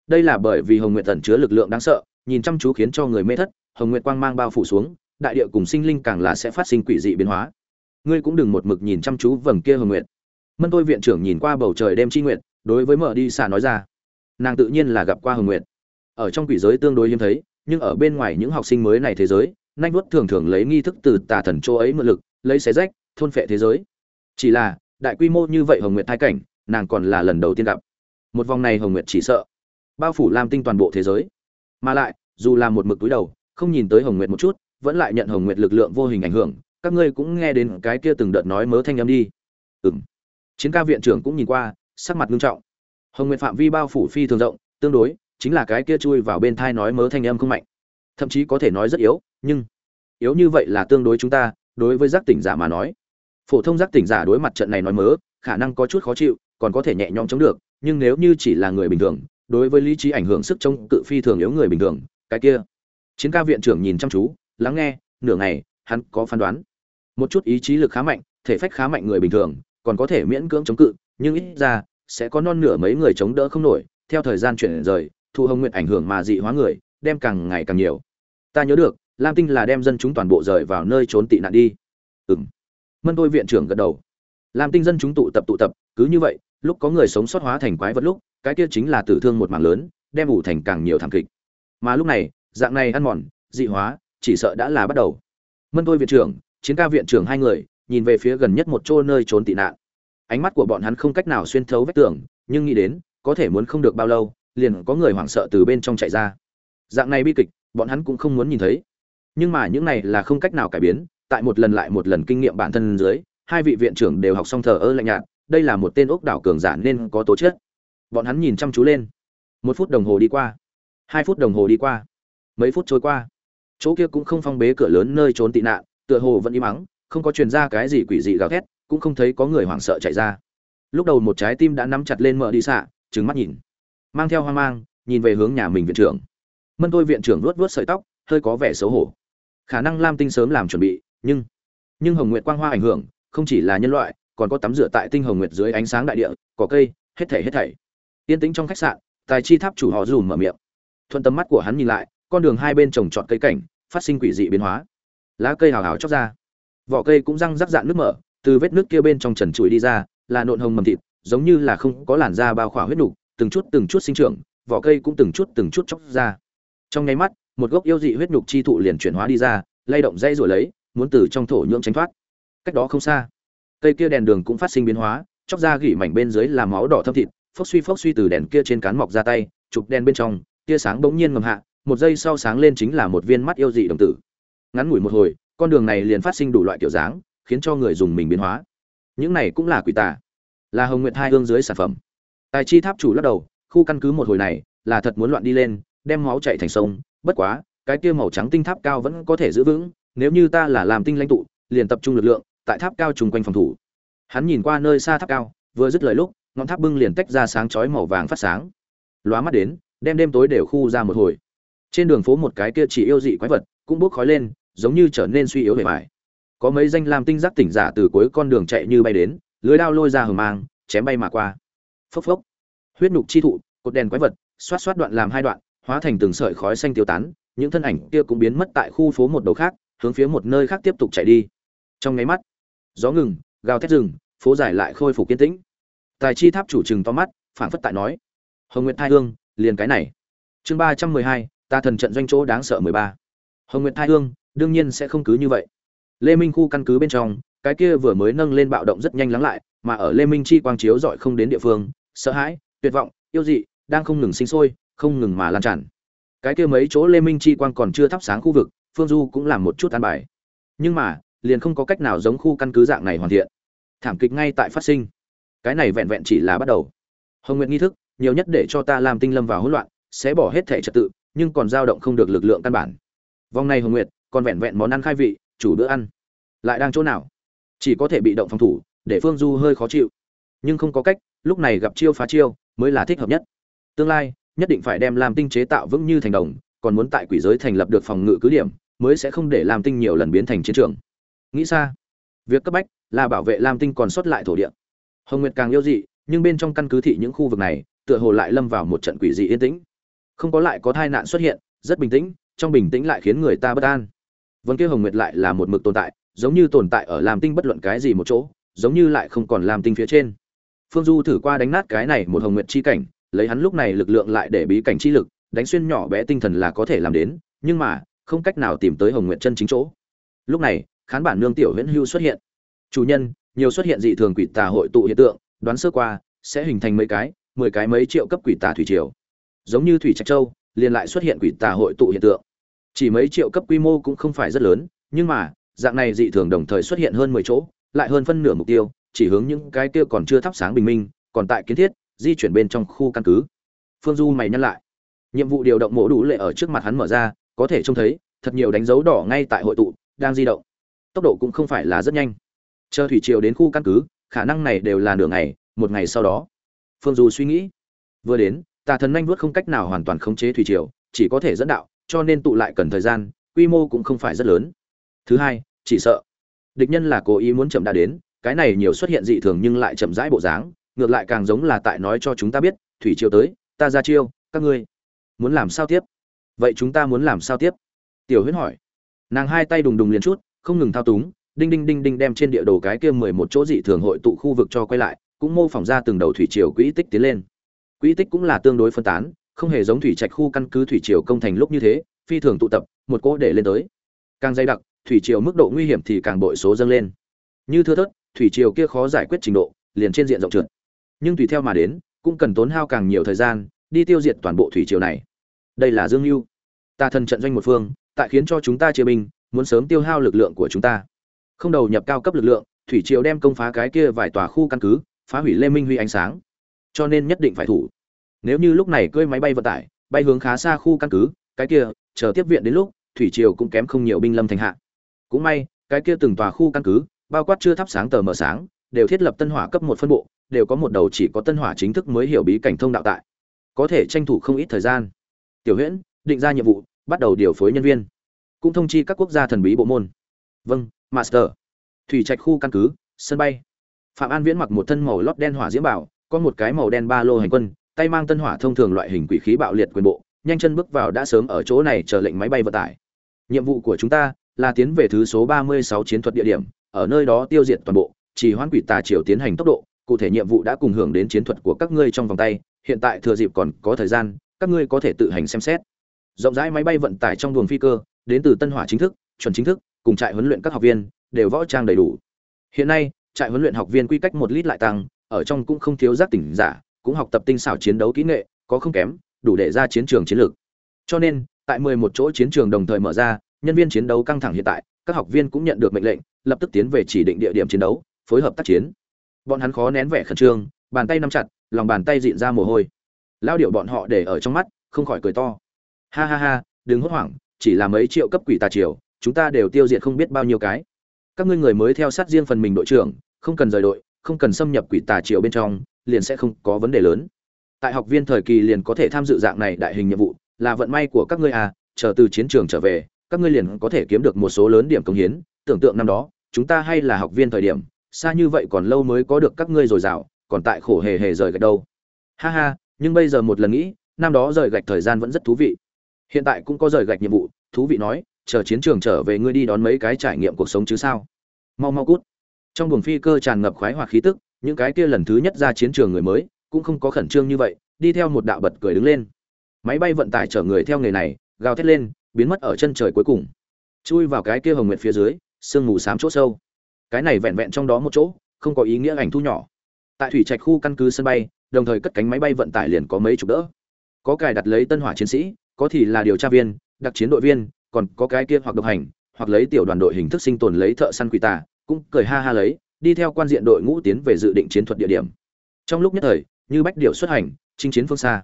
Đây là bởi vì hồng nguyệt tẩn chứa lực lượng đáng sợ, nhìn chăm chú khiến cho người mê thất, hồng nguyệt quang mang bao phủ xuống, đại địa cùng sinh linh càng là sẽ phát sinh quỷ dị biến hóa. Ngươi cũng đừng một mực nhìn chăm chú vầng kia hồng nguyệt mân tôi viện trưởng nhìn qua bầu trời đêm chi nguyện, đối với mở đi xà nói ra. Nàng tự nhiên là gặp qua hồng nguyệt. Ở trong quỷ giới tương đối hiếm thấy nhưng ở bên ngoài những học sinh mới này thế giới nanh vuốt thường thường lấy nghi thức từ tà thần chỗ ấy mượn lực lấy xé rách thôn phệ thế giới. Chỉ là đại quy mô như vậy hồng nguyệt thai cảnh nàng còn là lần đầu tiên gặp. Một vòng này hồng nguyệt chỉ sợ bao phủ lam tinh toàn bộ thế giới. Mà lại dù là một mực túi đầu không nhìn tới hồng nguyệt một chút vẫn lại nhận hồng nguyệt lực lượng vô hình ảnh hưởng. Các ngươi cũng nghe đến cái kia từng đợt nói mớ thanh âm đi. Ừng chiến ca viện trưởng cũng nhìn qua, sắc mặt nghiêm trọng. Hồng nguyện phạm vi bao phủ phi thường rộng, tương đối, chính là cái kia chui vào bên thai nói mớ thanh âm không mạnh. Thậm chí có thể nói rất yếu, nhưng yếu như vậy là tương đối chúng ta, đối với giác tỉnh giả mà nói. Phổ thông giác tỉnh giả đối mặt trận này nói mớ, khả năng có chút khó chịu, còn có thể nhẹ nhõm chống được, nhưng nếu như chỉ là người bình thường, đối với lý trí ảnh hưởng sức chống cự phi thường yếu người bình thường, cái kia. Chiến ca viện trưởng nhìn chăm chú, lắng nghe, nửa ngày, hắn có phán đoán. Một chút ý chí lực khá mạnh, thể phách khá mạnh người bình thường còn có thể miễn cưỡng chống cự, nhưng ít ra, sẽ có non nửa mấy người chống đỡ không nổi, theo thời gian chuyển rời, thu hồng nguyện ảnh hưởng mà dị hóa người, đem càng ngày càng nhiều. Ta nhớ được, lam tinh là đem dân chúng toàn bộ rời vào nơi trốn tị nạn đi. Ừm. Mân tôi viện trưởng gật đầu. Lam tinh dân chúng tụ tập tụ tập, cứ như vậy, lúc có người sống sót hóa thành quái vật lúc, cái kia chính là tử thương một mảng lớn, đem ủ thành càng nhiều thảm kịch. Mà lúc này, dạng này ăn mòn, dị hóa, chỉ sợ đã là bắt đầu. Mân tôi viện trưởng, chiến ca viện trưởng hai người nhìn về phía gần nhất một chỗ nơi trốn tị nạn. Ánh mắt của bọn hắn không cách nào xuyên thấu vách tường, nhưng nghĩ đến, có thể muốn không được bao lâu, liền có người hoảng sợ từ bên trong chạy ra. Dạng này bi kịch, bọn hắn cũng không muốn nhìn thấy. Nhưng mà những này là không cách nào cải biến, tại một lần lại một lần kinh nghiệm bản thân dưới, hai vị viện trưởng đều học xong thờ ơ lạnh nhạt, đây là một tên ốc đảo cường giả nên có tố chất. Bọn hắn nhìn chăm chú lên. Một phút đồng hồ đi qua. Hai phút đồng hồ đi qua. Mấy phút trôi qua. Chỗ kia cũng không phong bế cửa lớn nơi trốn tị nạn, tựa hồ vẫn im ắng không có truyền ra cái gì quỷ dị gào thét, cũng không thấy có người hoảng sợ chạy ra. Lúc đầu một trái tim đã nắm chặt lên mở đi xạ trứng mắt nhìn. Mang theo hoang mang, nhìn về hướng nhà mình viện trưởng. Mân tôi viện trưởng luốt luốt sợi tóc, hơi có vẻ xấu hổ. Khả năng lam tinh sớm làm chuẩn bị, nhưng nhưng hồng nguyệt quang hoa ảnh hưởng, không chỉ là nhân loại, còn có tắm rửa tại tinh hồng nguyệt dưới ánh sáng đại địa có cây, hết thảy hết thảy. Yên tĩnh trong khách sạn, tài chi tháp chủ họ dùm mở miệng. Thuận tầm mắt của hắn nhìn lại, con đường hai bên trồng trọt cây cảnh, phát sinh quỷ dị biến hóa. Lá cây hào hào chóc ra vỏ cây cũng răng rắc dạn nước mở, từ vết nước kia bên trong trần trụi đi ra, là nộn hồng mầm thịt, giống như là không có làn da bao khỏa huyết nục, từng chút từng chút sinh trưởng, vỏ cây cũng từng chút từng chút chóc ra. Trong nháy mắt, một gốc yêu dị huyết nhục chi thụ liền chuyển hóa đi ra, lay động dây rồi lấy, muốn từ trong thổ nhưỡng tránh thoát. Cách đó không xa, cây kia đèn đường cũng phát sinh biến hóa, chóc ra gỉ mảnh bên dưới là máu đỏ thâm thịt, phốc suy phốc suy từ đèn kia trên cán mọc ra tay, chụp đèn bên trong, tia sáng bỗng nhiên ngầm hạ, một giây sau sáng lên chính là một viên mắt yêu dị đồng tử. Ngắn ngủi một hồi con đường này liền phát sinh đủ loại kiểu dáng, khiến cho người dùng mình biến hóa. Những này cũng là quỷ tà. Là hồng nguyệt hai hương dưới sản phẩm. Tài chi tháp chủ lắc đầu, khu căn cứ một hồi này là thật muốn loạn đi lên, đem máu chạy thành sông, bất quá, cái kia màu trắng tinh tháp cao vẫn có thể giữ vững, nếu như ta là làm tinh lãnh tụ, liền tập trung lực lượng tại tháp cao chung quanh phòng thủ. Hắn nhìn qua nơi xa tháp cao, vừa dứt lời lúc, ngọn tháp bưng liền tách ra sáng chói màu vàng phát sáng. Lóa mắt đến, đem đêm tối đều khu ra một hồi. Trên đường phố một cái kia chỉ yêu dị quái vật cũng bốc khói lên giống như trở nên suy yếu bề bài có mấy danh làm tinh giác tỉnh giả từ cuối con đường chạy như bay đến, lưới đao lôi ra hờ mang, chém bay mà qua. Phốc phốc. Huyết nhục chi thụ, cột đèn quái vật, xoát xoát đoạn làm hai đoạn, hóa thành từng sợi khói xanh tiêu tán, những thân ảnh kia cũng biến mất tại khu phố một đầu khác, hướng phía một nơi khác tiếp tục chạy đi. Trong nháy mắt, gió ngừng, gào thét rừng phố dài lại khôi phục kiên tĩnh. Tài chi tháp chủ trừng to mắt, phảng phất tại nói, hồng nguyệt thai hương, liền cái này. Chương ba trăm mười hai, ta thần trận doanh chỗ đáng sợ mười ba. Hồng nguyệt thai hương đương nhiên sẽ không cứ như vậy. Lê minh khu căn cứ bên trong, cái kia vừa mới nâng lên bạo động rất nhanh lắng lại, mà ở lê minh chi quang chiếu dọi không đến địa phương, sợ hãi, tuyệt vọng, yêu dị, đang không ngừng sinh sôi, không ngừng mà lan tràn. Cái kia mấy chỗ lê minh chi quang còn chưa thắp sáng khu vực, phương du cũng làm một chút an bài. Nhưng mà, liền không có cách nào giống khu căn cứ dạng này hoàn thiện. Thảm kịch ngay tại phát sinh. Cái này vẹn vẹn chỉ là bắt đầu. Hồng nguyện nghi thức, nhiều nhất để cho ta làm tinh lâm vào hỗn loạn, sẽ bỏ hết thể trật tự, nhưng còn dao động không được lực lượng căn bản. Vòng này hồng nguyệt còn vẹn vẹn món ăn khai vị, chủ bữa ăn. Lại đang chỗ nào? Chỉ có thể bị động phòng thủ, để phương du hơi khó chịu. Nhưng không có cách, lúc này gặp chiêu phá chiêu, mới là thích hợp nhất. Tương lai, nhất định phải đem làm tinh chế tạo vững như thành đồng, còn muốn tại quỷ giới thành lập được phòng ngự cứ điểm, mới sẽ không để làm tinh nhiều lần biến thành chiến trường. Nghĩ xa, việc cấp bách là bảo vệ lam tinh còn sót lại thổ địa. Hồng nguyệt càng yêu dị, nhưng bên trong căn cứ thị những khu vực này, tựa hồ lại lâm vào một trận quỷ dị yên tĩnh. Không có lại có tai nạn xuất hiện, rất bình tĩnh, trong bình tĩnh lại khiến người ta bất an vân kia hồng nguyệt lại là một mực tồn tại, giống như tồn tại ở lam tinh bất luận cái gì một chỗ, giống như lại không còn lam tinh phía trên. Phương du thử qua đánh nát cái này một hồng nguyệt chi cảnh, lấy hắn lúc này lực lượng lại để bí cảnh chi lực, đánh xuyên nhỏ bé tinh thần là có thể làm đến, nhưng mà, không cách nào tìm tới hồng nguyệt chân chính chỗ. Lúc này, khán bản nương tiểu huyễn hưu xuất hiện. Chủ nhân, nhiều xuất hiện dị thường quỷ tà hội tụ hiện tượng, đoán sơ qua, sẽ hình thành mấy cái, mười cái mấy triệu cấp quỷ tà thủy triều. Giống như thủy trạch châu, liền lại xuất hiện quỷ tà hội tụ hiện tượng chỉ mấy triệu cấp quy mô cũng không phải rất lớn, nhưng mà, dạng này dị thường đồng thời xuất hiện hơn mười chỗ, lại hơn phân nửa mục tiêu, chỉ hướng những cái kia còn chưa thắp sáng bình minh, còn tại kiến thiết, di chuyển bên trong khu căn cứ. Phương du mày nhắc lại. Nhiệm vụ điều động mổ đủ lệ ở trước mặt hắn mở ra, có thể trông thấy, thật nhiều đánh dấu đỏ ngay tại hội tụ, đang di động. Tốc độ cũng không phải là rất nhanh. Chờ thủy triều đến khu căn cứ, khả năng này đều là nửa ngày, một ngày sau đó. Phương du suy nghĩ. Vừa đến, tà thần nhanh vuốt không cách nào hoàn toàn khống chế thủy triều, chỉ có thể dẫn đạo cho nên tụ lại cần thời gian, quy mô cũng không phải rất lớn. Thứ hai, chỉ sợ. Địch nhân là cố ý muốn chậm đã đến, cái này nhiều xuất hiện dị thường nhưng lại chậm rãi bộ dáng, ngược lại càng giống là tại nói cho chúng ta biết, thủy triều tới, ta ra chiêu, các ngươi muốn làm sao tiếp? Vậy chúng ta muốn làm sao tiếp? Tiểu huyết hỏi. Nàng hai tay đùng đùng liền chút, không ngừng thao túng, đinh đinh đinh đinh đem trên địa đồ cái kia mười một chỗ dị thường hội tụ khu vực cho quay lại, cũng mô phỏng ra từng đầu thủy triều quỹ tích tiến lên. Quỹ tích cũng là tương đối phân tán không hề giống thủy trạch khu căn cứ thủy triều công thành lúc như thế, phi thường tụ tập, một cỗ để lên tới. Càng dày đặc, thủy triều mức độ nguy hiểm thì càng bội số dâng lên. Như thưa thớt, thủy triều kia khó giải quyết trình độ, liền trên diện rộng trượt. Nhưng tùy theo mà đến, cũng cần tốn hao càng nhiều thời gian, đi tiêu diệt toàn bộ thủy triều này. Đây là dương mưu ta thần trận doanh một phương, tại khiến cho chúng ta chia binh, muốn sớm tiêu hao lực lượng của chúng ta. Không đầu nhập cao cấp lực lượng, thủy triều đem công phá cái kia vài tòa khu căn cứ, phá hủy lê minh huy ánh sáng. Cho nên nhất định phải thủ nếu như lúc này cơi máy bay vận tải, bay hướng khá xa khu căn cứ, cái kia, chờ tiếp viện đến lúc, thủy triều cũng kém không nhiều binh lâm thành hạ. Cũng may, cái kia từng tòa khu căn cứ, bao quát chưa thắp sáng tờ mờ sáng, đều thiết lập tân hỏa cấp một phân bộ, đều có một đầu chỉ có tân hỏa chính thức mới hiểu bí cảnh thông đạo tại. Có thể tranh thủ không ít thời gian. Tiểu huyễn, định ra nhiệm vụ, bắt đầu điều phối nhân viên. Cũng thông chi các quốc gia thần bí bộ môn. Vâng master. Thủy trạch khu căn cứ, sân bay. Phạm an viễn mặc một thân màu lót đen hỏa diễm bảo, có một cái màu đen ba lô hành quân tay mang tân hỏa thông thường loại hình quỷ khí bạo liệt quyền bộ, nhanh chân bước vào đã sớm ở chỗ này chờ lệnh máy bay vận tải. Nhiệm vụ của chúng ta là tiến về thứ số 36 chiến thuật địa điểm, ở nơi đó tiêu diệt toàn bộ, chỉ hoãn quỷ tà triều tiến hành tốc độ, cụ thể nhiệm vụ đã cùng hưởng đến chiến thuật của các ngươi trong vòng tay, hiện tại thừa dịp còn có thời gian, các ngươi có thể tự hành xem xét. Rộng rãi máy bay vận tải trong buồng phi cơ, đến từ tân hỏa chính thức, chuẩn chính thức, cùng trại huấn luyện các học viên, đều võ trang đầy đủ. Hiện nay, trại huấn luyện học viên quy cách một lít lại tăng, ở trong cũng không thiếu giác tỉnh giả cũng học tập tinh xảo chiến đấu kỹ nghệ, có không kém, đủ để ra chiến trường chiến lược. Cho nên, tại 11 chỗ chiến trường đồng thời mở ra, nhân viên chiến đấu căng thẳng hiện tại, các học viên cũng nhận được mệnh lệnh, lập tức tiến về chỉ định địa điểm chiến đấu, phối hợp tác chiến. Bọn hắn khó nén vẻ khẩn trương, bàn tay nắm chặt, lòng bàn tay rịn ra mồ hôi. Lao điệu bọn họ để ở trong mắt, không khỏi cười to. Ha ha ha, đừng hốt hoảng, chỉ là mấy triệu cấp quỷ tà triều, chúng ta đều tiêu diệt không biết bao nhiêu cái. Các ngươi người mới theo sát riêng phần mình đội trưởng, không cần rời đội không cần xâm nhập quỷ tà triều bên trong, liền sẽ không có vấn đề lớn. Tại học viên thời kỳ liền có thể tham dự dạng này đại hình nhiệm vụ, là vận may của các ngươi à chờ từ chiến trường trở về, các ngươi liền có thể kiếm được một số lớn điểm công hiến. Tưởng tượng năm đó, chúng ta hay là học viên thời điểm, xa như vậy còn lâu mới có được các ngươi dồi dào, còn tại khổ hề hề rời gạch đâu. Ha ha, nhưng bây giờ một lần nghĩ, năm đó rời gạch thời gian vẫn rất thú vị. Hiện tại cũng có rời gạch nhiệm vụ, thú vị nói, chờ chiến trường trở về ngươi đi đón mấy cái trải nghiệm cuộc sống chứ sao. Mau mau cút trong buồng phi cơ tràn ngập khoái hoặc khí tức, những cái kia lần thứ nhất ra chiến trường người mới, cũng không có khẩn trương như vậy, đi theo một đạo bật cười đứng lên. Máy bay vận tải chở người theo nghề này, gào thét lên, biến mất ở chân trời cuối cùng. Chui vào cái kia hồng nguyện phía dưới, sương mù xám chỗ sâu. Cái này vẹn vẹn trong đó một chỗ, không có ý nghĩa ảnh thu nhỏ. Tại thủy trạch khu căn cứ sân bay, đồng thời cất cánh máy bay vận tải liền có mấy chục đỡ. Có cài đặt lấy tân hỏa chiến sĩ, có thì là điều tra viên, đặc chiến đội viên, còn có cái kia hoặc độc hành, hoặc lấy tiểu đoàn đội hình thức sinh tồn lấy thợ săn quỷ tà cũng cười ha ha lấy, đi theo quan diện đội ngũ tiến về dự định chiến thuật địa điểm. Trong lúc nhất thời, như bách điệu xuất hành, chinh chiến phương xa.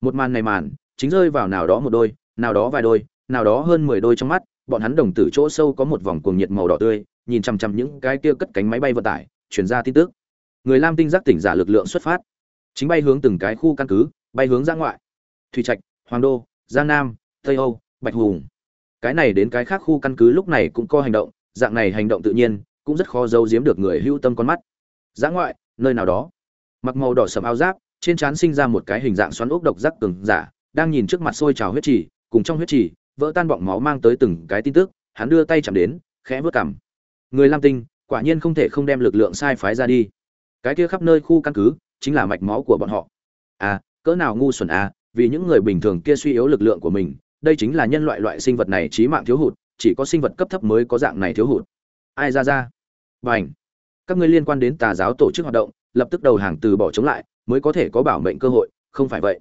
Một màn này màn, chính rơi vào nào đó một đôi, nào đó vài đôi, nào đó hơn mười đôi trong mắt, bọn hắn đồng tử chỗ sâu có một vòng cuồng nhiệt màu đỏ tươi, nhìn chằm chằm những cái kia cất cánh máy bay vận tải chuyển ra tin tức. Người lam tinh giác tỉnh giả lực lượng xuất phát. Chính bay hướng từng cái khu căn cứ, bay hướng ra ngoại. Thủy trạch, hoàng đô, giang nam, tây âu, bạch hùng. Cái này đến cái khác khu căn cứ lúc này cũng có hành động, dạng này hành động tự nhiên cũng rất khó giấu giếm được người hưu tâm con mắt. Giã ngoại, nơi nào đó. Mặc màu đỏ sầm áo giáp, trên trán sinh ra một cái hình dạng xoắn ốc độc giác cường giả, đang nhìn trước mặt sôi trào huyết trì, cùng trong huyết trì, vỡ tan bọng máu mang tới từng cái tin tức, hắn đưa tay chạm đến, khẽ vớt cảm người lam tinh, quả nhiên không thể không đem lực lượng sai phái ra đi. Cái kia khắp nơi khu căn cứ, chính là mạch máu của bọn họ. À cỡ nào ngu xuẩn à vì những người bình thường kia suy yếu lực lượng của mình, đây chính là nhân loại loại sinh vật này trí mạng thiếu hụt, chỉ có sinh vật cấp thấp mới có dạng này thiếu hụt. Ai ra ra? Và ảnh. Các ngươi liên quan đến tà giáo tổ chức hoạt động, lập tức đầu hàng từ bỏ chống lại, mới có thể có bảo mệnh cơ hội, không phải vậy.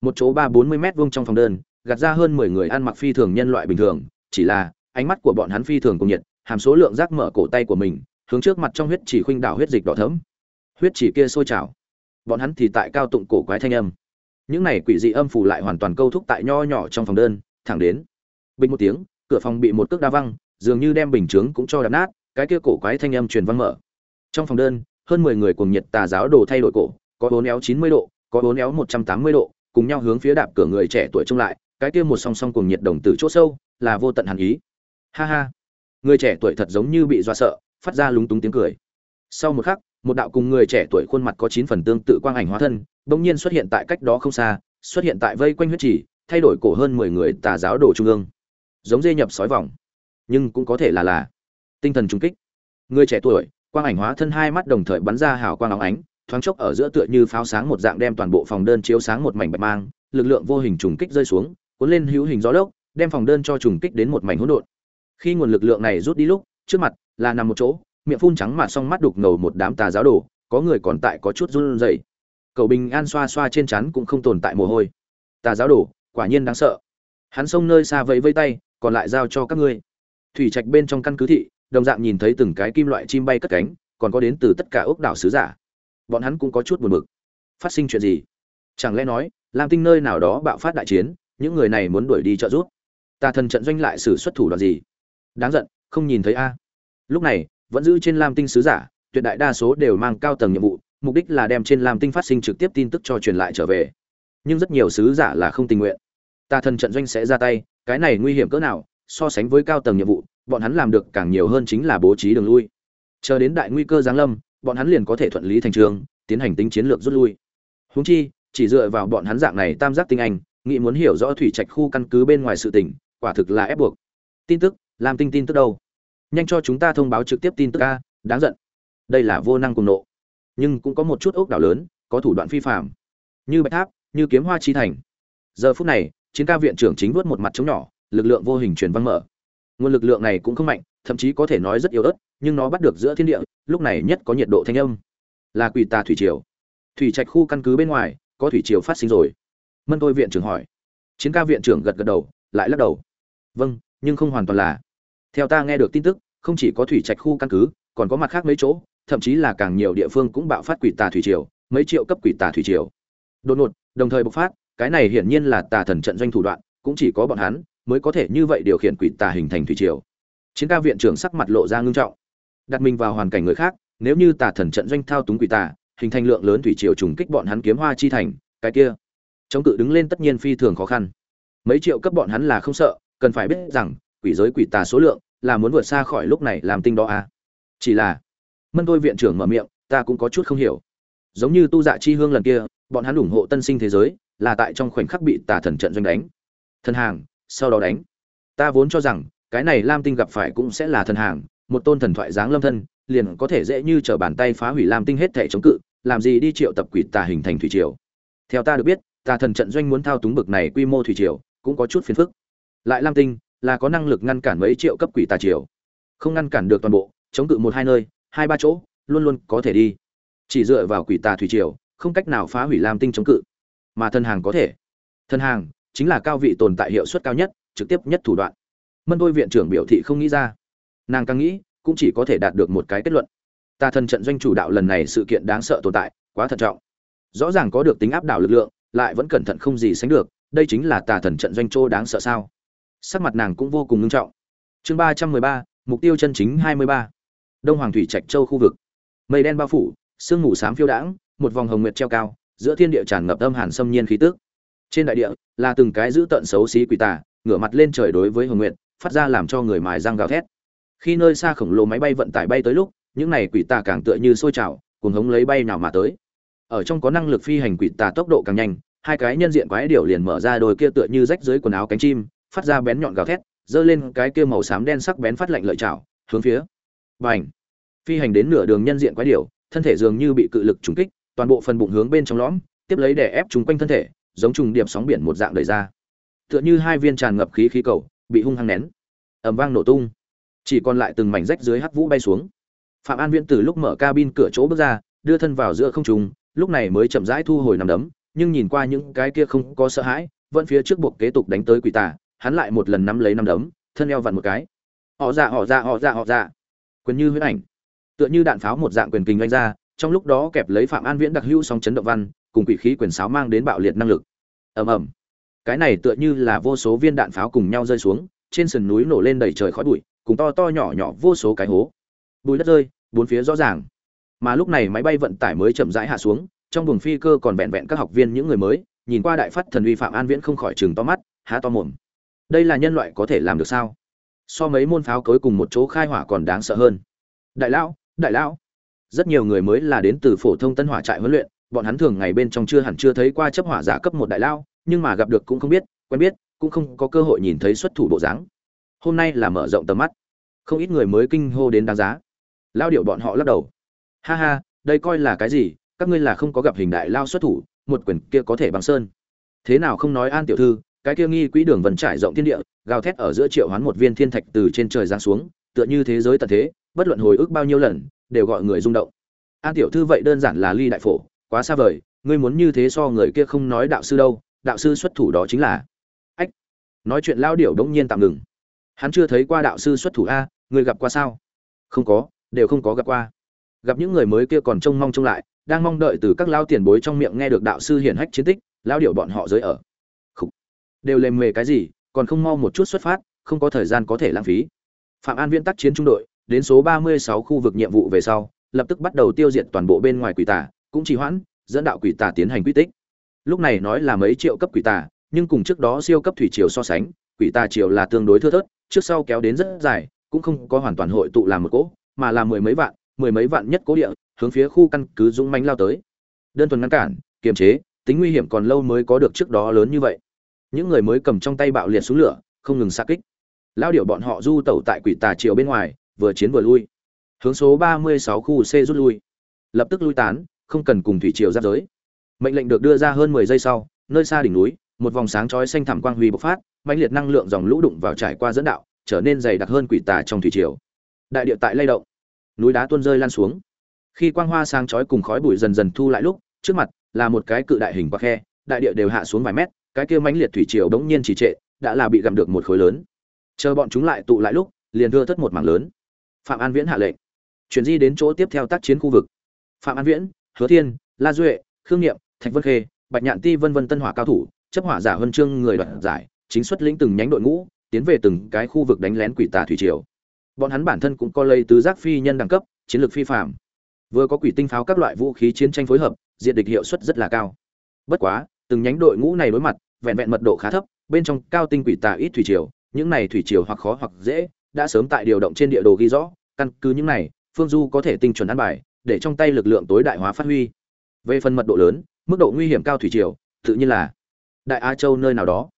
Một chỗ ba bốn mươi m vuông trong phòng đơn, gạt ra hơn mười người ăn mặc phi thường nhân loại bình thường, chỉ là, ánh mắt của bọn hắn phi thường cùng nhiệt, hàm số lượng rác mở cổ tay của mình, hướng trước mặt trong huyết chỉ khuynh đảo huyết dịch đỏ thấm huyết chỉ kia sôi trào. Bọn hắn thì tại cao tụng cổ quái thanh âm. Những này quỷ dị âm phủ lại hoàn toàn câu thúc tại nho nhỏ trong phòng đơn, thẳng đến, bình một tiếng, cửa phòng bị một cước đa văng, dường như đem bình chướng cũng cho đập nát cái kia cổ quái thanh âm truyền vang mở. Trong phòng đơn, hơn mười người cùng nhiệt tà giáo đồ thay đổi cổ, có bốn éo chín mươi độ, có bốn éo một trăm tám mươi độ, cùng nhau hướng phía đạp cửa người trẻ tuổi trông lại, cái kia một song song cùng nhiệt đồng tử chỗ sâu, là vô tận hàn ý. Ha ha. Người trẻ tuổi thật giống như bị do sợ, phát ra lúng túng tiếng cười. Sau một khắc, một đạo cùng người trẻ tuổi khuôn mặt có chín phần tương tự quang ảnh hóa thân, bỗng nhiên xuất hiện tại cách đó không xa, xuất hiện tại vây quanh huyết chỉ thay đổi cổ hơn mười người tà giáo đồ trung ương. Giống dê nhập sói vòng. Nhưng cũng có thể là là tinh thần trung kích. Người trẻ tuổi, quang ảnh hóa thân hai mắt đồng thời bắn ra hào quang óng ánh, thoáng chốc ở giữa tựa như pháo sáng một dạng đem toàn bộ phòng đơn chiếu sáng một mảnh bạch mang, lực lượng vô hình trùng kích rơi xuống, cuốn lên hữu hình gió lốc, đem phòng đơn cho trùng kích đến một mảnh hỗn độn. Khi nguồn lực lượng này rút đi lúc, trước mặt là nằm một chỗ, miệng phun trắng mà song mắt đục ngầu một đám tà giáo đồ, có người còn tại có chút run rẩy. Cầu bình an xoa xoa trên chắn cũng không tồn tại mồ hôi. Tà giáo đồ, quả nhiên đáng sợ. Hắn xông nơi xa vẫy vây tay, còn lại giao cho các ngươi. Thủy trạch bên trong căn cứ thị đồng dạng nhìn thấy từng cái kim loại chim bay cất cánh, còn có đến từ tất cả ốc đảo sứ giả. Bọn hắn cũng có chút buồn bực. Phát sinh chuyện gì? Chẳng lẽ nói, lam tinh nơi nào đó bạo phát đại chiến, những người này muốn đuổi đi trợ giúp? Tà thần trận doanh lại xử xuất thủ đoạn gì? Đáng giận, không nhìn thấy a. Lúc này, vẫn giữ trên lam tinh sứ giả, tuyệt đại đa số đều mang cao tầng nhiệm vụ, mục đích là đem trên lam tinh phát sinh trực tiếp tin tức cho truyền lại trở về. Nhưng rất nhiều sứ giả là không tình nguyện. Tà thần trận doanh sẽ ra tay, cái này nguy hiểm cỡ nào, so sánh với cao tầng nhiệm vụ bọn hắn làm được càng nhiều hơn chính là bố trí đường lui. Chờ đến đại nguy cơ giáng lâm, bọn hắn liền có thể thuận lý thành trường, tiến hành tính chiến lược rút lui. Húng chi, chỉ dựa vào bọn hắn dạng này tam giác tinh anh, nghĩ muốn hiểu rõ thủy trạch khu căn cứ bên ngoài sự tỉnh quả thực là ép buộc. Tin tức, làm tinh tin tức đâu? Nhanh cho chúng ta thông báo trực tiếp tin tức a, đáng giận. Đây là vô năng cùng nộ. Nhưng cũng có một chút ốc đảo lớn, có thủ đoạn phi phạm như bạch tháp, như kiếm hoa chi thành. Giờ phút này, chiến ca viện trưởng chính vuốt một mặt trống nhỏ, lực lượng vô hình truyền văn mở nguồn lực lượng này cũng không mạnh, thậm chí có thể nói rất yếu ớt, nhưng nó bắt được giữa thiên địa, lúc này nhất có nhiệt độ thanh âm. Là quỷ tà thủy triều. Thủy trạch khu căn cứ bên ngoài, có thủy triều phát sinh rồi. Mân tôi viện trưởng hỏi. Chiến ca viện trưởng gật gật đầu, lại lắc đầu. Vâng nhưng không hoàn toàn là. Theo ta nghe được tin tức, không chỉ có thủy trạch khu căn cứ, còn có mặt khác mấy chỗ, thậm chí là càng nhiều địa phương cũng bạo phát quỷ tà thủy triều, mấy triệu cấp quỷ tà thủy triều. Đột ngột, đồng thời bộc phát, cái này hiển nhiên là tà thần trận doanh thủ đoạn, cũng chỉ có bọn hắn mới có thể như vậy điều khiển quỷ tà hình thành thủy triều. Chiến ca viện trưởng sắc mặt lộ ra ngưng trọng. Đặt mình vào hoàn cảnh người khác, nếu như tà thần trận doanh thao túng quỷ tà, hình thành lượng lớn thủy triều trùng kích bọn hắn kiếm hoa chi thành, cái kia. Chống cự đứng lên tất nhiên phi thường khó khăn. Mấy triệu cấp bọn hắn là không sợ, cần phải biết rằng, quỷ giới quỷ tà số lượng là muốn vượt xa khỏi lúc này làm tinh đó à. Chỉ là, mân tôi viện trưởng mở miệng, ta cũng có chút không hiểu. Giống như tu dạ chi hương lần kia, bọn hắn ủng hộ tân sinh thế giới, là tại trong khoảnh khắc bị tà thần trận doanh đánh. Thần hàng sau đó đánh. Ta vốn cho rằng, cái này lam tinh gặp phải cũng sẽ là thần hàng, một tôn thần thoại dáng lâm thân, liền có thể dễ như trở bàn tay phá hủy lam tinh hết thể chống cự, làm gì đi triệu tập quỷ tà hình thành thủy triều. Theo ta được biết, tà thần trận doanh muốn thao túng bực này quy mô thủy triều, cũng có chút phiền phức. Lại lam tinh, là có năng lực ngăn cản mấy triệu cấp quỷ tà triều. Không ngăn cản được toàn bộ, chống cự một hai nơi, hai ba chỗ, luôn luôn có thể đi. Chỉ dựa vào quỷ tà thủy triều, không cách nào phá hủy lam tinh chống cự. Mà thần hàng có thể. Thần hàng chính là cao vị tồn tại hiệu suất cao nhất, trực tiếp nhất thủ đoạn. Mân đôi viện trưởng biểu thị không nghĩ ra. Nàng càng nghĩ, cũng chỉ có thể đạt được một cái kết luận. Tà thần trận doanh chủ đạo lần này sự kiện đáng sợ tồn tại, quá thận trọng. Rõ ràng có được tính áp đảo lực lượng, lại vẫn cẩn thận không gì sánh được, đây chính là tà thần trận doanh châu đáng sợ sao? Sắc mặt nàng cũng vô cùng nghiêm trọng. Chương ba trăm mười ba, mục tiêu chân chính hai mươi ba. Đông hoàng thủy trạch châu khu vực. Mây đen bao phủ, sương mù xám phiêu đãng, một vòng hồng nguyệt treo cao, giữa thiên địa tràn ngập âm hàn xâm nhiên khí tức trên đại địa, là từng cái giữ tận xấu xí quỷ tà, ngửa mặt lên trời đối với hồng nguyện phát ra làm cho người mài răng gào thét. Khi nơi xa khổng lồ máy bay vận tải bay tới lúc, những này quỷ tà càng tựa như sôi trào, cuồng hống lấy bay nào mà tới. Ở trong có năng lực phi hành quỷ tà tốc độ càng nhanh, hai cái nhân diện quái điểu liền mở ra đôi kia tựa như rách dưới quần áo cánh chim, phát ra bén nhọn gào thét, giơ lên cái kia màu xám đen sắc bén phát lạnh lợi chảo hướng phía. Bành! Phi hành đến nửa đường nhân diện quái điểu, thân thể dường như bị cự lực trúng kích, toàn bộ phần bụng hướng bên trong lõm, tiếp lấy đè ép chúng quanh thân thể giống trùng điệp sóng biển một dạng đầy ra. Tựa như hai viên tràn ngập khí khí cầu, bị hung hăng nén. Ầm vang nổ tung. Chỉ còn lại từng mảnh rách dưới hắc vũ bay xuống. Phạm an viễn từ lúc mở cabin cửa chỗ bước ra, đưa thân vào giữa không trung, lúc này mới chậm rãi thu hồi nằm đấm, nhưng nhìn qua những cái kia không có sợ hãi, vẫn phía trước buộc kế tục đánh tới quỷ tà, hắn lại một lần nắm lấy nằm đấm, thân eo vặn một cái. Họ ra họ ra họ ra họ ra quyền như huyết ảnh. Tựa như đạn pháo một dạng quyền kình oanh ra, trong lúc đó kẹp lấy phạm an viễn đặc hữu song chấn động văn cùng quỷ khí quyền sáo mang đến bạo liệt năng lực. Ầm ầm. Cái này tựa như là vô số viên đạn pháo cùng nhau rơi xuống, trên sườn núi nổ lên đầy trời khói bụi, cùng to to nhỏ nhỏ vô số cái hố. Bụi đất rơi, bốn phía rõ ràng. Mà lúc này máy bay vận tải mới chậm rãi hạ xuống, trong buồng phi cơ còn vẹn vẹn các học viên những người mới, nhìn qua đại phát thần uy phạm an viễn không khỏi chừng to mắt, há to mồm. Đây là nhân loại có thể làm được sao? So mấy môn pháo cối cùng một chỗ khai hỏa còn đáng sợ hơn. Đại lão đại lão. Rất nhiều người mới là đến từ phổ thông tân hỏa trại huấn luyện bọn hắn thường ngày bên trong chưa hẳn chưa thấy qua chấp hỏa giả cấp một đại lao, nhưng mà gặp được cũng không biết, quen biết, cũng không có cơ hội nhìn thấy xuất thủ bộ dáng. Hôm nay là mở rộng tầm mắt. Không ít người mới kinh hô đến đáng giá. Lao điệu bọn họ lắc đầu. Ha ha, đây coi là cái gì? Các ngươi là không có gặp hình đại lao xuất thủ, một quyển kia có thể bằng sơn. Thế nào không nói an tiểu thư, cái kia nghi quỹ đường vần trải rộng thiên địa, gào thét ở giữa triệu hoán một viên thiên thạch từ trên trời giáng xuống, tựa như thế giới tận thế, bất luận hồi ức bao nhiêu lần, đều gọi người rung động. An tiểu thư vậy đơn giản là ly đại phổ quá xa vời, ngươi muốn như thế so người kia không nói đạo sư đâu, đạo sư xuất thủ đó chính là. Ách! Nói chuyện lao điểu đống nhiên tạm ngừng. Hắn chưa thấy qua đạo sư xuất thủ a ngươi gặp qua sao? Không có, đều không có gặp qua. Gặp những người mới kia còn trông mong trông lại, đang mong đợi từ các lao tiền bối trong miệng nghe được đạo sư hiển hách chiến tích lao điểu bọn họ giới ở. Khủ. đều lềm mề cái gì, còn không mau một chút xuất phát, không có thời gian có thể lãng phí. Phạm an viễn tác chiến trung đội, đến số ba mươi sáu khu vực nhiệm vụ về sau, lập tức bắt đầu tiêu diệt toàn bộ bên ngoài quỷ tà cũng trì hoãn, dẫn đạo quỷ tà tiến hành quy tích. Lúc này nói là mấy triệu cấp quỷ tà, nhưng cùng trước đó siêu cấp thủy triều so sánh, quỷ tà triều là tương đối thưa thớt, trước sau kéo đến rất dài, cũng không có hoàn toàn hội tụ làm một cỗ, mà là mười mấy vạn, mười mấy vạn nhất cố địa, hướng phía khu căn cứ dũng manh lao tới. Đơn thuần ngăn cản, kiềm chế, tính nguy hiểm còn lâu mới có được trước đó lớn như vậy. Những người mới cầm trong tay bạo liệt xuống lửa, không ngừng xa kích. Lao điệu bọn họ du tẩu tại quỷ tà triều bên ngoài, vừa chiến vừa lui. Hướng số ba mươi sáu khu c rút lui. Lập tức lui tán không cần cùng thủy triều giáp giới. Mệnh lệnh được đưa ra hơn mười giây sau, nơi xa đỉnh núi, một vòng sáng chói xanh thẳm quang huy bộc phát, mãnh liệt năng lượng dòng lũ đụng vào trải qua dẫn đạo, trở nên dày đặc hơn quỷ tà trong thủy triều. Đại địa tại lay động. Núi đá tuôn rơi lan xuống. Khi quang hoa sáng chói cùng khói bụi dần dần thu lại lúc, trước mặt là một cái cự đại hình quạt khe, đại địa đều hạ xuống vài mét, cái kia mãnh liệt thủy triều đống nhiên trì trệ, đã là bị gặm được một khối lớn. Chờ bọn chúng lại tụ lại lúc, liền thưa thất một mảng lớn. Phạm an viễn hạ lệnh. Chuyển di đến chỗ tiếp theo tác chiến khu vực. Phạm an viễn hứa thiên la duệ khương nghiệm thạch vân khê bạch nhạn ti vân vân tân hỏa cao thủ chấp hỏa giả huân chương người đoạt giải chính xuất lĩnh từng nhánh đội ngũ tiến về từng cái khu vực đánh lén quỷ tà thủy triều. Bọn hắn bản thân cũng có lây tứ giác phi nhân đẳng cấp chiến lược phi phàm, vừa có quỷ tinh pháo các loại vũ khí chiến tranh phối hợp diện địch hiệu suất rất là cao. Bất quá từng nhánh đội ngũ này đối mặt vẹn vẹn mật độ khá thấp bên trong cao tinh quỷ tà ít thủy triều những này thủy triều hoặc khó hoặc dễ đã sớm tại điều động trên địa đồ ghi rõ căn cứ những này phương du có thể tinh chuẩn ăn bài để trong tay lực lượng tối đại hóa phát huy. Về phần mật độ lớn, mức độ nguy hiểm cao thủy triều, tự nhiên là đại á châu nơi nào đó.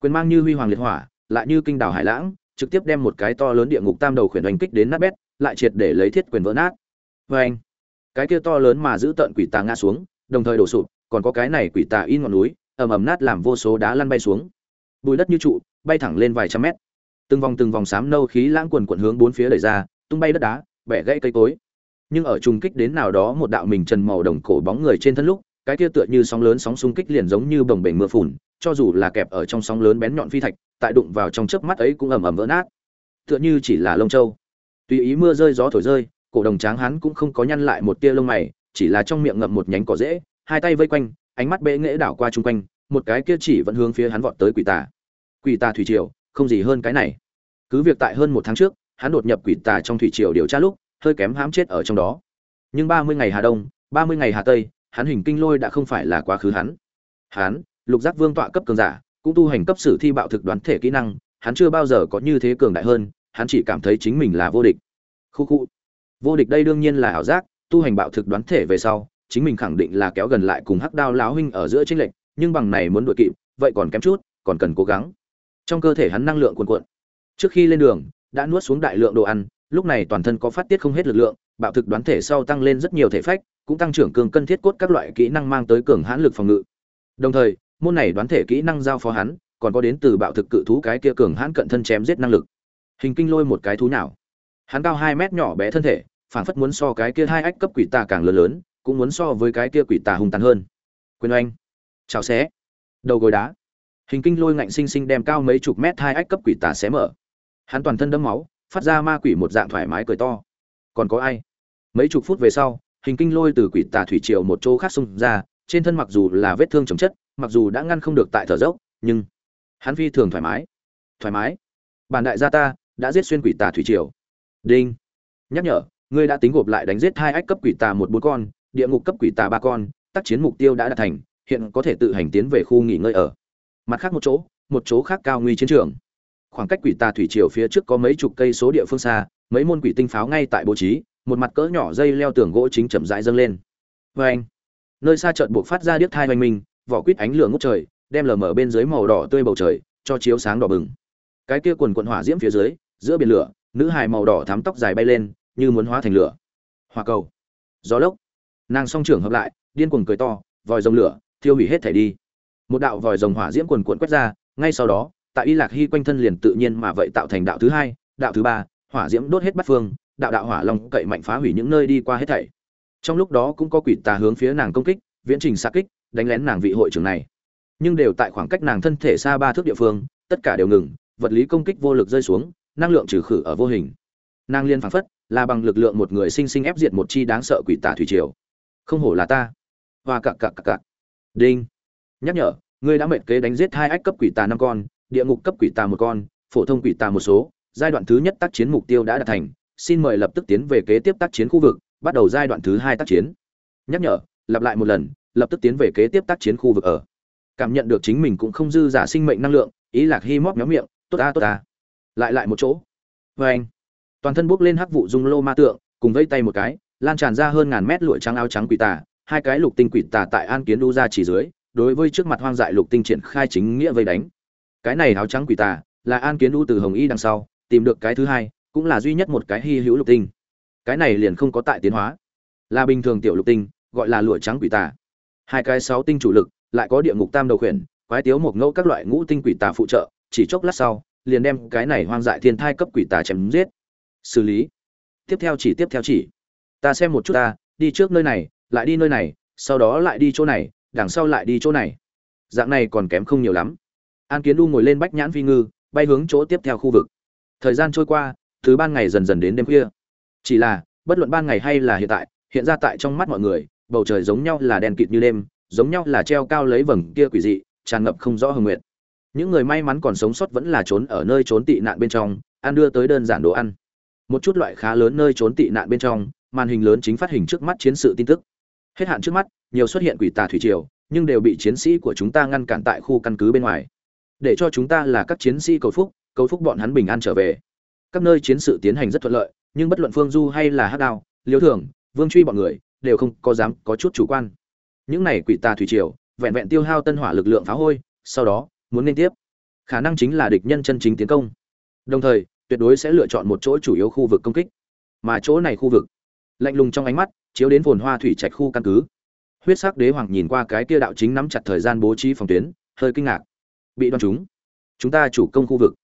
Quyền mang như huy hoàng liệt hỏa, lại như kinh đảo hải lãng, trực tiếp đem một cái to lớn địa ngục tam đầu khuyển đánh kích đến nát bét, lại triệt để lấy thiết quyền vỡ nát. Vê anh. Cái kia to lớn mà giữ tận quỷ tà ngã xuống, đồng thời đổ sụp, còn có cái này quỷ tà in ngọn núi, ầm ầm nát làm vô số đá lăn bay xuống. Bùi đất như trụ, bay thẳng lên vài trăm mét. Từng vòng từng vòng xám nâu khí lãng quần quận hướng bốn phía đẩy ra, tung bay đất đá, bẻ gãy cây cối nhưng ở trùng kích đến nào đó một đạo mình trần màu đồng cổ bóng người trên thân lúc, cái kia tựa như sóng lớn sóng xung kích liền giống như bồng bềnh mưa phùn, cho dù là kẹp ở trong sóng lớn bén nhọn phi thạch, tại đụng vào trong chớp mắt ấy cũng ầm ầm vỡ nát. Tựa như chỉ là lông châu. Tùy ý mưa rơi gió thổi rơi, cổ đồng tráng hắn cũng không có nhăn lại một tia lông mày, chỉ là trong miệng ngậm một nhánh cỏ rễ hai tay vây quanh, ánh mắt bệ nghễ đảo qua chung quanh, một cái kia chỉ vẫn hướng phía hắn vọt tới quỷ tà. Quỷ tà thủy triều, không gì hơn cái này. Cứ việc tại hơn một tháng trước, hắn đột nhập quỷ tà trong thủy triều điều tra lúc hơi kém hãm chết ở trong đó. Nhưng ba mươi ngày hà đông, ba mươi ngày hà tây, hắn hình kinh lôi đã không phải là quá khứ hắn. Hắn, lục giác vương tọa cấp cường giả, cũng tu hành cấp sử thi bạo thực đoán thể kỹ năng, hắn chưa bao giờ có như thế cường đại hơn, hắn chỉ cảm thấy chính mình là vô địch. Khu khu. Vô địch đây đương nhiên là ảo giác, tu hành bạo thực đoán thể về sau, chính mình khẳng định là kéo gần lại cùng hắc đao lão huynh ở giữa tranh lệch, nhưng bằng này muốn đuổi kịp, vậy còn kém chút, còn cần cố gắng. Trong cơ thể hắn năng lượng cuồn cuộn. Trước khi lên đường, đã nuốt xuống đại lượng đồ ăn lúc này toàn thân có phát tiết không hết lực lượng, bạo thực đoán thể sau tăng lên rất nhiều thể phách, cũng tăng trưởng cường cân thiết cốt các loại kỹ năng mang tới cường hãn lực phòng ngự. Đồng thời, môn này đoán thể kỹ năng giao phó hắn, còn có đến từ bạo thực cự thú cái kia cường hãn cận thân chém giết năng lực. Hình kinh lôi một cái thú nào. Hắn cao hai mét nhỏ bé thân thể phản phất muốn so cái kia hai ách cấp quỷ tà càng lớn lớn, cũng muốn so với cái kia quỷ tà hung tàn hơn. Quyền oanh. Chào xé. Đầu gối đá. Hình kinh lôi ngạnh sinh sinh đem cao mấy chục mét hai ách cấp quỷ tà xé mở. Hắn toàn thân đẫm máu phát ra ma quỷ một dạng thoải mái cười to. Còn có ai? Mấy chục phút về sau, hình kinh lôi từ quỷ tà thủy triều một chỗ khác xung ra, trên thân mặc dù là vết thương chồng chất, mặc dù đã ngăn không được tại thở dốc, nhưng hắn phi thường thoải mái. Thoải mái? Bản đại gia ta đã giết xuyên quỷ tà thủy triều. Đinh. Nhắc nhở, ngươi đã tính gộp lại đánh giết hai ách cấp quỷ tà một bốn con, địa ngục cấp quỷ tà ba con, tác chiến mục tiêu đã đạt thành, hiện có thể tự hành tiến về khu nghỉ ngơi ở. Mặt khác một chỗ một chỗ khác cao nguy chiến trường khoảng cách quỷ tà thủy triều phía trước có mấy chục cây số địa phương xa, mấy môn quỷ tinh pháo ngay tại bố trí, một mặt cỡ nhỏ dây leo tường gỗ chính chậm rãi dâng lên. Vê anh, nơi xa chợt buộc phát ra điếc thai oanh minh vỏ quýt ánh lửa ngút trời, đem lờ mở bên dưới màu đỏ tươi bầu trời cho chiếu sáng đỏ bừng. Cái kia quần quận hỏa diễm phía dưới, giữa biển lửa, nữ hài màu đỏ thắm tóc dài bay lên, như muốn hóa thành lửa. Hoa cầu, gió lốc. Nàng song trưởng hợp lại, điên cuồng cười to, vòi rồng lửa, thiêu hủy hết thể đi. Một đạo vòi rồng hỏa diễm quần cuộn quét ra, ngay sau đó tại y lạc hy quanh thân liền tự nhiên mà vậy tạo thành đạo thứ hai, đạo thứ ba, hỏa diễm đốt hết bắt phương, đạo đạo hỏa long cậy mạnh phá hủy những nơi đi qua hết thảy. Trong lúc đó cũng có quỷ tà hướng phía nàng công kích, viễn trình xa kích, đánh lén nàng vị hội trưởng này. Nhưng đều tại khoảng cách nàng thân thể xa ba thước địa phương, tất cả đều ngừng, vật lý công kích vô lực rơi xuống, năng lượng trừ khử ở vô hình. Nàng liên phảng phất là bằng lực lượng một người sinh sinh ép diệt một chi đáng sợ quỷ tà thủy triều. Không hổ là ta. Hoa cặc cặc cặc cặc. Đinh. Nhắc nhở, ngươi đã mệt kế đánh giết hai ách cấp quỷ tà năm con địa ngục cấp quỷ tà một con, phổ thông quỷ tà một số, giai đoạn thứ nhất tác chiến mục tiêu đã đạt thành, xin mời lập tức tiến về kế tiếp tác chiến khu vực, bắt đầu giai đoạn thứ hai tác chiến. Nhắc nhở, lặp lại một lần, lập tức tiến về kế tiếp tác chiến khu vực ở. Cảm nhận được chính mình cũng không dư giả sinh mệnh năng lượng, ý lạc hi móp méo miệng, tốt ta tốt ta. Lại lại một chỗ. Vê anh, toàn thân bốc lên hắc vụ dung lô ma tượng, cùng vẫy tay một cái, lan tràn ra hơn ngàn mét lụa trắng áo trắng quỷ tà, hai cái lục tinh quỷ tà tại an kiến đu ra chỉ dưới, đối với trước mặt hoang dại lục tinh triển khai chính nghĩa vây đánh cái này áo trắng quỷ tà là an kiến đu từ hồng y đằng sau, tìm được cái thứ hai, cũng là duy nhất một cái hy hữu lục tinh. Cái này liền không có tại tiến hóa. Là bình thường tiểu lục tinh, gọi là lụa trắng quỷ tà. Hai cái sáu tinh chủ lực, lại có địa ngục tam đầu khuyển, quái tiếu một ngẫu các loại ngũ tinh quỷ tà phụ trợ, chỉ chốc lát sau, liền đem cái này hoang dại thiên thai cấp quỷ tà chém giết. Xử lý. Tiếp theo chỉ tiếp theo chỉ. Ta xem một chút ta, đi trước nơi này, lại đi nơi này, sau đó lại đi chỗ này, đằng sau lại đi chỗ này. Dạng này còn kém không nhiều lắm an kiến u ngồi lên bách nhãn phi ngư, bay hướng chỗ tiếp theo khu vực. Thời gian trôi qua, thứ ban ngày dần dần đến đêm khuya. Chỉ là, bất luận ban ngày hay là hiện tại, hiện ra tại trong mắt mọi người, bầu trời giống nhau là đèn kịt như đêm, giống nhau là treo cao lấy vầng kia quỷ dị, tràn ngập không rõ hưng nguyện. Những người may mắn còn sống sót vẫn là trốn ở nơi trốn tị nạn bên trong ăn đưa tới đơn giản đồ ăn. Một chút loại khá lớn nơi trốn tị nạn bên trong, màn hình lớn chính phát hình trước mắt chiến sự tin tức. Hết hạn trước mắt, nhiều xuất hiện quỷ tà thủy triều, nhưng đều bị chiến sĩ của chúng ta ngăn cản tại khu căn cứ bên ngoài để cho chúng ta là các chiến sĩ cầu phúc cầu phúc bọn hắn bình an trở về. Các nơi chiến sự tiến hành rất thuận lợi, nhưng bất luận phương du hay là hát đao, liêu thường, vương truy bọn người đều không có dám có chút chủ quan. Những này quỷ tà thủy triều, vẹn vẹn tiêu hao tân hỏa lực lượng phá hôi, sau đó muốn liên tiếp. Khả năng chính là địch nhân chân chính tiến công. Đồng thời, tuyệt đối sẽ lựa chọn một chỗ chủ yếu khu vực công kích. Mà chỗ này khu vực, lạnh lùng trong ánh mắt, chiếu đến phồn hoa thủy trạch khu căn cứ. Huyết sắc đế hoàng nhìn qua cái kia đạo chính nắm chặt thời gian bố trí phòng tuyến, hơi kinh ngạc bị đoán chúng. Chúng ta chủ công khu vực.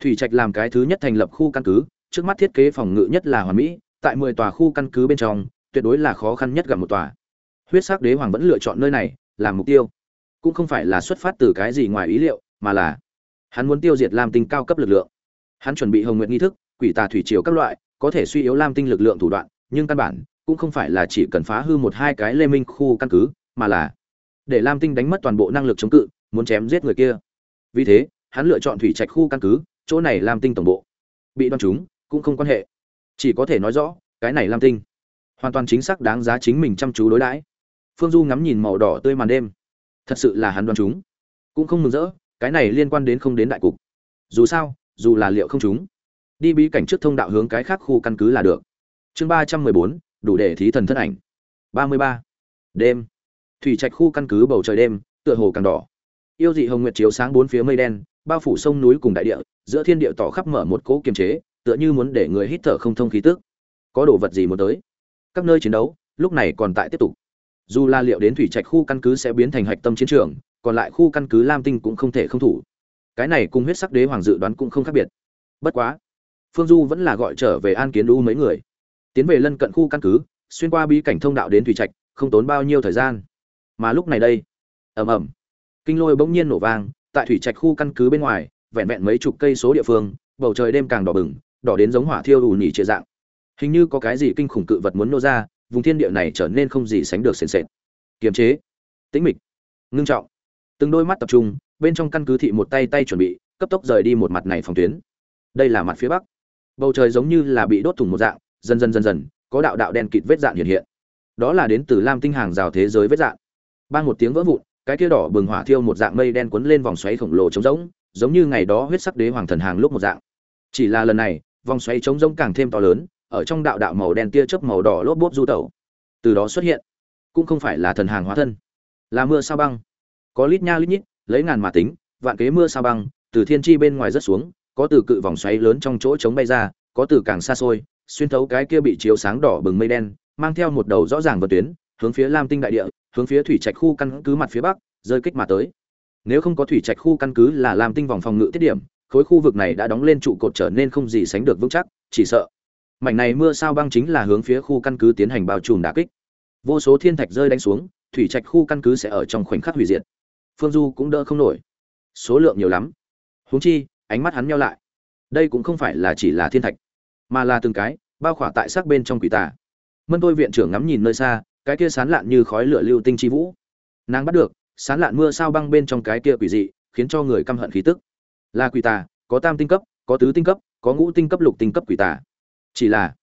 Thủy trạch làm cái thứ nhất thành lập khu căn cứ, trước mắt thiết kế phòng ngự nhất là hoàn mỹ, tại mười tòa khu căn cứ bên trong, tuyệt đối là khó khăn nhất gặp một tòa. Huyết sắc đế hoàng vẫn lựa chọn nơi này, làm mục tiêu. Cũng không phải là xuất phát từ cái gì ngoài ý liệu, mà là hắn muốn tiêu diệt lam tinh cao cấp lực lượng. Hắn chuẩn bị hồng nguyện nghi thức, quỷ tà thủy triều các loại, có thể suy yếu lam tinh lực lượng thủ đoạn, nhưng căn bản cũng không phải là chỉ cần phá hư một hai cái lê minh khu căn cứ, mà là để lam tinh đánh mất toàn bộ năng lực chống cự, muốn chém giết người kia vì thế, hắn lựa chọn thủy trạch khu căn cứ, chỗ này lam tinh tổng bộ. Bị đoan chúng, cũng không quan hệ. Chỉ có thể nói rõ, cái này lam tinh hoàn toàn chính xác đáng giá chính mình chăm chú đối đãi. Phương du ngắm nhìn màu đỏ tươi màn đêm. Thật sự là hắn đoan chúng. Cũng không mừng rỡ, cái này liên quan đến không đến đại cục. Dù sao, dù là liệu không chúng, đi bí cảnh trước thông đạo hướng cái khác khu căn cứ là được. Chương ba trăm mười bốn, đủ để thí thần thân ảnh. ba mươi ba. Đêm. Thủy trạch khu căn cứ bầu trời đêm, tựa hồ càng đỏ yêu dị hồng nguyệt chiếu sáng bốn phía mây đen, bao phủ sông núi cùng đại địa, giữa thiên địa tỏ khắp mở một cỗ kiềm chế, tựa như muốn để người hít thở không thông khí tức. Có đồ vật gì muốn tới? Các nơi chiến đấu, lúc này còn tại tiếp tục. Dù La liệu đến thủy trạch khu căn cứ sẽ biến thành hạch tâm chiến trường, còn lại khu căn cứ lam tinh cũng không thể không thủ. Cái này cùng huyết sắc đế hoàng dự đoán cũng không khác biệt. Bất quá, phương du vẫn là gọi trở về an kiến đu mấy người. Tiến về lân cận khu căn cứ, xuyên qua bí cảnh thông đạo đến thủy trạch, không tốn bao nhiêu thời gian. Mà lúc này đây, ầm ầm kinh lôi bỗng nhiên nổ vang, tại thủy trạch khu căn cứ bên ngoài, vẹn vẹn mấy chục cây số địa phương, bầu trời đêm càng đỏ bừng, đỏ đến giống hỏa thiêu ù nhỉ chia dạng. Hình như có cái gì kinh khủng cự vật muốn nô ra, vùng thiên địa này trở nên không gì sánh được sền sệt. Kiềm chế. Tĩnh mịch. Ngưng trọng. Từng đôi mắt tập trung, bên trong căn cứ thị một tay tay chuẩn bị, cấp tốc rời đi một mặt này phòng tuyến. Đây là mặt phía bắc. Bầu trời giống như là bị đốt thủng một dạng, dần dần dần dần, có đạo đạo đen kịt vết dạn hiện hiện. Đó là đến từ lam tinh hàng rào thế giới vết dạn ban một tiếng vỡ vụn cái kia đỏ bừng hỏa thiêu một dạng mây đen cuốn lên vòng xoáy khổng lồ trống rỗng, giống như ngày đó huyết sắc đế hoàng thần hàng lúc một dạng. Chỉ là lần này, vòng xoáy trống rỗng càng thêm to lớn, ở trong đạo đạo màu đen tia chớp màu đỏ lốp bốp du tẩu. Từ đó xuất hiện, cũng không phải là thần hàng hóa thân, là mưa sao băng. Có lít nha lít nhít, lấy ngàn mà tính, vạn kế mưa sao băng, từ thiên chi bên ngoài rất xuống, có từ cự vòng xoáy lớn trong chỗ trống bay ra, có từ càng xa xôi, xuyên thấu cái kia bị chiếu sáng đỏ bừng mây đen, mang theo một đầu rõ ràng vật tuyến, hướng phía lam tinh đại địa hướng phía thủy trạch khu căn cứ mặt phía bắc, rơi kích mà tới. Nếu không có thủy trạch khu căn cứ là làm tinh vòng phòng ngự tiết điểm, khối khu vực này đã đóng lên trụ cột trở nên không gì sánh được vững chắc, chỉ sợ. Mảnh này mưa sao băng chính là hướng phía khu căn cứ tiến hành bao trùm đả kích. Vô số thiên thạch rơi đánh xuống, thủy trạch khu căn cứ sẽ ở trong khoảnh khắc hủy diệt. Phương du cũng đỡ không nổi. Số lượng nhiều lắm. Huống chi, ánh mắt hắn nhau lại. Đây cũng không phải là chỉ là thiên thạch, mà là từng cái, bao khỏa tại xác bên trong quỷ tà. Mân tôi viện trưởng ngắm nhìn nơi xa cái kia sán lạn như khói lửa lưu tinh chi vũ. Nàng bắt được, sán lạn mưa sao băng bên trong cái kia quỷ dị, khiến cho người căm hận khí tức. Là quỷ tà, có tam tinh cấp, có tứ tinh cấp, có ngũ tinh cấp lục tinh cấp quỷ tà. Chỉ là,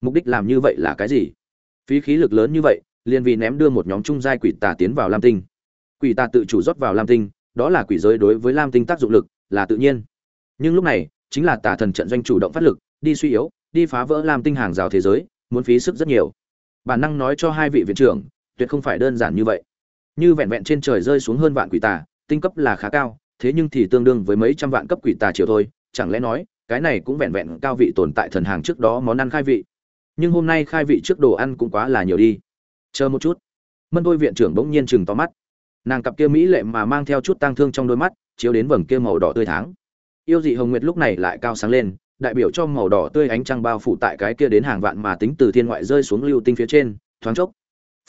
mục đích làm như vậy là cái gì? Phí khí lực lớn như vậy, liền vì ném đưa một nhóm trung giai quỷ tà tiến vào lam tinh. Quỷ tà tự chủ rót vào lam tinh, đó là quỷ giới đối với lam tinh tác dụng lực, là tự nhiên. Nhưng lúc này, chính là tà thần trận doanh chủ động phát lực, đi suy yếu, đi phá vỡ lam tinh hàng rào thế giới, muốn phí sức rất nhiều bản năng nói cho hai vị viện trưởng, tuyệt không phải đơn giản như vậy. Như vẹn vẹn trên trời rơi xuống hơn vạn quỷ tà, tinh cấp là khá cao, thế nhưng thì tương đương với mấy trăm vạn cấp quỷ tà chiều thôi, chẳng lẽ nói, cái này cũng vẹn vẹn cao vị tồn tại thần hàng trước đó món ăn khai vị. Nhưng hôm nay khai vị trước đồ ăn cũng quá là nhiều đi. Chờ một chút. Mân đôi viện trưởng bỗng nhiên chừng to mắt. Nàng cặp kia mỹ lệ mà mang theo chút tang thương trong đôi mắt, chiếu đến vầng kia màu đỏ tươi tháng. Yêu dị hồng nguyệt lúc này lại cao sáng lên đại biểu cho màu đỏ tươi ánh trăng bao phủ tại cái kia đến hàng vạn mà tính từ thiên ngoại rơi xuống lưu tinh phía trên, thoáng chốc,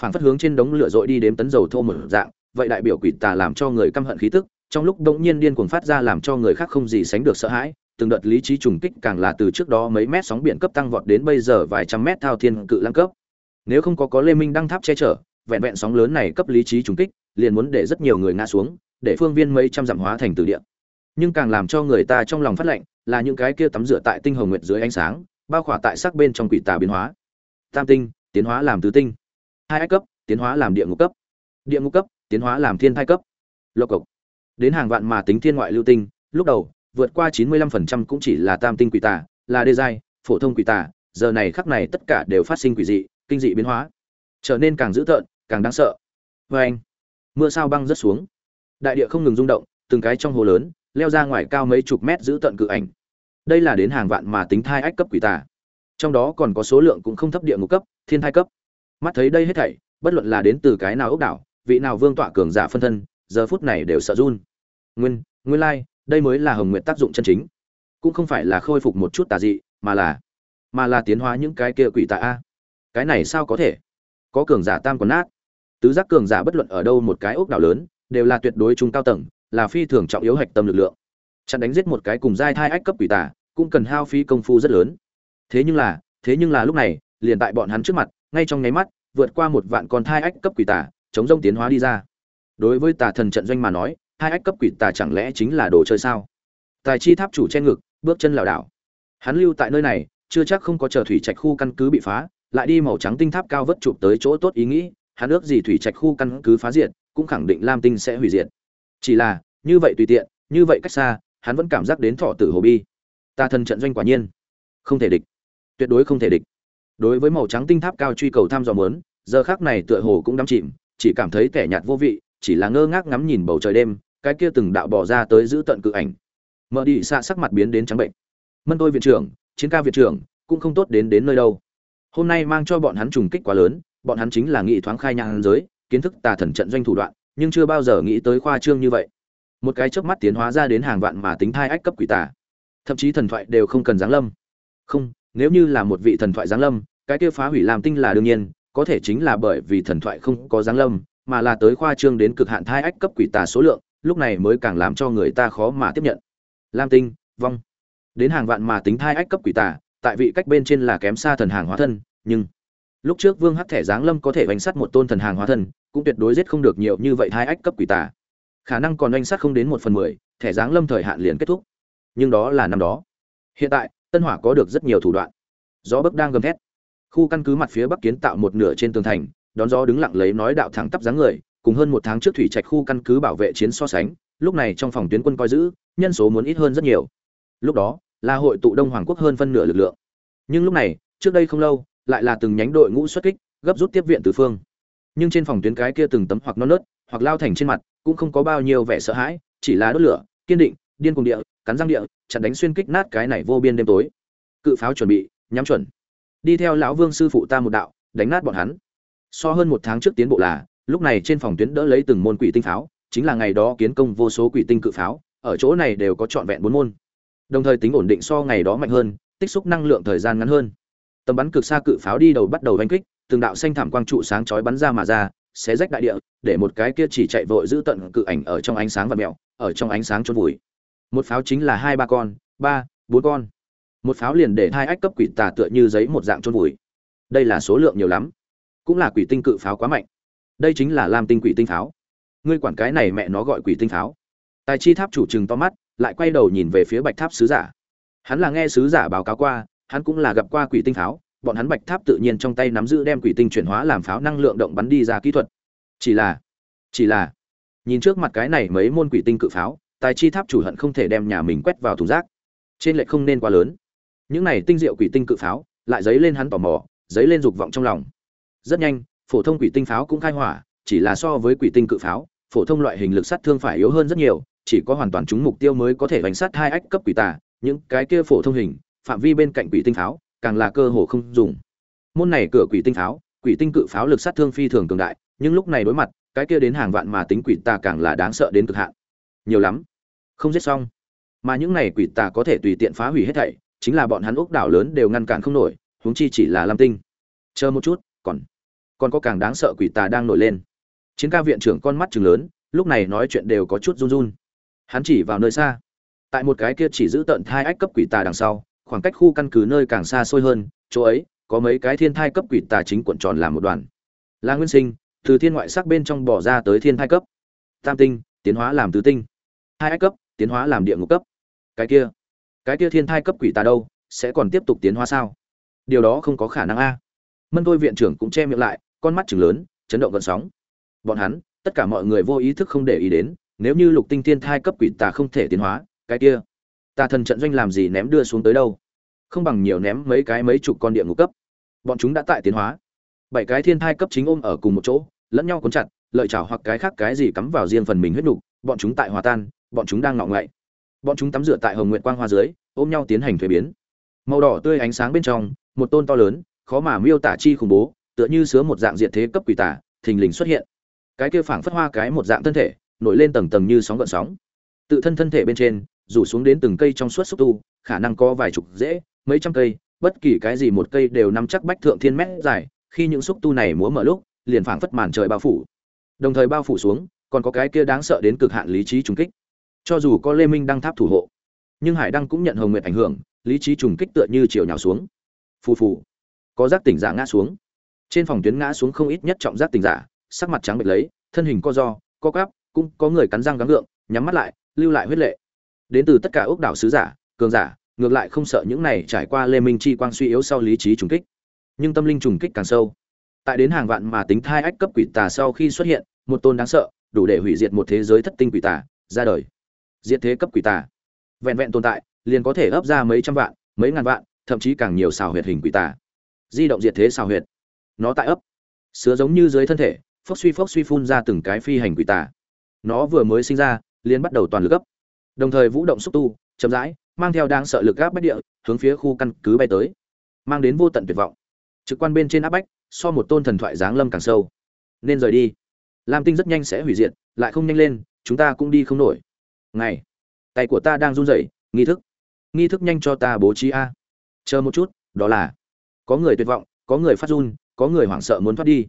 phảng phất hướng trên đống lửa dội đi đếm tấn dầu thô một dạng, vậy đại biểu quỷ tà làm cho người căm hận khí tức, trong lúc đống nhiên điên cuồng phát ra làm cho người khác không gì sánh được sợ hãi, từng đợt lý trí trùng kích càng là từ trước đó mấy mét sóng biển cấp tăng vọt đến bây giờ vài trăm mét thao thiên cự lăng cấp. Nếu không có có lê minh đăng tháp che chở, vẹn vẹn sóng lớn này cấp lý trí trùng kích, liền muốn để rất nhiều người ngã xuống, để phương viên mấy trăm dặm hóa thành từ địa nhưng càng làm cho người ta trong lòng phát lạnh là những cái kia tắm rửa tại tinh hồng nguyệt dưới ánh sáng bao khỏa tại sắc bên trong quỷ tà biến hóa tam tinh tiến hóa làm tứ tinh hai cấp tiến hóa làm địa ngục cấp địa ngục cấp tiến hóa làm thiên thai cấp lộc cộc đến hàng vạn mà tính thiên ngoại lưu tinh lúc đầu vượt qua 95% cũng chỉ là tam tinh quỷ tà, là đê giai, phổ thông quỷ tà, giờ này khắc này tất cả đều phát sinh quỷ dị, kinh dị biến hóa, trở nên càng dữ tợn, càng đáng sợ. Oeng! Mưa sao băng rất xuống. Đại địa không ngừng rung động, từng cái trong hồ lớn, leo ra ngoài cao mấy chục mét giữ tận cự ảnh. Đây là đến hàng vạn mà tính thai ách cấp quỷ tà. Trong đó còn có số lượng cũng không thấp địa ngục cấp, thiên thai cấp. Mắt thấy đây hết thảy, bất luận là đến từ cái nào ốc đảo, vị nào vương tọa cường giả phân thân, giờ phút này đều sợ run. Nguyên, nguyên lai, đây mới là hồng nguyện tác dụng chân chính cũng không phải là khôi phục một chút tà dị mà là mà là tiến hóa những cái kia quỷ tà a cái này sao có thể có cường giả tam còn nát tứ giác cường giả bất luận ở đâu một cái ốc đảo lớn đều là tuyệt đối trung cao tầng là phi thường trọng yếu hạch tâm lực lượng. Chặn đánh giết một cái cùng giai thai ách cấp quỷ tà, cũng cần hao phí công phu rất lớn. Thế nhưng là, thế nhưng là lúc này, liền tại bọn hắn trước mặt, ngay trong nháy mắt, vượt qua một vạn con thai ách cấp quỷ tà, chống rông tiến hóa đi ra. Đối với tà thần trận doanh mà nói, hai ách cấp quỷ tà chẳng lẽ chính là đồ chơi sao? Tài chi tháp chủ che ngực, bước chân lảo đảo. Hắn lưu tại nơi này, chưa chắc không có chờ thủy trạch khu căn cứ bị phá, lại đi màu trắng tinh tháp cao vất chụp tới chỗ tốt ý nghĩ, hắn ước gì thủy trạch khu căn cứ phá diệt, cũng khẳng định lam tinh sẽ hủy diệt chỉ là, như vậy tùy tiện, như vậy cách xa, hắn vẫn cảm giác đến thọ tử hồ bi. Ta thần trận doanh quả nhiên. Không thể địch. Tuyệt đối không thể địch. Đối với màu trắng tinh tháp cao truy cầu tham dò mớn giờ khác này tựa hồ cũng đắm chìm, chỉ cảm thấy kẻ nhạt vô vị, chỉ là ngơ ngác ngắm nhìn bầu trời đêm, cái kia từng đạo bỏ ra tới giữ tận cự ảnh. Mở đi xa sắc mặt biến đến trắng bệnh. Mân tôi viện trưởng, chiến ca viện trưởng, cũng không tốt đến đến nơi đâu. Hôm nay mang cho bọn hắn trùng kích quá lớn, bọn hắn chính là nghị thoáng khai nhang giới, kiến thức tà thần trận doanh thủ đoạn nhưng chưa bao giờ nghĩ tới khoa trương như vậy. Một cái chớp mắt tiến hóa ra đến hàng vạn mà tính thai ách cấp quỷ tà. Thậm chí thần thoại đều không cần giáng lâm. Không, nếu như là một vị thần thoại giáng lâm, cái kia phá hủy làm tinh là đương nhiên, có thể chính là bởi vì thần thoại không có giáng lâm, mà là tới khoa trương đến cực hạn thai ách cấp quỷ tà số lượng, lúc này mới càng làm cho người ta khó mà tiếp nhận. Lam tinh, vong. Đến hàng vạn mà tính thai ách cấp quỷ tà, tại vị cách bên trên là kém xa thần hàng hóa thân, nhưng lúc trước vương hắc thẻ giáng lâm có thể oanh sát một tôn thần hàng hóa thân, cũng tuyệt đối giết không được nhiều như vậy hai ách cấp quỷ tà. Khả năng còn oanh sát không đến một phần mười, thẻ giáng lâm thời hạn liền kết thúc. Nhưng đó là năm đó. Hiện tại, tân hỏa có được rất nhiều thủ đoạn. Gió bấc đang gầm thét. Khu căn cứ mặt phía bắc kiến tạo một nửa trên tường thành, đón gió đứng lặng lấy nói đạo thẳng tắp dáng người, cùng hơn một tháng trước thủy trạch khu căn cứ bảo vệ chiến so sánh, lúc này trong phòng tuyến quân coi giữ, nhân số muốn ít hơn rất nhiều. Lúc đó, là hội tụ đông hoàng quốc hơn phân nửa lực lượng. Nhưng lúc này, trước đây không lâu lại là từng nhánh đội ngũ xuất kích, gấp rút tiếp viện từ phương. Nhưng trên phòng tuyến cái kia từng tấm hoặc non nớt, hoặc lao thành trên mặt, cũng không có bao nhiêu vẻ sợ hãi, chỉ là đốt lửa, kiên định, điên cuồng địa, cắn răng địa, chặn đánh xuyên kích nát cái này vô biên đêm tối. Cự pháo chuẩn bị, nhắm chuẩn. Đi theo lão vương sư phụ ta một đạo, đánh nát bọn hắn. So hơn một tháng trước tiến bộ là, lúc này trên phòng tuyến đỡ lấy từng môn quỷ tinh pháo, chính là ngày đó kiến công vô số quỷ tinh cự pháo, ở chỗ này đều có trọn vẹn bốn môn. Đồng thời tính ổn định so ngày đó mạnh hơn, tích xúc năng lượng thời gian ngắn hơn tầm bắn cực xa cự pháo đi đầu bắt đầu đánh kích, từng đạo xanh thảm quang trụ sáng chói bắn ra mà ra sẽ rách đại địa, để một cái kia chỉ chạy vội giữ tận cự ảnh ở trong ánh sáng và mẹo, ở trong ánh sáng chôn vùi. Một pháo chính là hai ba con, ba, bốn con. Một pháo liền để hai ách cấp quỷ tà tựa như giấy một dạng trôn vùi. Đây là số lượng nhiều lắm. Cũng là quỷ tinh cự pháo quá mạnh. Đây chính là lam tinh quỷ tinh pháo. Ngươi quản cái này mẹ nó gọi quỷ tinh pháo. Tài chi tháp chủ trừng to mắt, lại quay đầu nhìn về phía bạch tháp sứ giả. Hắn là nghe sứ giả báo cáo qua hắn cũng là gặp qua quỷ tinh pháo, bọn hắn bạch tháp tự nhiên trong tay nắm giữ đem quỷ tinh chuyển hóa làm pháo năng lượng động bắn đi ra kỹ thuật. Chỉ là chỉ là, nhìn trước mặt cái này mấy môn quỷ tinh cự pháo, tài chi tháp chủ hận không thể đem nhà mình quét vào thùng rác. Trên lệ không nên quá lớn. Những này tinh diệu quỷ tinh cự pháo, lại dấy lên hắn tò mò, dấy lên dục vọng trong lòng. Rất nhanh, phổ thông quỷ tinh pháo cũng khai hỏa, chỉ là so với quỷ tinh cự pháo, phổ thông loại hình lực sát thương phải yếu hơn rất nhiều, chỉ có hoàn toàn trúng mục tiêu mới có thể đánh sát hai ách cấp quỷ tà, những cái kia phổ thông hình phạm vi bên cạnh quỷ tinh pháo, càng là cơ hồ không dùng. Môn này cửa quỷ tinh pháo, quỷ tinh cự pháo lực sát thương phi thường cường đại, nhưng lúc này đối mặt, cái kia đến hàng vạn mà tính quỷ tà càng là đáng sợ đến cực hạn. Nhiều lắm. Không giết xong. Mà những này quỷ tà có thể tùy tiện phá hủy hết thảy, chính là bọn hắn ốc đảo lớn đều ngăn cản không nổi, huống chi chỉ là lam tinh. Chờ một chút, còn còn có càng đáng sợ quỷ tà đang nổi lên. Chiến ca viện trưởng con mắt chừng lớn, lúc này nói chuyện đều có chút run run. Hắn chỉ vào nơi xa. Tại một cái kia chỉ giữ tận thai ách cấp quỷ tà đằng sau khoảng cách khu căn cứ nơi càng xa xôi hơn, chỗ ấy, có mấy cái thiên thai cấp quỷ tà chính cuộn tròn làm một đoàn. Là nguyên sinh, từ thiên ngoại sắc bên trong bỏ ra tới thiên thai cấp. Tam tinh, tiến hóa làm tứ tinh. Hai ách cấp, tiến hóa làm địa ngục cấp. Cái kia cái kia thiên thai cấp quỷ tà đâu, sẽ còn tiếp tục tiến hóa sao? Điều đó không có khả năng a. Mân tôi viện trưởng cũng che miệng lại, con mắt chừng lớn, chấn động gần sóng. Bọn hắn, tất cả mọi người vô ý thức không để ý đến, nếu như lục tinh thiên thai cấp quỷ tà không thể tiến hóa, cái kia tà thần trận doanh làm gì ném đưa xuống tới đâu? Không bằng nhiều ném mấy cái mấy chục con địa ngục cấp. Bọn chúng đã tại tiến hóa. Bảy cái thiên thai cấp chính ôm ở cùng một chỗ, lẫn nhau cuốn chặt, lợi chảo hoặc cái khác cái gì cắm vào riêng phần mình huyết nục, bọn chúng tại hòa tan, bọn chúng đang ngọ ngậy. Bọn chúng tắm rửa tại hồng nguyện quang hoa dưới, ôm nhau tiến hành thuế biến. Màu đỏ tươi ánh sáng bên trong, một tôn to lớn, khó mà miêu tả chi khủng bố, tựa như sứa một dạng diện thế cấp quỷ tả thình lình xuất hiện. Cái kia phảng phất hoa cái một dạng thân thể, nổi lên tầng tầng như sóng gợn sóng. Tự thân thân thể bên trên rủ xuống đến từng cây trong suốt xúc tu, khả năng có vài chục dễ mấy trăm cây, bất kỳ cái gì một cây đều nắm chắc bách thượng thiên mét dài, khi những xúc tu này múa mở lúc, liền phảng phất màn trời bao phủ. Đồng thời bao phủ xuống, còn có cái kia đáng sợ đến cực hạn lý trí trùng kích. Cho dù có lê minh đăng tháp thủ hộ, nhưng hải đăng cũng nhận hồng nguyệt ảnh hưởng, lý trí trùng kích tựa như chiều nhào xuống. Phù phù, có giác tỉnh giả ngã xuống. Trên phòng tuyến ngã xuống không ít nhất trọng giác tỉnh giả, sắc mặt trắng bệch lấy, thân hình co do, co quắp, cũng có người cắn răng gắng gượng, nhắm mắt lại, lưu lại huyết lệ đến từ tất cả ốc đảo sứ giả, cường giả, ngược lại không sợ những này trải qua lê minh chi quang suy yếu sau lý trí trùng kích. Nhưng tâm linh trùng kích càng sâu. Tại đến hàng vạn mà tính thai ách cấp quỷ tà sau khi xuất hiện, một tôn đáng sợ, đủ để hủy diệt một thế giới thất tinh quỷ tà, ra đời. Diệt thế cấp quỷ tà. Vẹn vẹn tồn tại, liền có thể ấp ra mấy trăm vạn, mấy ngàn vạn, thậm chí càng nhiều xào huyệt hình quỷ tà. Di động diệt thế xào huyệt. Nó tại ấp. Sứa giống như dưới thân thể, phốc suy phốc suy phun ra từng cái phi hành quỷ tà. Nó vừa mới sinh ra, liền bắt đầu toàn lực gấp đồng thời vũ động xúc tu, chậm rãi, mang theo đang sợ lực gáp bách địa, hướng phía khu căn cứ bay tới. Mang đến vô tận tuyệt vọng. Trực quan bên trên áp bách, so một tôn thần thoại giáng lâm càng sâu. Nên rời đi. Lam tinh rất nhanh sẽ hủy diệt, lại không nhanh lên, chúng ta cũng đi không nổi. Ngày, tay của ta đang run rẩy, nghi thức. Nghi thức nhanh cho ta bố trí a. Chờ một chút, đó là, có người tuyệt vọng, có người phát run, có người hoảng sợ muốn thoát đi.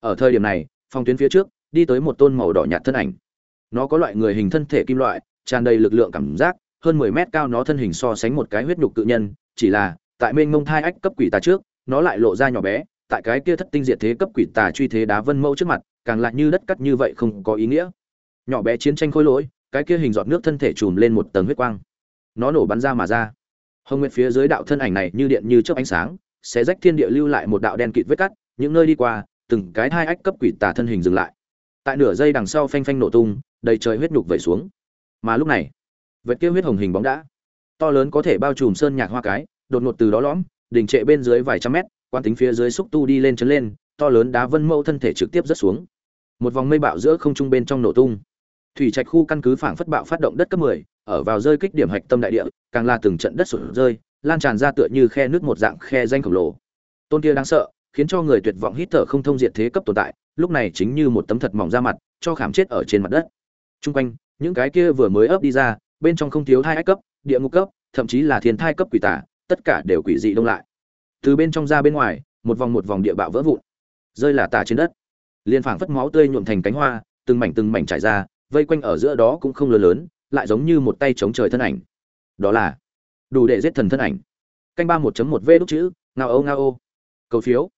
Ở thời điểm này, phòng tuyến phía trước, đi tới một tôn màu đỏ nhạt thân ảnh. Nó có loại người hình thân thể kim loại tràn đầy lực lượng cảm giác, hơn 10 mét cao nó thân hình so sánh một cái huyết nhục tự nhân, chỉ là, tại mênh mông thai ách cấp quỷ tà trước, nó lại lộ ra nhỏ bé, tại cái kia thất tinh diệt thế cấp quỷ tà truy thế đá vân mẫu trước mặt, càng lại như đất cắt như vậy không có ý nghĩa. Nhỏ bé chiến tranh khôi lỗi, cái kia hình giọt nước thân thể trùm lên một tầng huyết quang. Nó nổ bắn ra mà ra. Hồng nguyệt phía dưới đạo thân ảnh này như điện như chớp ánh sáng sẽ rách thiên địa lưu lại một đạo đen kịt vết cắt, những nơi đi qua, từng cái thai ách cấp quỷ tà thân hình dừng lại. Tại nửa giây đằng sau phanh phanh nổ tung, đầy trời huyết nhục vẩy xuống mà lúc này vệt kia huyết hồng hình bóng đã to lớn có thể bao trùm sơn nhạc hoa cái đột ngột từ đó lõm đỉnh trệ bên dưới vài trăm mét quan tính phía dưới xúc tu đi lên chấn lên to lớn đá vân mâu thân thể trực tiếp rớt xuống. Một vòng mây bạo giữa không trung bên trong nổ tung. Thủy trạch khu căn cứ phảng phất bạo phát động đất cấp 10, ở vào rơi kích điểm hạch tâm đại địa càng là từng trận đất sụt rơi lan tràn ra tựa như khe nước một dạng khe danh khổng lồ. Tôn kia đáng sợ khiến cho người tuyệt vọng hít thở không thông diệt thế cấp tồn tại lúc này chính như một tấm thật mỏng ra mặt cho khảm chết ở trên mặt đất. Trung quanh những cái kia vừa mới ấp đi ra, bên trong không thiếu thai ách cấp, địa ngục cấp, thậm chí là thiên thai cấp quỷ tả tất cả đều quỷ dị đông lại. Từ bên trong ra bên ngoài, một vòng một vòng địa bạo vỡ vụn, rơi là tả trên đất. Liền phảng phất máu tươi nhuộm thành cánh hoa, từng mảnh từng mảnh trải ra, vây quanh ở giữa đó cũng không lớn lớn, lại giống như một tay chống trời thân ảnh. Đó là đủ để giết thần thân ảnh. Canh ba một một v đúc chữ, ngao ô ngao ô. Cầu phiếu.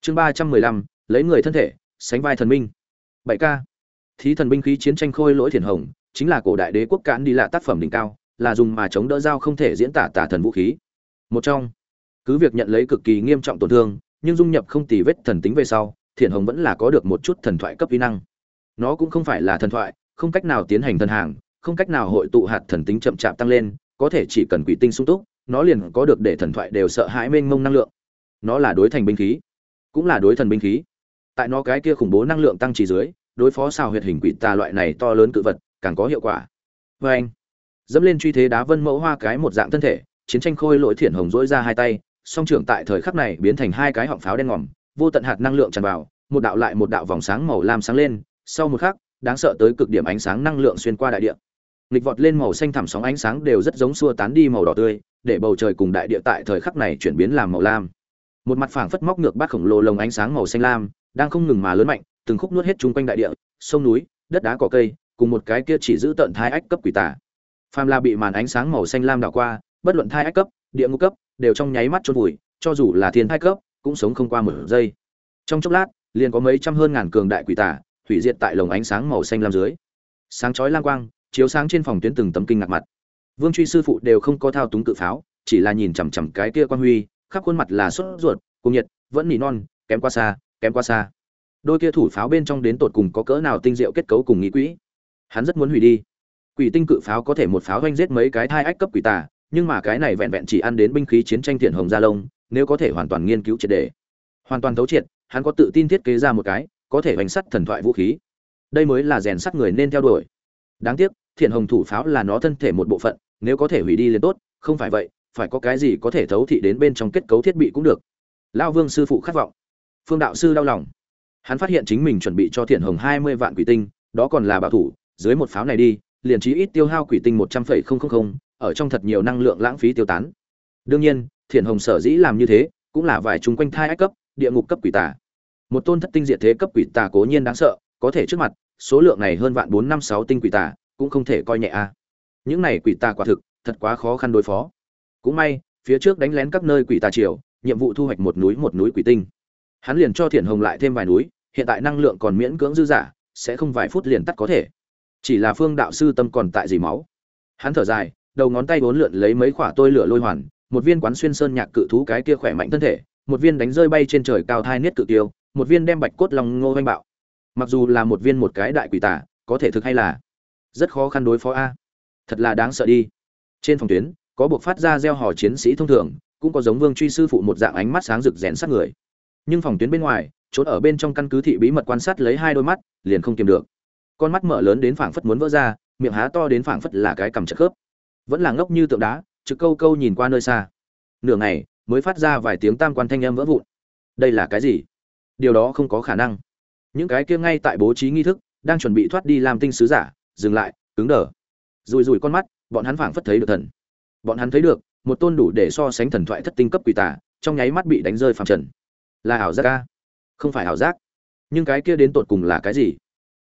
Chương ba trăm mười lăm, lấy người thân thể, sánh vai thần minh. Bảy k thí thần binh khí chiến tranh khôi lỗi thiền hồng chính là cổ đại đế quốc cạn đi lạ tác phẩm đỉnh cao, là dùng mà chống đỡ dao không thể diễn tả tả thần vũ khí. Một trong, cứ việc nhận lấy cực kỳ nghiêm trọng tổn thương, nhưng dung nhập không tì vết thần tính về sau thiền hồng vẫn là có được một chút thần thoại cấp kỹ năng. Nó cũng không phải là thần thoại, không cách nào tiến hành thần hàng, không cách nào hội tụ hạt thần tính chậm chạp tăng lên, có thể chỉ cần quỷ tinh sung túc, nó liền có được để thần thoại đều sợ hãi mênh mông năng lượng. Nó là đối thành binh khí, cũng là đối thần binh khí. Tại nó cái kia khủng bố năng lượng tăng trì dưới, đối phó xào huyệt hình quỷ tà loại này to lớn cự vật càng có hiệu quả. Vê anh, dẫm lên truy thế đá vân mẫu hoa cái một dạng thân thể, chiến tranh khôi lỗi thiển hồng dỗi ra hai tay, song trưởng tại thời khắc này biến thành hai cái họng pháo đen ngòm, vô tận hạt năng lượng tràn vào, một đạo lại một đạo vòng sáng màu lam sáng lên, sau một khắc, đáng sợ tới cực điểm ánh sáng năng lượng xuyên qua đại địa. Nghịch vọt lên màu xanh thẳm sóng ánh sáng đều rất giống xua tán đi màu đỏ tươi, để bầu trời cùng đại địa tại thời khắc này chuyển biến làm màu lam. Một mặt phảng phất móc ngược bát khổng lồ lồng ánh sáng màu xanh lam, đang không ngừng mà lớn mạnh, từng khúc nuốt hết chung quanh đại địa, sông núi, đất đá cỏ cây cùng một cái kia chỉ giữ tận thai ách cấp quỷ tả phàm la bị màn ánh sáng màu xanh lam đảo qua, bất luận thai ách cấp, địa ngục cấp, đều trong nháy mắt chôn vùi, cho dù là thiên thai cấp, cũng sống không qua một giây. Trong chốc lát, liền có mấy trăm hơn ngàn cường đại quỷ tả hủy diệt tại lồng ánh sáng màu xanh lam dưới. Sáng chói lang quang, chiếu sáng trên phòng tuyến từng tấm kinh ngạc mặt. Vương truy sư phụ đều không có thao túng cự pháo, chỉ là nhìn chằm chằm cái kia quan huy, khắp khuôn mặt là sốt ruột cùng nhiệt, vẫn nỉ non, kém qua xa, kém qua xa. Đôi kia thủ pháo bên trong đến tột cùng có cỡ nào tinh diệu kết cấu cùng nghĩ quỹ? Hắn rất muốn hủy đi. Quỷ tinh cự pháo có thể một pháo doanh giết mấy cái thai ách cấp quỷ tà, nhưng mà cái này vẹn vẹn chỉ ăn đến binh khí chiến tranh thiện hồng gia lông nếu có thể hoàn toàn nghiên cứu triệt đề hoàn toàn thấu triệt, hắn có tự tin thiết kế ra một cái, có thể bánh sắt thần thoại vũ khí. Đây mới là rèn sắt người nên theo đuổi. Đáng tiếc, thiện hồng thủ pháo là nó thân thể một bộ phận, nếu có thể hủy đi liền tốt, không phải vậy, phải có cái gì có thể thấu thị đến bên trong kết cấu thiết bị cũng được. Lao vương sư phụ khát vọng. Phương đạo sư đau lòng. Hắn phát hiện chính mình chuẩn bị cho thiện hồng hai mươi vạn quỷ tinh, đó còn là bảo thủ dưới một pháo này đi, liền chí ít tiêu hao quỷ tinh một trăm phẩy không không không, ở trong thật nhiều năng lượng lãng phí tiêu tán. Đương nhiên thiện hồng sở dĩ làm như thế, cũng là vài chúng quanh thai ách cấp, địa ngục cấp quỷ tà. Một tôn thất tinh diệt thế cấp quỷ tà cố nhiên đáng sợ, có thể trước mặt, số lượng này hơn vạn bốn năm sáu tinh quỷ tà, cũng không thể coi nhẹ a. Những này quỷ tà quả thực, thật quá khó khăn đối phó. Cũng may, phía trước đánh lén các nơi quỷ tà triều, nhiệm vụ thu hoạch một núi một núi quỷ tinh. Hắn liền cho thiện hồng lại thêm vài núi, hiện tại năng lượng còn miễn cưỡng dư giả sẽ không vài phút liền tắt có thể chỉ là phương đạo sư tâm còn tại gì máu. Hắn thở dài, đầu ngón tay bốn lượn lấy mấy khỏa tôi lửa lôi hoàn, một viên quán xuyên sơn nhạc cự thú cái kia khỏe mạnh thân thể, một viên đánh rơi bay trên trời cao thai niết cự tiêu, một viên đem bạch cốt lòng ngô oanh bạo. Mặc dù là một viên một cái đại quỷ tả có thể thực hay là rất khó khăn đối phó a. Thật là đáng sợ đi. Trên phòng tuyến, có buộc phát ra gieo hò chiến sĩ thông thường, cũng có giống vương truy sư phụ một dạng ánh mắt sáng rực rẽn sát người. Nhưng phòng tuyến bên ngoài trốn ở bên trong căn cứ thị bí mật quan sát lấy hai đôi mắt, liền không kiềm được con mắt mở lớn đến phảng phất muốn vỡ ra miệng há to đến phảng phất là cái cằm chật khớp. Vẫn là ngốc như tượng đá trực câu câu nhìn qua nơi xa. Nửa ngày mới phát ra vài tiếng tam quan thanh âm vỡ vụn. Đây là cái gì? Điều đó không có khả năng. Những cái kia ngay tại bố trí nghi thức đang chuẩn bị thoát đi làm tinh sứ giả dừng lại cứng đờ. Rùi rùi con mắt bọn hắn phảng phất thấy được thần. Bọn hắn thấy được một tôn đủ để so sánh thần thoại thất tinh cấp quỷ tả, trong nháy mắt bị đánh rơi phàm trần. Là ảo giác ca không phải ảo giác. Nhưng cái kia đến tột cùng là cái gì?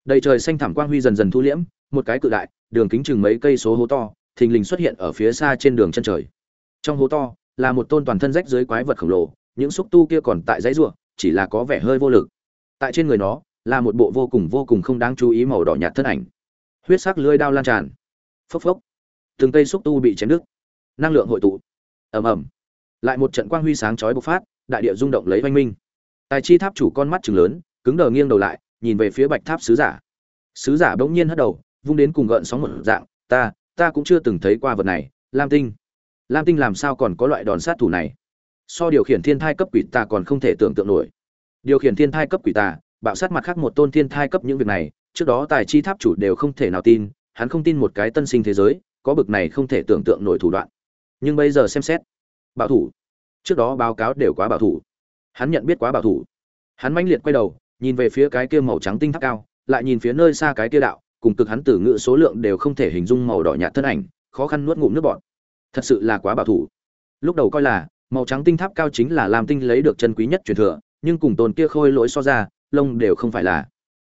Đầy trời xanh thảm quang huy dần dần thu liễm, một cái cự đại, đường kính chừng mấy cây số hố to, thình lình xuất hiện ở phía xa trên đường chân trời. Trong hố to, là một tôn toàn thân rách dưới quái vật khổng lồ, những xúc tu kia còn tại dãy ruộng chỉ là có vẻ hơi vô lực. Tại trên người nó, là một bộ vô cùng vô cùng không đáng chú ý màu đỏ nhạt thân ảnh. Huyết sắc lưỡi đao lan tràn. Phốc phốc. Từng cây xúc tu bị chém đứt. Năng lượng hội tụ. Ầm ầm. Lại một trận quang huy sáng chói bộc phát, đại địa rung động lấy oanh minh. Tài chi tháp chủ con mắt chừng lớn, cứng đờ nghiêng đầu lại nhìn về phía bạch tháp sứ giả. Sứ giả bỗng nhiên hất đầu vung đến cùng gợn sóng một dạng ta ta cũng chưa từng thấy qua vật này lam tinh. Lam tinh làm sao còn có loại đòn sát thủ này? So điều khiển thiên thai cấp quỷ ta còn không thể tưởng tượng nổi. Điều khiển thiên thai cấp quỷ ta, bạo sát mặt khác một tôn thiên thai cấp những việc này trước đó tài chi tháp chủ đều không thể nào tin hắn không tin một cái tân sinh thế giới có bực này không thể tưởng tượng nổi thủ đoạn. Nhưng bây giờ xem xét bảo thủ. Trước đó báo cáo đều quá bảo thủ. Hắn nhận biết quá bảo thủ. Hắn mãnh liệt quay đầu nhìn về phía cái kia màu trắng tinh tháp cao, lại nhìn phía nơi xa cái kia đạo, cùng cực hắn tử ngự số lượng đều không thể hình dung màu đỏ nhạt thân ảnh, khó khăn nuốt ngụm nước bọt. Thật sự là quá bảo thủ. Lúc đầu coi là, màu trắng tinh tháp cao chính là làm tinh lấy được chân quý nhất truyền thừa, nhưng cùng tồn kia khôi lỗi so ra, lông đều không phải là.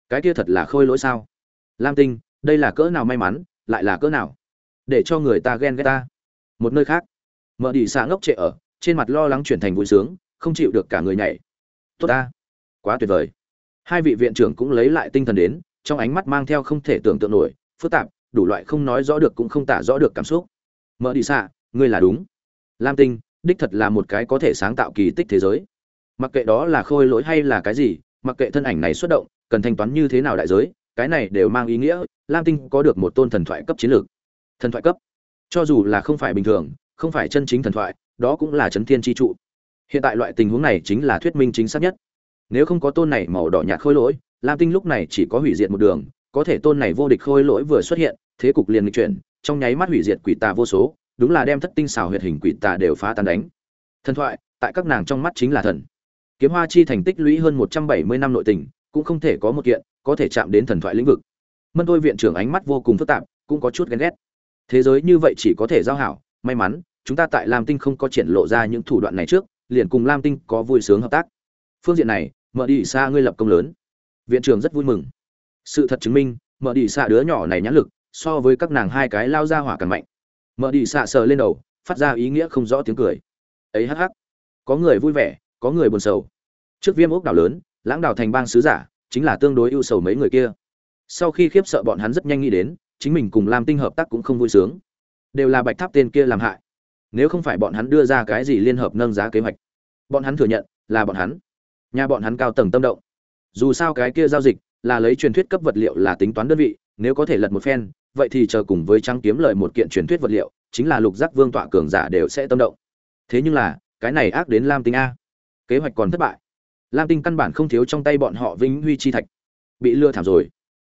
Cái kia thật là khôi lỗi sao? Lam tinh, đây là cỡ nào may mắn, lại là cỡ nào? Để cho người ta ghen ghét ta. Một nơi khác. Mở đi xạ ngốc trệ ở, trên mặt lo lắng chuyển thành vui sướng, không chịu được cả người nhảy. Tốt ta. Quá tuyệt vời hai vị viện trưởng cũng lấy lại tinh thần đến, trong ánh mắt mang theo không thể tưởng tượng nổi, phức tạp, đủ loại không nói rõ được cũng không tả rõ được cảm xúc. Mở đi xạ, ngươi là đúng. Lam tinh, đích thật là một cái có thể sáng tạo kỳ tích thế giới. Mặc kệ đó là khôi lỗi hay là cái gì, mặc kệ thân ảnh này xuất động, cần thanh toán như thế nào đại giới, cái này đều mang ý nghĩa, lam tinh có được một tôn thần thoại cấp chiến lược. Thần thoại cấp? Cho dù là không phải bình thường, không phải chân chính thần thoại, đó cũng là chấn thiên tri trụ. Hiện tại loại tình huống này chính là thuyết minh chính xác nhất nếu không có tôn này màu đỏ nhạt khôi lỗi, lam tinh lúc này chỉ có hủy diệt một đường, có thể tôn này vô địch khôi lỗi vừa xuất hiện, thế cục liền chuyển, trong nháy mắt hủy diệt quỷ tà vô số, đúng là đem thất tinh xào huyệt hình quỷ tà đều phá tan đánh. Thần thoại, tại các nàng trong mắt chính là thần. Kiếm hoa chi thành tích lũy hơn một trăm bảy mươi năm nội tình, cũng không thể có một kiện có thể chạm đến thần thoại lĩnh vực. Mân tôi viện trưởng ánh mắt vô cùng phức tạp, cũng có chút ghen ghét. Thế giới như vậy chỉ có thể giao hảo, may mắn, chúng ta tại lam tinh không có triển lộ ra những thủ đoạn này trước, liền cùng lam tinh có vui sướng hợp tác phương diện này mở đi xa ngươi lập công lớn. Viện trưởng rất vui mừng. Sự thật chứng minh mở đi xa đứa nhỏ này nhãn lực, so với các nàng hai cái lao ra hỏa càng mạnh. Mở đi xa sờ lên đầu, phát ra ý nghĩa không rõ tiếng cười. Ấy hắc hắc. Có người vui vẻ, có người buồn sầu. Trước viêm ốc đảo lớn, lãng đảo thành bang sứ giả, chính là tương đối ưu sầu mấy người kia. Sau khi khiếp sợ bọn hắn rất nhanh nghĩ đến, chính mình cùng lam tinh hợp tác cũng không vui sướng. Đều là bạch tháp tên kia làm hại. Nếu không phải bọn hắn đưa ra cái gì liên hợp nâng giá kế hoạch, bọn hắn thừa nhận là bọn hắn nhà bọn hắn cao tầng tâm động. Dù sao cái kia giao dịch là lấy truyền thuyết cấp vật liệu là tính toán đơn vị, nếu có thể lật một phen, vậy thì chờ cùng với trắng kiếm lợi một kiện truyền thuyết vật liệu, chính là lục giác vương tọa cường giả đều sẽ tâm động. Thế nhưng là, cái này ác đến lam tinh a. Kế hoạch còn thất bại. Lam tinh căn bản không thiếu trong tay bọn họ vinh huy chi thạch. Bị lừa thảm rồi.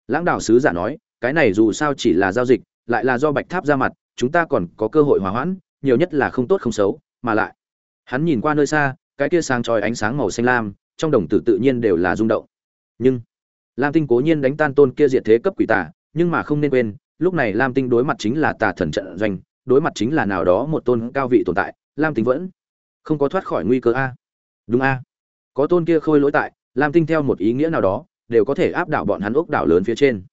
Lãng đạo sứ giả nói, cái này dù sao chỉ là giao dịch, lại là do bạch tháp ra mặt, chúng ta còn có cơ hội hòa hoãn, nhiều nhất là không tốt không xấu, mà lại, hắn nhìn qua nơi xa, cái kia sáng tròi ánh sáng màu xanh lam trong đồng tử tự nhiên đều là rung động. Nhưng, lam tinh cố nhiên đánh tan tôn kia diệt thế cấp quỷ tà, nhưng mà không nên quên, lúc này lam tinh đối mặt chính là tà thần trận doanh, đối mặt chính là nào đó một tôn cao vị tồn tại, lam tinh vẫn không có thoát khỏi nguy cơ a. Đúng a. Có tôn kia khôi lỗi tại, lam tinh theo một ý nghĩa nào đó, đều có thể áp đảo bọn hắn ốc đảo lớn phía trên.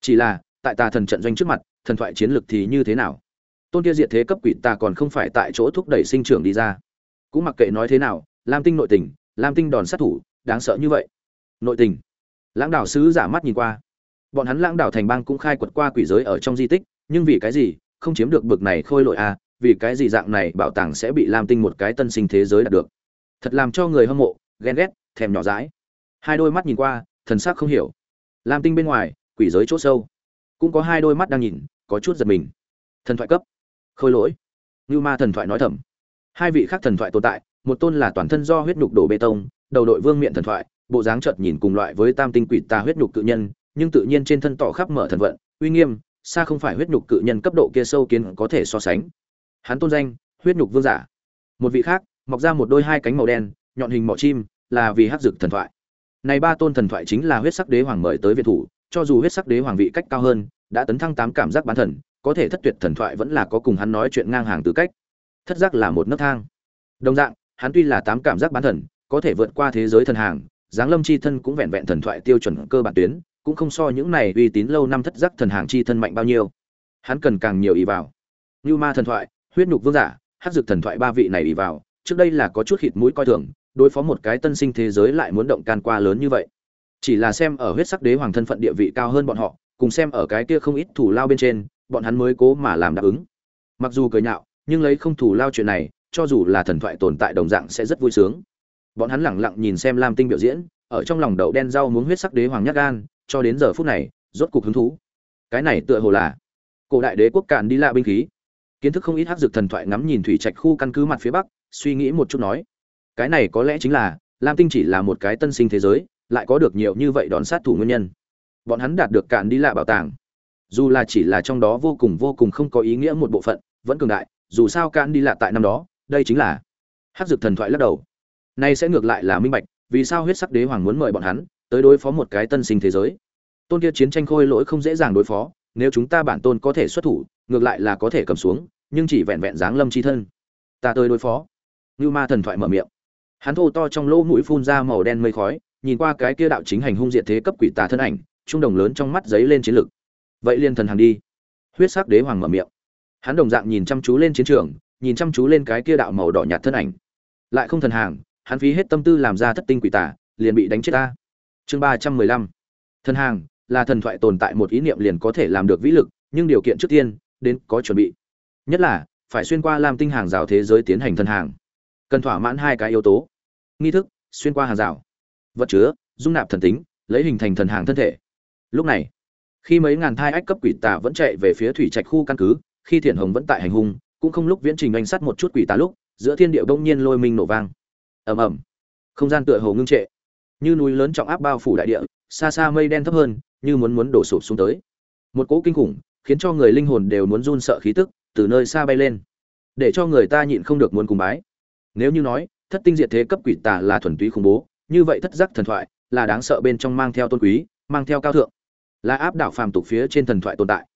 Chỉ là, tại tà thần trận doanh trước mặt, thần thoại chiến lược thì như thế nào? Tôn kia diệt thế cấp quỷ tà còn không phải tại chỗ thúc đẩy sinh trưởng đi ra. Cũng mặc kệ nói thế nào, lam tinh nội tình lam tinh đòn sát thủ, đáng sợ như vậy. Nội tình. Lãng đạo sứ giả mắt nhìn qua. Bọn hắn lãng đạo thành bang cũng khai quật qua quỷ giới ở trong di tích, nhưng vì cái gì, không chiếm được bực này khôi lội à vì cái gì dạng này bảo tàng sẽ bị lam tinh một cái tân sinh thế giới đạt được. Thật làm cho người hâm mộ, ghen ghét, thèm nhỏ dãi. Hai đôi mắt nhìn qua, thần sắc không hiểu. Lam tinh bên ngoài, quỷ giới chỗ sâu. Cũng có hai đôi mắt đang nhìn, có chút giật mình. Thần thoại cấp. Khôi lỗi. Như ma thần thoại nói thầm. Hai vị khác thần thoại tồn tại một tôn là toàn thân do huyết nhục đổ bê tông, đầu đội vương miện thần thoại, bộ dáng chợt nhìn cùng loại với tam tinh quỷ ta huyết nhục cự nhân, nhưng tự nhiên trên thân tỏ khắp mở thần vận, uy nghiêm, xa không phải huyết nhục cự nhân cấp độ kia sâu kiến có thể so sánh. Hắn tôn danh, huyết nhục vương giả. Một vị khác, mọc ra một đôi hai cánh màu đen, nhọn hình mỏ chim, là vì hắc dực thần thoại. Này ba tôn thần thoại chính là huyết sắc đế hoàng mời tới viện thủ, cho dù huyết sắc đế hoàng vị cách cao hơn, đã tấn thăng tám cảm giác bán thần, có thể thất tuyệt thần thoại vẫn là có cùng hắn nói chuyện ngang hàng tư cách. Thất giác là một nấc thang. Đồng dạng hắn tuy là tám cảm giác bán thần, có thể vượt qua thế giới thần hàng, giáng lâm chi thân cũng vẹn vẹn thần thoại tiêu chuẩn cơ bản tuyến, cũng không so những này uy tín lâu năm thất giác thần hàng chi thân mạnh bao nhiêu. Hắn cần càng nhiều ý vào. Như ma thần thoại, huyết nhục vương giả hát dược thần thoại ba vị này ý vào, trước đây là có chút khịt mũi coi thường, đối phó một cái tân sinh thế giới lại muốn động can qua lớn như vậy. Chỉ là xem ở huyết sắc đế hoàng thân phận địa vị cao hơn bọn họ, cùng xem ở cái kia không ít thủ lao bên trên, bọn hắn mới cố mà làm đáp ứng. Mặc dù cười nhạo, nhưng lấy không thủ lao chuyện này cho dù là thần thoại tồn tại đồng dạng sẽ rất vui sướng. Bọn hắn lẳng lặng nhìn xem lam tinh biểu diễn, ở trong lòng đậu đen rau muốn huyết sắc đế hoàng nhát gan, cho đến giờ phút này, rốt cục hứng thú. Cái này tựa hồ là cổ đại đế quốc cạn đi lạ binh khí. Kiến thức không ít hắc dược thần thoại ngắm nhìn thủy trạch khu căn cứ mặt phía bắc, suy nghĩ một chút nói, cái này có lẽ chính là, lam tinh chỉ là một cái tân sinh thế giới, lại có được nhiều như vậy đón sát thủ nguyên nhân. Bọn hắn đạt được cạn đi lạ bảo tàng. Dù là chỉ là trong đó vô cùng vô cùng không có ý nghĩa một bộ phận, vẫn cường đại, dù sao cạn đi lạ tại năm đó đây chính là hắc dược thần thoại lắc đầu. Nay sẽ ngược lại là minh bạch, vì sao huyết sắc đế hoàng muốn mời bọn hắn tới đối phó một cái tân sinh thế giới? Tôn kia chiến tranh khôi lỗi không dễ dàng đối phó, nếu chúng ta bản tôn có thể xuất thủ, ngược lại là có thể cầm xuống, nhưng chỉ vẹn vẹn dáng lâm chi thân. Ta tới đối phó. Như ma thần thoại mở miệng. Hắn thô to trong lỗ mũi phun ra màu đen mây khói, nhìn qua cái kia đạo chính hành hung diệt thế cấp quỷ tà thân ảnh, trung đồng lớn trong mắt giấy lên chiến lực. Vậy liên thần hàng đi. Huyết sắc đế hoàng mở miệng. Hắn đồng dạng nhìn chăm chú lên chiến trường nhìn chăm chú lên cái kia đạo màu đỏ nhạt thân ảnh. Lại không thần hàng, hắn phí hết tâm tư làm ra thất tinh quỷ tà, liền bị đánh chết ta. Chương ba trăm mười lăm. Thần hàng là thần thoại tồn tại một ý niệm liền có thể làm được vĩ lực, nhưng điều kiện trước tiên, đến có chuẩn bị. Nhất là, phải xuyên qua làm tinh hàng rào thế giới tiến hành thần hàng. Cần thỏa mãn hai cái yếu tố. Nghi thức, xuyên qua hàng rào. Vật chứa, dung nạp thần tính, lấy hình thành thần hàng thân thể. Lúc này, khi mấy ngàn thai ách cấp quỷ tà vẫn chạy về phía thủy trạch khu căn cứ, khi thiện hồng vẫn tại hành hung cũng không lúc viễn trình anh sát một chút quỷ tà lúc, giữa thiên địa đông nhiên lôi minh nổ vang. Ầm ầm. Không gian tựa hồ ngưng trệ. Như núi lớn trọng áp bao phủ đại địa, xa xa mây đen thấp hơn, như muốn muốn đổ sụp xuống tới. Một cỗ kinh khủng, khiến cho người linh hồn đều muốn run sợ khí tức, từ nơi xa bay lên. Để cho người ta nhịn không được muốn cùng bái. Nếu như nói, thất tinh diệt thế cấp quỷ tà là thuần túy khủng bố, như vậy thất giác thần thoại là đáng sợ bên trong mang theo tôn quý, mang theo cao thượng. Là áp đảo phàm tục phía trên thần thoại tồn tại.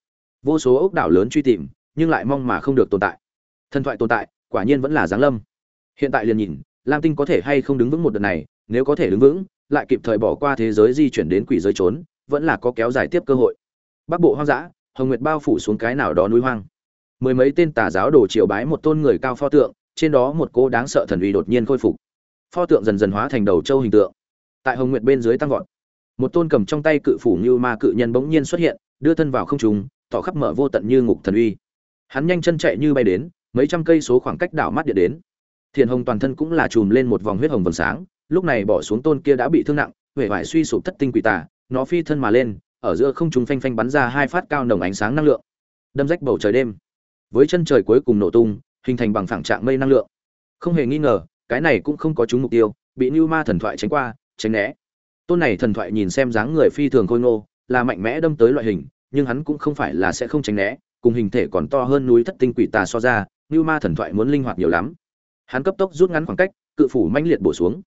Vô số ốc đảo lớn truy tìm nhưng lại mong mà không được tồn tại. Thần thoại tồn tại, quả nhiên vẫn là giáng lâm. Hiện tại liền nhìn, lam tinh có thể hay không đứng vững một đợt này, nếu có thể đứng vững, lại kịp thời bỏ qua thế giới di chuyển đến quỷ giới trốn, vẫn là có kéo dài tiếp cơ hội. Bắc bộ hoang dã, hồng nguyệt bao phủ xuống cái nào đó núi hoang. Mười mấy tên tà giáo đồ triều bái một tôn người cao pho tượng, trên đó một cô đáng sợ thần uy đột nhiên khôi phục. Pho tượng dần dần hóa thành đầu châu hình tượng. Tại hồng nguyệt bên dưới tăng vọt. Một tôn cầm trong tay cự phủ như ma cự nhân bỗng nhiên xuất hiện, đưa thân vào không trùng tỏ khắp mở vô tận như ngục thần uy hắn nhanh chân chạy như bay đến, mấy trăm cây số khoảng cách đảo mắt địa đến. Thiền hồng toàn thân cũng là chùm lên một vòng huyết hồng vầng sáng, lúc này bỏ xuống tôn kia đã bị thương nặng huệ vải suy sụp thất tinh quỷ tà, nó phi thân mà lên, ở giữa không trung phanh phanh bắn ra hai phát cao nồng ánh sáng năng lượng. Đâm rách bầu trời đêm. Với chân trời cuối cùng nổ tung, hình thành bằng phẳng trạng mây năng lượng. Không hề nghi ngờ, cái này cũng không có trúng mục tiêu, bị như ma thần thoại tránh qua, tránh né. Tôn này thần thoại nhìn xem dáng người phi thường khôi ngô, là mạnh mẽ đâm tới loại hình, nhưng hắn cũng không phải là sẽ không tránh né cùng hình thể còn to hơn núi thất tinh quỷ tà so ra như ma thần thoại muốn linh hoạt nhiều lắm. Hắn cấp tốc rút ngắn khoảng cách, cự phủ manh liệt bổ xuống.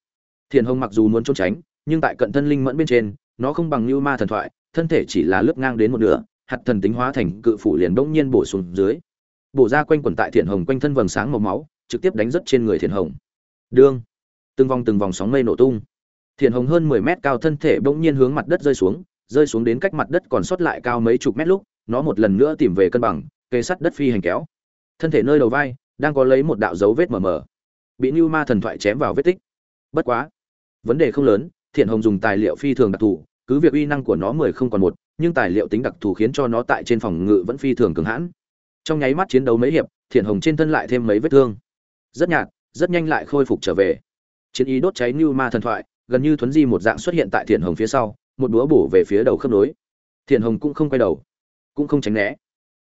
Thiền hồng mặc dù muốn trốn tránh, nhưng tại cận thân linh mẫn bên trên, nó không bằng như ma thần thoại, thân thể chỉ là lướt ngang đến một nửa, hạt thần tính hóa thành cự phủ liền bỗng nhiên bổ xuống dưới. Bổ ra quanh quần tại thiền hồng quanh thân vầng sáng màu máu, trực tiếp đánh rất trên người thiền hồng. Đương, từng vòng từng vòng sóng mây nổ tung. Thiền hồng hơn mười mét cao thân thể bỗng nhiên hướng mặt đất rơi xuống rơi xuống đến cách mặt đất còn sót lại cao mấy chục mét lúc nó một lần nữa tìm về cân bằng, kê sắt đất phi hành kéo. Thân thể nơi đầu vai, đang có lấy một đạo dấu vết mờ mờ. Bị như ma thần thoại chém vào vết tích. Bất quá, vấn đề không lớn, thiện hồng dùng tài liệu phi thường đặc thù, cứ việc uy năng của nó mười không còn một, nhưng tài liệu tính đặc thù khiến cho nó tại trên phòng ngự vẫn phi thường cường hãn. Trong nháy mắt chiến đấu mấy hiệp, thiện hồng trên thân lại thêm mấy vết thương. Rất nhạt, rất nhanh lại khôi phục trở về. Chiến ý đốt cháy như ma thần thoại, gần như thuấn di một dạng xuất hiện tại thiện hồng phía sau, một búa bổ về phía đầu khớp nối. Thiện hồng cũng không quay đầu cũng không tránh né.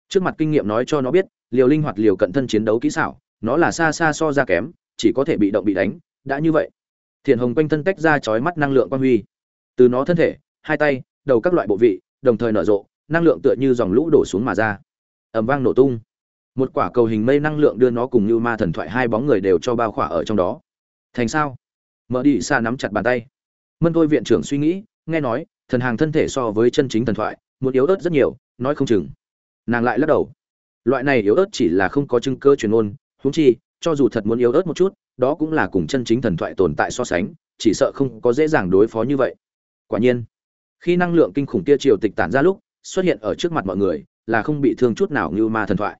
Trước mặt kinh nghiệm nói cho nó biết, liều linh hoạt liều cận thân chiến đấu kỹ xảo, nó là xa xa so ra kém, chỉ có thể bị động bị đánh, đã như vậy. Thiện hồng quanh thân tách ra chói mắt năng lượng quang huy. Từ nó thân thể, hai tay, đầu các loại bộ vị, đồng thời nở rộ, năng lượng tựa như dòng lũ đổ xuống mà ra. Ầm vang nổ tung. Một quả cầu hình mây năng lượng đưa nó cùng như ma thần thoại hai bóng người đều cho bao khỏa ở trong đó. Thành sao? Mở đi xa nắm chặt bàn tay. Mân tôi viện trưởng suy nghĩ, nghe nói, thần hàng thân thể so với chân chính thần thoại muốn yếu ớt rất nhiều, nói không chừng. Nàng lại lắc đầu. Loại này yếu ớt chỉ là không có chứng cơ truyền ôn húng chi, cho dù thật muốn yếu ớt một chút, đó cũng là cùng chân chính thần thoại tồn tại so sánh, chỉ sợ không có dễ dàng đối phó như vậy. Quả nhiên, khi năng lượng kinh khủng kia triều tịch tản ra lúc, xuất hiện ở trước mặt mọi người, là không bị thương chút nào như ma thần thoại.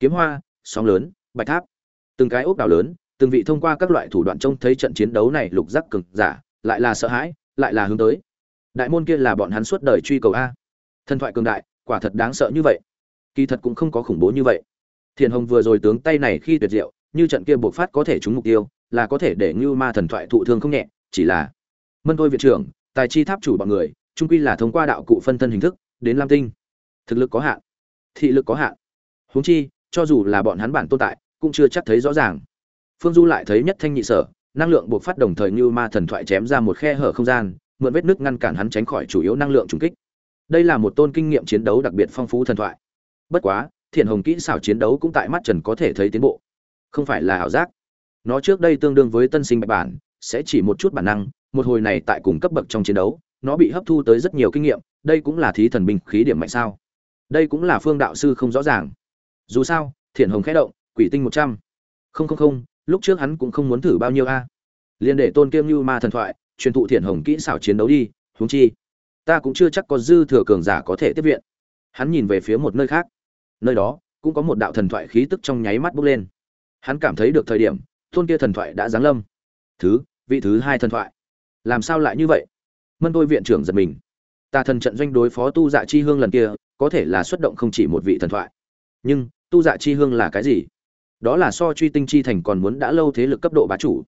Kiếm hoa, sóng lớn, bạch tháp, từng cái ốc đảo lớn, từng vị thông qua các loại thủ đoạn trông thấy trận chiến đấu này lục giác cực giả, lại là sợ hãi, lại là hướng tới. Đại môn kia là bọn hắn suốt đời truy cầu a thần thoại cường đại, quả thật đáng sợ như vậy. Kỳ thật cũng không có khủng bố như vậy. Thiền hồng vừa rồi tướng tay này khi tuyệt diệu, như trận kia bộc phát có thể trúng mục tiêu, là có thể để ngưu ma thần thoại thụ thương không nhẹ, chỉ là mân tôi viện trưởng, tài chi tháp chủ bọn người, trung quy là thông qua đạo cụ phân thân hình thức, đến lam tinh. Thực lực có hạn. Thị lực có hạn. Huống chi, cho dù là bọn hắn bản tồn tại, cũng chưa chắc thấy rõ ràng. Phương du lại thấy nhất thanh nhị sở, năng lượng buộc phát đồng thời như ma thần thoại chém ra một khe hở không gian, mượn vết nước ngăn cản hắn tránh khỏi chủ yếu năng lượng trùng kích đây là một tôn kinh nghiệm chiến đấu đặc biệt phong phú thần thoại. Bất quá, thiện hồng kỹ xảo chiến đấu cũng tại mắt trần có thể thấy tiến bộ. Không phải là ảo giác. Nó trước đây tương đương với tân sinh bạch bản, sẽ chỉ một chút bản năng, một hồi này tại cùng cấp bậc trong chiến đấu, nó bị hấp thu tới rất nhiều kinh nghiệm, đây cũng là thí thần binh khí điểm mạnh sao? Đây cũng là phương đạo sư không rõ ràng. Dù sao, thiện hồng khẽ động, quỷ tinh một trăm. Không không không, lúc trước hắn cũng không muốn thử bao nhiêu a. Liền để tôn kiêm như ma thần thoại, truyền thụ thiện hồng kỹ xảo chiến đấu đi, huống chi ta cũng chưa chắc có dư thừa cường giả có thể tiếp viện. Hắn nhìn về phía một nơi khác. Nơi đó, cũng có một đạo thần thoại khí tức trong nháy mắt bốc lên. Hắn cảm thấy được thời điểm tôn kia thần thoại đã giáng lâm. Thứ, vị thứ hai thần thoại. Làm sao lại như vậy? Mân tôi viện trưởng giật mình. Ta thần trận doanh đối phó tu dạ chi hương lần kia, có thể là xuất động không chỉ một vị thần thoại. Nhưng, tu dạ chi hương là cái gì? Đó là so truy tinh chi thành còn muốn đã lâu thế lực cấp độ bá chủ.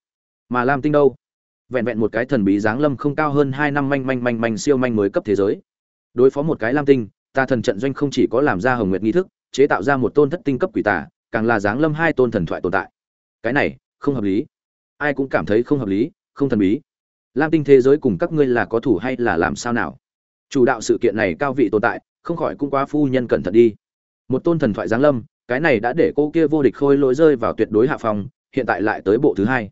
Mà lam tinh đâu? Vẹn vẹn một cái thần bí giáng lâm không cao hơn hai năm manh manh manh manh siêu manh mới cấp thế giới. Đối phó một cái lam tinh, ta thần trận doanh không chỉ có làm ra hồng nguyệt nghi thức, chế tạo ra một tôn thất tinh cấp quỷ tà, càng là giáng lâm hai tôn thần thoại tồn tại. Cái này, không hợp lý. Ai cũng cảm thấy không hợp lý, không thần bí. Lam tinh thế giới cùng các ngươi là có thủ hay là làm sao nào? Chủ đạo sự kiện này cao vị tồn tại, không khỏi cũng quá phu nhân cẩn thận đi. Một tôn thần thoại giáng lâm, cái này đã để cô kia vô địch khôi lỗi rơi vào tuyệt đối hạ phòng, hiện tại lại tới bộ thứ hai.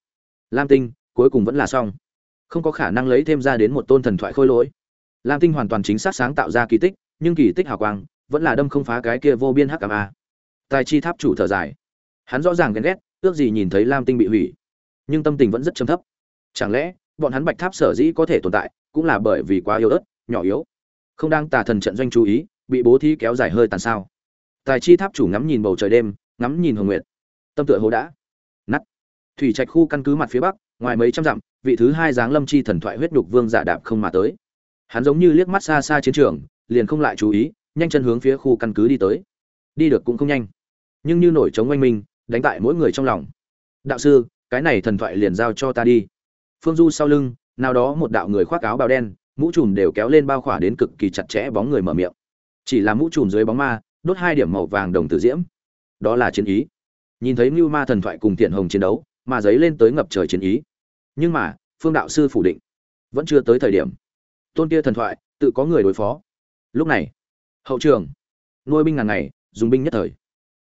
Lam tinh cuối cùng vẫn là xong. Không có khả năng lấy thêm ra đến một tôn thần thoại khôi lỗi. Lam tinh hoàn toàn chính xác sáng tạo ra kỳ tích, nhưng kỳ tích hào quang vẫn là đâm không phá cái kia vô biên hắc ám a. Tài chi tháp chủ thở dài. Hắn rõ ràng ghen ghét, ước gì nhìn thấy lam tinh bị hủy. Nhưng tâm tình vẫn rất trầm thấp. Chẳng lẽ, bọn hắn bạch tháp sở dĩ có thể tồn tại, cũng là bởi vì quá yếu ớt, nhỏ yếu? Không đang tà thần trận doanh chú ý, bị bố thí kéo dài hơi tàn sao? Tài chi tháp chủ ngắm nhìn bầu trời đêm, ngắm nhìn hồng nguyệt. Tâm tựa hố đã nắt thủy trạch khu căn cứ mặt phía bắc ngoài mấy trăm dặm, vị thứ hai giáng lâm chi thần thoại huyết nhục vương giả đạp không mà tới. Hắn giống như liếc mắt xa xa chiến trường, liền không lại chú ý, nhanh chân hướng phía khu căn cứ đi tới. Đi được cũng không nhanh, nhưng như nổi trống oanh minh, đánh tại mỗi người trong lòng. Đạo sư, cái này thần thoại liền giao cho ta đi. Phương du sau lưng, nào đó một đạo người khoác áo bào đen, mũ trùm đều kéo lên bao khỏa đến cực kỳ chặt chẽ bóng người mở miệng. Chỉ là mũ trùm dưới bóng ma, đốt hai điểm màu vàng đồng tử diễm. Đó là chiến ý. Nhìn thấy mưu ma thần thoại cùng thiện hồng chiến đấu mà dấy lên tới ngập trời chiến ý nhưng mà, phương đạo sư phủ định, vẫn chưa tới thời điểm. Tôn kia thần thoại, tự có người đối phó. Lúc này, hậu trường, nuôi binh ngàn ngày, dùng binh nhất thời.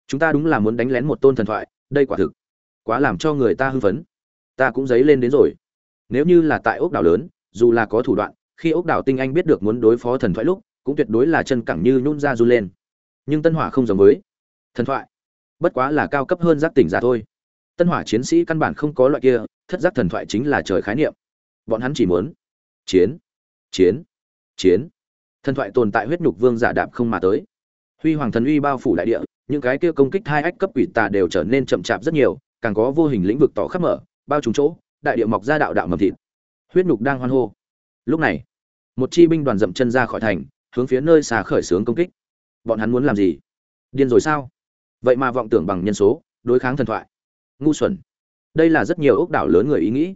Chúng ta đúng là muốn đánh lén một tôn thần thoại, đây quả thực, quá làm cho người ta hưng phấn. Ta cũng dấy lên đến rồi. Nếu như là tại ốc đảo lớn, dù là có thủ đoạn, khi ốc đảo tinh anh biết được muốn đối phó thần thoại lúc, cũng tuyệt đối là chân cẳng như nhún ra run lên. Nhưng tân hỏa không giống với thần thoại. Bất quá là cao cấp hơn giác tỉnh giả thôi. Tân hỏa chiến sĩ căn bản không có loại kia thất giác thần thoại chính là trời khái niệm. Bọn hắn chỉ muốn chiến chiến chiến. Thần thoại tồn tại huyết nhục vương giả đạp không mà tới. Huy hoàng thần uy bao phủ đại địa, những cái kia công kích hai ách cấp quỷ tà đều trở nên chậm chạp rất nhiều, càng có vô hình lĩnh vực tỏ khắp mở, bao trúng chỗ, đại địa mọc ra đạo đạo mầm thịt. Huyết nhục đang hoan hô. Lúc này, một chi binh đoàn dậm chân ra khỏi thành, hướng phía nơi xà khởi xướng công kích. Bọn hắn muốn làm gì? Điên rồi sao? Vậy mà vọng tưởng bằng nhân số, đối kháng thần thoại. Ngu xuẩn đây là rất nhiều ốc đảo lớn người ý nghĩ.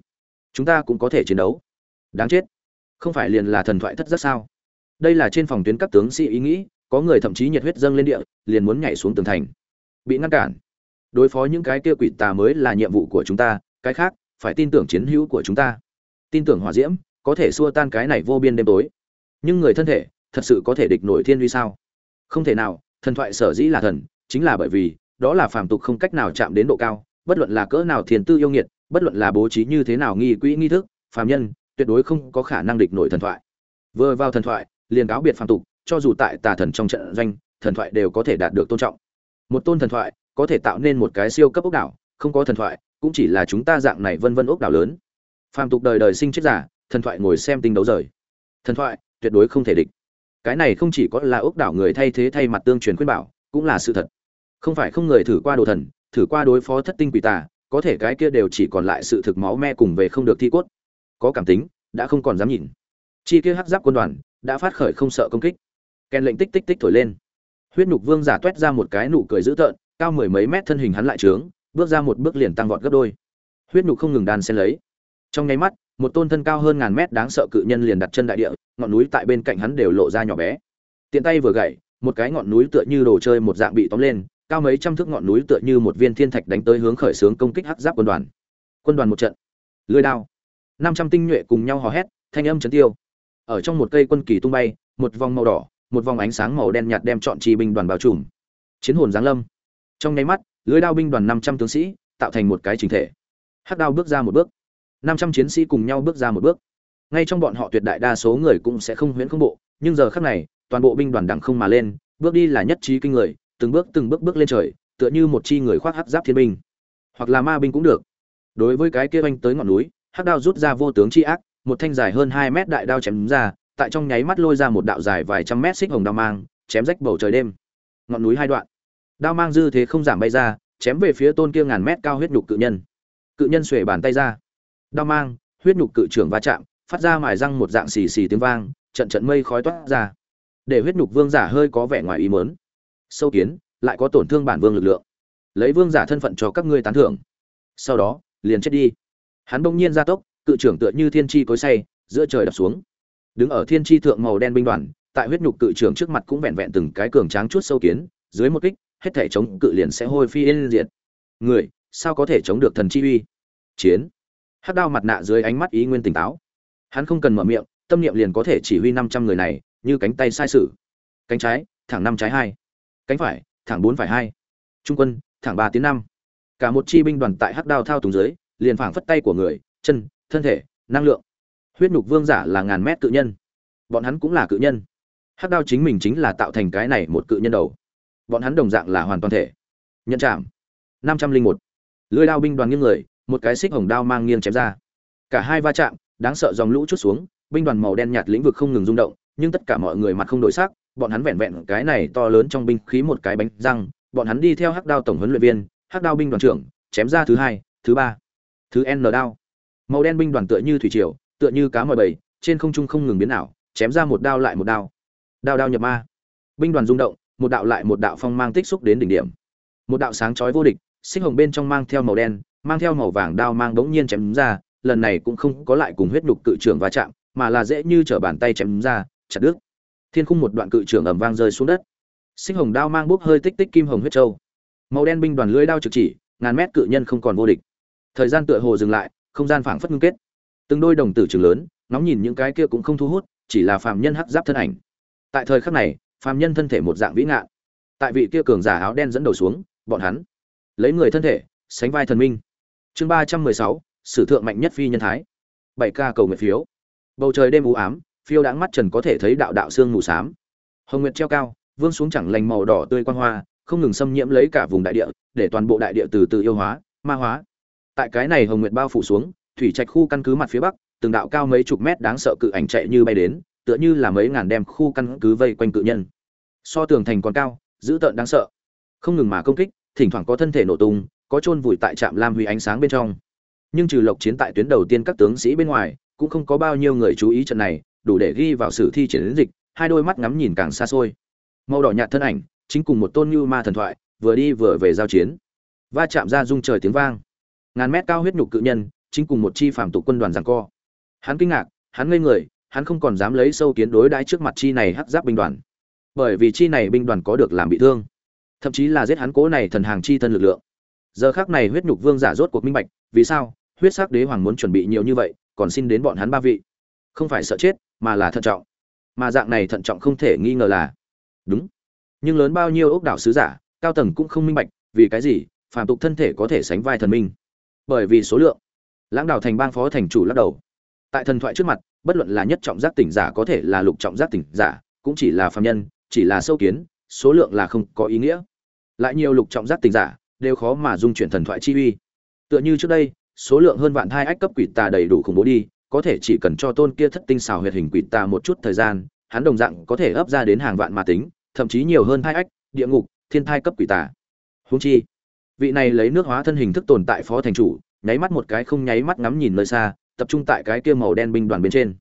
Chúng ta cũng có thể chiến đấu. Đáng chết. Không phải liền là thần thoại thất rất sao? Đây là trên phòng tuyến các tướng sĩ ý nghĩ, có người thậm chí nhiệt huyết dâng lên địa, liền muốn nhảy xuống tường thành. Bị ngăn cản. Đối phó những cái kia quỷ tà mới là nhiệm vụ của chúng ta, cái khác, phải tin tưởng chiến hữu của chúng ta. Tin tưởng hỏa diễm, có thể xua tan cái này vô biên đêm tối. Nhưng người thân thể, thật sự có thể địch nổi thiên uy sao? Không thể nào, thần thoại sở dĩ là thần, chính là bởi vì, đó là phàm tục không cách nào chạm đến độ cao bất luận là cỡ nào thiền tư yêu nghiệt, bất luận là bố trí như thế nào nghi quỹ nghi thức, phàm nhân, tuyệt đối không có khả năng địch nổi thần thoại. Vừa vào thần thoại, liền cáo biệt phàm tục, cho dù tại tà thần trong trận doanh, thần thoại đều có thể đạt được tôn trọng. Một tôn thần thoại có thể tạo nên một cái siêu cấp ốc đảo, không có thần thoại cũng chỉ là chúng ta dạng này vân vân ốc đảo lớn. Phàm tục đời đời sinh chết giả thần thoại ngồi xem tinh đấu rời. Thần thoại tuyệt đối không thể địch. Cái này không chỉ có là ốc đảo người thay thế thay mặt tương truyền khuyên bảo, cũng là sự thật. Không phải không người thử qua đồ thần thử qua đối phó thất tinh quỷ tà, có thể cái kia đều chỉ còn lại sự thực máu me cùng về không được thi cốt. Có cảm tính, đã không còn dám nhìn. Chi kia hắc giáp quân đoàn, đã phát khởi không sợ công kích. Kèn lệnh tích tích tích thổi lên. Huyết nhục vương giả toét ra một cái nụ cười dữ tợn, cao mười mấy mét thân hình hắn lại trướng, bước ra một bước liền tăng vọt gấp đôi. Huyết nhục không ngừng đàn xen lấy. Trong nháy mắt, một tôn thân cao hơn ngàn mét đáng sợ cự nhân liền đặt chân đại địa, ngọn núi tại bên cạnh hắn đều lộ ra nhỏ bé. Tiện tay vừa gậy, một cái ngọn núi tựa như đồ chơi một dạng bị tóm lên cao mấy trăm thước ngọn núi tựa như một viên thiên thạch đánh tới hướng khởi xướng công kích hắc giáp quân đoàn. Quân đoàn một trận. Lưới đao. Năm trăm tinh nhuệ cùng nhau hò hét, thanh âm chấn tiêu. Ở trong một cây quân kỳ tung bay, một vòng màu đỏ, một vòng ánh sáng màu đen nhạt đem chọn chi binh đoàn bao trùm. Chiến hồn giáng lâm. Trong nháy mắt, lưới đao binh đoàn năm trăm tướng sĩ tạo thành một cái trình thể. Hắc đao bước ra một bước. Năm trăm chiến sĩ cùng nhau bước ra một bước. Ngay trong bọn họ tuyệt đại đa số người cũng sẽ không huyễn không bộ, nhưng giờ khắc này, toàn bộ binh đoàn đẳng không mà lên, bước đi là nhất trí kinh người từng bước từng bước bước lên trời, tựa như một chi người khoác hắc giáp thiên binh. Hoặc là ma binh cũng được. Đối với cái kia anh tới ngọn núi, hắc đao rút ra vô tướng chi ác, một thanh dài hơn hai mét đại đao chém ra, tại trong nháy mắt lôi ra một đạo dài vài trăm mét xích hồng đao mang, chém rách bầu trời đêm. Ngọn núi hai đoạn. Đao mang dư thế không giảm bay ra, chém về phía tôn kia ngàn mét cao huyết nhục cự nhân. Cự nhân xuề bàn tay ra. Đao mang, huyết nhục cự trưởng va chạm, phát ra mài răng một dạng xì xì tiếng vang, trận trận mây khói toát ra. Để huyết nhục vương giả hơi có vẻ ngoài ý mớn sâu kiến, lại có tổn thương bản vương lực lượng. Lấy vương giả thân phận cho các ngươi tán thưởng. Sau đó, liền chết đi. Hắn bỗng nhiên ra tốc, cự trưởng tựa như thiên chi cối say, giữa trời đập xuống. Đứng ở thiên chi thượng màu đen binh đoàn, tại huyết nhục cự trưởng trước mặt cũng vẹn vẹn từng cái cường tráng chút sâu kiến, dưới một kích, hết thể chống cự liền sẽ hôi phi yên diệt. Người, sao có thể chống được thần chi uy? Chiến. Hát đao mặt nạ dưới ánh mắt ý nguyên tỉnh táo. Hắn không cần mở miệng, tâm niệm liền có thể chỉ huy năm trăm người này, như cánh tay sai sử. Cánh trái, thẳng năm trái hai cánh phải, thẳng bốn phải hai, trung quân, thẳng ba tiếng năm. Cả một chi binh đoàn tại hắc đao thao túng dưới, liền phảng phất tay của người, chân, thân thể, năng lượng. Huyết nhục vương giả là ngàn mét cự nhân. Bọn hắn cũng là cự nhân. Hắc đao chính mình chính là tạo thành cái này một cự nhân đầu. Bọn hắn đồng dạng là hoàn toàn thể. Nhận chạm năm trăm linh một. Lưới đao binh đoàn nghiêng người, một cái xích hồng đao mang nghiêng chém ra. Cả hai va chạm, đáng sợ dòng lũ chút xuống, binh đoàn màu đen nhạt lĩnh vực không ngừng rung động, nhưng tất cả mọi người mặt không đổi sắc bọn hắn vẹn vẹn cái này to lớn trong binh khí một cái bánh răng, bọn hắn đi theo hắc đao tổng huấn luyện viên, hắc đao binh đoàn trưởng, chém ra thứ hai, thứ ba, thứ n đao. Màu đen binh đoàn tựa như thủy triều, tựa như cá mòi bầy, trên không trung không ngừng biến ảo, chém ra một đao lại một đao. Đao đao nhập ma. Binh đoàn rung động, một đạo lại một đạo phong mang tích xúc đến đỉnh điểm. Một đạo sáng chói vô địch sinh hồng bên trong mang theo màu đen, mang theo màu vàng đao mang bỗng nhiên chém ra, lần này cũng không có lại cùng huyết đục cự trưởng va chạm, mà là dễ như trở bàn tay chém ra, chặt đứt thiên khung một đoạn cự trưởng ầm vang rơi xuống đất. Sinh hồng đao mang bốc hơi tích tích kim hồng huyết châu. Màu đen binh đoàn lưỡi đao trực chỉ, ngàn mét cự nhân không còn vô địch. Thời gian tựa hồ dừng lại, không gian phảng phất ngưng kết. Từng đôi đồng tử trường lớn nóng nhìn những cái kia cũng không thu hút, chỉ là phàm nhân hắc giáp thân ảnh. Tại thời khắc này, phàm nhân thân thể một dạng vĩ ngạn. Tại vị kia cường giả áo đen dẫn đầu xuống, bọn hắn lấy người thân thể, sánh vai thần minh. Chương ba trăm mười sáu, sử thượng mạnh nhất phi nhân thái. Bảy ca cầu nguyện phiếu. Bầu trời đêm u ám phiêu đáng mắt trần có thể thấy đạo đạo xương mù xám. Hồng nguyệt treo cao, vương xuống chẳng lành màu đỏ tươi quan hoa, không ngừng xâm nhiễm lấy cả vùng đại địa, để toàn bộ đại địa từ từ yêu hóa, ma hóa. Tại cái này hồng nguyệt bao phủ xuống, thủy trạch khu căn cứ mặt phía bắc, từng đạo cao mấy chục mét đáng sợ cự ảnh chạy như bay đến, tựa như là mấy ngàn đem khu căn cứ vây quanh cự nhân. So tường thành còn cao, dữ tợn đáng sợ. Không ngừng mà công kích, thỉnh thoảng có thân thể nổ tung, có chôn vùi tại trạm lam huy ánh sáng bên trong. Nhưng trừ lộc chiến tại tuyến đầu tiên các tướng sĩ bên ngoài, cũng không có bao nhiêu người chú ý trận này đủ để ghi vào sử thi chiến dịch, hai đôi mắt ngắm nhìn càng xa xôi. Màu đỏ nhạt thân ảnh, chính cùng một tôn như ma thần thoại, vừa đi vừa về giao chiến. Va chạm ra rung trời tiếng vang. Ngàn mét cao huyết nhục cự nhân, chính cùng một chi phàm tục quân đoàn giằng co. Hắn kinh ngạc, hắn ngây người, hắn không còn dám lấy sâu kiến đối đãi trước mặt chi này hắc giáp binh đoàn. Bởi vì chi này binh đoàn có được làm bị thương. Thậm chí là giết hắn cố này thần hàng chi thân lực lượng. Giờ khác này huyết nhục vương giả rốt cuộc minh bạch, vì sao, huyết sắc đế hoàng muốn chuẩn bị nhiều như vậy, còn xin đến bọn hắn ba vị. Không phải sợ chết mà là thận trọng. Mà dạng này thận trọng không thể nghi ngờ là, đúng. Nhưng lớn bao nhiêu ốc đảo sứ giả, cao tầng cũng không minh bạch, vì cái gì phàm tục thân thể có thể sánh vai thần minh? Bởi vì số lượng. Lãng đảo thành bang phó thành chủ lắc đầu. Tại thần thoại trước mặt, bất luận là nhất trọng giác tỉnh giả có thể là lục trọng giác tỉnh giả, cũng chỉ là phàm nhân, chỉ là sâu kiến, số lượng là không có ý nghĩa. Lại nhiều lục trọng giác tỉnh giả, đều khó mà dung chuyển thần thoại chi uy. Tựa như trước đây, số lượng hơn vạn hai ách cấp quỷ tà đầy đủ khủng bố đi có thể chỉ cần cho tôn kia thất tinh xào huyệt hình quỷ tà một chút thời gian, hắn đồng dạng có thể ấp ra đến hàng vạn mà tính, thậm chí nhiều hơn hai ách, địa ngục, thiên thai cấp quỷ tà. Húng chi, vị này lấy nước hóa thân hình thức tồn tại phó thành chủ, nháy mắt một cái không nháy mắt ngắm nhìn nơi xa, tập trung tại cái kia màu đen binh đoàn bên trên.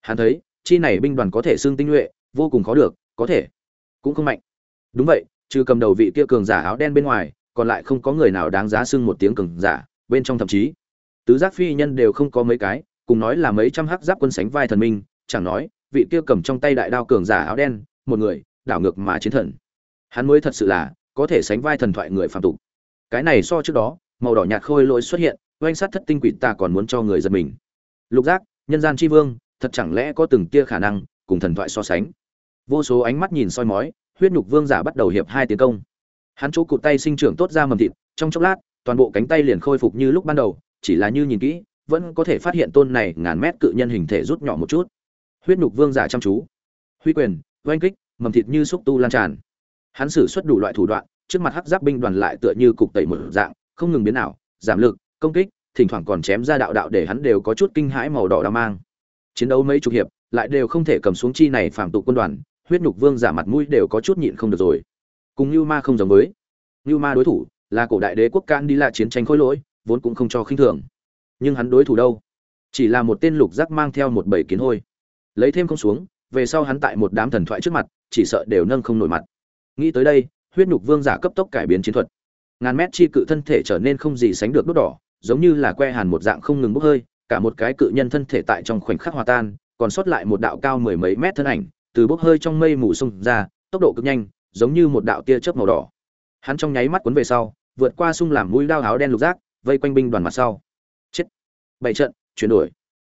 Hắn thấy, chi này binh đoàn có thể xương tinh nhuệ, vô cùng khó được, có thể cũng không mạnh. Đúng vậy, trừ cầm đầu vị kia cường giả áo đen bên ngoài, còn lại không có người nào đáng giá xưng một tiếng cường giả, bên trong thậm chí, tứ giác phi nhân đều không có mấy cái cùng nói là mấy trăm hắc giáp quân sánh vai thần minh, chẳng nói, vị kia cầm trong tay đại đao cường giả áo đen, một người, đảo ngược mà chiến thần. Hắn mới thật sự là, có thể sánh vai thần thoại người phàm tục. Cái này so trước đó, màu đỏ nhạt khôi lỗi xuất hiện, oanh sát thất tinh quỷ ta còn muốn cho người giật mình. Lục giác, nhân gian chi vương, thật chẳng lẽ có từng tia khả năng, cùng thần thoại so sánh? Vô số ánh mắt nhìn soi mói, huyết nhục vương giả bắt đầu hiệp hai tiến công. Hắn chỗ cụt tay sinh trưởng tốt ra mầm thịt, trong chốc lát, toàn bộ cánh tay liền khôi phục như lúc ban đầu, chỉ là như nhìn kỹ vẫn có thể phát hiện tôn này ngàn mét cự nhân hình thể rút nhỏ một chút. Huyết nhục vương giả chăm chú. Huy quyền, oanh kích, mầm thịt như xúc tu lan tràn. Hắn sử xuất đủ loại thủ đoạn, trước mặt hắc giáp binh đoàn lại tựa như cục tẩy một dạng, không ngừng biến ảo, giảm lực, công kích, thỉnh thoảng còn chém ra đạo đạo để hắn đều có chút kinh hãi màu đỏ đao mang. Chiến đấu mấy chục hiệp, lại đều không thể cầm xuống chi này phản tụ quân đoàn, huyết nhục vương giả mặt mũi đều có chút nhịn không được rồi. Cùng như ma không giống với. Như ma đối thủ là cổ đại đế quốc can đi là chiến tranh khôi lỗi, vốn cũng không cho khinh thường nhưng hắn đối thủ đâu? Chỉ là một tên lục giác mang theo một bầy kiến hôi. Lấy thêm không xuống, về sau hắn tại một đám thần thoại trước mặt, chỉ sợ đều nâng không nổi mặt. Nghĩ tới đây, huyết nhục vương giả cấp tốc cải biến chiến thuật. Ngàn mét chi cự thân thể trở nên không gì sánh được đốt đỏ, giống như là que hàn một dạng không ngừng bốc hơi, cả một cái cự nhân thân thể tại trong khoảnh khắc hòa tan, còn sót lại một đạo cao mười mấy mét thân ảnh, từ bốc hơi trong mây mù xông ra, tốc độ cực nhanh, giống như một đạo tia chớp màu đỏ. Hắn trong nháy mắt cuốn về sau, vượt qua sung làm mũi đao áo đen lục giác, vây quanh binh đoàn mặt sau bảy trận, chuyển đổi.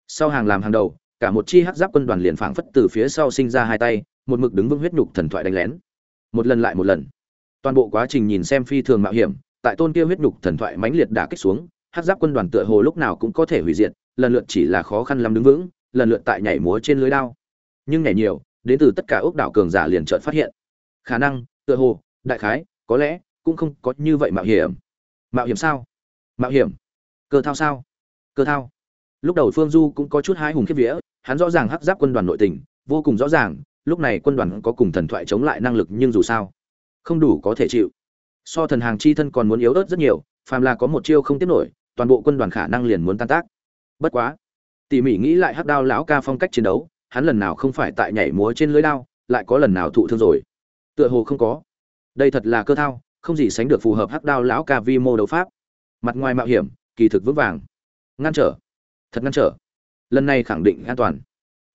Sau hàng làm hàng đầu, cả một chi hắc giáp quân đoàn liền phảng phất từ phía sau sinh ra hai tay, một mực đứng vững huyết nhục thần thoại đánh lén. Một lần lại một lần. Toàn bộ quá trình nhìn xem phi thường mạo hiểm, tại tôn kia huyết nhục thần thoại mãnh liệt đả kích xuống, hắc giáp quân đoàn tựa hồ lúc nào cũng có thể hủy diệt, lần lượt chỉ là khó khăn lắm đứng vững, lần lượt tại nhảy múa trên lưới đao. Nhưng nhảy nhiều, đến từ tất cả ốc đảo cường giả liền chợt phát hiện. Khả năng, tựa hồ, đại khái, có lẽ, cũng không có như vậy mạo hiểm. Mạo hiểm sao? Mạo hiểm. Cơ thao sao? Cơ thao. Lúc đầu phương du cũng có chút hai hùng khiếp vía, hắn rõ ràng hắc giáp quân đoàn nội tình, vô cùng rõ ràng, lúc này quân đoàn có cùng thần thoại chống lại năng lực nhưng dù sao, không đủ có thể chịu. So thần hàng chi thân còn muốn yếu ớt rất nhiều, phàm là có một chiêu không tiếp nổi, toàn bộ quân đoàn khả năng liền muốn tan tác. Bất quá, tỉ mỉ nghĩ lại hắc đao lão ca phong cách chiến đấu, hắn lần nào không phải tại nhảy múa trên lưới đao, lại có lần nào thụ thương rồi. Tựa hồ không có. Đây thật là cơ thao, không gì sánh được phù hợp hắc đao lão ca vi mô đấu pháp. Mặt ngoài mạo hiểm, kỳ thực vững vàng ngăn trở. Thật ngăn trở. Lần này khẳng định an toàn.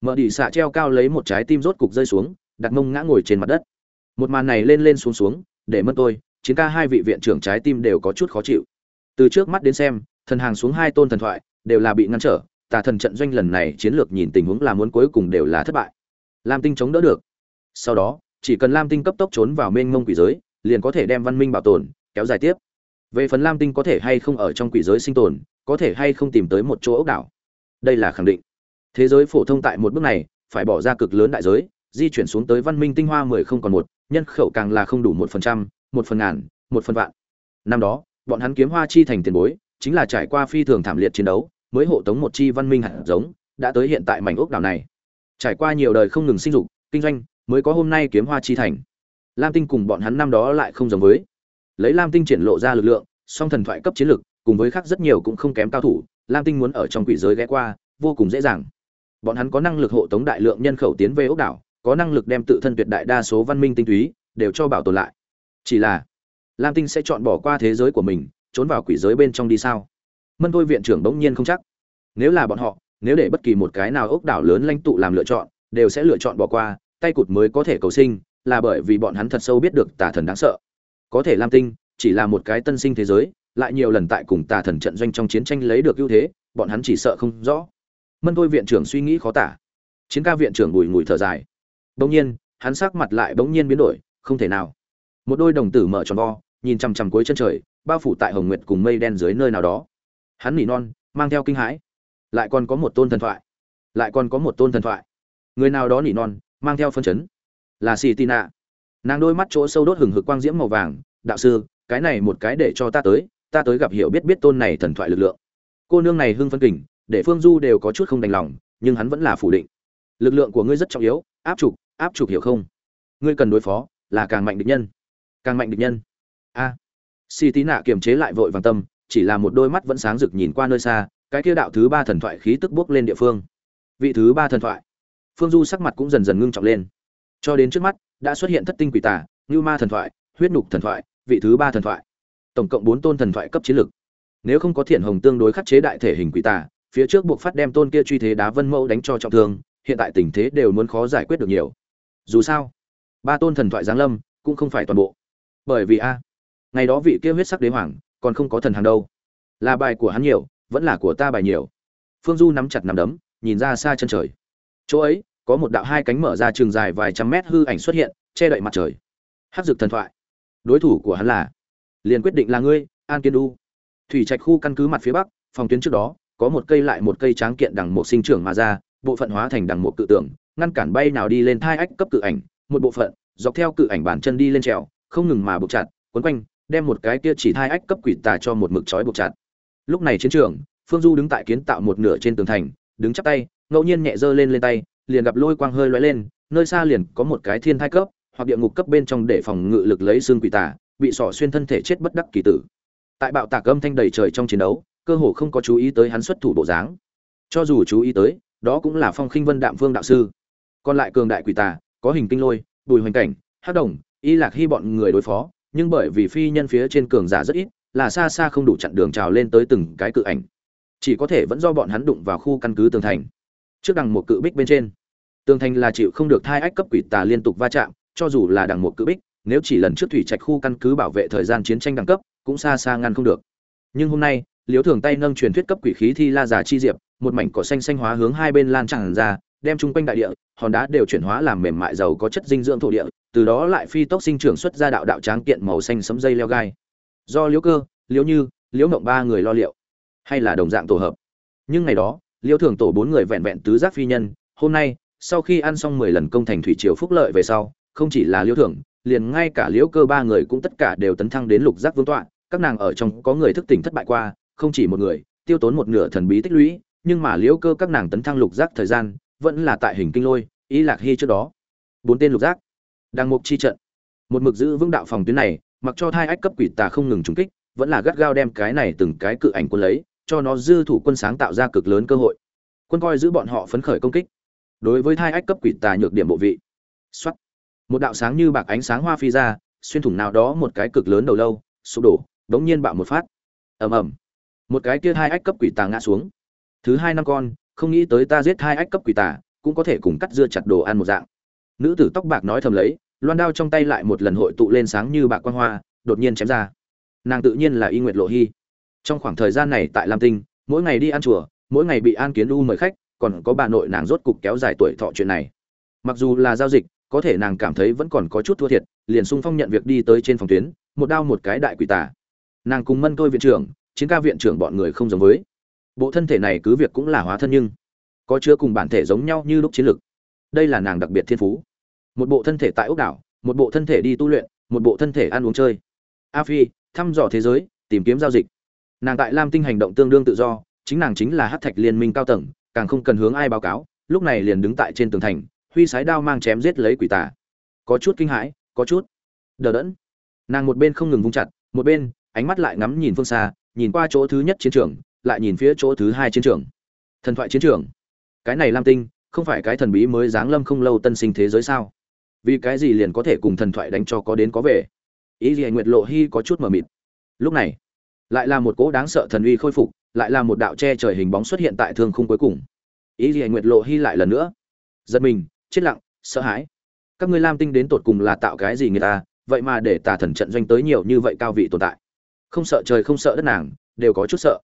Mở đỉ xạ treo cao lấy một trái tim rốt cục rơi xuống, đặt mông ngã ngồi trên mặt đất. Một màn này lên lên xuống xuống, để mất tôi, chiến ca hai vị viện trưởng trái tim đều có chút khó chịu. Từ trước mắt đến xem, thần hàng xuống hai tôn thần thoại, đều là bị ngăn trở, tà thần trận doanh lần này chiến lược nhìn tình huống là muốn cuối cùng đều là thất bại. Lam tinh chống đỡ được. Sau đó, chỉ cần lam tinh cấp tốc trốn vào mênh mông quỷ giới, liền có thể đem văn minh bảo tồn, kéo dài tiếp về phần lam tinh có thể hay không ở trong quỷ giới sinh tồn, có thể hay không tìm tới một chỗ ốc đảo? Đây là khẳng định. Thế giới phổ thông tại một bước này, phải bỏ ra cực lớn đại giới, di chuyển xuống tới văn minh tinh hoa mười không còn một, nhân khẩu càng là không đủ một phần trăm, một phần ngàn, một phần vạn. Năm đó, bọn hắn kiếm hoa chi thành tiền bối, chính là trải qua phi thường thảm liệt chiến đấu, mới hộ tống một chi văn minh hạt giống, đã tới hiện tại mảnh ốc đảo này. Trải qua nhiều đời không ngừng sinh dục, kinh doanh, mới có hôm nay kiếm hoa chi thành. Lam tinh cùng bọn hắn năm đó lại không giống với lấy lam tinh triển lộ ra lực lượng, song thần thoại cấp chiến lực, cùng với khác rất nhiều cũng không kém cao thủ, lam tinh muốn ở trong quỷ giới ghé qua, vô cùng dễ dàng. Bọn hắn có năng lực hộ tống đại lượng nhân khẩu tiến về ốc đảo, có năng lực đem tự thân tuyệt đại đa số văn minh tinh túy đều cho bảo tồn lại. Chỉ là, lam tinh sẽ chọn bỏ qua thế giới của mình, trốn vào quỷ giới bên trong đi sao? Mân thôi viện trưởng bỗng nhiên không chắc. Nếu là bọn họ, nếu để bất kỳ một cái nào ốc đảo lớn lãnh tụ làm lựa chọn, đều sẽ lựa chọn bỏ qua, tay cụt mới có thể cầu sinh, là bởi vì bọn hắn thật sâu biết được tà thần đáng sợ có thể lam tinh chỉ là một cái tân sinh thế giới, lại nhiều lần tại cùng tà thần trận doanh trong chiến tranh lấy được ưu thế, bọn hắn chỉ sợ không rõ. Mân thôi viện trưởng suy nghĩ khó tả. Chiến ca viện trưởng bùi ngùi thở dài. Bỗng nhiên, hắn sắc mặt lại bỗng nhiên biến đổi, không thể nào. Một đôi đồng tử mở tròn vo, nhìn chằm chằm cuối chân trời, bao phủ tại hồng nguyệt cùng mây đen dưới nơi nào đó. Hắn nỉ non, mang theo kinh hãi. Lại còn có một tôn thần thoại. Lại còn có một tôn thần thoại. Người nào đó nỉ non, mang theo phân chấn. Là xì tì nạ nàng đôi mắt chỗ sâu đốt hừng hực quang diễm màu vàng, đạo sư, cái này một cái để cho ta tới ta tới gặp hiểu biết biết tôn này thần thoại lực lượng. Cô nương này hưng phân kình, để phương du đều có chút không đành lòng, nhưng hắn vẫn là phủ định. Lực lượng của ngươi rất trọng yếu, áp trục áp trục hiểu không? Ngươi cần đối phó là càng mạnh địch nhân. Càng mạnh địch nhân? A. À. si tí nạ kiềm chế lại vội vàng tâm, chỉ là một đôi mắt vẫn sáng rực nhìn qua nơi xa, cái kia đạo thứ ba thần thoại khí tức bước lên địa phương. Vị thứ ba thần thoại. Phương du sắc mặt cũng dần dần ngưng trọng lên. Cho đến trước mắt đã xuất hiện thất tinh quỷ tà, như ma thần thoại, huyết nục thần thoại, vị thứ ba thần thoại. Tổng cộng bốn tôn thần thoại cấp chiến lực. Nếu không có thiện hồng tương đối khắc chế đại thể hình quỷ tà, phía trước buộc phát đem tôn kia truy thế đá vân mẫu đánh cho trọng thương, hiện tại tình thế đều muốn khó giải quyết được nhiều. Dù sao, ba tôn thần thoại giáng lâm cũng không phải toàn bộ. Bởi vì a, ngày đó vị kia huyết sắc đế hoàng còn không có thần hàng đâu. Là bài của hắn nhiều, vẫn là của ta bài nhiều. Phương du nắm chặt nắm đấm, nhìn ra xa chân trời. Chỗ ấy có một đạo hai cánh mở ra trường dài vài trăm mét hư ảnh xuất hiện, che đậy mặt trời. Hắc dực thần thoại. Đối thủ của hắn là, liền quyết định là ngươi, an kiên đu thủy trạch khu căn cứ mặt phía bắc, phòng tuyến trước đó, có một cây lại một cây tráng kiện đằng một sinh trưởng mà ra, bộ phận hóa thành đằng một cự tượng, ngăn cản bay nào đi lên thai ách cấp cự ảnh, một bộ phận, dọc theo cự ảnh bản chân đi lên trèo, không ngừng mà buộc chặt, quấn quanh, đem một cái kia chỉ thai ách cấp quỷ tà cho một mực trói buộc chặt. Lúc này chiến trường, phương du đứng tại kiến tạo một nửa trên tường thành, đứng chắp tay, ngẫu nhiên nhẹ giơ lên lên tay liền gặp lôi quang hơi lóe lên, nơi xa liền có một cái thiên thai cấp, hoặc địa ngục cấp bên trong để phòng ngự lực lấy xương quỷ tà, bị sọ xuyên thân thể chết bất đắc kỳ tử. Tại bạo tạc âm thanh đầy trời trong chiến đấu, cơ hồ không có chú ý tới hắn xuất thủ bộ dáng. Cho dù chú ý tới, đó cũng là phong khinh vân đạm vương đạo sư. Còn lại cường đại quỷ tà, có hình kinh lôi, bùi hoành cảnh, hắc đồng, y lạc hy bọn người đối phó, nhưng bởi vì phi nhân phía trên cường giả rất ít, là xa xa không đủ chặn đường trào lên tới từng cái cự ảnh. Chỉ có thể vẫn do bọn hắn đụng vào khu căn cứ tường thành. Trước đằng một cự bích bên trên tường thành là chịu không được thai ách cấp quỷ tà liên tục va chạm, cho dù là đằng một cự bích, nếu chỉ lần trước thủy trạch khu căn cứ bảo vệ thời gian chiến tranh đẳng cấp, cũng xa xa ngăn không được. Nhưng hôm nay liếu thường tay nâng truyền thuyết cấp quỷ khí thi la giả chi diệp, một mảnh cỏ xanh xanh hóa hướng hai bên lan tràn ra, đem chung quanh đại địa, hòn đá đều chuyển hóa làm mềm mại giàu có chất dinh dưỡng thổ địa, từ đó lại phi tốc sinh trưởng xuất ra đạo đạo tráng kiện màu xanh sấm dây leo gai. Do liễu cơ, liễu như, liễu mộng ba người lo liệu, hay là đồng dạng tổ hợp. Nhưng ngày đó, liễu thường tổ bốn người vẹn vẹn tứ giác phi nhân, hôm nay sau khi ăn xong mười lần công thành thủy triều phúc lợi về sau, không chỉ là liễu thường liền ngay cả liễu cơ ba người cũng tất cả đều tấn thăng đến lục giác vương tọa. Các nàng ở trong có người thức tỉnh thất bại qua, không chỉ một người, tiêu tốn một nửa thần bí tích lũy, nhưng mà liễu cơ các nàng tấn thăng lục giác thời gian vẫn là tại hình kinh lôi, ý lạc hy trước đó. Bốn tên lục giác. Đang mục chi trận. Một mực giữ vững đạo phòng tuyến này, mặc cho thai ách cấp quỷ tà không ngừng trúng kích, vẫn là gắt gao đem cái này từng cái cự ảnh quân lấy, cho nó dư thủ quân sáng tạo ra cực lớn cơ hội. Quân coi giữ bọn họ phấn khởi công kích đối với thai ách cấp quỷ tà nhược điểm bộ vị. Xuất một đạo sáng như bạc ánh sáng hoa phi ra, xuyên thủng nào đó một cái cực lớn đầu lâu, sụp đổ, đống nhiên bạo một phát. Ầm ầm. Một cái kia hai ách cấp quỷ tà ngã xuống. Thứ hai năm con, không nghĩ tới ta giết hai ách cấp quỷ tà, cũng có thể cùng cắt dưa chặt đồ ăn một dạng. Nữ tử tóc bạc nói thầm lấy, loan đao trong tay lại một lần hội tụ lên sáng như bạc quan hoa, đột nhiên chém ra. Nàng tự nhiên là y nguyệt lộ hy trong khoảng thời gian này tại lam tinh, mỗi ngày đi ăn chùa, mỗi ngày bị an kiến u mời khách còn có bà nội nàng rốt cục kéo dài tuổi thọ chuyện này. Mặc dù là giao dịch, có thể nàng cảm thấy vẫn còn có chút thua thiệt, liền sung phong nhận việc đi tới trên phòng tuyến, một đao một cái đại quỷ tà. Nàng cùng mân tôi viện trưởng, chiến ca viện trưởng bọn người không giống với. Bộ thân thể này cứ việc cũng là hóa thân nhưng, có chứa cùng bản thể giống nhau như lúc chiến lực. Đây là nàng đặc biệt thiên phú. Một bộ thân thể tại ốc đảo, một bộ thân thể đi tu luyện, một bộ thân thể ăn uống chơi. A phi, thăm dò thế giới, tìm kiếm giao dịch. Nàng tại lam tinh hành động tương đương tự do, chính nàng chính là hát thạch liên minh cao tầng càng không cần hướng ai báo cáo, lúc này liền đứng tại trên tường thành, huy sái đao mang chém giết lấy quỷ tà. Có chút kinh hãi, có chút đờ đẫn. Nàng một bên không ngừng vung chặt, một bên, ánh mắt lại ngắm nhìn phương xa, nhìn qua chỗ thứ nhất chiến trường, lại nhìn phía chỗ thứ hai chiến trường. Thần thoại chiến trường. Cái này lam tinh, không phải cái thần bí mới giáng lâm không lâu tân sinh thế giới sao? Vì cái gì liền có thể cùng thần thoại đánh cho có đến có về? Ý gì nguyệt lộ hy có chút mờ mịt. Lúc này, lại là một cỗ đáng sợ thần uy khôi phục lại là một đạo che trời hình bóng xuất hiện tại thương khung cuối cùng. Ý gì nguyệt lộ hy lại lần nữa. Giật mình, chết lặng, sợ hãi. Các ngươi lam tinh đến tột cùng là tạo cái gì người ta, vậy mà để tà thần trận doanh tới nhiều như vậy cao vị tồn tại. Không sợ trời không sợ đất nàng, đều có chút sợ.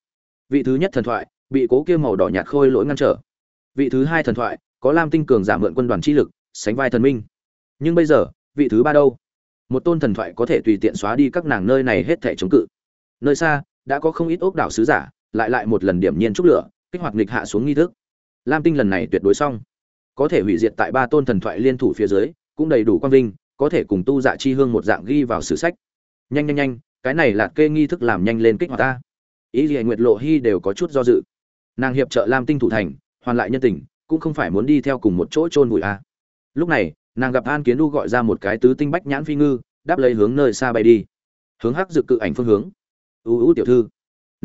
Vị thứ nhất thần thoại, bị cố kia màu đỏ nhạt khôi lỗi ngăn trở. Vị thứ hai thần thoại, có lam tinh cường giả mượn quân đoàn chi lực, sánh vai thần minh. Nhưng bây giờ, vị thứ ba đâu? Một tôn thần thoại có thể tùy tiện xóa đi các nàng nơi này hết thể chống cự. Nơi xa, đã có không ít ốc đảo sứ giả lại lại một lần điểm nhiên trúc lửa, kích hoạt nghịch hạ xuống nghi thức. Lam tinh lần này tuyệt đối xong. Có thể hủy diệt tại ba tôn thần thoại liên thủ phía dưới, cũng đầy đủ quang vinh, có thể cùng tu dạ chi hương một dạng ghi vào sử sách. Nhanh nhanh nhanh, cái này là kê nghi thức làm nhanh lên kích hoạt ta. Ý gì nguyệt lộ hy đều có chút do dự. Nàng hiệp trợ lam tinh thủ thành, hoàn lại nhân tình, cũng không phải muốn đi theo cùng một chỗ chôn vùi a. Lúc này, nàng gặp an kiến du gọi ra một cái tứ tinh bách nhãn phi ngư, đáp lấy hướng nơi xa bay đi. Hướng hắc dự cự ảnh phương hướng. U u tiểu thư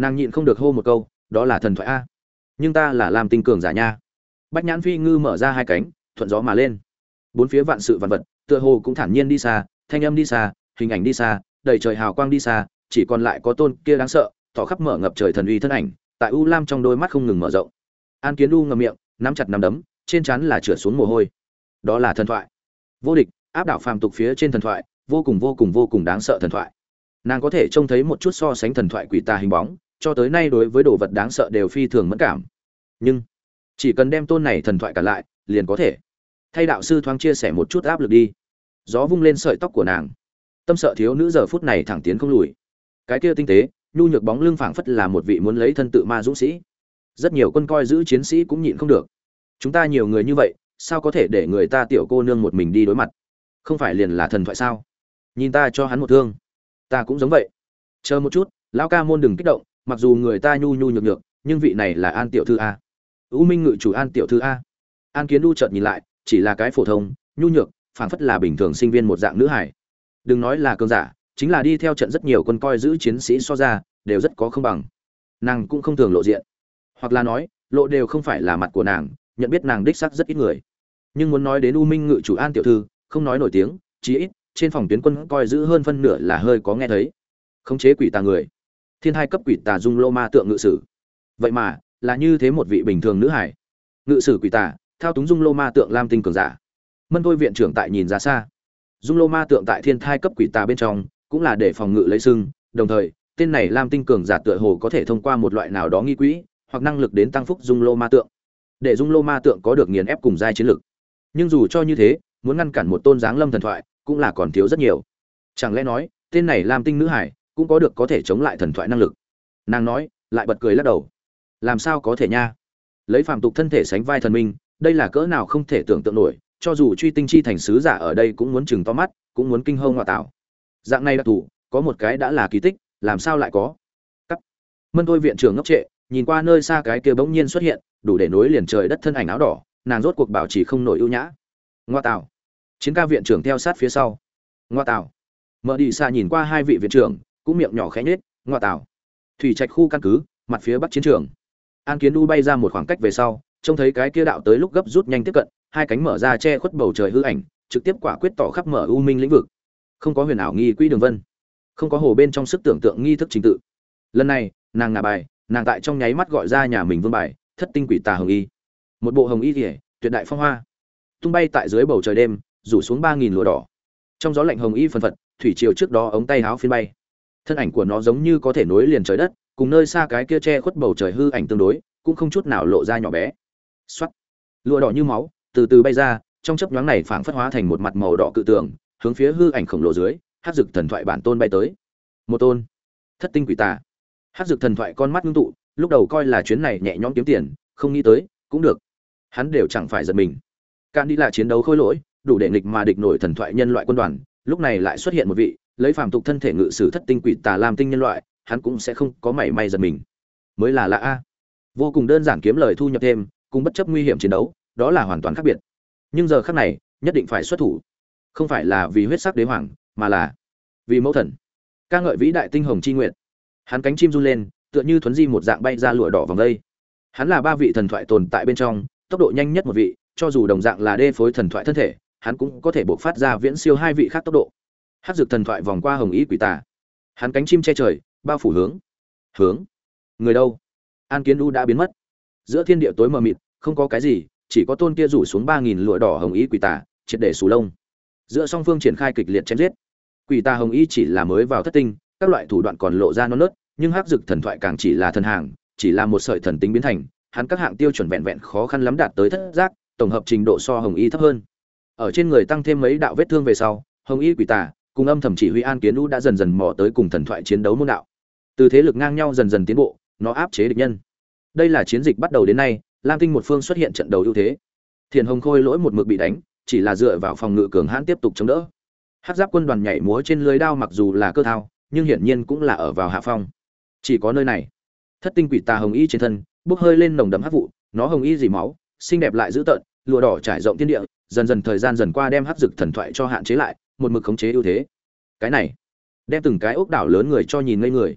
nàng nhịn không được hô một câu, đó là thần thoại a. Nhưng ta là làm tinh cường giả nha. Bách nhãn phi ngư mở ra hai cánh, thuận gió mà lên. Bốn phía vạn sự vạn vật, tựa hồ cũng thản nhiên đi xa, thanh âm đi xa, hình ảnh đi xa, đầy trời hào quang đi xa, chỉ còn lại có tôn kia đáng sợ, tỏ khắp mở ngập trời thần uy thân ảnh, tại u lam trong đôi mắt không ngừng mở rộng. An kiến u ngầm miệng, nắm chặt nắm đấm, trên chắn là chửa xuống mồ hôi. Đó là thần thoại. Vô địch, áp đảo phàm tục phía trên thần thoại, vô cùng vô cùng vô cùng đáng sợ thần thoại. Nàng có thể trông thấy một chút so sánh thần thoại quỷ tà hình bóng cho tới nay đối với đồ vật đáng sợ đều phi thường mẫn cảm. Nhưng, chỉ cần đem tôn này thần thoại cả lại, liền có thể. Thay đạo sư thoáng chia sẻ một chút áp lực đi. Gió vung lên sợi tóc của nàng. Tâm sợ thiếu nữ giờ phút này thẳng tiến không lùi. Cái kia tinh tế, nhu nhược bóng lưng phảng phất là một vị muốn lấy thân tự ma dũng sĩ. Rất nhiều quân coi giữ chiến sĩ cũng nhịn không được. Chúng ta nhiều người như vậy, sao có thể để người ta tiểu cô nương một mình đi đối mặt? Không phải liền là thần thoại sao? Nhìn ta cho hắn một thương. Ta cũng giống vậy. Chờ một chút, lão ca môn đừng kích động mặc dù người ta nhu nhu nhược nhược, nhưng vị này là an tiểu thư a. U minh ngự chủ an tiểu thư a. An kiến đu chợt nhìn lại, chỉ là cái phổ thông, nhu nhược, phảng phất là bình thường sinh viên một dạng nữ hải đừng nói là cơn giả, chính là đi theo trận rất nhiều quân coi giữ chiến sĩ so ra, đều rất có không bằng. Nàng cũng không thường lộ diện. Hoặc là nói, lộ đều không phải là mặt của nàng, nhận biết nàng đích sắc rất ít người. Nhưng muốn nói đến u minh ngự chủ an tiểu thư, không nói nổi tiếng, chí ít, trên phòng tuyến quân coi giữ hơn phân nửa là hơi có nghe thấy. Khống chế quỷ tà người thiên hai cấp quỷ tà dung lô ma tượng ngự sử. Vậy mà, là như thế một vị bình thường nữ hải. Ngự sử quỷ tà, thao túng dung lô ma tượng lam tinh cường giả. Mân thôi viện trưởng tại nhìn ra xa. Dung lô ma tượng tại thiên thai cấp quỷ tà bên trong, cũng là để phòng ngự lấy sưng, đồng thời, tên này lam tinh cường giả tựa hồ có thể thông qua một loại nào đó nghi quỹ, hoặc năng lực đến tăng phúc dung lô ma tượng. Để dung lô ma tượng có được nghiền ép cùng giai chiến lực. Nhưng dù cho như thế, muốn ngăn cản một tôn giáng lâm thần thoại, cũng là còn thiếu rất nhiều. Chẳng lẽ nói, tên này lam tinh nữ hải cũng có được có thể chống lại thần thoại năng lực. Nàng nói, lại bật cười lắc đầu. Làm sao có thể nha? Lấy phàm tục thân thể sánh vai thần minh, đây là cỡ nào không thể tưởng tượng nổi, cho dù truy tinh chi thành sứ giả ở đây cũng muốn chừng to mắt, cũng muốn kinh hông ngoại tạo. Dạng này đặc thù có một cái đã là kỳ tích, làm sao lại có? Cắt. Mân thôi viện trưởng ngốc trệ, nhìn qua nơi xa cái kia bỗng nhiên xuất hiện, đủ để nối liền trời đất thân ảnh áo đỏ, nàng rốt cuộc bảo trì không nổi ưu nhã. Ngoa tạo. Chiến ca viện trưởng theo sát phía sau. Ngoa tạo. Mở đi xa nhìn qua hai vị viện trưởng cũng miệng nhỏ khẽ nhết ngoa tạo thủy trạch khu căn cứ, mặt phía bắc chiến trường. An kiến đu bay ra một khoảng cách về sau, trông thấy cái kia đạo tới lúc gấp rút nhanh tiếp cận, hai cánh mở ra che khuất bầu trời hư ảnh, trực tiếp quả quyết tỏ khắp mở u minh lĩnh vực. Không có huyền ảo nghi quỹ đường vân, không có hồ bên trong sức tưởng tượng nghi thức trình tự. Lần này, nàng ngả bài, nàng tại trong nháy mắt gọi ra nhà mình vương bài, thất tinh quỷ tà hồng y. Một bộ hồng y thể tuyệt đại phong hoa. Tung bay tại dưới bầu trời đêm, rủ xuống ba nghìn lụa đỏ. Trong gió lạnh hồng y phần phật, thủy triều trước đó ống tay háo phiên bay thân ảnh của nó giống như có thể nối liền trời đất, cùng nơi xa cái kia che khuất bầu trời hư ảnh tương đối, cũng không chút nào lộ ra nhỏ bé. Xoắt lụa đỏ như máu, từ từ bay ra, trong chấp nhoáng này phảng phất hóa thành một mặt màu đỏ cự tường, hướng phía hư ảnh khổng lồ dưới hát dực thần thoại bản tôn bay tới. Một tôn. Thất tinh quỷ tà. Hát dực thần thoại con mắt ngưng tụ, lúc đầu coi là chuyến này nhẹ nhõm kiếm tiền, không nghĩ tới, cũng được. Hắn đều chẳng phải giật mình. Can đi là chiến đấu khôi lỗi, đủ để nghịch mà địch nổi thần thoại nhân loại quân đoàn, lúc này lại xuất hiện một vị lấy phàm tục thân thể ngự sử thất tinh quỷ tà làm tinh nhân loại, hắn cũng sẽ không có mảy may giật mình. Mới là lạ a. Vô cùng đơn giản kiếm lời thu nhập thêm, cùng bất chấp nguy hiểm chiến đấu, đó là hoàn toàn khác biệt. Nhưng giờ khác này, nhất định phải xuất thủ. Không phải là vì huyết sắc đế hoàng, mà là vì mẫu thần. Ca ngợi vĩ đại tinh hồng chi nguyện hắn cánh chim run lên, tựa như thuấn di một dạng bay ra lụa đỏ vòng đây hắn là ba vị thần thoại tồn tại bên trong, tốc độ nhanh nhất một vị, cho dù đồng dạng là đê phối thần thoại thân thể, hắn cũng có thể buộc phát ra viễn siêu hai vị khác tốc độ hát dược thần thoại vòng qua hồng ý quỷ tà. Hắn cánh chim che trời, bao phủ hướng. Hướng. Người đâu? An kiến đu đã biến mất. Giữa thiên địa tối mờ mịt, không có cái gì, chỉ có tôn kia rủ xuống ba nghìn lụa đỏ hồng ý quỷ tà, triệt để sù lông. Giữa song phương triển khai kịch liệt chém giết. Quỷ tà hồng y chỉ là mới vào thất tinh, các loại thủ đoạn còn lộ ra non nớt, nhưng hắc dực thần thoại càng chỉ là thần hàng, chỉ là một sợi thần tính biến thành, hắn các hạng tiêu chuẩn vẹn vẹn khó khăn lắm đạt tới thất giác, tổng hợp trình độ so hồng y thấp hơn. Ở trên người tăng thêm mấy đạo vết thương về sau, hồng y quỷ tà cùng âm thầm chỉ huy an kiến lũ đã dần dần mò tới cùng thần thoại chiến đấu môn đạo. Từ thế lực ngang nhau dần dần tiến bộ, nó áp chế địch nhân. Đây là chiến dịch bắt đầu đến nay, lam tinh một phương xuất hiện trận đầu ưu thế. Thiền hồng khôi lỗi một mực bị đánh, chỉ là dựa vào phòng ngự cường hãn tiếp tục chống đỡ. Hát giáp quân đoàn nhảy múa trên lưới đao mặc dù là cơ thao, nhưng hiển nhiên cũng là ở vào hạ phong. Chỉ có nơi này, thất tinh quỷ tà hồng y trên thân, bốc hơi lên nồng đấm hát vụ, nó hồng y dì máu, xinh đẹp lại dữ tợn, lụa đỏ trải rộng thiên địa, dần dần thời gian dần qua đem hát dực thần thoại cho hạn chế lại một mực khống chế ưu thế. Cái này, đem từng cái ốc đảo lớn người cho nhìn ngây người.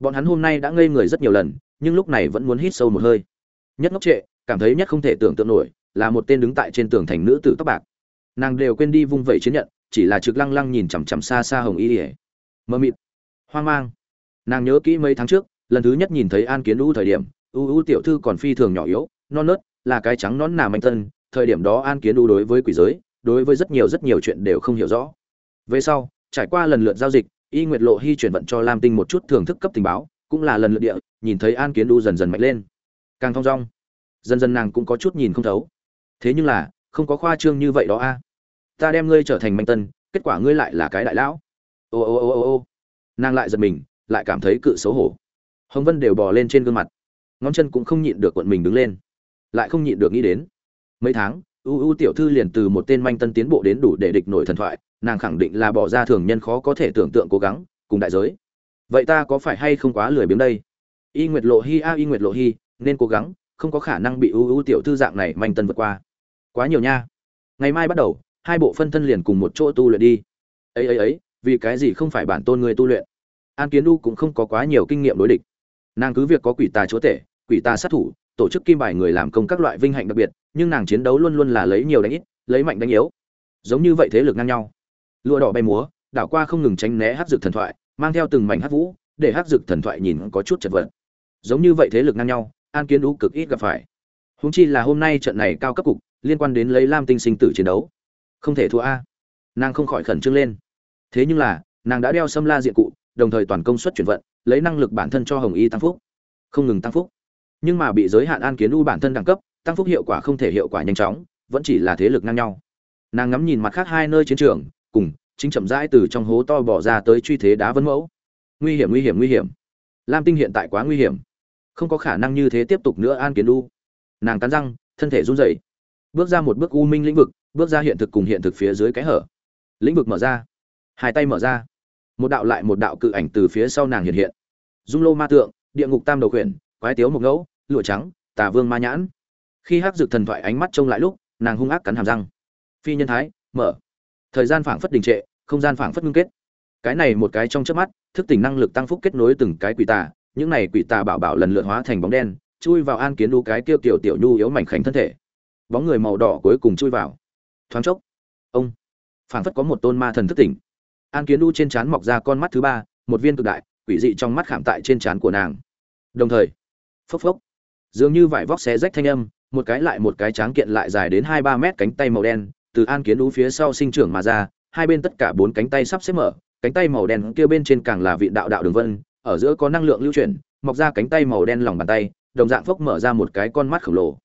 Bọn hắn hôm nay đã ngây người rất nhiều lần, nhưng lúc này vẫn muốn hít sâu một hơi. Nhất ngốc trệ, cảm thấy nhất không thể tưởng tượng nổi, là một tên đứng tại trên tường thành nữ tử tóc bạc. Nàng đều quên đi vung vẩy chiến nhận, chỉ là trực lăng lăng nhìn chằm chằm xa xa hồng y ỉa mơ mịt, hoang mang. Nàng nhớ kỹ mấy tháng trước, lần thứ nhất nhìn thấy an kiến u thời điểm, u u tiểu thư còn phi thường nhỏ yếu, non nớt, là cái trắng nón nà manh tân thời điểm đó an kiến u đối với quỷ giới, đối với rất nhiều rất nhiều chuyện đều không hiểu rõ về sau, trải qua lần lượt giao dịch, y nguyệt lộ hy chuyển vận cho lam tinh một chút thưởng thức cấp tình báo, cũng là lần lượt địa, nhìn thấy an kiến Du dần dần mạnh lên. Càng thong dong, dần dần nàng cũng có chút nhìn không thấu. Thế nhưng là, không có khoa trương như vậy đó a. Ta đem ngươi trở thành manh tân, kết quả ngươi lại là cái đại lão. Ô ô ô ô ô. Nàng lại giật mình, lại cảm thấy cự xấu hổ. Hồng vân đều bò lên trên gương mặt. Ngón chân cũng không nhịn được quận mình đứng lên. Lại không nhịn được nghĩ đến. Mấy tháng, u u tiểu thư liền từ một tên manh tân tiến bộ đến đủ để địch nổi thần thoại nàng khẳng định là bỏ ra thường nhân khó có thể tưởng tượng cố gắng, cùng đại giới. Vậy ta có phải hay không quá lười biếng đây? Y nguyệt lộ hi a, y nguyệt lộ hi, nên cố gắng, không có khả năng bị u u tiểu thư dạng này manh tân vượt qua. Quá nhiều nha. Ngày mai bắt đầu, hai bộ phân thân liền cùng một chỗ tu luyện đi. Ấy ấy ấy, vì cái gì không phải bản tôn người tu luyện? An kiến u cũng không có quá nhiều kinh nghiệm đối địch. Nàng cứ việc có quỷ tà chúa tể, quỷ tà sát thủ, tổ chức kim bài người làm công các loại vinh hạnh đặc biệt, nhưng nàng chiến đấu luôn luôn là lấy nhiều đánh ít, lấy mạnh đánh yếu. Giống như vậy thế lực ngang nhau lụa đỏ bay múa, đảo qua không ngừng tránh né hát dược thần thoại, mang theo từng mảnh hát vũ, để hát dược thần thoại nhìn có chút chật vật. Giống như vậy thế lực ngang nhau, an kiến u cực ít gặp phải. Húng chi là hôm nay trận này cao cấp cục, liên quan đến lấy lam tinh sinh tử chiến đấu. Không thể thua a. Nàng không khỏi khẩn trương lên. Thế nhưng là, nàng đã đeo xâm la diện cụ, đồng thời toàn công suất chuyển vận, lấy năng lực bản thân cho hồng y tăng phúc. Không ngừng tăng phúc. Nhưng mà bị giới hạn an kiến u bản thân đẳng cấp, tăng phúc hiệu quả không thể hiệu quả nhanh chóng, vẫn chỉ là thế lực ngang nhau. Nàng ngắm nhìn mặt khác hai nơi chiến trường cùng, chính chậm rãi từ trong hố to bỏ ra tới truy thế đá vấn mẫu. Nguy hiểm nguy hiểm nguy hiểm. Lam tinh hiện tại quá nguy hiểm. Không có khả năng như thế tiếp tục nữa an kiến đu nàng cắn răng, thân thể run rẩy. Bước ra một bước u minh lĩnh vực, bước ra hiện thực cùng hiện thực phía dưới cái hở. Lĩnh vực mở ra. Hai tay mở ra. Một đạo lại một đạo cự ảnh từ phía sau nàng hiện hiện. Dung lô ma tượng, địa ngục tam đầu khuyển, quái tiếu mộc ngẫu, lụa trắng, tà vương ma nhãn. Khi hắc dược thần thoại ánh mắt trông lại lúc, nàng hung ác cắn hàm răng. Phi nhân thái, mở thời gian phảng phất đình trệ, không gian phảng phất ngưng kết. Cái này một cái trong chớp mắt, thức tỉnh năng lực tăng phúc kết nối từng cái quỷ tà, những này quỷ tà bảo bảo lần lượt hóa thành bóng đen, chui vào an kiến đu cái tiêu tiểu tiểu nhu yếu mảnh khảnh thân thể. Bóng người màu đỏ cuối cùng chui vào. Thoáng chốc, ông, phảng phất có một tôn ma thần thức tỉnh. An kiến đu trên trán mọc ra con mắt thứ ba, một viên cực đại, quỷ dị trong mắt khảm tại trên trán của nàng. Đồng thời, phốc phốc, dường như vải vóc xé rách thanh âm, một cái lại một cái tráng kiện lại dài đến hai ba mét cánh tay màu đen từ an kiến đu phía sau sinh trưởng mà ra, hai bên tất cả bốn cánh tay sắp xếp mở, cánh tay màu đen kia bên trên càng là vị đạo đạo đường vân, ở giữa có năng lượng lưu chuyển, mọc ra cánh tay màu đen lòng bàn tay, đồng dạng phốc mở ra một cái con mắt khổng lồ.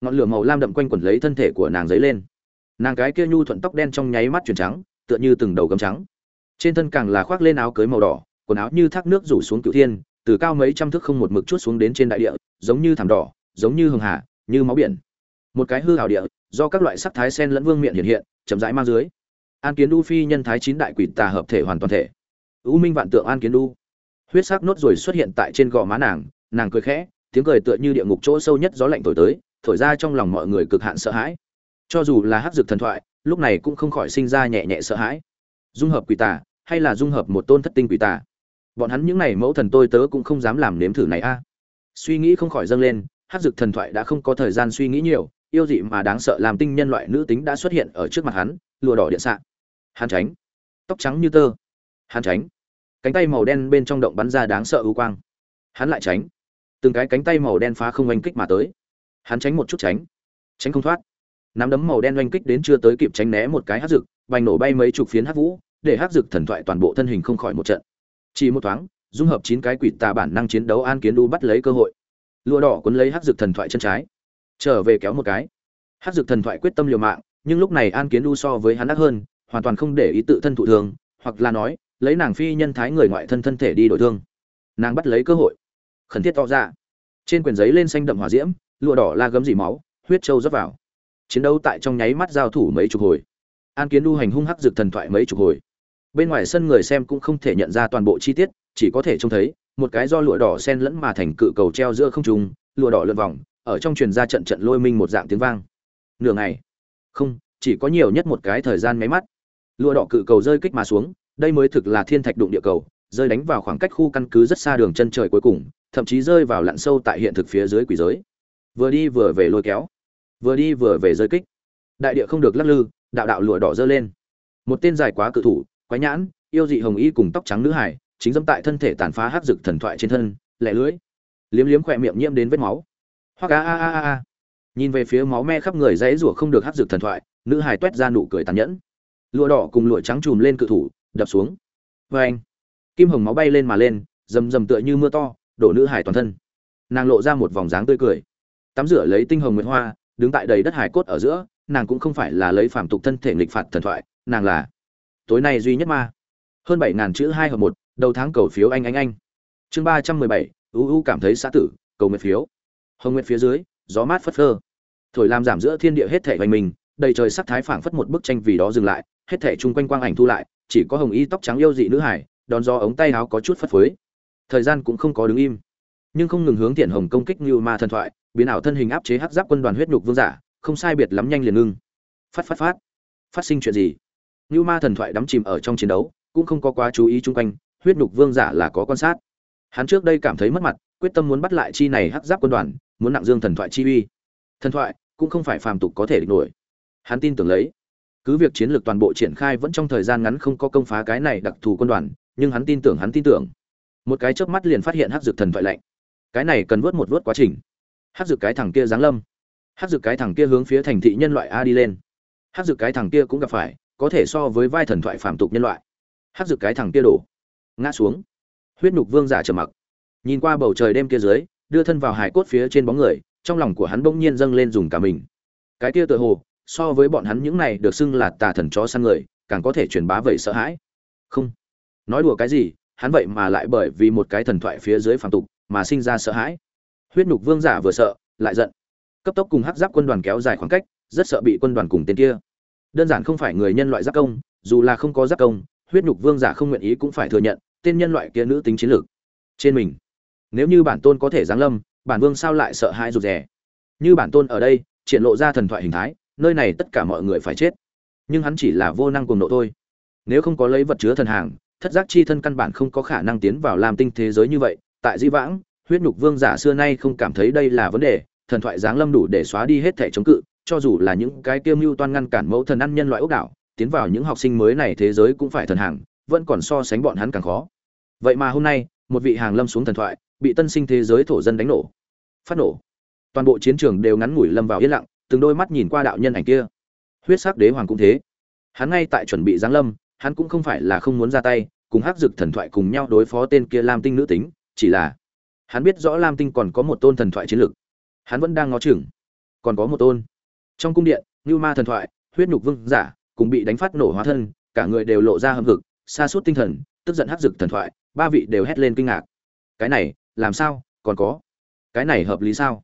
Ngọn lửa màu lam đậm quanh quẩn lấy thân thể của nàng dấy lên. Nàng cái kia nhu thuận tóc đen trong nháy mắt chuyển trắng, tựa như từng đầu gấm trắng. Trên thân càng là khoác lên áo cưới màu đỏ, quần áo như thác nước rủ xuống cửu thiên, từ cao mấy trăm thước không một mực chút xuống đến trên đại địa, giống như thảm đỏ, giống như hường hà, như máu biển. Một cái hư hào địa do các loại sắc thái sen lẫn vương miện hiện hiện, chậm rãi mang dưới. An kiến đu phi nhân thái chín đại quỷ tà hợp thể hoàn toàn thể. U minh vạn tượng an kiến đu huyết sắc nốt rồi xuất hiện tại trên gò má nàng nàng cười khẽ, tiếng cười tựa như địa ngục chỗ sâu nhất gió lạnh thổi tới, thổi ra trong lòng mọi người cực hạn sợ hãi. Cho dù là hắc dược thần thoại, lúc này cũng không khỏi sinh ra nhẹ nhẹ sợ hãi. Dung hợp quỷ tà, hay là dung hợp một tôn thất tinh quỷ tà? Bọn hắn những này mẫu thần tôi tớ cũng không dám làm nếm thử này a. Suy nghĩ không khỏi dâng lên, hắc dược thần thoại đã không có thời gian suy nghĩ nhiều yêu dị mà đáng sợ làm tinh nhân loại nữ tính đã xuất hiện ở trước mặt hắn lùa đỏ điện xạ. Hắn tránh. Tóc trắng như tơ. Hắn tránh. Cánh tay màu đen bên trong động bắn ra đáng sợ ưu quang. Hắn lại tránh. Từng cái cánh tay màu đen phá không oanh kích mà tới. Hắn tránh một chút tránh. Tránh không thoát. Nắm đấm màu đen oanh kích đến chưa tới kịp tránh né một cái hát rực bành nổ bay mấy chục phiến hát vũ, để hát rực thần thoại toàn bộ thân hình không khỏi một trận. Chỉ một thoáng, dung hợp chín cái quỷ tà bản năng chiến đấu an kiến đu bắt lấy cơ hội. Lụa đỏ cuốn lấy hát rực thần thoại chân trái trở về kéo một cái. Hát dược thần thoại quyết tâm liều mạng, nhưng lúc này an kiến đu so với hắn đắc hơn, hoàn toàn không để ý tự thân thụ thương, hoặc là nói, lấy nàng phi nhân thái người ngoại thân thân thể đi đổi thương. Nàng bắt lấy cơ hội. Khẩn thiết to ra trên quyển giấy lên xanh đậm hỏa diễm, lụa đỏ la gấm dỉ máu, huyết trâu rót vào. Chiến đấu tại trong nháy mắt giao thủ mấy chục hồi. An kiến đu hành hung hắc dược thần thoại mấy chục hồi. Bên ngoài sân người xem cũng không thể nhận ra toàn bộ chi tiết, chỉ có thể trông thấy, một cái do lụa đỏ sen lẫn mà thành cự cầu treo giữa không trung, lụa đỏ lượn vòng ở trong truyền ra trận trận lôi minh một dạng tiếng vang. Nửa ngày, không, chỉ có nhiều nhất một cái thời gian máy mắt. Lụa đỏ cự cầu rơi kích mà xuống, đây mới thực là thiên thạch đụng địa cầu, rơi đánh vào khoảng cách khu căn cứ rất xa đường chân trời cuối cùng, thậm chí rơi vào lặn sâu tại hiện thực phía dưới quỷ giới. Vừa đi vừa về lôi kéo, vừa đi vừa về rơi kích. Đại địa không được lắc lư, đạo đạo lụa đỏ dơ lên. Một tên dài quá cự thủ, quái nhãn, yêu dị hồng y cùng tóc trắng nữ hải chính dẫm tại thân thể tàn phá hát dực thần thoại trên thân, lẻ lưỡi, liếm liếm khỏe miệng nhiễm đến vết máu hoặc a a a a nhìn về phía máu me khắp người dãy rủa không được hắc dược thần thoại, nữ hài toét ra nụ cười tàn nhẫn. Lụa đỏ cùng lụa trắng chùm lên cự thủ, đập xuống. Vê anh kim hồng máu bay lên mà lên, rầm rầm tựa như mưa to, đổ nữ hải toàn thân. Nàng lộ ra một vòng dáng tươi cười. Tắm rửa lấy tinh hồng nguyệt hoa, đứng tại đầy đất hải cốt ở giữa, nàng cũng không phải là lấy phàm tục thân thể nghịch phạt thần thoại, nàng là tối nay duy nhất ma. Hơn bảy ngàn chữ hai hợp một, đầu tháng cầu phiếu anh anh anh. Chương ba trăm mười bảy uu cảm thấy xã tử, cầu nguyện phiếu hồng nguyệt phía dưới, gió mát phất phơ. Thổi làm giảm giữa thiên địa hết thể hoành mình, đầy trời sắc thái phảng phất một bức tranh vì đó dừng lại, hết thể chung quanh quang ảnh thu lại, chỉ có hồng y tóc trắng yêu dị nữ hải, đón gió ống tay áo có chút phất phới. Thời gian cũng không có đứng im. Nhưng không ngừng hướng tiện hồng công kích như ma thần thoại, biến ảo thân hình áp chế hắc giáp quân đoàn huyết nhục vương giả, không sai biệt lắm nhanh liền ngưng. Phát phát phát. Phát sinh chuyện gì? Như ma thần thoại đắm chìm ở trong chiến đấu, cũng không có quá chú ý chung quanh, huyết nhục vương giả là có quan sát. Hắn trước đây cảm thấy mất mặt, quyết tâm muốn bắt lại chi này hắc giáp quân đoàn muốn nặng dương thần thoại chi uy. Thần thoại cũng không phải phàm tục có thể địch nổi. Hắn tin tưởng lấy. Cứ việc chiến lược toàn bộ triển khai vẫn trong thời gian ngắn không có công phá cái này đặc thù quân đoàn, nhưng hắn tin tưởng, hắn tin tưởng. Một cái chớp mắt liền phát hiện hắc dược thần thoại lạnh. Cái này cần vớt một vớt quá trình. Hắc dược cái thằng kia giáng lâm. Hắc dược cái thằng kia hướng phía thành thị nhân loại a đi lên. Hắc dược cái thằng kia cũng gặp phải, có thể so với vai thần thoại phàm tục nhân loại. Hắc dược cái thằng kia đổ. Ngã xuống. Huyết nhục vương giả trầm mặc. Nhìn qua bầu trời đêm kia dưới đưa thân vào hải cốt phía trên bóng người, trong lòng của hắn bỗng nhiên dâng lên dùng cả mình. Cái kia tựa hồ, so với bọn hắn những này được xưng là tà thần chó săn người, càng có thể truyền bá vậy sợ hãi. Không. Nói đùa cái gì, hắn vậy mà lại bởi vì một cái thần thoại phía dưới phàm tục mà sinh ra sợ hãi. Huyết nhục vương giả vừa sợ, lại giận. Cấp tốc cùng hắc giáp quân đoàn kéo dài khoảng cách, rất sợ bị quân đoàn cùng tên kia. Đơn giản không phải người nhân loại giáp công, dù là không có giáp công, huyết nhục vương giả không nguyện ý cũng phải thừa nhận, tên nhân loại kia nữ tính chiến lược. Trên mình nếu như bản tôn có thể giáng lâm, bản vương sao lại sợ hãi rụt rè? Như bản tôn ở đây, triển lộ ra thần thoại hình thái, nơi này tất cả mọi người phải chết. Nhưng hắn chỉ là vô năng cùng nộ thôi. Nếu không có lấy vật chứa thần hàng, thất giác chi thân căn bản không có khả năng tiến vào làm tinh thế giới như vậy. Tại di vãng, huyết nhục vương giả xưa nay không cảm thấy đây là vấn đề, thần thoại giáng lâm đủ để xóa đi hết thể chống cự, cho dù là những cái kiêm mưu toan ngăn cản mẫu thần ăn nhân loại ốc đảo, tiến vào những học sinh mới này thế giới cũng phải thần hàng, vẫn còn so sánh bọn hắn càng khó. Vậy mà hôm nay, một vị hàng lâm xuống thần thoại bị tân sinh thế giới thổ dân đánh nổ, phát nổ. Toàn bộ chiến trường đều ngắn ngủi lâm vào yên lặng, từng đôi mắt nhìn qua đạo nhân ảnh kia. Huyết sắc đế hoàng cũng thế. Hắn ngay tại chuẩn bị giáng lâm, hắn cũng không phải là không muốn ra tay, cùng hắc dực thần thoại cùng nhau đối phó tên kia lam tinh nữ tính, chỉ là hắn biết rõ lam tinh còn có một tôn thần thoại chiến lược. Hắn vẫn đang ngó chừng. Còn có một tôn. Trong cung điện như ma thần thoại, huyết nhục vương giả, cùng bị đánh phát nổ hóa thân, cả người đều lộ ra hâm hực xa suốt tinh thần, tức giận hắc dực thần thoại, ba vị đều hét lên kinh ngạc. Cái này làm sao, còn có. Cái này hợp lý sao?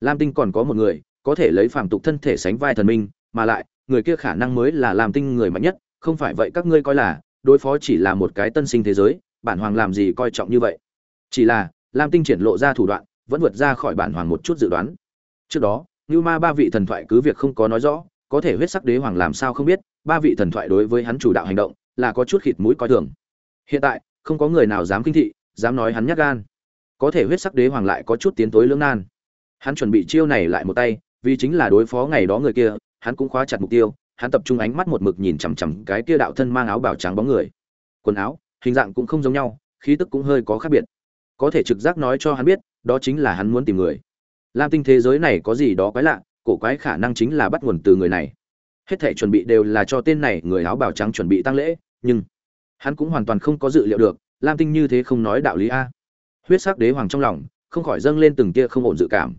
Lam tinh còn có một người, có thể lấy phàm tục thân thể sánh vai thần minh, mà lại, người kia khả năng mới là lam tinh người mạnh nhất, không phải vậy các ngươi coi là, đối phó chỉ là một cái tân sinh thế giới, bản hoàng làm gì coi trọng như vậy? Chỉ là, lam tinh triển lộ ra thủ đoạn, vẫn vượt ra khỏi bản hoàng một chút dự đoán. Trước đó như ma ba vị thần thoại cứ việc không có nói rõ, có thể huyết sắc đế hoàng làm sao không biết, ba vị thần thoại đối với hắn chủ đạo hành động, là có chút khịt mũi coi thường. Hiện tại, không có người nào dám kinh thị, dám nói hắn nhát gan có thể huyết sắc đế hoàng lại có chút tiến tối lưỡng nan. Hắn chuẩn bị chiêu này lại một tay, vì chính là đối phó ngày đó người kia, hắn cũng khóa chặt mục tiêu, hắn tập trung ánh mắt một mực nhìn chằm chằm cái kia đạo thân mang áo bảo trắng bóng người. Quần áo, hình dạng cũng không giống nhau, khí tức cũng hơi có khác biệt. Có thể trực giác nói cho hắn biết, đó chính là hắn muốn tìm người. Lam tinh thế giới này có gì đó quái lạ, cổ quái khả năng chính là bắt nguồn từ người này. Hết thể chuẩn bị đều là cho tên này người áo bảo trắng chuẩn bị tăng lễ, nhưng hắn cũng hoàn toàn không có dự liệu được, lam tinh như thế không nói đạo lý a huyết sắc đế hoàng trong lòng, không khỏi dâng lên từng tia không ổn dự cảm.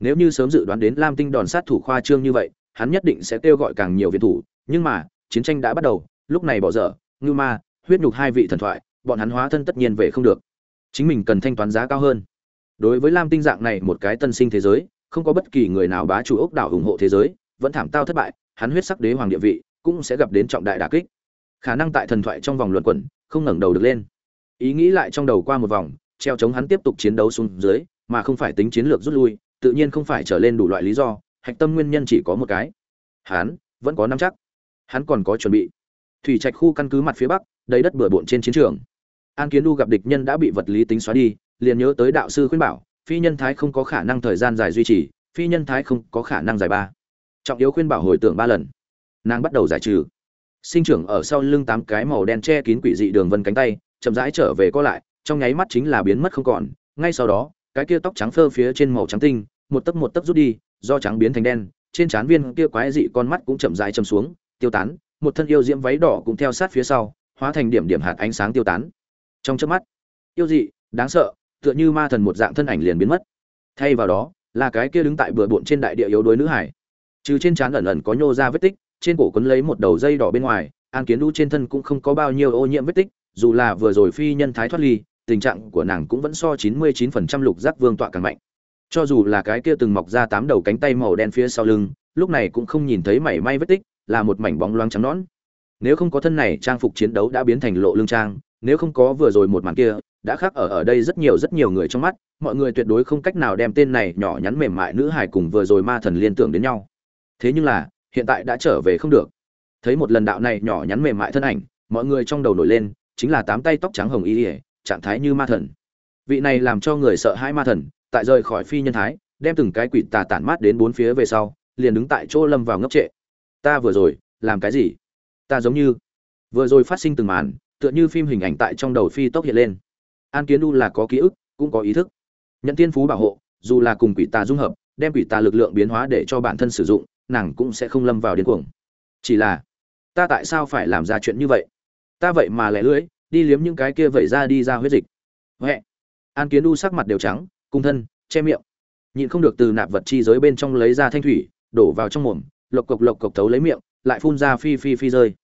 Nếu như sớm dự đoán đến lam tinh đòn sát thủ khoa trương như vậy, hắn nhất định sẽ kêu gọi càng nhiều viện thủ, nhưng mà, chiến tranh đã bắt đầu, lúc này bỏ dở ngư ma, huyết nhục hai vị thần thoại, bọn hắn hóa thân tất nhiên về không được. Chính mình cần thanh toán giá cao hơn. Đối với lam tinh dạng này một cái tân sinh thế giới, không có bất kỳ người nào bá chủ ốc đảo ủng hộ thế giới, vẫn thảm tao thất bại, hắn huyết sắc đế hoàng địa vị cũng sẽ gặp đến trọng đại đả kích. Khả năng tại thần thoại trong vòng luận quẩn, không ngẩng đầu được lên. Ý nghĩ lại trong đầu qua một vòng treo chống hắn tiếp tục chiến đấu xuống dưới, mà không phải tính chiến lược rút lui, tự nhiên không phải trở lên đủ loại lý do, hạch tâm nguyên nhân chỉ có một cái. Hắn vẫn có năm chắc. Hắn còn có chuẩn bị. Thủy trạch khu căn cứ mặt phía bắc, đầy đất bừa bộn trên chiến trường. An kiến du gặp địch nhân đã bị vật lý tính xóa đi, liền nhớ tới đạo sư khuyên bảo, phi nhân thái không có khả năng thời gian dài duy trì, phi nhân thái không có khả năng dài ba. Trọng yếu khuyên bảo hồi tưởng ba lần. Nàng bắt đầu giải trừ. Sinh trưởng ở sau lưng tám cái màu đen che kín quỷ dị đường vân cánh tay, chậm rãi trở về co lại trong nháy mắt chính là biến mất không còn, ngay sau đó, cái kia tóc trắng phơ phía trên màu trắng tinh, một tấc một tấc rút đi, do trắng biến thành đen, trên trán viên kia quái dị con mắt cũng chậm rãi chầm xuống, tiêu tán, một thân yêu diễm váy đỏ cũng theo sát phía sau, hóa thành điểm điểm hạt ánh sáng tiêu tán. Trong chớp mắt, yêu dị, đáng sợ, tựa như ma thần một dạng thân ảnh liền biến mất. Thay vào đó, là cái kia đứng tại bừa bộn trên đại địa yếu đuối nữ hải. Trừ trên trán ẩn ẩn có nhô ra vết tích, trên cổ quấn lấy một đầu dây đỏ bên ngoài, an kiến đu trên thân cũng không có bao nhiêu ô nhiễm vết tích, dù là vừa rồi phi nhân thái thoát ly tình trạng của nàng cũng vẫn so 99% lục giác vương tọa càng mạnh. Cho dù là cái kia từng mọc ra tám đầu cánh tay màu đen phía sau lưng, lúc này cũng không nhìn thấy mảy may vết tích, là một mảnh bóng loáng trắng nõn. Nếu không có thân này, trang phục chiến đấu đã biến thành lộ lương trang, nếu không có vừa rồi một màn kia, đã khác ở ở đây rất nhiều rất nhiều người trong mắt, mọi người tuyệt đối không cách nào đem tên này nhỏ nhắn mềm mại nữ hài cùng vừa rồi ma thần liên tưởng đến nhau. Thế nhưng là, hiện tại đã trở về không được. Thấy một lần đạo này nhỏ nhắn mềm mại thân ảnh, mọi người trong đầu nổi lên, chính là tám tay tóc trắng hồng y trạng thái như ma thần. Vị này làm cho người sợ hãi ma thần, tại rời khỏi phi nhân thái, đem từng cái quỷ tà tản mát đến bốn phía về sau, liền đứng tại chỗ lâm vào ngốc trệ. Ta vừa rồi, làm cái gì? Ta giống như, vừa rồi phát sinh từng màn, tựa như phim hình ảnh tại trong đầu phi tốc hiện lên. An kiến du là có ký ức, cũng có ý thức. Nhận tiên phú bảo hộ, dù là cùng quỷ tà dung hợp, đem quỷ tà lực lượng biến hóa để cho bản thân sử dụng, nàng cũng sẽ không lâm vào điên cuồng. Chỉ là, ta tại sao phải làm ra chuyện như vậy? Ta vậy mà lẻ lưỡi đi liếm những cái kia vẩy ra đi ra huyết dịch. Huệ. An kiến đu sắc mặt đều trắng, cung thân, che miệng. Nhịn không được từ nạp vật chi giới bên trong lấy ra thanh thủy, đổ vào trong mồm, lộc cộc lộc cộc thấu lấy miệng, lại phun ra phi phi phi rơi.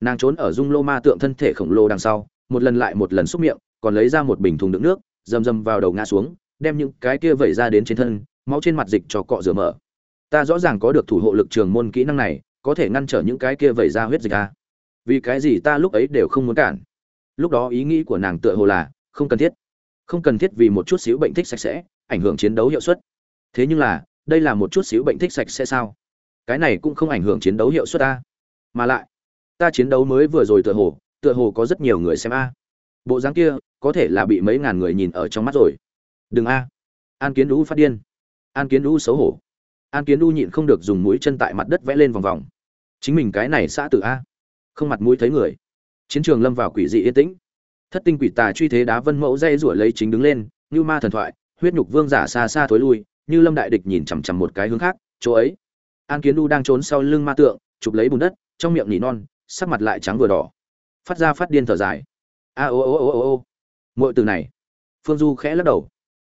Nàng trốn ở dung lô ma tượng thân thể khổng lồ đằng sau, một lần lại một lần xúc miệng, còn lấy ra một bình thùng đựng nước rầm rầm vào đầu ngã xuống, đem những cái kia vẩy ra đến trên thân, máu trên mặt dịch cho cọ rửa mở. Ta rõ ràng có được thủ hộ lực trường môn kỹ năng này, có thể ngăn trở những cái kia vẩy ra huyết dịch ta vì cái gì ta lúc ấy đều không muốn cản? Lúc đó ý nghĩ của nàng tựa hồ là, không cần thiết. Không cần thiết vì một chút xíu bệnh thích sạch sẽ, ảnh hưởng chiến đấu hiệu suất. Thế nhưng là, đây là một chút xíu bệnh thích sạch sẽ sao? Cái này cũng không ảnh hưởng chiến đấu hiệu suất ta. Mà lại, ta chiến đấu mới vừa rồi tựa hồ tựa hồ có rất nhiều người xem a. Bộ dáng kia, có thể là bị mấy ngàn người nhìn ở trong mắt rồi. Đừng a. An kiến đu phát điên. An kiến đu xấu hổ. An kiến đu nhịn không được dùng mũi chân tại mặt đất vẽ lên vòng vòng. Chính mình cái này xã tử a. Không mặt mũi thấy người chiến trường lâm vào quỷ dị yên tĩnh. Thất tinh quỷ tà truy thế đá vân mẫu dây rủa lấy chính đứng lên, như ma thần thoại, huyết nhục vương giả xa xa thối lui, như lâm đại địch nhìn chằm chằm một cái hướng khác, chỗ ấy. An kiến đu đang trốn sau lưng ma tượng, chụp lấy bùn đất, trong miệng nỉ non, sắc mặt lại trắng vừa đỏ. Phát ra phát điên thở dài. A ô ô ô ô ô. Mọi từ này. Phương du khẽ lắc đầu.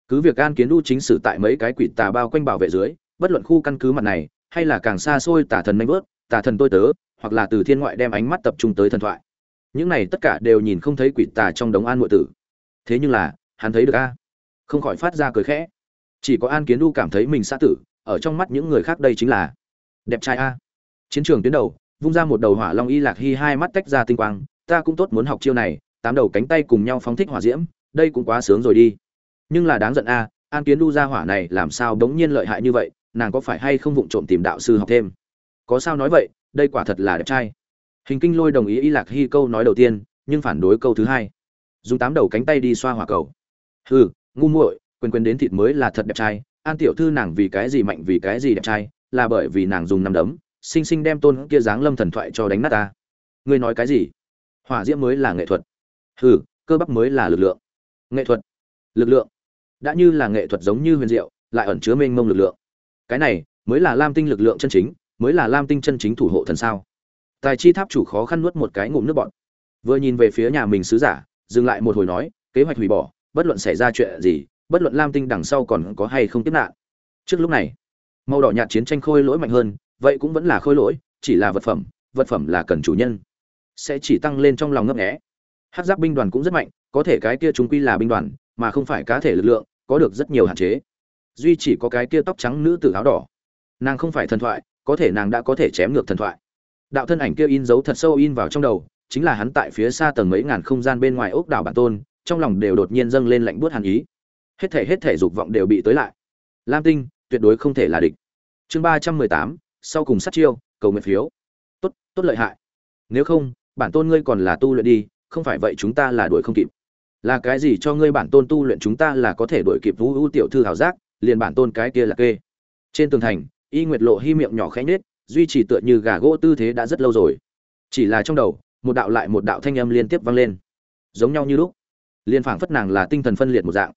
Cứ việc an kiến đu chính sử tại mấy cái quỷ tà bao quanh bảo vệ dưới, bất luận khu căn cứ mặt này, hay là càng xa xôi tà thần nanh vớt, tà thần tôi tớ, hoặc là từ thiên ngoại đem ánh mắt tập trung tới thần thoại những này tất cả đều nhìn không thấy quỷ tà trong đống an nội tử. Thế nhưng là, hắn thấy được a. Không khỏi phát ra cười khẽ. Chỉ có an kiến đu cảm thấy mình xã tử, ở trong mắt những người khác đây chính là đẹp trai a. Chiến trường tuyến đầu, vung ra một đầu hỏa long y lạc hy hai mắt tách ra tinh quang, ta cũng tốt muốn học chiêu này, tám đầu cánh tay cùng nhau phóng thích hỏa diễm, đây cũng quá sướng rồi đi. Nhưng là đáng giận a, an kiến đu ra hỏa này làm sao bỗng nhiên lợi hại như vậy, nàng có phải hay không vụng trộm tìm đạo sư học thêm? Có sao nói vậy, đây quả thật là đẹp trai hình kinh lôi đồng ý y lạc hy câu nói đầu tiên, nhưng phản đối câu thứ hai. Dùng tám đầu cánh tay đi xoa hỏa cầu. Hừ, ngu muội quên quên đến thịt mới là thật đẹp trai. An tiểu thư nàng vì cái gì mạnh vì cái gì đẹp trai, là bởi vì nàng dùng năm đấm. Sinh sinh đem tôn kia dáng lâm thần thoại cho đánh nát ta. Ngươi nói cái gì? Hỏa diễm mới là nghệ thuật. Hừ, cơ bắp mới là lực lượng. Nghệ thuật. Lực lượng. Đã như là nghệ thuật giống như huyền diệu, lại ẩn chứa mênh mông lực lượng. Cái này, mới là lam tinh lực lượng chân chính, mới là lam tinh chân chính thủ hộ thần sao? Tài chi tháp chủ khó khăn nuốt một cái ngụm nước bọn vừa nhìn về phía nhà mình sứ giả, dừng lại một hồi nói, kế hoạch hủy bỏ, bất luận xảy ra chuyện gì, bất luận lam tinh đằng sau còn có hay không tiếp nạn. Trước lúc này, màu đỏ nhạt chiến tranh khôi lỗi mạnh hơn, vậy cũng vẫn là khôi lỗi, chỉ là vật phẩm vật phẩm là cần chủ nhân. Sẽ chỉ tăng lên trong lòng ngấp nghé. Hát giáp binh đoàn cũng rất mạnh, có thể cái kia chúng quy là binh đoàn, mà không phải cá thể lực lượng, có được rất nhiều hạn chế. Duy chỉ có cái kia tóc trắng nữ tử áo đỏ. Nàng không phải thần thoại, có thể nàng đã có thể chém ngược thần thoại đạo thân ảnh kia in dấu thật sâu in vào trong đầu, chính là hắn tại phía xa tầng mấy ngàn không gian bên ngoài ốc đảo bản tôn, trong lòng đều đột nhiên dâng lên lạnh buốt hàn ý. Hết thể hết thể dục vọng đều bị tới lại. Lam tinh, tuyệt đối không thể là địch. Chương ba trăm mười tám, sau cùng sát chiêu, cầu nguyện phiếu. Tốt tốt lợi hại. Nếu không, bản tôn ngươi còn là tu luyện đi, không phải vậy chúng ta là đuổi không kịp. Là cái gì cho ngươi bản tôn tu luyện chúng ta là có thể đuổi kịp vũ ưu tiểu thư hảo giác, liền bản tôn cái kia là kê. Trên tường thành, y nguyệt lộ hy miệng nhỏ khẽ nhết duy trì tựa như gà gỗ tư thế đã rất lâu rồi. Chỉ là trong đầu, một đạo lại một đạo thanh âm liên tiếp vang lên. Giống nhau như lúc, liên phảng phất nàng là tinh thần phân liệt một dạng.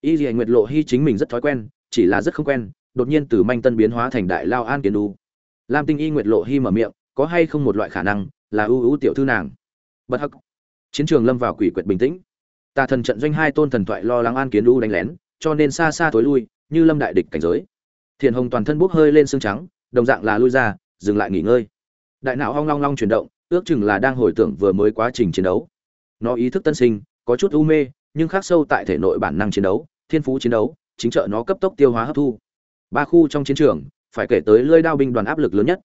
Y dị nguyệt lộ hy chính mình rất thói quen, chỉ là rất không quen, đột nhiên từ manh tân biến hóa thành đại lao an kiến đu. Lam tinh y nguyệt lộ hy mở miệng, có hay không một loại khả năng là ưu ưu tiểu thư nàng? Bất hắc. Chiến trường lâm vào quỷ quyệt bình tĩnh. Tà thần trận doanh hai tôn thần thoại lo lắng an kiến đu đánh lén, cho nên xa xa tối lui, như lâm đại địch cảnh giới. Thiền hồng toàn thân bốc hơi lên xương trắng đồng dạng là lui ra, dừng lại nghỉ ngơi. Đại não hoang long long chuyển động, ước chừng là đang hồi tưởng vừa mới quá trình chiến đấu. Nó ý thức tân sinh, có chút u mê, nhưng khác sâu tại thể nội bản năng chiến đấu, thiên phú chiến đấu, chính trợ nó cấp tốc tiêu hóa hấp thu. Ba khu trong chiến trường, phải kể tới lơi đao binh đoàn áp lực lớn nhất.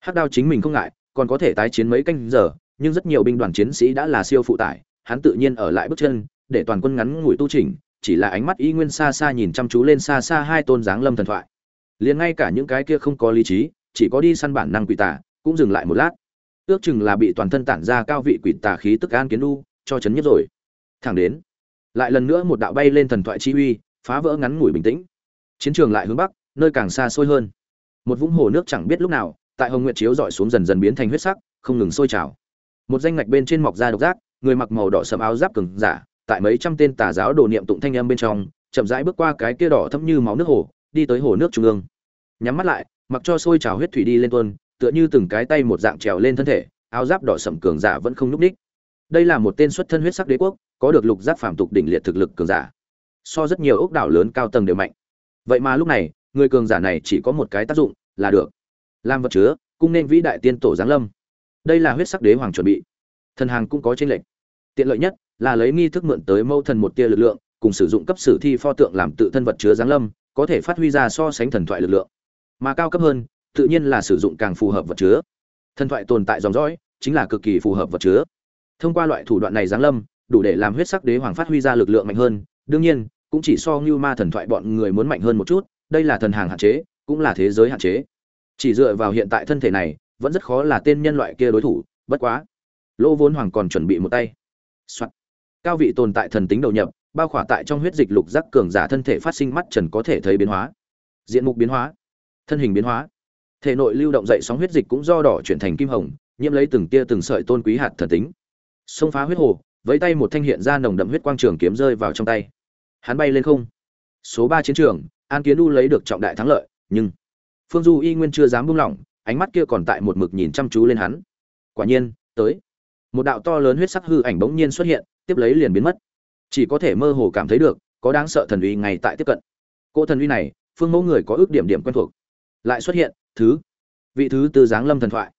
Hắc đao chính mình không ngại, còn có thể tái chiến mấy canh giờ, nhưng rất nhiều binh đoàn chiến sĩ đã là siêu phụ tải, hắn tự nhiên ở lại bước chân, để toàn quân ngắn ngủi tu chỉnh, chỉ là ánh mắt y nguyên xa xa nhìn chăm chú lên xa xa hai tôn dáng lâm thần thoại liền ngay cả những cái kia không có lý trí, chỉ có đi săn bản năng quỷ tà, cũng dừng lại một lát. Ước chừng là bị toàn thân tản ra cao vị quỷ tà khí tức an kiến đu cho chấn nhất rồi. Thẳng đến, lại lần nữa một đạo bay lên thần thoại chi uy, phá vỡ ngắn ngủi bình tĩnh. Chiến trường lại hướng bắc, nơi càng xa xôi hơn. Một vũng hồ nước chẳng biết lúc nào, tại hồng nguyệt chiếu dọi xuống dần dần biến thành huyết sắc, không ngừng sôi trào. Một danh ngạch bên trên mọc ra độc giác, người mặc màu đỏ sầm áo giáp cứng giả, tại mấy trăm tên tà giáo đồ niệm tụng thanh âm bên trong, chậm rãi bước qua cái kia đỏ thấm như máu nước hồ đi tới hồ nước trung ương. Nhắm mắt lại, mặc cho sôi trào huyết thủy đi lên tuôn, tựa như từng cái tay một dạng trèo lên thân thể, áo giáp đỏ sẩm cường giả vẫn không nhúc ních. Đây là một tên xuất thân huyết sắc đế quốc, có được lục giáp phàm tục đỉnh liệt thực lực cường giả. So rất nhiều ốc đảo lớn cao tầng đều mạnh. Vậy mà lúc này, người cường giả này chỉ có một cái tác dụng, là được. Làm vật chứa, cung nên vĩ đại tiên tổ giáng lâm. Đây là huyết sắc đế hoàng chuẩn bị. Thần hàng cũng có tranh lệch. Tiện lợi nhất là lấy nghi thức mượn tới mâu thần một tia lực lượng, cùng sử dụng cấp sử thi pho tượng làm tự thân vật chứa giáng lâm có thể phát huy ra so sánh thần thoại lực lượng. Mà cao cấp hơn, tự nhiên là sử dụng càng phù hợp vật chứa. Thần thoại tồn tại dòng dõi, chính là cực kỳ phù hợp vật chứa. Thông qua loại thủ đoạn này giáng lâm, đủ để làm huyết sắc đế hoàng phát huy ra lực lượng mạnh hơn. Đương nhiên, cũng chỉ so như ma thần thoại bọn người muốn mạnh hơn một chút, đây là thần hàng hạn chế, cũng là thế giới hạn chế. Chỉ dựa vào hiện tại thân thể này, vẫn rất khó là tên nhân loại kia đối thủ, bất quá. Lỗ vốn hoàng còn chuẩn bị một tay、Soạn. cao vị tồn tại thần tính đầu nhập bao khỏa tại trong huyết dịch lục giác cường giả thân thể phát sinh mắt trần có thể thấy biến hóa. Diện mục biến hóa, thân hình biến hóa. Thể nội lưu động dậy sóng huyết dịch cũng do đỏ chuyển thành kim hồng, nhiễm lấy từng tia từng sợi tôn quý hạt thần tính. Xông phá huyết hồ, với tay một thanh hiện ra nồng đậm huyết quang trường kiếm rơi vào trong tay. Hắn bay lên không. Số ba chiến trường, an kiến u lấy được trọng đại thắng lợi, nhưng phương du y nguyên chưa dám buông lỏng, ánh mắt kia còn tại một mực nhìn chăm chú lên hắn. Quả nhiên, tới. Một đạo to lớn huyết sắc hư ảnh bỗng nhiên xuất hiện, tiếp lấy liền biến mất chỉ có thể mơ hồ cảm thấy được, có đáng sợ thần uy ngay tại tiếp cận. Cô thần uy này, phương mẫu người có ước điểm điểm quen thuộc. Lại xuất hiện, thứ, vị thứ tư giáng lâm thần thoại.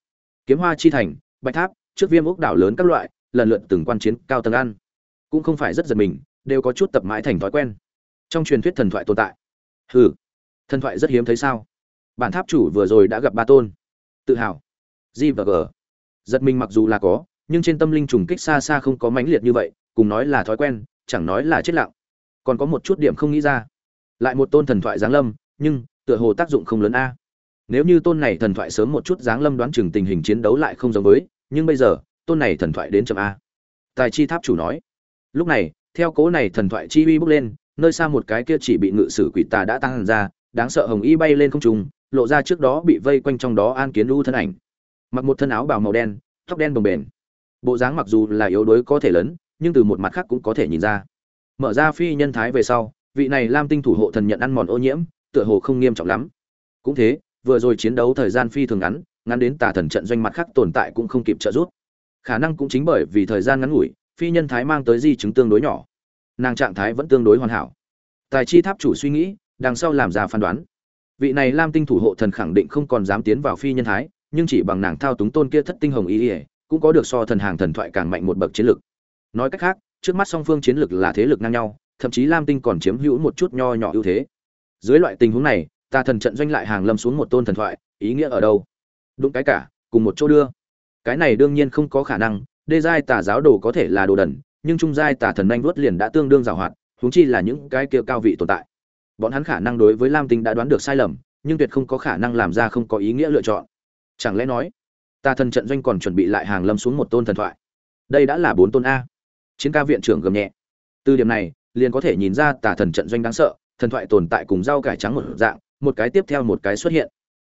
Kiếm hoa chi thành, bạch tháp, trước viêm ốc đảo lớn các loại, lần lượt từng quan chiến cao tầng ăn. Cũng không phải rất giật mình, đều có chút tập mãi thành thói quen. Trong truyền thuyết thần thoại tồn tại. Hừ, thần thoại rất hiếm thấy sao? Bản tháp chủ vừa rồi đã gặp ba tôn. Tự hào. G và g. Giật mình mặc dù là có, nhưng trên tâm linh trùng kích xa xa không có mãnh liệt như vậy, cùng nói là thói quen chẳng nói là chết lặng. Còn có một chút điểm không nghĩ ra. Lại một tôn thần thoại giáng lâm, nhưng, tựa hồ tác dụng không lớn a. Nếu như tôn này thần thoại sớm một chút giáng lâm đoán chừng tình hình chiến đấu lại không giống với, nhưng bây giờ, tôn này thần thoại đến chậm a. Tài chi tháp chủ nói. Lúc này, theo cố này thần thoại chi uy bốc lên, nơi xa một cái kia chỉ bị ngự sử quỷ tà đã tăng hẳn ra, đáng sợ hồng y bay lên không trung, lộ ra trước đó bị vây quanh trong đó an kiến u thân ảnh. Mặc một thân áo bào màu đen, tóc đen bồng bềnh. Bộ dáng mặc dù là yếu đuối có thể lớn nhưng từ một mặt khác cũng có thể nhìn ra. Mở ra phi nhân thái về sau, vị này lam tinh thủ hộ thần nhận ăn mòn ô nhiễm, tựa hồ không nghiêm trọng lắm. Cũng thế, vừa rồi chiến đấu thời gian phi thường ngắn ngắn đến tà thần trận doanh mặt khác tồn tại cũng không kịp trợ giúp. Khả năng cũng chính bởi vì thời gian ngắn ngủi, phi nhân thái mang tới di chứng tương đối nhỏ. Nàng trạng thái vẫn tương đối hoàn hảo. Tài chi tháp chủ suy nghĩ, đằng sau làm ra phán đoán. Vị này lam tinh thủ hộ thần khẳng định không còn dám tiến vào phi nhân thái, nhưng chỉ bằng nàng thao túng tôn kia thất tinh hồng ý ỉa cũng có được so thần hàng thần thoại càng mạnh một bậc chiến lực nói cách khác, trước mắt song phương chiến lược là thế lực ngang nhau, thậm chí lam tinh còn chiếm hữu một chút nho nhỏ ưu thế. Dưới loại tình huống này, ta thần trận doanh lại hàng lâm xuống một tôn thần thoại, ý nghĩa ở đâu? Đúng cái cả, cùng một chỗ đưa. Cái này đương nhiên không có khả năng, đê giai tà giáo đồ có thể là đồ đần, nhưng trung giai tà thần anh vuốt liền đã tương đương giàu hoạt, huống chi là những cái kia cao vị tồn tại. Bọn hắn khả năng đối với lam tinh đã đoán được sai lầm, nhưng tuyệt không có khả năng làm ra không có ý nghĩa lựa chọn. Chẳng lẽ nói tà thần trận doanh còn chuẩn bị lại hàng lâm xuống một tôn thần thoại? Đây đã là bốn tôn a chiến ca viện trưởng gầm nhẹ. Từ điểm này, liền có thể nhìn ra tà thần trận doanh đáng sợ, thần thoại tồn tại cùng rau cải trắng một dạng, một cái tiếp theo một cái xuất hiện.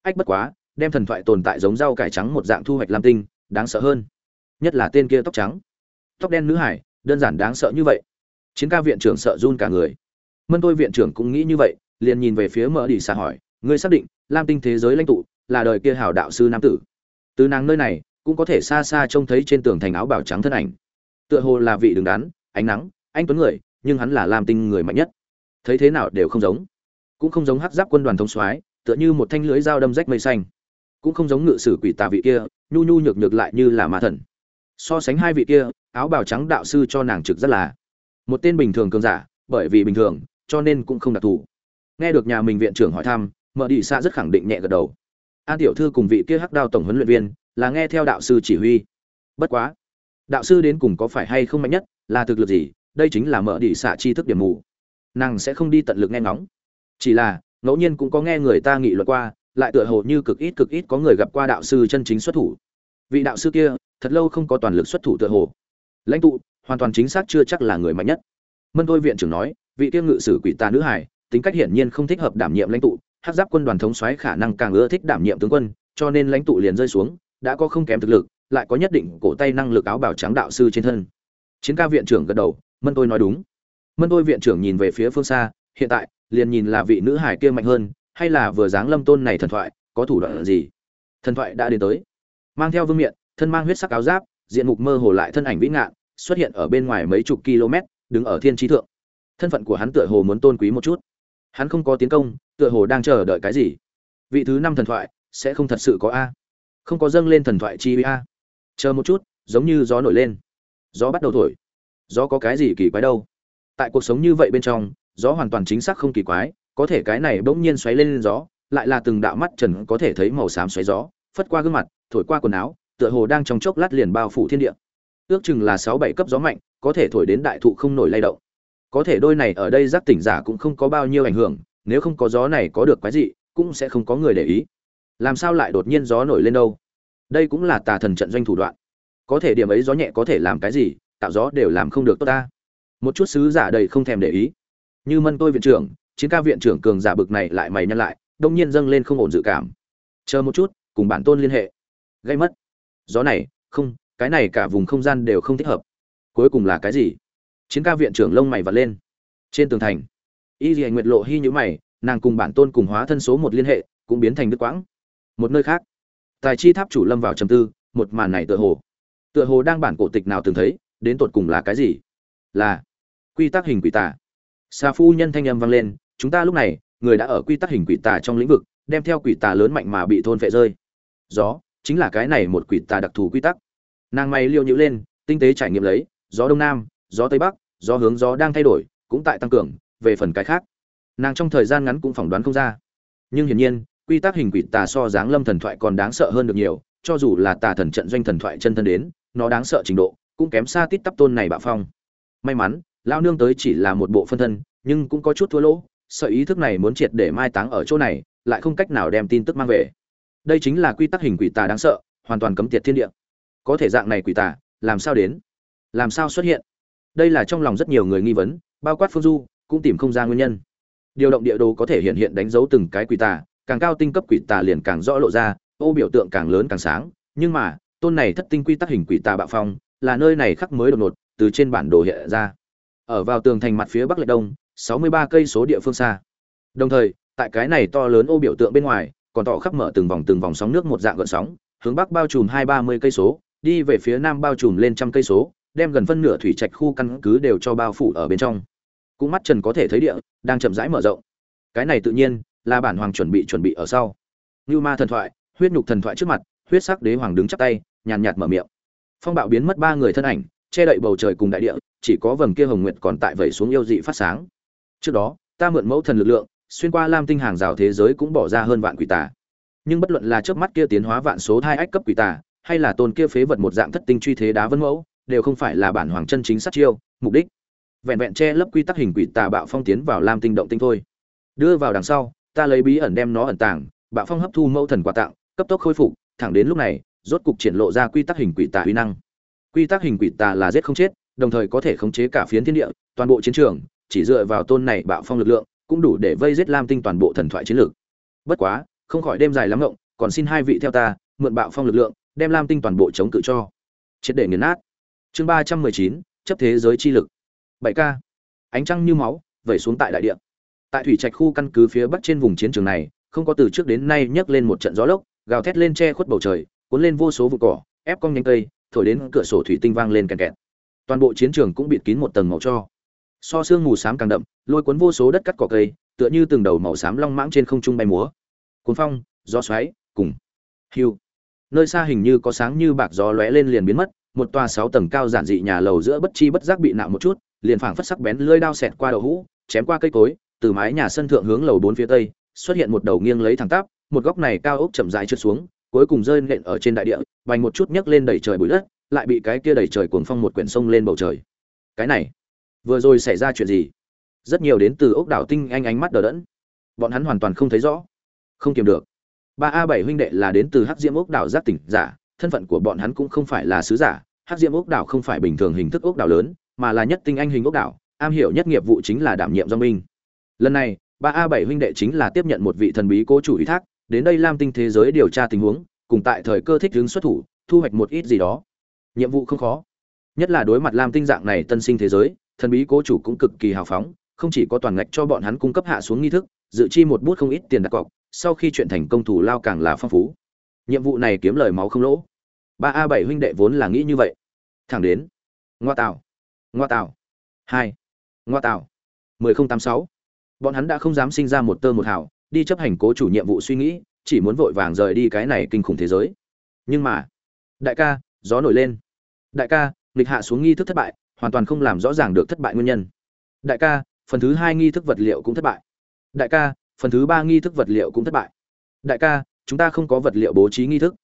Ách bất quá, đem thần thoại tồn tại giống rau cải trắng một dạng thu hoạch lam tinh, đáng sợ hơn. Nhất là tên kia tóc trắng. Tóc đen nữ hải, đơn giản đáng sợ như vậy. Chiến ca viện trưởng sợ run cả người. Mân tôi viện trưởng cũng nghĩ như vậy, liền nhìn về phía mở đi xa hỏi, ngươi xác định, lam tinh thế giới lãnh tụ là đời kia hảo đạo sư nam tử? Từ nàng nơi này, cũng có thể xa xa trông thấy trên tường thành áo bào trắng thân ảnh tựa hồ là vị đứng đắn, ánh nắng, anh tuấn người, nhưng hắn là lam tinh người mạnh nhất. Thấy thế nào đều không giống. Cũng không giống hắc giáp quân đoàn thống soái, tựa như một thanh lưới dao đâm rách mây xanh. Cũng không giống ngự sử quỷ tà vị kia, nhu nhu nhược nhược lại như là ma thần. So sánh hai vị kia, áo bào trắng đạo sư cho nàng trực rất là một tên bình thường cường giả, bởi vì bình thường, cho nên cũng không đặc thù. Nghe được nhà mình viện trưởng hỏi thăm mở đi xa rất khẳng định nhẹ gật đầu. An tiểu thư cùng vị kia hắc đao tổng huấn luyện viên là nghe theo đạo sư chỉ huy. Bất quá đạo sư đến cùng có phải hay không mạnh nhất, là thực lực gì, đây chính là mở đi xạ chi thức điểm mù. Nàng sẽ không đi tận lực nghe ngóng. Chỉ là, ngẫu nhiên cũng có nghe người ta nghị luận qua, lại tựa hồ như cực ít cực ít có người gặp qua đạo sư chân chính xuất thủ. Vị đạo sư kia, thật lâu không có toàn lực xuất thủ tựa hồ. Lãnh tụ, hoàn toàn chính xác chưa chắc là người mạnh nhất. Mân tôi viện trưởng nói, vị kia ngự sử quỷ tà nữ hải tính cách hiển nhiên không thích hợp đảm nhiệm lãnh tụ, hát giáp quân đoàn thống xoáy khả năng càng ưa thích đảm nhiệm tướng quân, cho nên lãnh tụ liền rơi xuống, đã có không kém thực lực lại có nhất định cổ tay năng lực áo bảo trắng đạo sư trên thân. Chiến ca viện trưởng gật đầu, mân tôi nói đúng. Mân tôi viện trưởng nhìn về phía phương xa, hiện tại, liền nhìn là vị nữ hải kia mạnh hơn, hay là vừa dáng lâm tôn này thần thoại, có thủ đoạn gì? Thần thoại đã đến tới. Mang theo vương miện, thân mang huyết sắc áo giáp, diện mục mơ hồ lại thân ảnh vĩ ngạn, xuất hiện ở bên ngoài mấy chục km, đứng ở thiên trí thượng. Thân phận của hắn tựa hồ muốn tôn quý một chút. Hắn không có tiến công, tựa hồ đang chờ đợi cái gì. Vị thứ năm thần thoại, sẽ không thật sự có a. Không có dâng lên thần thoại chi a chờ một chút, giống như gió nổi lên. Gió bắt đầu thổi. Gió có cái gì kỳ quái đâu? Tại cuộc sống như vậy bên trong, gió hoàn toàn chính xác không kỳ quái, có thể cái này bỗng nhiên xoáy lên gió, lại là từng đạo mắt trần có thể thấy màu xám xoáy gió, phất qua gương mặt, thổi qua quần áo, tựa hồ đang trong chốc lát liền bao phủ thiên địa. Ước chừng là sáu bảy cấp gió mạnh, có thể thổi đến đại thụ không nổi lay động. Có thể đôi này ở đây giác tỉnh giả cũng không có bao nhiêu ảnh hưởng, nếu không có gió này có được quái gì cũng sẽ không có người để ý. Làm sao lại đột nhiên gió nổi lên đâu? Đây cũng là tà thần trận doanh thủ đoạn. Có thể điểm ấy gió nhẹ có thể làm cái gì, tạo gió đều làm không được tốt ta. Một chút sứ giả đầy không thèm để ý. Như mân tôi viện trưởng, chiến ca viện trưởng cường giả bực này lại mày nhăn lại, đông nhiên dâng lên không ổn dự cảm. Chờ một chút, cùng bản tôn liên hệ. Gây mất. Gió này, không, cái này cả vùng không gian đều không thích hợp. Cuối cùng là cái gì? Chiến ca viện trưởng lông mày vật lên. Trên tường thành, y dì nguyệt lộ hy nhữ mày, nàng cùng bản tôn cùng hóa thân số một liên hệ, cũng biến thành đức quãng. Một nơi khác tài chi tháp chủ lâm vào trầm tư, một màn này tựa hồ tựa hồ đang bản cổ tịch nào từng thấy, đến tột cùng là cái gì? Là quy tắc hình quỷ tà. Xà phu nhân thanh âm vang lên, chúng ta lúc này, người đã ở quy tắc hình quỷ tà trong lĩnh vực, đem theo quỷ tà lớn mạnh mà bị thôn phệ rơi. Gió chính là cái này một quỷ tà đặc thù quy tắc. Nàng may liêu nhữ lên, tinh tế trải nghiệm lấy, gió đông nam, gió tây bắc, gió hướng gió đang thay đổi, cũng tại tăng cường, về phần cái khác. Nàng trong thời gian ngắn cũng phỏng đoán không ra. Nhưng hiển nhiên quy tắc hình quỷ tà so dáng lâm thần thoại còn đáng sợ hơn được nhiều, cho dù là tà thần trận doanh thần thoại chân thân đến, nó đáng sợ trình độ, cũng kém xa tít tắp tôn này bạo phong. May mắn lao nương tới chỉ là một bộ phân thân, nhưng cũng có chút thua lỗ, sợ ý thức này muốn triệt để mai táng ở chỗ này, lại không cách nào đem tin tức mang về. Đây chính là quy tắc hình quỷ tà đáng sợ, hoàn toàn cấm tiệt thiên địa. Có thể dạng này quỷ tà, làm sao đến? Làm sao xuất hiện? Đây là trong lòng rất nhiều người nghi vấn, bao quát phương du, cũng tìm không ra nguyên nhân. Điều động địa đồ có thể hiện hiện đánh dấu từng cái quỷ tà càng cao tinh cấp quỷ tà liền càng rõ lộ ra, ô biểu tượng càng lớn càng sáng. Nhưng mà, tôn này thất tinh quy tắc hình quỷ tà bạo phong, là nơi này khắc mới đột ngột, từ trên bản đồ hiện ra. Ở vào tường thành mặt phía bắc lệ đông 63 cây số địa phương xa. Đồng thời, tại cái này to lớn ô biểu tượng bên ngoài, còn tỏ khắp mở từng vòng từng vòng sóng nước một dạng gợn sóng, hướng bắc bao trùm hai ba mươi cây số, đi về phía nam bao trùm lên trăm cây số, đem gần phân nửa thủy trạch khu căn cứ đều cho bao phủ ở bên trong. Cũng mắt trần có thể thấy địa, đang chậm rãi mở rộng. Cái này tự nhiên là bản hoàng chuẩn bị chuẩn bị ở sau. Như ma thần thoại, huyết nhục thần thoại trước mặt, huyết sắc đế hoàng đứng chắp tay, nhàn nhạt mở miệng. Phong bạo biến mất ba người thân ảnh, che đậy bầu trời cùng đại địa, chỉ có vầng kia hồng nguyệt còn tại vẩy xuống yêu dị phát sáng. Trước đó, ta mượn mẫu thần lực lượng, xuyên qua lam tinh hàng rào thế giới cũng bỏ ra hơn vạn quỷ tà. Nhưng bất luận là trước mắt kia tiến hóa vạn số hai ách cấp quỷ tà, hay là tôn kia phế vật một dạng thất tinh truy thế đá vân mẫu, đều không phải là bản hoàng chân chính sát chiêu, mục đích. Vẹn vẹn che lấp quy tắc hình quỷ tà bạo phong tiến vào lam tinh động tinh thôi. Đưa vào đằng sau ta lấy bí ẩn đem nó ẩn tàng bạo phong hấp thu mẫu thần quà tặng cấp tốc khôi phục, thẳng đến lúc này, rốt cục triển lộ ra quy tắc hình quỷ tà uy năng. Quy tắc hình quỷ tà là giết không chết, đồng thời có thể khống chế cả phiến thiên địa, toàn bộ chiến trường, chỉ dựa vào tôn này bạo phong lực lượng, cũng đủ để vây giết lam tinh toàn bộ thần thoại chiến lược. Bất quá, không khỏi đêm dài lắm ngộng, còn xin hai vị theo ta, mượn bạo phong lực lượng, đem lam tinh toàn bộ chống cự cho. Triệt để nghiền nát. Chương ba trăm mười chín, chấp thế giới chi lực. Bảy k ánh trăng như máu, vẩy xuống tại đại địa tại thủy trạch khu căn cứ phía bắc trên vùng chiến trường này, không có từ trước đến nay nhấc lên một trận gió lốc, gào thét lên che khuất bầu trời, cuốn lên vô số vụ cỏ, ép cong nhánh cây, thổi đến cửa sổ thủy tinh vang lên kèn kẹt. Toàn bộ chiến trường cũng bịt kín một tầng màu cho. So sương mù xám càng đậm, lôi cuốn vô số đất cắt cỏ cây, tựa như từng đầu màu xám long mãng trên không trung bay múa. Cuốn phong, gió xoáy, cùng hưu nơi xa hình như có sáng như bạc gió lóe lên liền biến mất, một tòa sáu tầng cao giản dị nhà lầu giữa bất chi bất giác bị nạo một chút, liền phảng phất sắc bén lưỡi đao xẹt qua đầu hũ, chém qua cây cối từ mái nhà sân thượng hướng lầu bốn phía tây, xuất hiện một đầu nghiêng lấy thẳng tắp, một góc này cao ốc chậm rãi trượt xuống, cuối cùng rơi nện ở trên đại địa, vành một chút nhấc lên đẩy trời bụi đất, lại bị cái kia đẩy trời cuồng phong một quyển sông lên bầu trời. Cái này, vừa rồi xảy ra chuyện gì? Rất nhiều đến từ ốc đảo tinh anh ánh mắt đờ đẫn. Bọn hắn hoàn toàn không thấy rõ. Không kiềm được. Ba a bảy huynh đệ là đến từ hắc diễm ốc đảo giác tỉnh giả, thân phận của bọn hắn cũng không phải là sứ giả. Hắc diễm ốc đảo không phải bình thường hình thức ốc đảo lớn, mà là nhất tinh anh hình ốc đảo. Am hiểu nhất nghiệp vụ chính là đảm nhiệm do minh lần này, ba a bảy huynh đệ chính là tiếp nhận một vị thần bí cố chủ ủy thác, đến đây lam tinh thế giới điều tra tình huống, cùng tại thời cơ thích hướng xuất thủ, thu hoạch một ít gì đó. Nhiệm vụ không khó. Nhất là đối mặt lam tinh dạng này tân sinh thế giới, thần bí cố chủ cũng cực kỳ hào phóng, không chỉ có toàn ngạch cho bọn hắn cung cấp hạ xuống nghi thức, dự chi một bút không ít tiền đặt cọc, sau khi chuyện thành công thủ lao càng là phong phú. Nhiệm vụ này kiếm lời máu không lỗ. Ba a bảy huynh đệ vốn là nghĩ như vậy. Thẳng đến. Ngoa tạo ngoa tạo hai. Ngoa tạo mười không tám sáu bọn hắn đã không dám sinh ra một tơ một hào, đi chấp hành cố chủ nhiệm vụ suy nghĩ, chỉ muốn vội vàng rời đi cái này kinh khủng thế giới. Nhưng mà, đại ca, gió nổi lên. Đại ca, nghịch hạ xuống nghi thức thất bại, hoàn toàn không làm rõ ràng được thất bại nguyên nhân. Đại ca, phần thứ hai nghi thức vật liệu cũng thất bại. Đại ca, phần thứ ba nghi thức vật liệu cũng thất bại. Đại ca, chúng ta không có vật liệu bố trí nghi thức.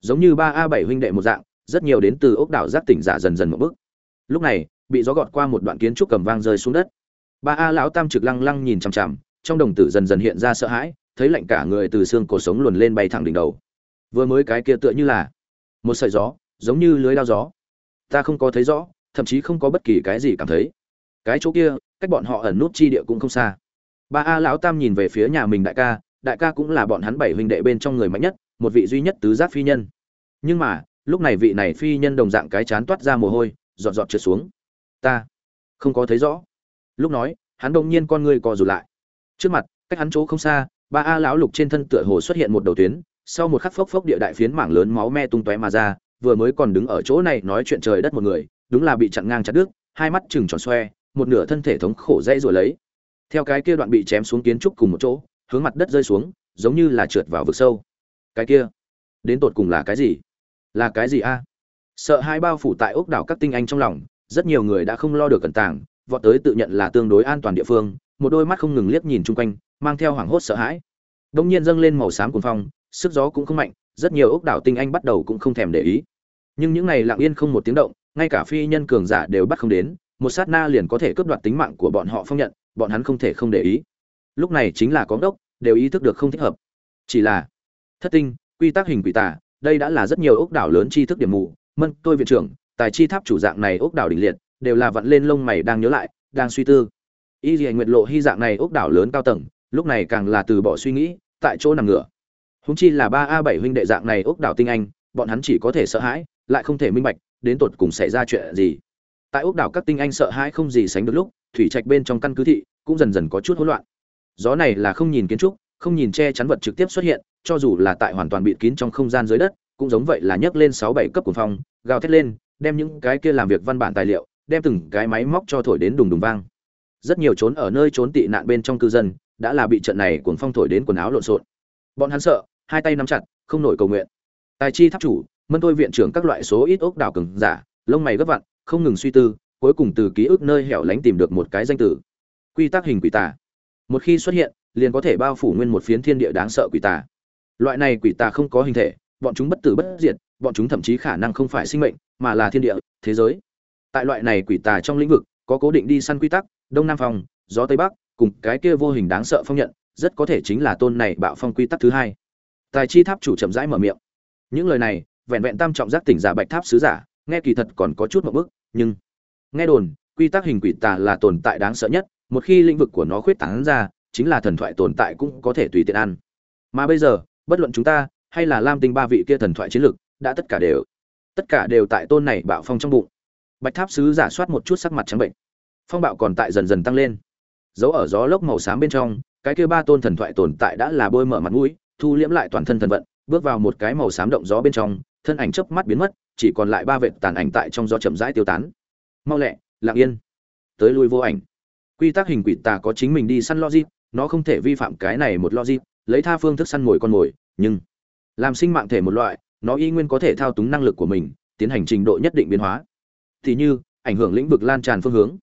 Giống như ba a bảy huynh đệ một dạng, rất nhiều đến từ ốc đảo giác tỉnh giả dần dần một bước. Lúc này, bị gió gọt qua một đoạn kiến trúc cầm vang rơi xuống đất ba a lão tam trực lăng lăng nhìn chằm chằm, trong đồng tử dần dần hiện ra sợ hãi, thấy lạnh cả người từ xương cổ sống luồn lên bay thẳng đỉnh đầu. Vừa mới cái kia tựa như là một sợi gió, giống như lưới lao gió. Ta không có thấy rõ, thậm chí không có bất kỳ cái gì cảm thấy. Cái chỗ kia, cách bọn họ ẩn nút chi địa cũng không xa. Ba a lão tam nhìn về phía nhà mình đại ca đại ca cũng là bọn hắn bảy huynh đệ bên trong người mạnh nhất, một vị duy nhất tứ giác phi nhân. Nhưng mà, lúc này vị này phi nhân đồng dạng cái chán toát ra mồ hôi dọn dọn trượt xuống. Ta không có thấy rõ lúc nói, hắn đông nhiên con người co rụt lại. Trước mặt, cách hắn chỗ không xa, ba a lão lục trên thân tựa hồ xuất hiện một đầu tuyến, sau một khắc phốc phốc địa đại phiến mảng lớn máu me tung tóe mà ra, vừa mới còn đứng ở chỗ này nói chuyện trời đất một người, đúng là bị chặn ngang chặt đứt, hai mắt chừng tròn xoe, một nửa thân thể thống khổ dây rồi lấy. Theo cái kia đoạn bị chém xuống kiến trúc cùng một chỗ, hướng mặt đất rơi xuống, giống như là trượt vào vực sâu. Cái kia, đến tột cùng là cái gì? Là cái gì a? Sợ hai bao phủ tại ốc đảo các tinh anh trong lòng, rất nhiều người đã không lo được cẩn tàng vọt tới tự nhận là tương đối an toàn địa phương, một đôi mắt không ngừng liếc nhìn chung quanh, mang theo hoảng hốt sợ hãi. Đông nhiên dâng lên màu xám cuồng phong, sức gió cũng không mạnh, rất nhiều ốc đảo tinh anh bắt đầu cũng không thèm để ý. Nhưng những ngày lặng yên không một tiếng động, ngay cả phi nhân cường giả đều bắt không đến, một sát na liền có thể cướp đoạt tính mạng của bọn họ phong nhận, bọn hắn không thể không để ý. Lúc này chính là có đốc, đều ý thức được không thích hợp. Chỉ là, thất tinh, quy tắc hình quỷ tả đây đã là rất nhiều ốc đảo lớn tri thức điểm mù, mân, tôi viện trưởng, tài chi tháp chủ dạng này ốc đảo đỉnh liệt đều là vặn lên lông mày đang nhớ lại, đang suy tư. Y dì nguyệt lộ hy dạng này ốc đảo lớn cao tầng, lúc này càng là từ bỏ suy nghĩ, tại chỗ nằm ngửa. Húng chi là ba a bảy huynh đệ dạng này ốc đảo tinh anh, bọn hắn chỉ có thể sợ hãi, lại không thể minh bạch, đến tột cùng xảy ra chuyện gì. Tại ốc đảo các tinh anh sợ hãi không gì sánh được lúc, thủy trạch bên trong căn cứ thị cũng dần dần có chút hỗn loạn. Gió này là không nhìn kiến trúc, không nhìn che chắn vật trực tiếp xuất hiện, cho dù là tại hoàn toàn bịt kín trong không gian dưới đất, cũng giống vậy là nhấc lên sáu bảy cấp cuồng phong, gào thét lên, đem những cái kia làm việc văn bản tài liệu đem từng cái máy móc cho thổi đến đùng đùng vang. Rất nhiều trốn ở nơi trốn tị nạn bên trong cư dân, đã là bị trận này cuồng phong thổi đến quần áo lộn xộn. Bọn hắn sợ, hai tay nắm chặt, không nổi cầu nguyện. Tài chi tháp chủ, mân tôi viện trưởng các loại số ít ốc đảo cứng giả, lông mày gấp vặn, không ngừng suy tư, cuối cùng từ ký ức nơi hẻo lánh tìm được một cái danh từ. Quy tắc hình quỷ tà. Một khi xuất hiện, liền có thể bao phủ nguyên một phiến thiên địa đáng sợ quỷ tà. Loại này quỷ tà không có hình thể, bọn chúng bất tử bất diệt, bọn chúng thậm chí khả năng không phải sinh mệnh, mà là thiên địa, thế giới tại loại này quỷ tà trong lĩnh vực, có cố định đi săn quy tắc, đông nam phòng gió tây bắc, cùng cái kia vô hình đáng sợ phong nhận, rất có thể chính là tôn này bạo phong quy tắc thứ hai. Tài chi tháp chủ chậm rãi mở miệng. Những lời này, vẹn vẹn tam trọng giác tỉnh giả bạch tháp sứ giả, nghe kỳ thật còn có chút một bức nhưng nghe đồn, quy tắc hình quỷ tà là tồn tại đáng sợ nhất, một khi lĩnh vực của nó khuyết tán ra, chính là thần thoại tồn tại cũng có thể tùy tiện ăn. Mà bây giờ, bất luận chúng ta, hay là lam tinh ba vị kia thần thoại chiến lực đã tất cả đều, tất cả đều tại tôn này bạo phong trong bụng bạch tháp sứ giả soát một chút sắc mặt trắng bệnh. Phong bạo còn tại dần dần tăng lên. Dấu ở gió lốc màu xám bên trong, cái kia ba tôn thần thoại tồn tại đã là bôi mở mặt mũi, thu liễm lại toàn thân thần vận, bước vào một cái màu xám động gió bên trong, thân ảnh chớp mắt biến mất, chỉ còn lại ba vệt tàn ảnh tại trong gió chậm rãi tiêu tán. Mau lẹ, lặng yên. Tới lui vô ảnh. Quy tắc hình quỷ tà có chính mình đi săn logic, nó không thể vi phạm cái này một logic, lấy tha phương thức săn mồi con mồi, nhưng làm sinh mạng thể một loại, nó y nguyên có thể thao túng năng lực của mình, tiến hành trình độ nhất định biến hóa tỷ như, ảnh hưởng lĩnh vực lan tràn phương hướng.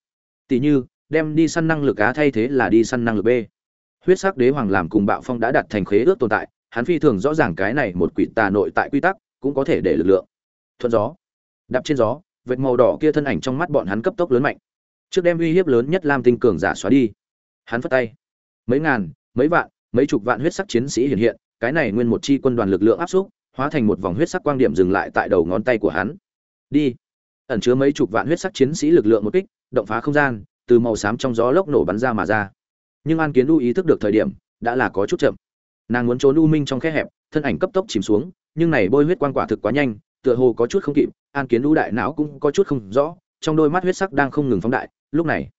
Tỷ như, đem đi săn năng lực á thay thế là đi săn năng lực b. Huyết sắc đế hoàng làm cùng bạo phong đã đặt thành khế ước tồn tại, hắn phi thường rõ ràng cái này một quỷ tà nội tại quy tắc, cũng có thể để lực lượng. Thuận gió. Đạp trên gió, vệt màu đỏ kia thân ảnh trong mắt bọn hắn cấp tốc lớn mạnh. Trước đem uy hiếp lớn nhất lam tinh cường giả xóa đi. Hắn phất tay. Mấy ngàn, mấy vạn, mấy chục vạn huyết sắc chiến sĩ hiện hiện, cái này nguyên một chi quân đoàn lực lượng áp xúc, hóa thành một vòng huyết sắc quang điểm dừng lại tại đầu ngón tay của hắn. Đi ẩn chứa mấy chục vạn huyết sắc chiến sĩ lực lượng một kích, động phá không gian, từ màu xám trong gió lốc nổ bắn ra mà ra. Nhưng an kiến u ý thức được thời điểm, đã là có chút chậm. Nàng muốn trốn u minh trong khe hẹp, thân ảnh cấp tốc chìm xuống, nhưng này bôi huyết quang quả thực quá nhanh, tựa hồ có chút không kịp, an kiến u đại não cũng có chút không rõ, trong đôi mắt huyết sắc đang không ngừng phóng đại, lúc này,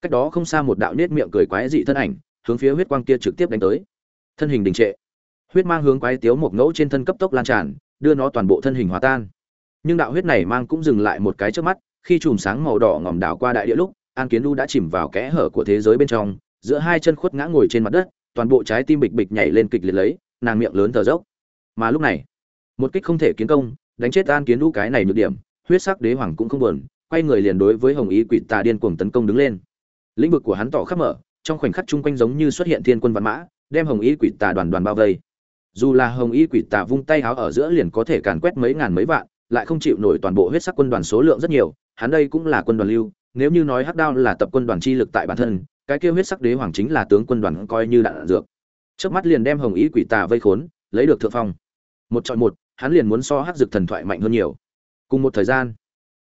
cách đó không xa một đạo nết miệng cười quái dị thân ảnh, hướng phía huyết quang kia trực tiếp đánh tới. Thân hình đình trệ. Huyết mang hướng quái tiếu một ngẫu trên thân cấp tốc lan tràn, đưa nó toàn bộ thân hình hòa tan nhưng đạo huyết này mang cũng dừng lại một cái trước mắt, khi chùm sáng màu đỏ ngòm đảo qua đại địa lúc, an kiến đu đã chìm vào kẽ hở của thế giới bên trong, giữa hai chân khuất ngã ngồi trên mặt đất, toàn bộ trái tim bịch bịch nhảy lên kịch liệt lấy, nàng miệng lớn thở dốc. Mà lúc này, một kích không thể kiến công, đánh chết an kiến đu cái này nhược điểm, huyết sắc đế hoàng cũng không buồn, quay người liền đối với hồng ý quỷ tà điên cuồng tấn công đứng lên. Lĩnh vực của hắn tỏ khắp mở, trong khoảnh khắc chung quanh giống như xuất hiện thiên quân văn mã, đem hồng ý quỷ tà đoàn đoàn bao vây. Dù là hồng ý quỷ tà vung tay háo ở giữa liền có thể càn quét mấy ngàn mấy vạn lại không chịu nổi toàn bộ huyết sắc quân đoàn số lượng rất nhiều, hắn đây cũng là quân đoàn lưu, nếu như nói hắc đao là tập quân đoàn chi lực tại bản thân, cái kia huyết sắc đế hoàng chính là tướng quân đoàn coi như đạn dược. Chớp mắt liền đem hồng ý quỷ tà vây khốn, lấy được thượng phong. Một chọi một, hắn liền muốn so hắc dược thần thoại mạnh hơn nhiều. Cùng một thời gian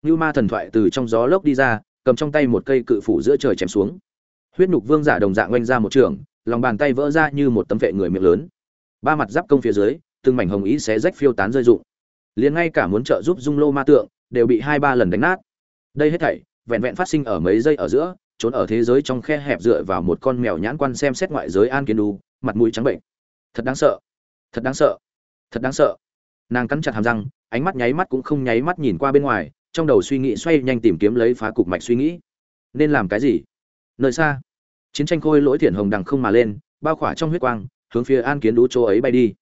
như ma thần thoại từ trong gió lốc đi ra, cầm trong tay một cây cự phủ giữa trời chém xuống. Huyết nục vương giả đồng dạng oanh ra một trường, lòng bàn tay vỡ ra như một tấm vệ người miệng lớn. Ba mặt giáp công phía dưới, từng mảnh hồng ý xé rách phiêu tán rơi rụng liền ngay cả muốn trợ giúp dung lô ma tượng đều bị hai ba lần đánh nát. Đây hết thảy, vẹn vẹn phát sinh ở mấy giây ở giữa, trốn ở thế giới trong khe hẹp dựa vào một con mèo nhãn quan xem xét ngoại giới an kiến đu, mặt mũi trắng bệnh. Thật đáng sợ. Thật đáng sợ. Thật đáng sợ. Nàng cắn chặt hàm răng, ánh mắt nháy mắt cũng không nháy mắt nhìn qua bên ngoài, trong đầu suy nghĩ xoay nhanh tìm kiếm lấy phá cục mạch suy nghĩ. Nên làm cái gì? Nơi xa, chiến tranh khôi lỗi thiện hồng đằng không mà lên, bao khỏa trong huyết quang, hướng phía an kiến đu chỗ ấy bay đi.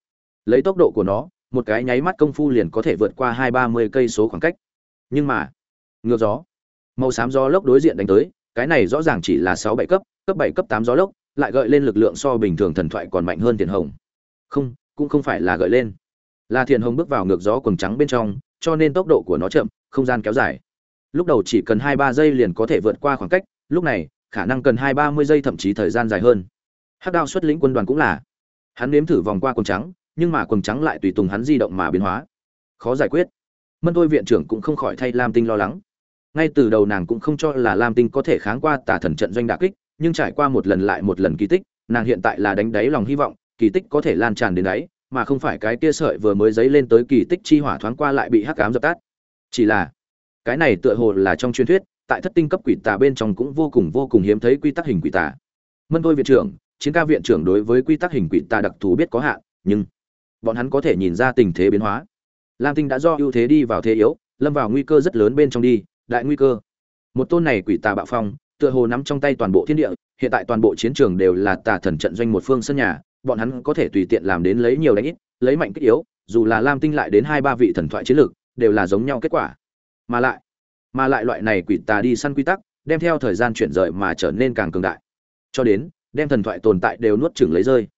Lấy tốc độ của nó một cái nháy mắt công phu liền có thể vượt qua hai ba mươi cây số khoảng cách. Nhưng mà, ngược gió, màu xám gió lốc đối diện đánh tới, cái này rõ ràng chỉ là sáu bảy cấp cấp bảy, cấp tám gió lốc, lại gợi lên lực lượng so bình thường thần thoại còn mạnh hơn thiền hồng. Không, cũng không phải là gợi lên. Là thiền hồng bước vào ngược gió quần trắng bên trong, cho nên tốc độ của nó chậm, không gian kéo dài. Lúc đầu chỉ cần hai ba giây liền có thể vượt qua khoảng cách, lúc này, khả năng cần hai ba mươi giây thậm chí thời gian dài hơn. Hắc đao xuất lĩnh quân đoàn cũng là. Hắn nếm thử vòng qua quần trắng nhưng mà quần trắng lại tùy tùng hắn di động mà biến hóa. Khó giải quyết. Mân tôi viện trưởng cũng không khỏi thay lam tinh lo lắng. Ngay từ đầu nàng cũng không cho là lam tinh có thể kháng qua tà thần trận doanh đà kích, nhưng trải qua một lần lại một lần kỳ tích, nàng hiện tại là đánh đáy lòng hy vọng, kỳ tích có thể lan tràn đến đấy, mà không phải cái kia sợi vừa mới dấy lên tới kỳ tích chi hỏa thoáng qua lại bị hắc ám dập tắt. Chỉ là, cái này tựa hồ là trong truyền thuyết, tại thất tinh cấp quỷ tà bên trong cũng vô cùng vô cùng hiếm thấy quy tắc hình quỷ tà. Mân tôi viện trưởng, chiến ca viện trưởng đối với quy tắc hình quỷ tà đặc thù biết có hạn, nhưng bọn hắn có thể nhìn ra tình thế biến hóa. Lam tinh đã do ưu thế đi vào thế yếu, lâm vào nguy cơ rất lớn bên trong đi, đại nguy cơ. Một tôn này quỷ tà bạo phong, tựa hồ nắm trong tay toàn bộ thiên địa, hiện tại toàn bộ chiến trường đều là tà thần trận doanh một phương sân nhà, bọn hắn có thể tùy tiện làm đến lấy nhiều đánh ít, lấy mạnh kích yếu, dù là lam tinh lại đến hai ba vị thần thoại chiến lược, đều là giống nhau kết quả. Mà lại mà lại loại này quỷ tà đi săn quy tắc, đem theo thời gian chuyển rời mà trở nên càng cường đại. Cho đến, đem thần thoại tồn tại đều nuốt chửng lấy rơi.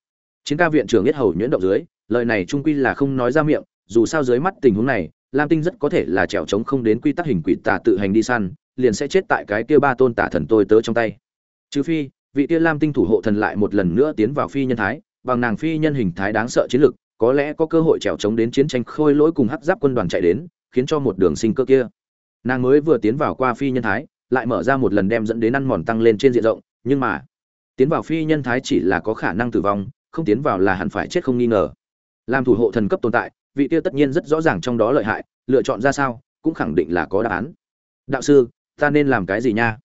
Chiến ca viện trưởng biết hầu nhuyễn động dưới lời này trung quy là không nói ra miệng, dù sao dưới mắt tình huống này, lam tinh rất có thể là trèo trống không đến quy tắc hình quỷ tà tự hành đi săn, liền sẽ chết tại cái kia ba tôn tả thần tôi tớ trong tay. Trừ phi, vị kia lam tinh thủ hộ thần lại một lần nữa tiến vào phi nhân thái, bằng nàng phi nhân hình thái đáng sợ chiến lực, có lẽ có cơ hội trèo trống đến chiến tranh khôi lỗi cùng hắc giáp quân đoàn chạy đến, khiến cho một đường sinh cơ kia. Nàng mới vừa tiến vào qua phi nhân thái, lại mở ra một lần đem dẫn đến ăn mòn tăng lên trên diện rộng, nhưng mà, tiến vào phi nhân thái chỉ là có khả năng tử vong, không tiến vào là hẳn phải chết không nghi ngờ làm thủ hộ thần cấp tồn tại, vị tiêu tất nhiên rất rõ ràng trong đó lợi hại, lựa chọn ra sao, cũng khẳng định là có đáp án. Đạo sư, ta nên làm cái gì nha?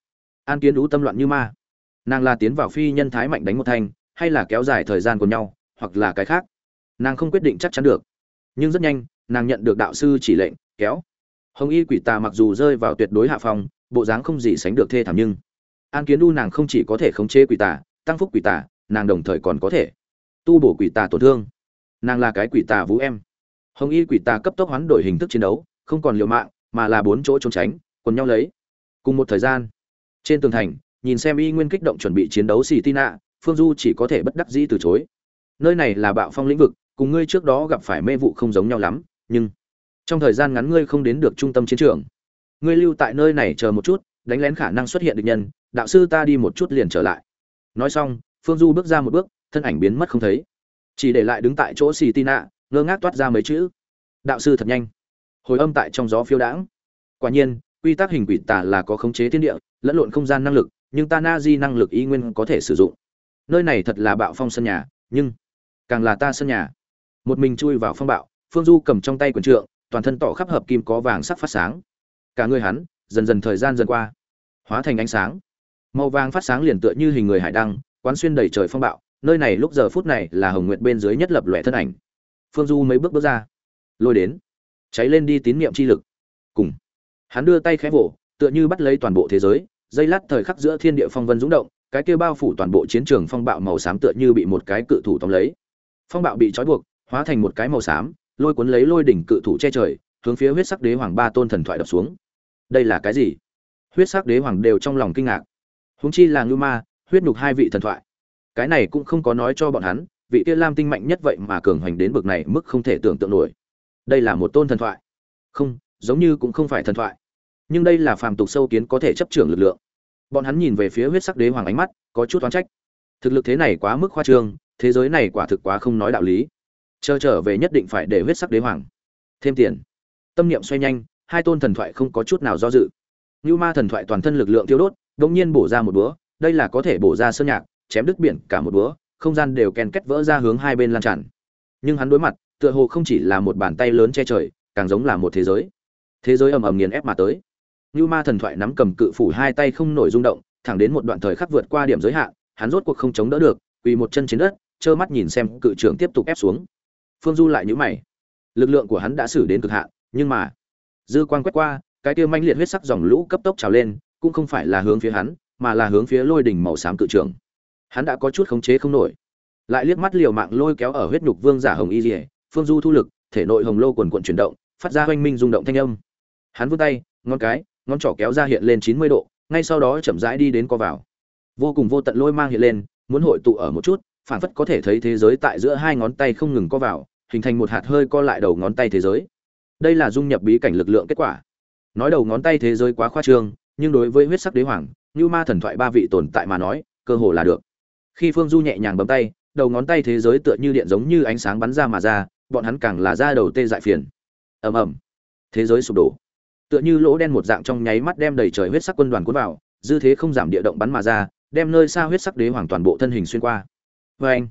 An kiến đú tâm loạn như ma. Nàng là tiến vào phi nhân thái mạnh đánh một thanh hay là kéo dài thời gian của nhau, hoặc là cái khác? Nàng không quyết định chắc chắn được. Nhưng rất nhanh, nàng nhận được đạo sư chỉ lệnh, kéo. Hồng y quỷ tà mặc dù rơi vào tuyệt đối hạ phòng, bộ dáng không gì sánh được thê thảm nhưng an kiến đu nàng không chỉ có thể khống chế quỷ tà, tăng phúc quỷ tà, nàng đồng thời còn có thể tu bổ quỷ tà tổn thương nàng là cái quỷ tà vũ em. Hồng y quỷ tà cấp tốc hoán đổi hình thức chiến đấu, không còn liều mạng, mà là bốn chỗ trốn tránh, quần nhau lấy. Cùng một thời gian, trên tường thành, nhìn xem y nguyên kích động chuẩn bị chiến đấu xì tina phương du chỉ có thể bất đắc dĩ từ chối. Nơi này là bạo phong lĩnh vực, cùng ngươi trước đó gặp phải mê vụ không giống nhau lắm, nhưng trong thời gian ngắn ngươi không đến được trung tâm chiến trường. Ngươi lưu tại nơi này chờ một chút, đánh lén khả năng xuất hiện được nhân, đạo sư ta đi một chút liền trở lại. Nói xong, phương du bước ra một bước, thân ảnh biến mất không thấy chỉ để lại đứng tại chỗ xì tin ạ ngơ ngác toát ra mấy chữ. Đạo sư thật nhanh. Hồi âm tại trong gió phiêu đãng. Quả nhiên, quy tắc hình quỷ tà là có khống chế thiên địa, lẫn lộn không gian năng lực, nhưng ta na di năng lực y nguyên có thể sử dụng. Nơi này thật là bạo phong sân nhà, nhưng càng là ta sân nhà. Một mình chui vào phong bạo, phương du cầm trong tay quần trượng, toàn thân tỏ khắp hợp kim có vàng sắc phát sáng. Cả người hắn, dần dần thời gian dần qua, hóa thành ánh sáng. Màu vàng phát sáng liền tựa như hình người hải đăng, quán xuyên đầy trời phong bạo nơi này lúc giờ phút này là hồng nguyệt bên dưới nhất lập lòe thân ảnh. Phương du mấy bước bước ra, lôi đến, cháy lên đi tín niệm chi lực. Cùng, hắn đưa tay khẽ vỗ, tựa như bắt lấy toàn bộ thế giới dây lát thời khắc giữa thiên địa phong vân rúng động, cái kia bao phủ toàn bộ chiến trường phong bạo màu xám tựa như bị một cái cự thủ tóm lấy. Phong bạo bị trói buộc, hóa thành một cái màu xám, lôi cuốn lấy lôi đỉnh cự thủ che trời, hướng phía huyết sắc đế hoàng ba tôn thần thoại đập xuống. Đây là cái gì? Huyết sắc đế hoàng đều trong lòng kinh ngạc. Húng chi là ngưu ma, huyết nhục hai vị thần thoại cái này cũng không có nói cho bọn hắn, vị kia lam tinh mạnh nhất vậy mà cường hoành đến bực này mức không thể tưởng tượng nổi. Đây là một tôn thần thoại. Không, giống như cũng không phải thần thoại. Nhưng đây là phàm tục sâu kiến có thể chấp trưởng lực lượng. Bọn hắn nhìn về phía huyết sắc đế hoàng ánh mắt, có chút oán trách. Thực lực thế này quá mức khoa trương, thế giới này quả thực quá không nói đạo lý. Chờ trở về nhất định phải để huyết sắc đế hoàng thêm tiền. Tâm niệm xoay nhanh, hai tôn thần thoại không có chút nào do dự. Như ma thần thoại toàn thân lực lượng tiêu đốt đống nhiên bổ ra một búa, đây là có thể bổ ra sơn nhạc chém đứt biển cả một búa không gian đều ken kết vỡ ra hướng hai bên lan tràn. Nhưng hắn đối mặt, tựa hồ không chỉ là một bàn tay lớn che trời, càng giống là một thế giới. Thế giới ầm ầm nghiền ép mà tới. Như ma thần thoại nắm cầm cự phủ hai tay không nổi rung động, thẳng đến một đoạn thời khắc vượt qua điểm giới hạn, hắn rốt cuộc không chống đỡ được, quỳ một chân trên đất, trơ mắt nhìn xem cự trưởng tiếp tục ép xuống. Phương du lại nhíu mày. Lực lượng của hắn đã xử đến cực hạn, nhưng mà, dư quan quét qua, cái kia manh liệt huyết sắc dòng lũ cấp tốc trào lên, cũng không phải là hướng phía hắn, mà là hướng phía lôi đỉnh màu xám cự trưởng hắn đã có chút khống chế không nổi. Lại liếc mắt liều mạng lôi kéo ở huyết nhục vương giả hồng y dỉa phương du thu lực, thể nội hồng lô quần quận chuyển động, phát ra oanh minh rung động thanh âm. Hắn vươn tay, ngón cái, ngón trỏ kéo ra hiện lên chín mươi độ, ngay sau đó chậm rãi đi đến co vào. Vô cùng vô tận lôi mang hiện lên, muốn hội tụ ở một chút phản phất có thể thấy thế giới tại giữa hai ngón tay không ngừng co vào, hình thành một hạt hơi co lại đầu ngón tay thế giới. Đây là dung nhập bí cảnh lực lượng kết quả. Nói đầu ngón tay thế giới quá khoa trương, nhưng đối với huyết sắc đế hoàng như ma thần thoại ba vị tồn tại mà nói, cơ hồ là được khi phương du nhẹ nhàng bấm tay, đầu ngón tay thế giới tựa như điện giống như ánh sáng bắn ra mà ra, bọn hắn càng là ra đầu tê dại phiền. Ầm ầm. Thế giới sụp đổ. Tựa như lỗ đen một dạng trong nháy mắt đem đầy trời huyết sắc quân đoàn cuốn vào, dư thế không giảm địa động bắn mà ra, đem nơi xa huyết sắc đế hoàng toàn bộ thân hình xuyên qua. Vê anh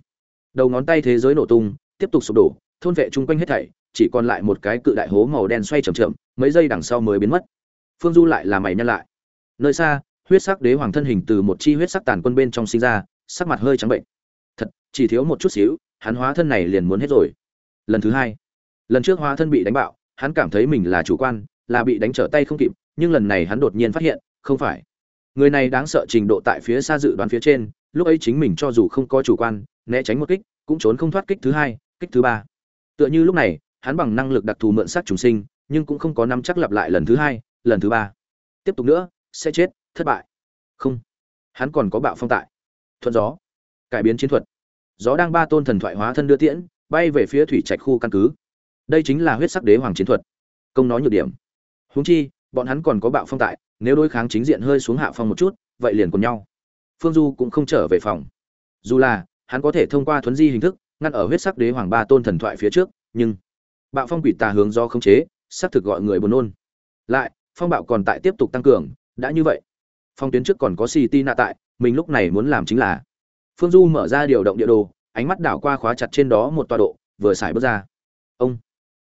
đầu ngón tay thế giới nổ tung, tiếp tục sụp đổ, thôn vệ chung quanh hết thảy, chỉ còn lại một cái cự đại hố màu đen xoay chậm chậm, mấy giây đằng sau mới biến mất. Phương du lại là mày nhăn lại. Nơi xa, huyết sắc đế hoàng thân hình từ một chi huyết sắc tàn quân bên trong sinh ra sắc mặt hơi trắng bệnh. Thật, chỉ thiếu một chút xíu, hắn hóa thân này liền muốn hết rồi. Lần thứ hai, lần trước hóa thân bị đánh bạo, hắn cảm thấy mình là chủ quan, là bị đánh trở tay không kịp, nhưng lần này hắn đột nhiên phát hiện, không phải. Người này đáng sợ trình độ tại phía xa dự đoán phía trên, lúc ấy chính mình cho dù không có chủ quan, né tránh một kích, cũng trốn không thoát kích thứ hai, kích thứ ba. Tựa như lúc này, hắn bằng năng lực đặc thù mượn sát trùng sinh, nhưng cũng không có nắm chắc lặp lại lần thứ hai, lần thứ ba. Tiếp tục nữa, sẽ chết, thất bại. Không, hắn còn có bạo phong tại thuận gió, cải biến chiến thuật. Gió đang ba tôn thần thoại hóa thân đưa tiễn, bay về phía thủy trạch khu căn cứ. Đây chính là huyết sắc đế hoàng chiến thuật. Công nói nhược điểm. Huống chi, bọn hắn còn có bạo phong tại, nếu đối kháng chính diện hơi xuống hạ phong một chút, vậy liền cùng nhau. Phương du cũng không trở về phòng. Dù là, hắn có thể thông qua thuấn di hình thức, ngăn ở huyết sắc đế hoàng ba tôn thần thoại phía trước, nhưng bạo phong quỷ tà hướng do khống chế, xác thực gọi người buồn nôn. Lại, phong bạo còn tại tiếp tục tăng cường, đã như vậy. Phong tuyến trước còn có city nạ tại mình lúc này muốn làm chính là. Phương du mở ra điều động địa đồ, ánh mắt đảo qua khóa chặt trên đó một tọa độ, vừa xài bước ra. Ông,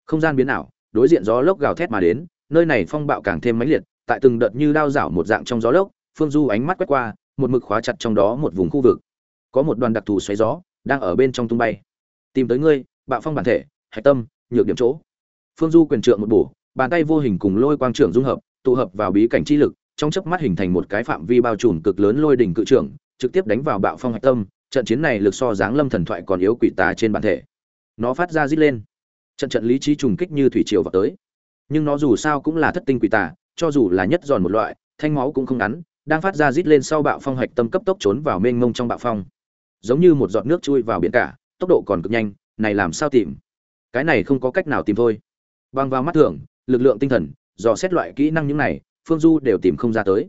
không gian biến ảo, đối diện gió lốc gào thét mà đến, nơi này phong bạo càng thêm mãnh liệt, tại từng đợt như đao rảo một dạng trong gió lốc, phương du ánh mắt quét qua, một mực khóa chặt trong đó một vùng khu vực. Có một đoàn đặc thù xoáy gió, đang ở bên trong tung bay. Tìm tới ngươi, bạo phong bản thể, hạch tâm, nhược điểm chỗ. Phương du quyền trượng một bổ, bàn tay vô hình cùng lôi quang trưởng dung hợp, tụ hợp vào bí cảnh chi lực trong chớp mắt hình thành một cái phạm vi bao trùm cực lớn lôi đỉnh cự trưởng, trực tiếp đánh vào bạo phong hạch tâm, trận chiến này lực so dáng lâm thần thoại còn yếu quỷ tà trên bản thể. Nó phát ra rít lên. Trận trận lý trí trùng kích như thủy triều vào tới. Nhưng nó dù sao cũng là thất tinh quỷ tà, cho dù là nhất giòn một loại, thanh máu cũng không ngắn, đang phát ra rít lên sau bạo phong hạch tâm cấp tốc trốn vào mênh mông trong bạo phong. Giống như một giọt nước chui vào biển cả, tốc độ còn cực nhanh, này làm sao tìm? Cái này không có cách nào tìm thôi. Băng vào mắt thường lực lượng tinh thần, dò xét loại kỹ năng những này phương du đều tìm không ra tới.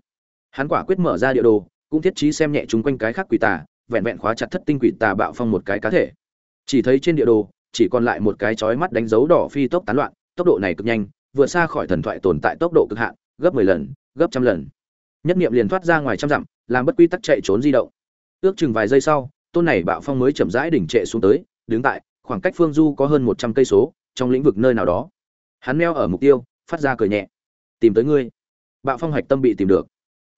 Hắn quả quyết mở ra địa đồ, cũng thiết trí xem nhẹ chúng quanh cái khác quỷ tà, vẹn vẹn khóa chặt thất tinh quỷ tà bạo phong một cái cá thể. Chỉ thấy trên địa đồ, chỉ còn lại một cái chói mắt đánh dấu đỏ phi tốc tán loạn, tốc độ này cực nhanh, vượt xa khỏi thần thoại tồn tại tốc độ cực hạn, gấp 10 lần, gấp trăm lần. Nhất niệm liền thoát ra ngoài trăm dặm, làm bất quy tắc chạy trốn di động. Ước chừng vài giây sau, tôn này bạo phong mới chậm rãi đỉnh trệ xuống tới, đứng tại khoảng cách phương du có hơn một trăm cây số, trong lĩnh vực nơi nào đó. Hắn meo ở mục tiêu, phát ra cười nhẹ. Tìm tới ngươi bạo phong hạch tâm bị tìm được.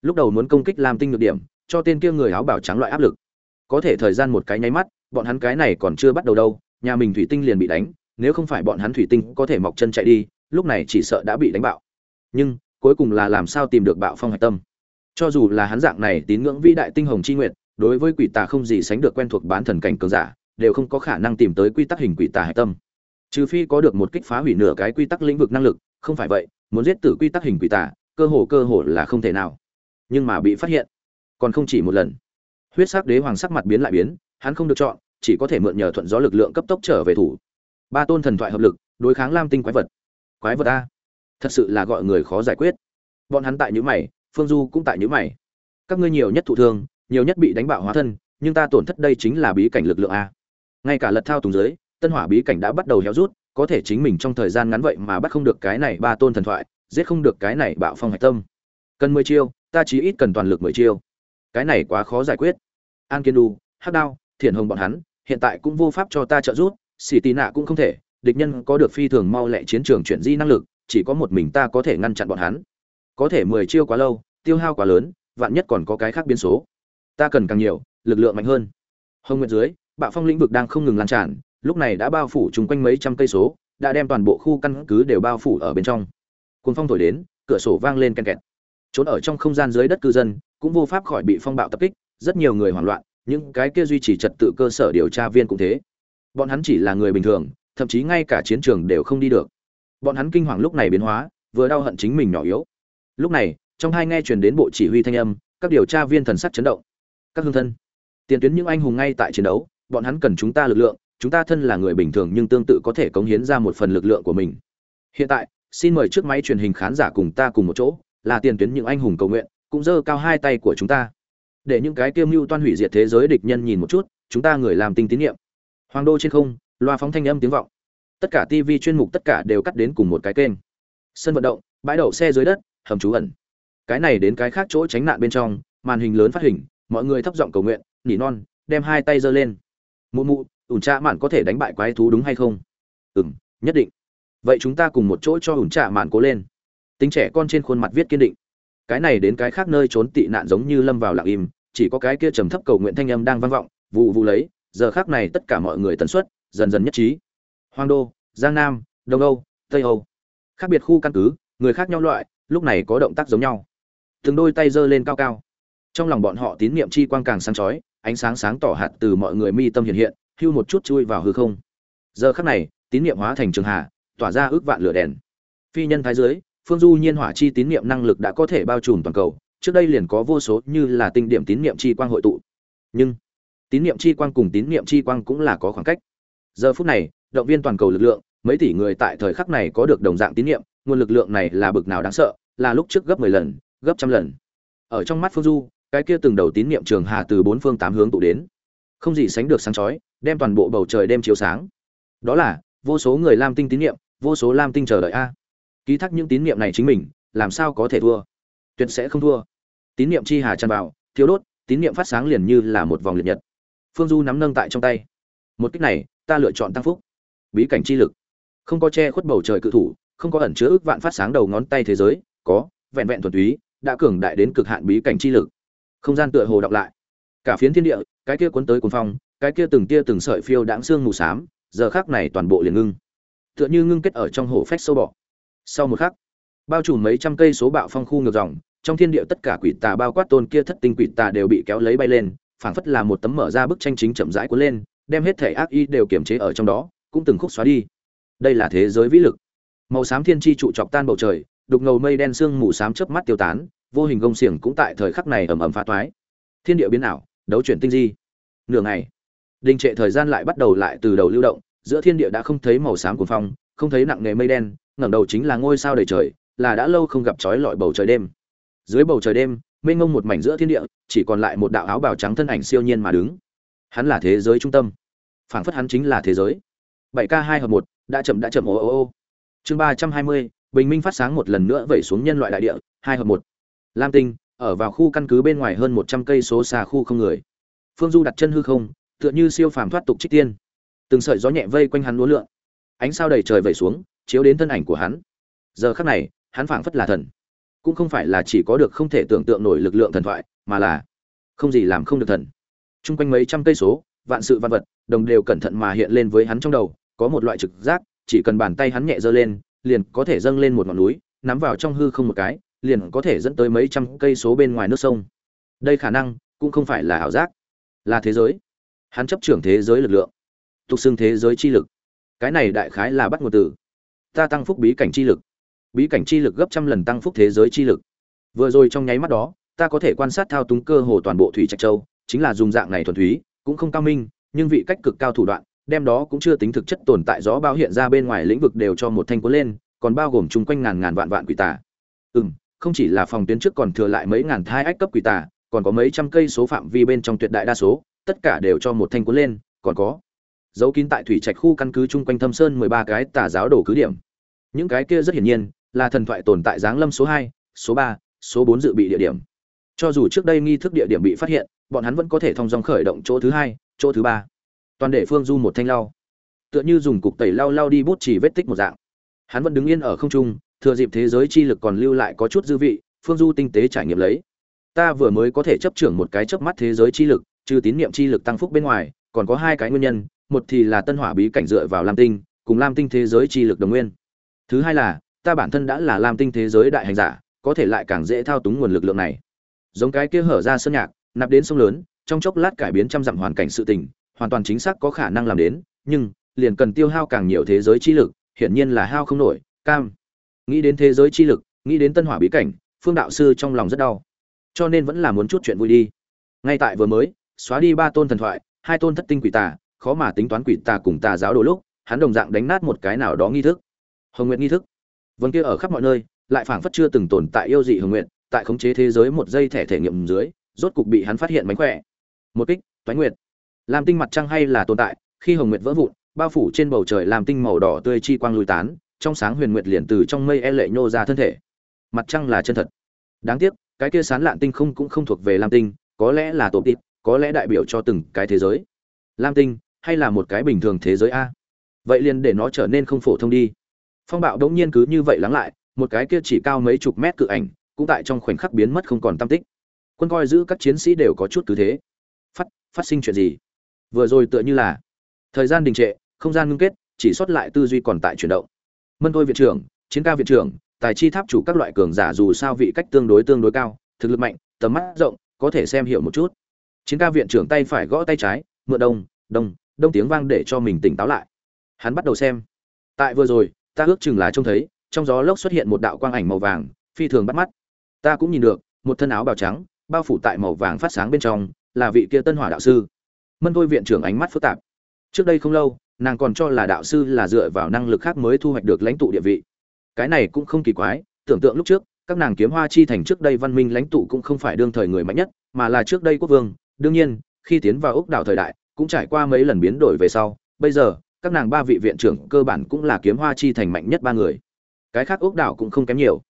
Lúc đầu muốn công kích làm tinh được điểm cho tên kia người áo bảo trắng loại áp lực. Có thể thời gian một cái nháy mắt bọn hắn cái này còn chưa bắt đầu đâu nhà mình thủy tinh liền bị đánh nếu không phải bọn hắn thủy tinh có thể mọc chân chạy đi lúc này chỉ sợ đã bị đánh bạo. Nhưng cuối cùng là làm sao tìm được bạo phong hạch tâm? Cho dù là hắn dạng này tín ngưỡng vĩ đại tinh hồng chi nguyện, đối với quỷ tà không gì sánh được quen thuộc bán thần cảnh cường giả đều không có khả năng tìm tới quy tắc hình quỷ tà hạch tâm. Trừ phi có được một kích phá hủy nửa cái quy tắc lĩnh vực năng lực không phải vậy muốn giết tử quy tắc hình quỷ tà cơ hồ cơ hồ là không thể nào. Nhưng mà bị phát hiện, còn không chỉ một lần. Huyết sắc đế hoàng sắc mặt biến lại biến, hắn không được chọn, chỉ có thể mượn nhờ thuận gió lực lượng cấp tốc trở về thủ. Ba tôn thần thoại hợp lực, đối kháng lam tinh quái vật. Quái vật a. Thật sự là gọi người khó giải quyết. Bọn hắn tại nhíu mày, phương du cũng tại nhíu mày. Các ngươi nhiều nhất thụ thương, nhiều nhất bị đánh bạo hóa thân, nhưng ta tổn thất đây chính là bí cảnh lực lượng a. Ngay cả lật thao tùng giới, tân hỏa bí cảnh đã bắt đầu héo rút, có thể chính mình trong thời gian ngắn vậy mà bắt không được cái này ba tôn thần thoại giết không được cái này bạo phong hạch tâm. Cần mười chiêu, ta chỉ ít cần toàn lực mười chiêu. Cái này quá khó giải quyết. An kiên đu hắc đao thiện hồng bọn hắn, hiện tại cũng vô pháp cho ta trợ giúp xỉ tì nạ cũng không thể, địch nhân có được phi thường mau lẹ chiến trường chuyển di năng lực, chỉ có một mình ta có thể ngăn chặn bọn hắn. Có thể mười chiêu quá lâu, tiêu hao quá lớn, vạn nhất còn có cái khác biến số. Ta cần càng nhiều, lực lượng mạnh hơn. Hồng nguyệt dưới, bạo phong lĩnh vực đang không ngừng lan tràn, lúc này đã bao phủ chung quanh mấy trăm cây số, đã đem toàn bộ khu căn cứ đều bao phủ ở bên trong cuốn phong thổi đến, cửa sổ vang lên ken kẹt. Trốn ở trong không gian dưới đất cư dân cũng vô pháp khỏi bị phong bạo tập kích, rất nhiều người hoảng loạn, những cái kia duy trì trật tự cơ sở điều tra viên cũng thế. Bọn hắn chỉ là người bình thường, thậm chí ngay cả chiến trường đều không đi được. Bọn hắn kinh hoàng lúc này biến hóa, vừa đau hận chính mình nhỏ yếu. Lúc này, trong hai nghe truyền đến bộ chỉ huy thanh âm, các điều tra viên thần sắc chấn động. Các hương thân, tiền tuyến những anh hùng ngay tại chiến đấu, bọn hắn cần chúng ta lực lượng, chúng ta thân là người bình thường nhưng tương tự có thể cống hiến ra một phần lực lượng của mình. Hiện tại xin mời trước máy truyền hình khán giả cùng ta cùng một chỗ, là tiền tuyến những anh hùng cầu nguyện, cũng giơ cao hai tay của chúng ta. Để những cái kiêm mưu toan hủy diệt thế giới địch nhân nhìn một chút, chúng ta người làm tinh tín nhiệm. Hoàng đô trên không, loa phóng thanh âm tiếng vọng. Tất cả tv chuyên mục tất cả đều cắt đến cùng một cái kênh. Sân vận động, bãi đậu xe dưới đất, hầm trú ẩn. Cái này đến cái khác chỗ tránh nạn bên trong, màn hình lớn phát hình, mọi người thấp giọng cầu nguyện, nỉ non, đem hai tay giơ lên. Mụ mụ, ủn cha mạn có thể đánh bại quái thú đúng hay không? Ừ m nhất định vậy chúng ta cùng một chỗ cho ủn trạ mạn cố lên. Tính trẻ con trên khuôn mặt viết kiên định. Cái này đến cái khác nơi trốn tị nạn giống như lâm vào lặng im, chỉ có cái kia trầm thấp cầu nguyện thanh âm đang vang vọng vụ vụ lấy, giờ khác này tất cả mọi người tần suất, dần dần nhất trí. Hoàng đô, giang nam, đông âu, tây âu. Khác biệt khu căn cứ, người khác nhau loại, lúc này có động tác giống nhau. Từng đôi tay giơ lên cao cao. Trong lòng bọn họ tín niệm chi quang càng sáng chói, ánh sáng sáng tỏ hạt từ mọi người mi tâm hiện hiện, hưu một chút chui vào hư không. Giờ khắc này, tín niệm hóa thành trường hạ tỏa ra ước vạn lửa đèn. Phi nhân thái dưới phương du nhiên hỏa chi tín niệm năng lực đã có thể bao trùm toàn cầu, trước đây liền có vô số như là tinh điểm tín niệm chi quang hội tụ. Nhưng, tín niệm chi quang cùng tín niệm chi quang cũng là có khoảng cách. Giờ phút này, động viên toàn cầu lực lượng, mấy tỷ người tại thời khắc này có được đồng dạng tín niệm, nguồn lực lượng này là bực nào đáng sợ, là lúc trước gấp 10 lần, gấp trăm lần. Ở trong mắt phương du, cái kia từng đầu tín niệm trường hà từ bốn phương tám hướng tụ đến. Không gì sánh được sáng chói, đem toàn bộ bầu trời đêm chiếu sáng. Đó là, vô số người lam tinh tín niệm vô số lam tinh chờ đợi a. Ký thác những tín niệm này chính mình, làm sao có thể thua? Tuyệt sẽ không thua. Tín niệm chi hà tràn vào thiếu đốt, tín niệm phát sáng liền như là một vòng liệt nhật. Phương du nắm nâng tại trong tay. Một cách này, ta lựa chọn tăng phúc. Bí cảnh chi lực. Không có che khuất bầu trời cự thủ, không có ẩn chứa ước vạn phát sáng đầu ngón tay thế giới, có, vẹn vẹn thuần túy, đã cường đại đến cực hạn bí cảnh chi lực. Không gian tựa hồ đọc lại. Cả phiến thiên địa, cái kia cuốn tới cuốn phong, cái kia từng tia từng sợi phiêu đãng xương mù xám, giờ khác này toàn bộ liền ngưng tựa như ngưng kết ở trong hồ phách sâu bọ. Sau một khắc, bao trùm mấy trăm cây số bạo phong khu ngược dòng, trong thiên địa tất cả quỷ tà bao quát tôn kia thất tinh quỷ tà đều bị kéo lấy bay lên, phảng phất là một tấm mở ra bức tranh chính chậm rãi cuốn lên, đem hết thể ác y đều kiềm chế ở trong đó, cũng từng khúc xóa đi. Đây là thế giới vĩ lực. Màu xám thiên chi trụ chọc tan bầu trời, đục ngầu mây đen sương mù xám chớp mắt tiêu tán, vô hình gông xiềng cũng tại thời khắc này ầm ầm phá toái. Thiên địa biến ảo, đấu chuyển tinh di. Nửa ngày, đình trệ thời gian lại bắt đầu lại từ đầu lưu động giữa thiên địa đã không thấy màu xám của phong, không thấy nặng nề mây đen, ngẩng đầu chính là ngôi sao đầy trời, là đã lâu không gặp trói lọi bầu trời đêm. Dưới bầu trời đêm, mênh mông một mảnh giữa thiên địa, chỉ còn lại một đạo áo bào trắng thân ảnh siêu nhiên mà đứng. Hắn là thế giới trung tâm. Phảng phất hắn chính là thế giới. Bảy k hai hợp một, đã chậm đã chậm, ô ô ô. Chương ba trăm hai mươi, bình minh phát sáng một lần nữa vẩy xuống nhân loại đại địa, hai hợp một. Lam tinh, ở vào khu căn cứ bên ngoài hơn một trăm cây số xa khu không người. Phương du đặt chân hư không, tựa như siêu phàm thoát tục trích tiên từng sợi gió nhẹ vây quanh hắn lúa lượn. Ánh sao đầy trời vẩy xuống, chiếu đến thân ảnh của hắn. Giờ khắc này, hắn phảng phất là thần. Cũng không phải là chỉ có được không thể tưởng tượng nổi lực lượng thần thoại, mà là không gì làm không được thần. Chung quanh mấy trăm cây số, vạn sự văn vật, đồng đều cẩn thận mà hiện lên với hắn trong đầu, có một loại trực giác, chỉ cần bàn tay hắn nhẹ giơ lên, liền có thể dâng lên một ngọn núi, nắm vào trong hư không một cái, liền có thể dẫn tới mấy trăm cây số bên ngoài nước sông. Đây khả năng cũng không phải là ảo giác, là thế giới. Hắn chấp trưởng thế giới lực lượng tục xưng thế giới chi lực. Cái này đại khái là bắt nguồn từ ta tăng phúc bí cảnh chi lực. Bí cảnh chi lực gấp trăm lần tăng phúc thế giới chi lực. Vừa rồi trong nháy mắt đó, ta có thể quan sát thao túng cơ hồ toàn bộ thủy trạch châu, chính là dùng dạng này thuần túy, cũng không cao minh, nhưng vị cách cực cao thủ đoạn, đem đó cũng chưa tính thực chất tồn tại gió bao hiện ra bên ngoài lĩnh vực đều cho một thanh cuốn lên, còn bao gồm chung quanh ngàn ngàn vạn vạn quỷ tà. Ừ không chỉ là phòng tuyến trước còn thừa lại mấy ngàn thai ách cấp quỷ tà, còn có mấy trăm cây số phạm vi bên trong tuyệt đại đa số, tất cả đều cho một thanh cuốn lên, còn có dấu kín tại thủy trạch khu căn cứ chung quanh thâm sơn mười ba cái tà giáo đổ cứ điểm. Những cái kia rất hiển nhiên, là thần thoại tồn tại giáng lâm số hai, số ba, số bốn dự bị địa điểm. Cho dù trước đây nghi thức địa điểm bị phát hiện, bọn hắn vẫn có thể thông dong khởi động chỗ thứ hai, chỗ thứ ba. Toàn để phương du một thanh lau. Tựa như dùng cục tẩy lau lau đi bút chỉ vết tích một dạng. Hắn vẫn đứng yên ở không trung, thừa dịp thế giới chi lực còn lưu lại có chút dư vị, phương du tinh tế trải nghiệm lấy. Ta vừa mới có thể chấp trưởng một cái chớp mắt thế giới chi lực, trừ tín niệm chi lực tăng phúc bên ngoài, còn có hai cái nguyên nhân một thì là tân hỏa bí cảnh dựa vào lam tinh, cùng lam tinh thế giới chi lực đồng nguyên. Thứ hai là, ta bản thân đã là lam tinh thế giới đại hành giả, có thể lại càng dễ thao túng nguồn lực lượng này. Giống cái kia hở ra sơn nhạc, nạp đến sông lớn, trong chốc lát cải biến trăm dặm hoàn cảnh sự tình, hoàn toàn chính xác có khả năng làm đến, nhưng, liền cần tiêu hao càng nhiều thế giới chi lực, hiển nhiên là hao không nổi, cam. Nghĩ đến thế giới chi lực, nghĩ đến tân hỏa bí cảnh, phương đạo sư trong lòng rất đau. Cho nên vẫn là muốn chút chuyện vui đi. Ngay tại vừa mới, xóa đi ba tôn thần thoại, hai tôn thất tinh quỷ tà khó mà tính toán quỷ tà cùng tà giáo đồ lúc, hắn đồng dạng đánh nát một cái nào đó nghi thức. Hồng nguyện nghi thức. Vâng kia ở khắp mọi nơi, lại phảng phất chưa từng tồn tại yêu dị hồng nguyện tại khống chế thế giới một giây thẻ thể nghiệm dưới, rốt cục bị hắn phát hiện mánh khỏe. Một kích, toái nguyệt. Làm tinh mặt trăng hay là tồn tại, khi hồng nguyệt vỡ vụn, bao phủ trên bầu trời làm tinh màu đỏ tươi chi quang lùi tán, trong sáng huyền nguyệt liền từ trong mây e lệ nhô ra thân thể. Mặt trăng là chân thật. Đáng tiếc, cái kia sán lạn tinh không cũng không thuộc về lam tinh, có lẽ là tổ tịp, có lẽ đại biểu cho từng cái thế giới. Lam tinh hay là một cái bình thường thế giới a? Vậy liền để nó trở nên không phổ thông đi. Phong bạo đống nhiên cứ như vậy lắng lại, một cái kia chỉ cao mấy chục mét cự ảnh, cũng tại trong khoảnh khắc biến mất không còn tam tích. Quân coi giữ các chiến sĩ đều có chút cứ thế. Phát phát sinh chuyện gì? Vừa rồi tựa như là thời gian đình trệ, không gian ngưng kết, chỉ xuất lại tư duy còn tại chuyển động. Mân thôi viện trưởng, chiến ca viện trưởng, tài chi tháp chủ các loại cường giả dù sao vị cách tương đối tương đối cao, thực lực mạnh, tầm mắt rộng, có thể xem hiểu một chút. Chiến ca viện trưởng tay phải gõ tay trái, mượn đông đông đông tiếng vang để cho mình tỉnh táo lại. Hắn bắt đầu xem. Tại vừa rồi, ta ước chừng là trông thấy, trong gió lốc xuất hiện một đạo quang ảnh màu vàng, phi thường bắt mắt. Ta cũng nhìn được, một thân áo bào trắng, bao phủ tại màu vàng phát sáng bên trong, là vị kia tân hỏa đạo sư. Mân thôi viện trưởng ánh mắt phức tạp. Trước đây không lâu, nàng còn cho là đạo sư là dựa vào năng lực khác mới thu hoạch được lãnh tụ địa vị. Cái này cũng không kỳ quái, tưởng tượng lúc trước, các nàng kiếm hoa chi thành trước đây văn minh lãnh tụ cũng không phải đương thời người mạnh nhất, mà là trước đây quốc vương. Đương nhiên, khi tiến vào ốc đảo thời đại cũng trải qua mấy lần biến đổi về sau, bây giờ, các nàng ba vị viện trưởng cơ bản cũng là kiếm hoa chi thành mạnh nhất ba người. Cái khác ốc đảo cũng không kém nhiều.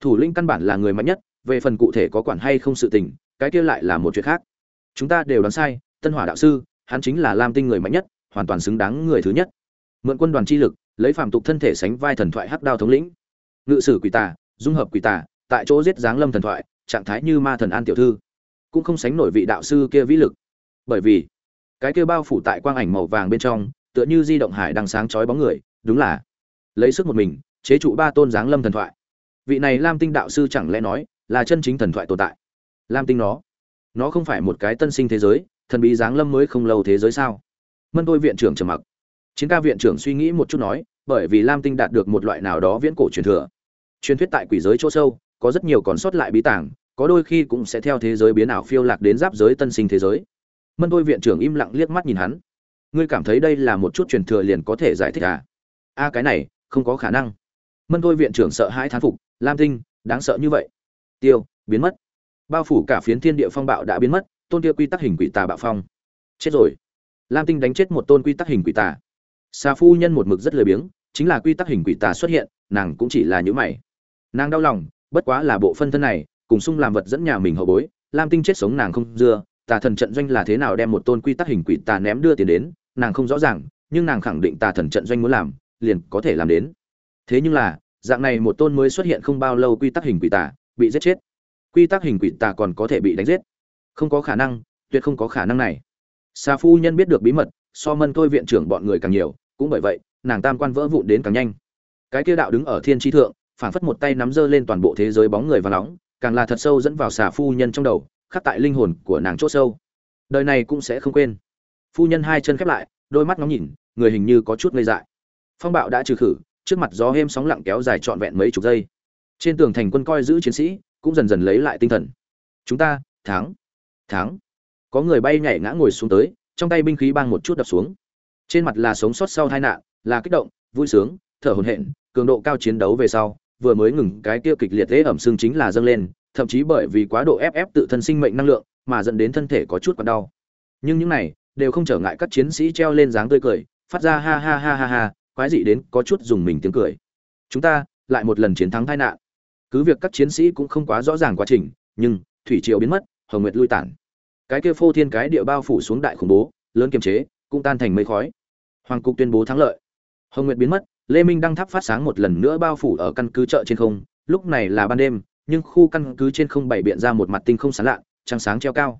Thủ lĩnh căn bản là người mạnh nhất, về phần cụ thể có quản hay không sự tình, cái kia lại là một chuyện khác. Chúng ta đều đoán sai, tân hỏa đạo sư, hắn chính là lam tinh người mạnh nhất, hoàn toàn xứng đáng người thứ nhất. Mượn quân đoàn chi lực, lấy phạm tục thân thể sánh vai thần thoại hắc đao thống lĩnh. Ngự sử quỷ tà, dung hợp quỷ tà, tại chỗ giết giáng lâm thần thoại, trạng thái như ma thần an tiểu thư. Cũng không sánh nổi vị đạo sư kia vĩ lực. Bởi vì cái kia bao phủ tại quang ảnh màu vàng bên trong, tựa như di động hải đang sáng chói bóng người, đúng là, lấy sức một mình, chế trụ ba tôn giáng lâm thần thoại. Vị này lam tinh đạo sư chẳng lẽ nói là chân chính thần thoại tồn tại? Lam tinh nó nó không phải một cái tân sinh thế giới, thần bí giáng lâm mới không lâu thế giới sao? Mân tôi viện trưởng trầm mặc. Chiến ca viện trưởng suy nghĩ một chút nói, bởi vì lam tinh đạt được một loại nào đó viễn cổ truyền thừa. Truyền thuyết tại quỷ giới chỗ sâu, có rất nhiều còn sót lại bí tàng, có đôi khi cũng sẽ theo thế giới biến ảo phiêu lạc đến giáp giới tân sinh thế giới mân tôi viện trưởng im lặng liếc mắt nhìn hắn. Ngươi cảm thấy đây là một chút truyền thừa liền có thể giải thích à? A, cái này, không có khả năng. Mân tôi viện trưởng sợ hãi thán phục, lam tinh, đáng sợ như vậy. Tiêu, biến mất. Bao phủ cả phiến thiên địa phong bạo đã biến mất, tôn kia quy tắc hình quỷ tà bạo phong. Chết rồi. Lam tinh đánh chết một tôn quy tắc hình quỷ tà. Xà phu nhân một mực rất lười biếng, chính là quy tắc hình quỷ tà xuất hiện, nàng cũng chỉ là nhữ mày. Nàng đau lòng, bất quá là bộ phân thân này, cùng sung làm vật dẫn nhà mình hậu bối, lam tinh chết sống nàng không dưa tà thần trận doanh là thế nào đem một tôn quy tắc hình quỷ tà ném đưa tiền đến, nàng không rõ ràng, nhưng nàng khẳng định tà thần trận doanh muốn làm, liền có thể làm đến. Thế nhưng là, dạng này một tôn mới xuất hiện không bao lâu quy tắc hình quỷ tà, bị giết chết. Quy tắc hình quỷ tà còn có thể bị đánh giết. Không có khả năng, tuyệt không có khả năng này. Xà phu nhân biết được bí mật, so mân tôi viện trưởng bọn người càng nhiều, cũng bởi vậy, nàng tam quan vỡ vụn đến càng nhanh. Cái kia đạo đứng ở thiên tri thượng, phảng phất một tay nắm giơ lên toàn bộ thế giới bóng người và nóng, càng là thật sâu dẫn vào xà phu nhân trong đầu khắc tại linh hồn của nàng chỗ sâu. Đời này cũng sẽ không quên. Phu nhân hai chân khép lại, đôi mắt ngóng nhìn, người hình như có chút ngây dại. Phong bạo đã trừ khử, trước mặt gió êm sóng lặng kéo dài trọn vẹn mấy chục giây. Trên tường thành quân coi giữ chiến sĩ cũng dần dần lấy lại tinh thần. Chúng ta, thắng thắng. Có người bay nhảy ngã ngồi xuống tới, trong tay binh khí bang một chút đập xuống. Trên mặt là sống sót sau tai nạn, là kích động, vui sướng, thở hổn hển, cường độ cao chiến đấu về sau, vừa mới ngừng cái kia kịch liệt thế ẩm xương chính là dâng lên thậm chí bởi vì quá độ ép ép tự thân sinh mệnh năng lượng mà dẫn đến thân thể có chút còn đau. Nhưng những này đều không trở ngại các chiến sĩ treo lên dáng tươi cười, phát ra ha ha ha ha ha, quái dị đến có chút dùng mình tiếng cười. Chúng ta lại một lần chiến thắng tai nạn. Cứ việc các chiến sĩ cũng không quá rõ ràng quá trình, nhưng thủy triều biến mất, hồng nguyệt lui tản. Cái kia phô thiên cái địa bao phủ xuống đại khủng bố, lớn kiềm chế, cũng tan thành mây khói. Hoàng cục tuyên bố thắng lợi. Hồng nguyệt biến mất, lê minh đăng tháp phát sáng một lần nữa bao phủ ở căn cứ chợ trên không, lúc này là ban đêm nhưng khu căn cứ trên không bảy biện ra một mặt tinh không sáng lạ, trăng sáng treo cao.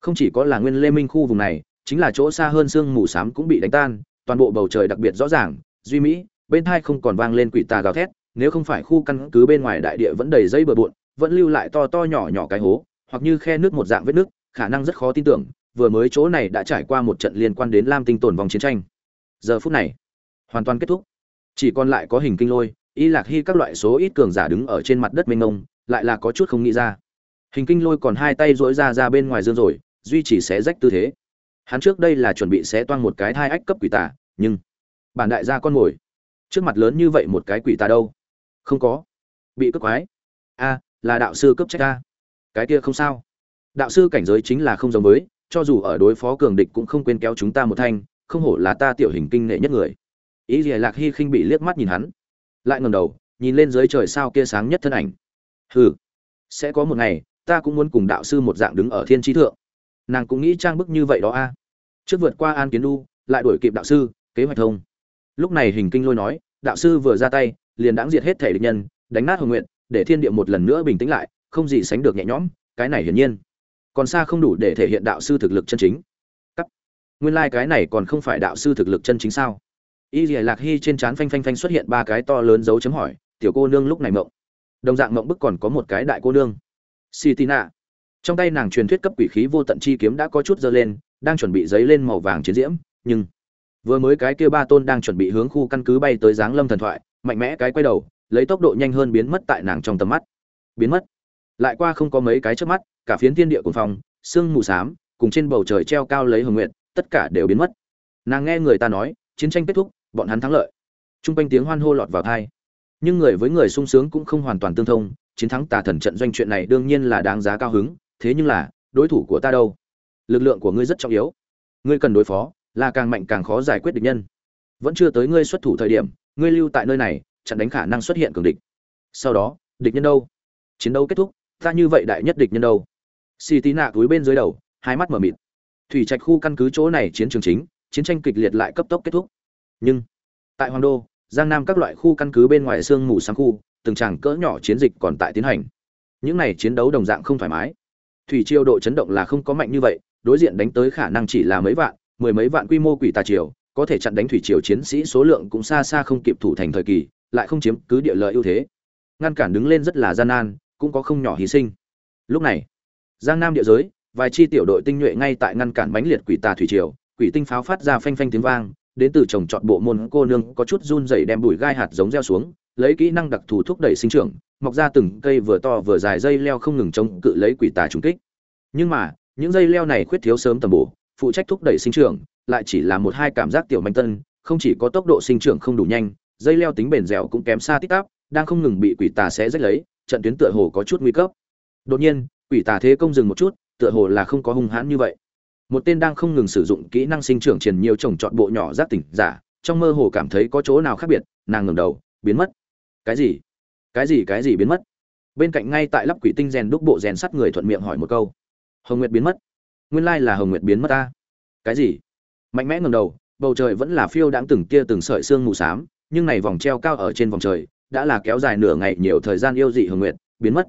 Không chỉ có là nguyên lê minh khu vùng này, chính là chỗ xa hơn sương mù xám cũng bị đánh tan, toàn bộ bầu trời đặc biệt rõ ràng, duy mỹ, bên thai không còn vang lên quỷ tà gào thét, nếu không phải khu căn cứ bên ngoài đại địa vẫn đầy dây bờ bộn, vẫn lưu lại to to nhỏ nhỏ cái hố, hoặc như khe nước một dạng vết nước, khả năng rất khó tin tưởng, vừa mới chỗ này đã trải qua một trận liên quan đến lam tinh tồn vòng chiến tranh. Giờ phút này, hoàn toàn kết thúc. Chỉ còn lại có hình kinh lôi, y lạc hy các loại số ít cường giả đứng ở trên mặt đất mênh mông lại là có chút không nghĩ ra. Hình kinh lôi còn hai tay dỗi ra ra bên ngoài dương rồi, duy chỉ xé rách tư thế. Hắn trước đây là chuẩn bị xé toang một cái thai ách cấp quỷ tà, nhưng bản đại gia con ngồi, trước mặt lớn như vậy một cái quỷ tà đâu? Không có. Bị cướp quái. A, là đạo sư cấp trách a. Cái kia không sao. Đạo sư cảnh giới chính là không giống với, cho dù ở đối phó cường địch cũng không quên kéo chúng ta một thanh, không hổ là ta tiểu hình kinh nghệ nhất người. Ý gì lạc hy khinh bị liếc mắt nhìn hắn. Lại ngầm đầu, nhìn lên dưới trời sao kia sáng nhất thân ảnh hừ, sẽ có một ngày, ta cũng muốn cùng đạo sư một dạng đứng ở thiên trí thượng. Nàng cũng nghĩ trang bức như vậy đó a. À. Trước vượt qua an kiến đu lại đuổi kịp đạo sư, kế hoạch thông. Lúc này hình kinh lôi nói, đạo sư vừa ra tay, liền đáng diệt hết thể địch nhân, đánh nát hồng nguyện, để thiên địa một lần nữa bình tĩnh lại, không gì sánh được nhẹ nhõm, cái này hiển nhiên. Còn xa không đủ để thể hiện đạo sư thực lực chân chính. Cắt. nguyên lai cái này còn không phải đạo sư thực lực chân chính sao? Y dì lạc hy trên trán phanh phanh phanh xuất hiện ba cái to lớn dấu chấm hỏi, tiểu cô nương lúc này mộng? Đồng dạng mộng bức còn có một cái đại cô nương. Sitina trong tay nàng truyền thuyết cấp quỷ khí vô tận chi kiếm đã có chút dơ lên, đang chuẩn bị giấy lên màu vàng chiến diễm, nhưng vừa mới cái kia ba tôn đang chuẩn bị hướng khu căn cứ bay tới giáng lâm thần thoại, mạnh mẽ cái quay đầu, lấy tốc độ nhanh hơn biến mất tại nàng trong tầm mắt. Biến mất. Lại qua không có mấy cái trước mắt, cả phiến thiên địa cuồng phòng sương mù xám, cùng trên bầu trời treo cao lấy hồng nguyện tất cả đều biến mất. Nàng nghe người ta nói, chiến tranh kết thúc, bọn hắn thắng lợi. T r u n g quanh tiếng hoan hô lọt vào thai nhưng người với người sung sướng cũng không hoàn toàn tương thông, chiến thắng tà thần trận doanh chuyện này đương nhiên là đáng giá cao hứng, thế nhưng là, đối thủ của ta đâu? Lực lượng của ngươi rất trọng yếu. Ngươi cần đối phó, là càng mạnh càng khó giải quyết địch nhân. Vẫn chưa tới ngươi xuất thủ thời điểm, ngươi lưu tại nơi này chặn đánh khả năng xuất hiện cường địch. Sau đó, địch nhân đâu? Chiến đấu kết thúc, ta như vậy đại nhất địch nhân đâu? Xì tí nạ túi bên dưới đầu, hai mắt mở mịt. Thủy trạch khu căn cứ chỗ này chiến trường chính, chiến tranh kịch liệt lại cấp tốc kết thúc. Nhưng, tại hoàng đô giang nam các loại khu căn cứ bên ngoài sương mù sáng khu, từng tràng cỡ nhỏ chiến dịch còn tại tiến hành. Những này chiến đấu đồng dạng không thoải mái. Thủy triều độ chấn động là không có mạnh như vậy, đối diện đánh tới khả năng chỉ là mấy vạn, mười mấy vạn quy mô quỷ tà triều, có thể chặn đánh thủy triều chiến sĩ số lượng cũng xa xa không kịp thủ thành thời kỳ, lại không chiếm cứ địa lợi ưu thế. Ngăn cản đứng lên rất là gian nan, cũng có không nhỏ hy sinh. Lúc này, giang nam địa giới, vài chi tiểu đội tinh nhuệ ngay tại ngăn cản mãnh liệt quỷ tà thủy triều, quỷ tinh pháo phát ra phanh phanh tiếng vang đến từ trồng trọt bộ môn cô nương có chút run rẩy đem bụi gai hạt giống gieo xuống, lấy kỹ năng đặc thù thúc đẩy sinh trưởng, mọc ra từng cây vừa to vừa dài dây leo không ngừng chống cự lấy quỷ tà trùng kích. Nhưng mà, những dây leo này khuyết thiếu sớm tầm bổ, phụ trách thúc đẩy sinh trưởng, lại chỉ là một hai cảm giác tiểu manh tân, không chỉ có tốc độ sinh trưởng không đủ nhanh, dây leo tính bền dẻo cũng kém xa tít tắp, đang không ngừng bị quỷ tà xé rách lấy, trận tuyến tựa hồ có chút nguy cấp. Đột nhiên, quỷ tà thế công dừng một chút, tựa hồ là không có hung hãn như vậy một tên đang không ngừng sử dụng kỹ năng sinh trưởng truyền nhiều trồng trọt bộ nhỏ giác tỉnh giả, trong mơ hồ cảm thấy có chỗ nào khác biệt, nàng ngẩng đầu, biến mất. Cái gì? Cái gì cái gì biến mất? Bên cạnh ngay tại lắp quỷ tinh rèn đúc bộ rèn sắt người thuận miệng hỏi một câu. Hồng nguyệt biến mất. Nguyên lai là hồng nguyệt biến mất ta. Cái gì? Mạnh mẽ ngẩng đầu, bầu trời vẫn là phiêu đãng từng tia từng sợi xương mù xám, nhưng này vòng treo cao ở trên vòng trời, đã là kéo dài nửa ngày nhiều thời gian yêu dị hồng nguyệt, biến mất.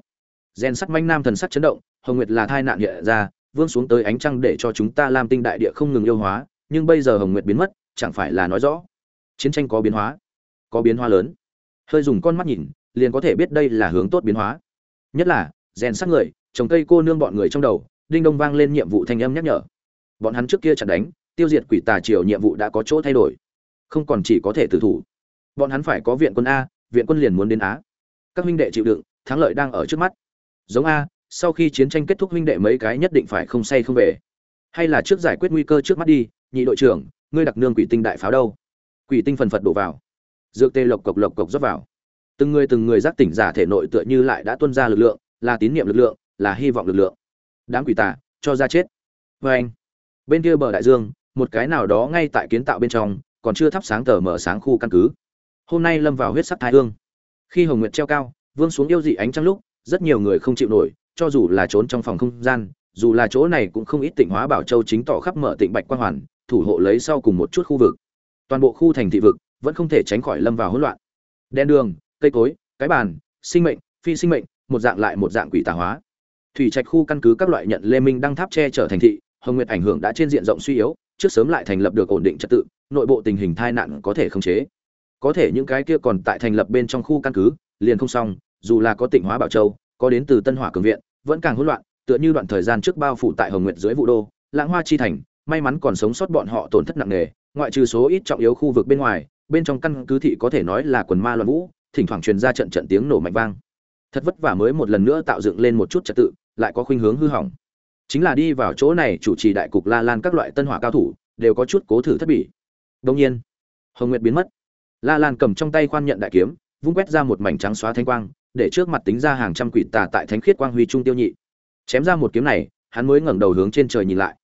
Rèn sắt manh nam thần sắc chấn động, hồng nguyệt là thai nạn hiện ra vương xuống tới ánh trăng để cho chúng ta làm tinh đại địa không ngừng yêu hóa, nhưng bây giờ hồng nguyệt biến mất, chẳng phải là nói rõ. Chiến tranh có biến hóa, có biến hóa lớn. Hơi dùng con mắt nhìn, liền có thể biết đây là hướng tốt biến hóa. Nhất là, rèn sắc người, trồng cây cô nương bọn người trong đầu, đinh đông vang lên nhiệm vụ thanh âm nhắc nhở. Bọn hắn trước kia chặn đánh, tiêu diệt quỷ tà triều nhiệm vụ đã có chỗ thay đổi. Không còn chỉ có thể tử thủ. Bọn hắn phải có viện quân a, viện quân liền muốn đến á. Các huynh đệ chịu đựng, thắng lợi đang ở trước mắt. Giống a sau khi chiến tranh kết thúc huynh đệ mấy cái nhất định phải không say không về. Hay là trước giải quyết nguy cơ trước mắt đi, nhị đội trưởng, ngươi đặc nương quỷ tinh đại pháo đâu? Quỷ tinh phần phật đổ vào. Dược tê lộc cộc lộc cộc rót vào. Từng người từng người giác tỉnh giả thể nội tựa như lại đã tuân ra lực lượng, là tín nhiệm lực lượng, là hy vọng lực lượng. Đám quỷ tà, cho ra chết. Vê anh, bên kia bờ đại dương, một cái nào đó ngay tại kiến tạo bên trong, còn chưa thắp sáng tờ mở sáng khu căn cứ. Hôm nay lâm vào huyết sắc thái hương. Khi hồng nguyệt treo cao, vương xuống yêu dị ánh trăng lúc, rất nhiều người không chịu nổi cho dù là trốn trong phòng không gian, dù là chỗ này cũng không ít tịnh hóa bảo châu chính tỏ khắp mở tịnh bạch quang hoàn, thủ hộ lấy sau cùng một chút khu vực. Toàn bộ khu thành thị vực vẫn không thể tránh khỏi lâm vào hỗn loạn. Đen đường, cây cối, cái bàn, sinh mệnh, phi sinh mệnh, một dạng lại một dạng quỷ tà hóa. Thủy trạch khu căn cứ các loại nhận lê minh đăng tháp che trở thành thị, hồng nguyệt ảnh hưởng đã trên diện rộng suy yếu, trước sớm lại thành lập được ổn định trật tự, nội bộ tình hình tai nạn có thể khống chế. Có thể những cái kia còn tại thành lập bên trong khu căn cứ, liền không xong, dù là có tịnh hóa bảo châu có đến từ tân hỏa cường viện vẫn càng hỗn loạn tựa như đoạn thời gian trước bao phủ tại hồng nguyệt dưới vụ đô lãng hoa chi thành may mắn còn sống sót bọn họ tổn thất nặng nề ngoại trừ số ít trọng yếu khu vực bên ngoài bên trong căn cứ thị có thể nói là quần ma loạn vũ thỉnh thoảng truyền ra trận trận tiếng nổ mạnh vang. Thật vất vả mới một lần nữa tạo dựng lên một chút trật tự lại có khuynh hướng hư hỏng. Chính là đi vào chỗ này chủ trì đại cục la lan các loại tân hỏa cao thủ đều có chút cố thử thất bỉ. Đông nhiên hồng nguyệt biến mất. La Lan cầm trong tay khoan nhận đại kiếm, vung quét ra một mảnh trắng xóa thanh quang, để trước mặt tính ra hàng trăm quỷ tà tại thánh khiết quang huy trung tiêu nhị. Chém ra một kiếm này, hắn mới ngẩng đầu hướng trên trời nhìn lại.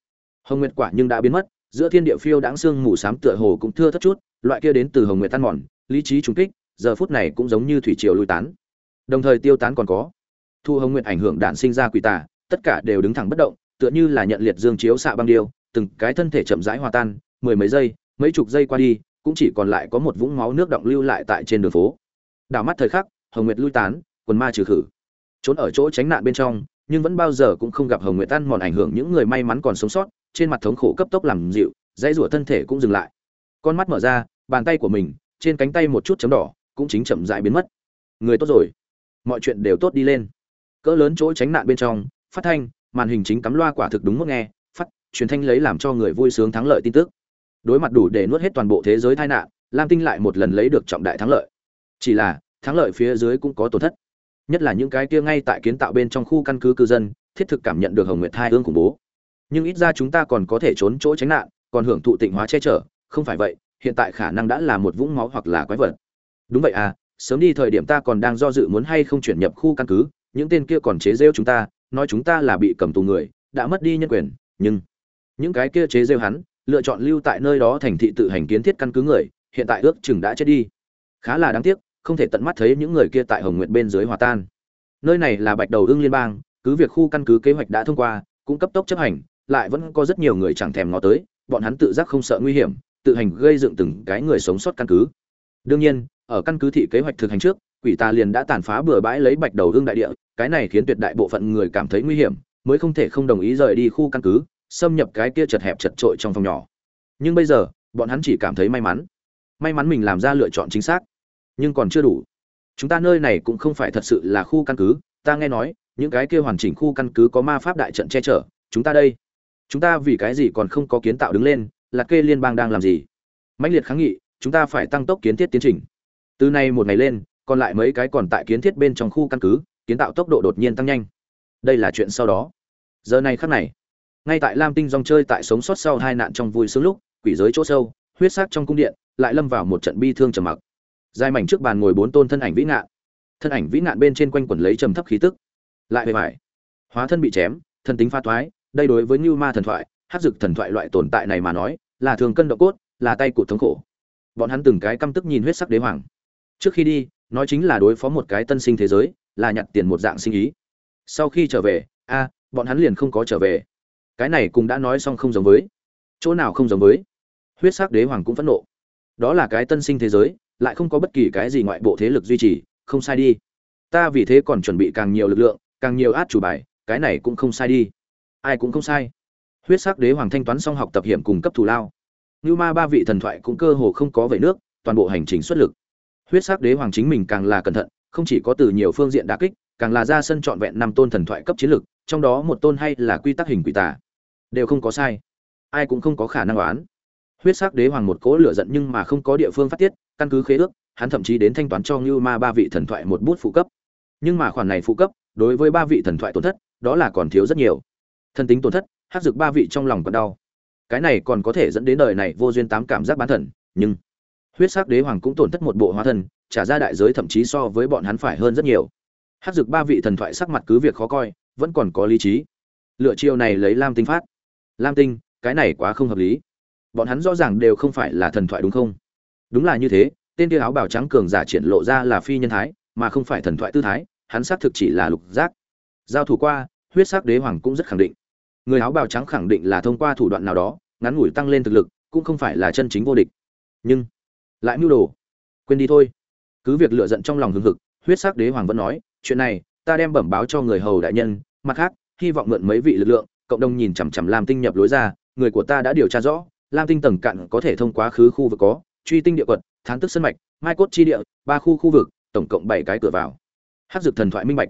Hồng Nguyệt quả nhưng đã biến mất, giữa thiên địa phiêu đãng xương mù xám tựa hồ cũng thưa thất chút, loại kia đến từ Hồng Nguyệt tan mòn, lý trí trùng kích, giờ phút này cũng giống như thủy triều lui tán. Đồng thời tiêu tán còn có. Thu Hồng Nguyệt ảnh hưởng đạn sinh ra quỷ tà, tất cả đều đứng thẳng bất động, tựa như là nhận liệt dương chiếu xạ băng điêu, từng cái thân thể chậm rãi hòa tan, mười mấy giây, mấy chục giây qua đi cũng chỉ còn lại có một vũng máu nước động lưu lại tại trên đường phố đảo mắt thời khắc hồng nguyệt lui tán, quần ma trừ khử. Trốn ở chỗ tránh nạn bên trong, nhưng vẫn bao giờ cũng không gặp hồng nguyệt tan mòn ảnh hưởng những người may mắn còn sống sót, trên mặt thống khổ cấp tốc làm dịu, dãy rủa thân thể cũng dừng lại. Con mắt mở ra, bàn tay của mình, trên cánh tay một chút chấm đỏ, cũng chính chậm rãi biến mất. Người tốt rồi. Mọi chuyện đều tốt đi lên. Cỡ lớn chỗ tránh nạn bên trong, phát thanh, màn hình chính cắm loa quả thực đúng mức nghe, phát, truyền thanh lấy làm cho người vui sướng thắng lợi tin tức. Đối mặt đủ để nuốt hết toàn bộ thế giới tai nạn, lam tinh lại một lần lấy được trọng đại thắng lợi. Chỉ là thắng lợi phía dưới cũng có tổn thất. Nhất là những cái kia ngay tại kiến tạo bên trong khu căn cứ cư dân, thiết thực cảm nhận được hồng nguyệt thai ương khủng bố. Nhưng ít ra chúng ta còn có thể trốn chỗ tránh nạn, còn hưởng thụ tịnh hóa che chở, không phải vậy, hiện tại khả năng đã là một vũng máu hoặc là quái vật. Đúng vậy à sớm đi thời điểm ta còn đang do dự muốn hay không chuyển nhập khu căn cứ, những tên kia còn chế rêu chúng ta, nói chúng ta là bị cầm tù người, đã mất đi nhân quyền, nhưng những cái kia chế rêu hắn, lựa chọn lưu tại nơi đó thành thị tự hành kiến thiết căn cứ người, hiện tại ước chừng đã chết đi. Khá là đáng tiếc không thể tận mắt thấy những người kia tại hồng Nguyệt bên dưới hòa tan. Nơi này là bạch đầu ưng liên bang, cứ việc khu căn cứ kế hoạch đã thông qua, cũng cấp tốc chấp hành, lại vẫn có rất nhiều người chẳng thèm ngó tới, bọn hắn tự giác không sợ nguy hiểm, tự hành gây dựng từng cái người sống sót căn cứ. Đương nhiên, ở căn cứ thị kế hoạch thực hành trước, quỷ ta liền đã tàn phá bừa bãi lấy bạch đầu Ưng đại địa, cái này khiến tuyệt đại bộ phận người cảm thấy nguy hiểm, mới không thể không đồng ý rời đi khu căn cứ, xâm nhập cái kia chật hẹp chật trội trong phòng nhỏ. Nhưng bây giờ, bọn hắn chỉ cảm thấy may mắn. May mắn mình làm ra lựa chọn chính xác nhưng còn chưa đủ. Chúng ta nơi này cũng không phải thật sự là khu căn cứ. Ta nghe nói, những cái kia hoàn chỉnh khu căn cứ có ma pháp đại trận che chở. Chúng ta đây. Chúng ta vì cái gì còn không có kiến tạo đứng lên? Là kê liên bang đang làm gì? Mãnh liệt kháng nghị, chúng ta phải tăng tốc kiến thiết tiến trình. Từ nay một ngày lên, còn lại mấy cái còn tại kiến thiết bên trong khu căn cứ, kiến tạo tốc độ đột nhiên tăng nhanh. Đây là chuyện sau đó. Giờ này khắc này, ngay tại lam tinh dòng chơi tại sống sót sau hai nạn trong vui sướng lúc, quỷ giới chỗ sâu, huyết sắc trong cung điện, lại lâm vào một trận bi thương trầm mặc dài mảnh trước bàn ngồi bốn tôn thân ảnh vĩ ngạn. Thân ảnh vĩ ngạn bên trên quanh quẩn lấy trầm thấp khí tức. Lại bề mải hóa thân bị chém, thân tính pha thoái đây đối với như ma thần thoại hát dực thần thoại loại tồn tại này mà nói, là thường cân độ cốt, là tay cụt thống khổ. Bọn hắn từng cái căm tức nhìn huyết sắc đế hoàng. Trước khi đi, nói chính là đối phó một cái tân sinh thế giới, là nhặt tiền một dạng sinh ý. Sau khi trở về, a, bọn hắn liền không có trở về. Cái này cũng đã nói xong không giống với. Chỗ nào không giống với. Huyết sắc đế hoàng cũng phẫn nộ. Đó là cái tân sinh thế giới lại không có bất kỳ cái gì ngoại bộ thế lực duy trì, không sai đi. Ta vì thế còn chuẩn bị càng nhiều lực lượng, càng nhiều át chủ bài, cái này cũng không sai đi. Ai cũng không sai. Huyết sắc đế hoàng thanh toán xong học tập hiểm cùng cấp thù lao. Như ma ba vị thần thoại cũng cơ hồ không có về nước, toàn bộ hành trình xuất lực. Huyết sắc đế hoàng chính mình càng là cẩn thận, không chỉ có từ nhiều phương diện đả kích, càng là ra sân trọn vẹn năm tôn thần thoại cấp chiến lực, trong đó một tôn hay là quy tắc hình quỷ tà. Đều không có sai. Ai cũng không có khả năng đoán huyết sắc đế hoàng một cố lửa giận nhưng mà không có địa phương phát tiết căn cứ khế ước hắn thậm chí đến thanh toán cho ngưu ma ba vị thần thoại một bút phụ cấp. Nhưng mà khoản này phụ cấp đối với ba vị thần thoại tổn thất đó là còn thiếu rất nhiều. Thân tính tổn thất hát dược ba vị trong lòng còn đau. Cái này còn có thể dẫn đến đời này vô duyên tám cảm giác bán thần nhưng huyết sắc đế hoàng cũng tổn thất một bộ hóa thần, trả ra đại giới thậm chí so với bọn hắn phải hơn rất nhiều. Hát dược ba vị thần thoại sắc mặt cứ việc khó coi vẫn còn có lý trí. Lựa chiêu này lấy lam tinh phát. Lam tinh cái này quá không hợp lý. Bọn hắn rõ ràng đều không phải là thần thoại đúng không? Đúng là như thế, tên kia áo bào trắng cường giả triển lộ ra là phi nhân thái, mà không phải thần thoại tư thái, hắn xác thực chỉ là lục giác. Giao thủ qua, huyết sắc đế hoàng cũng rất khẳng định. Người áo bào trắng khẳng định là thông qua thủ đoạn nào đó, ngắn ngủi tăng lên thực lực, cũng không phải là chân chính vô địch. Nhưng, lại mưu đồ. Quên đi thôi. Cứ việc lựa giận trong lòng hưng hực, huyết sắc đế hoàng vẫn nói, chuyện này, ta đem bẩm báo cho người hầu đại nhân, mặt khác, hy vọng mượn mấy vị lực lượng, cộng đồng nhìn chằm chằm làm tinh nhập lối ra, người của ta đã điều tra rõ, lam tinh tầng cạn có thể thông quá khứ khu vực có truy tinh địa quật, thán tức sân mạch, mai cốt chi địa, ba khu khu vực, tổng cộng bảy cái cửa vào. Hát dược thần thoại minh bạch.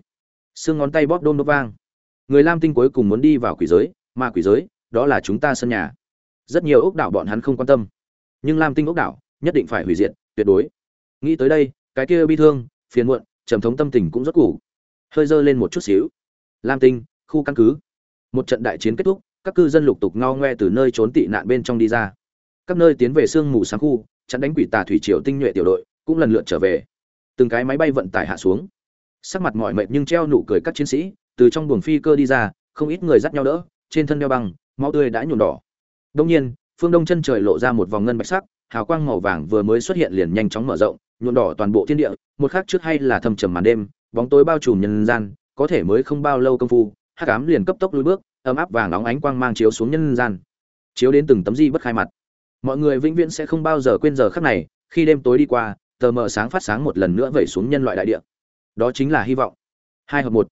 Xương ngón tay bóp đôm đốt vang. Người lam tinh cuối cùng muốn đi vào quỷ giới, mà quỷ giới, đó là chúng ta sân nhà. Rất nhiều ốc đảo bọn hắn không quan tâm. Nhưng lam tinh ốc đảo, nhất định phải hủy diệt, tuyệt đối. Nghĩ tới đây, cái kia bi thương, phiền muộn, trầm thống tâm tình cũng rất củ hơi dơ lên một chút xíu. Lam tinh, khu căn cứ. Một trận đại chiến kết thúc, các cư dân lục tục ngao ngoe từ nơi trốn tị nạn bên trong đi ra. Các nơi tiến về sương mù sáng khu chặn đánh quỷ tà thủy triều tinh nhuệ tiểu đội, cũng lần lượt trở về. Từng cái máy bay vận tải hạ xuống. Sắc mặt mọi mệt nhưng treo nụ cười các chiến sĩ, từ trong buồng phi cơ đi ra, không ít người dắt nhau đỡ, trên thân đeo băng, máu tươi đã nhuộm đỏ. Đông nhiên, phương đông chân trời lộ ra một vòng ngân bạch sắc, hào quang màu vàng vừa mới xuất hiện liền nhanh chóng mở rộng, nhuộm đỏ toàn bộ thiên địa, một khắc trước hay là thâm trầm màn đêm, bóng tối bao trùm nhân gian, có thể mới không bao lâu công phu, hắc ám liền cấp tốc lùi bước, ấm áp vàng óng ánh quang mang chiếu xuống nhân gian. Chiếu đến từng tấm di bất khai mặt mọi người vĩnh viễn sẽ không bao giờ quên giờ khắc này, khi đêm tối đi qua, tờ mờ sáng phát sáng một lần nữa vẩy xuống nhân loại đại địa. Đó chính là hy vọng. Hai hợp một.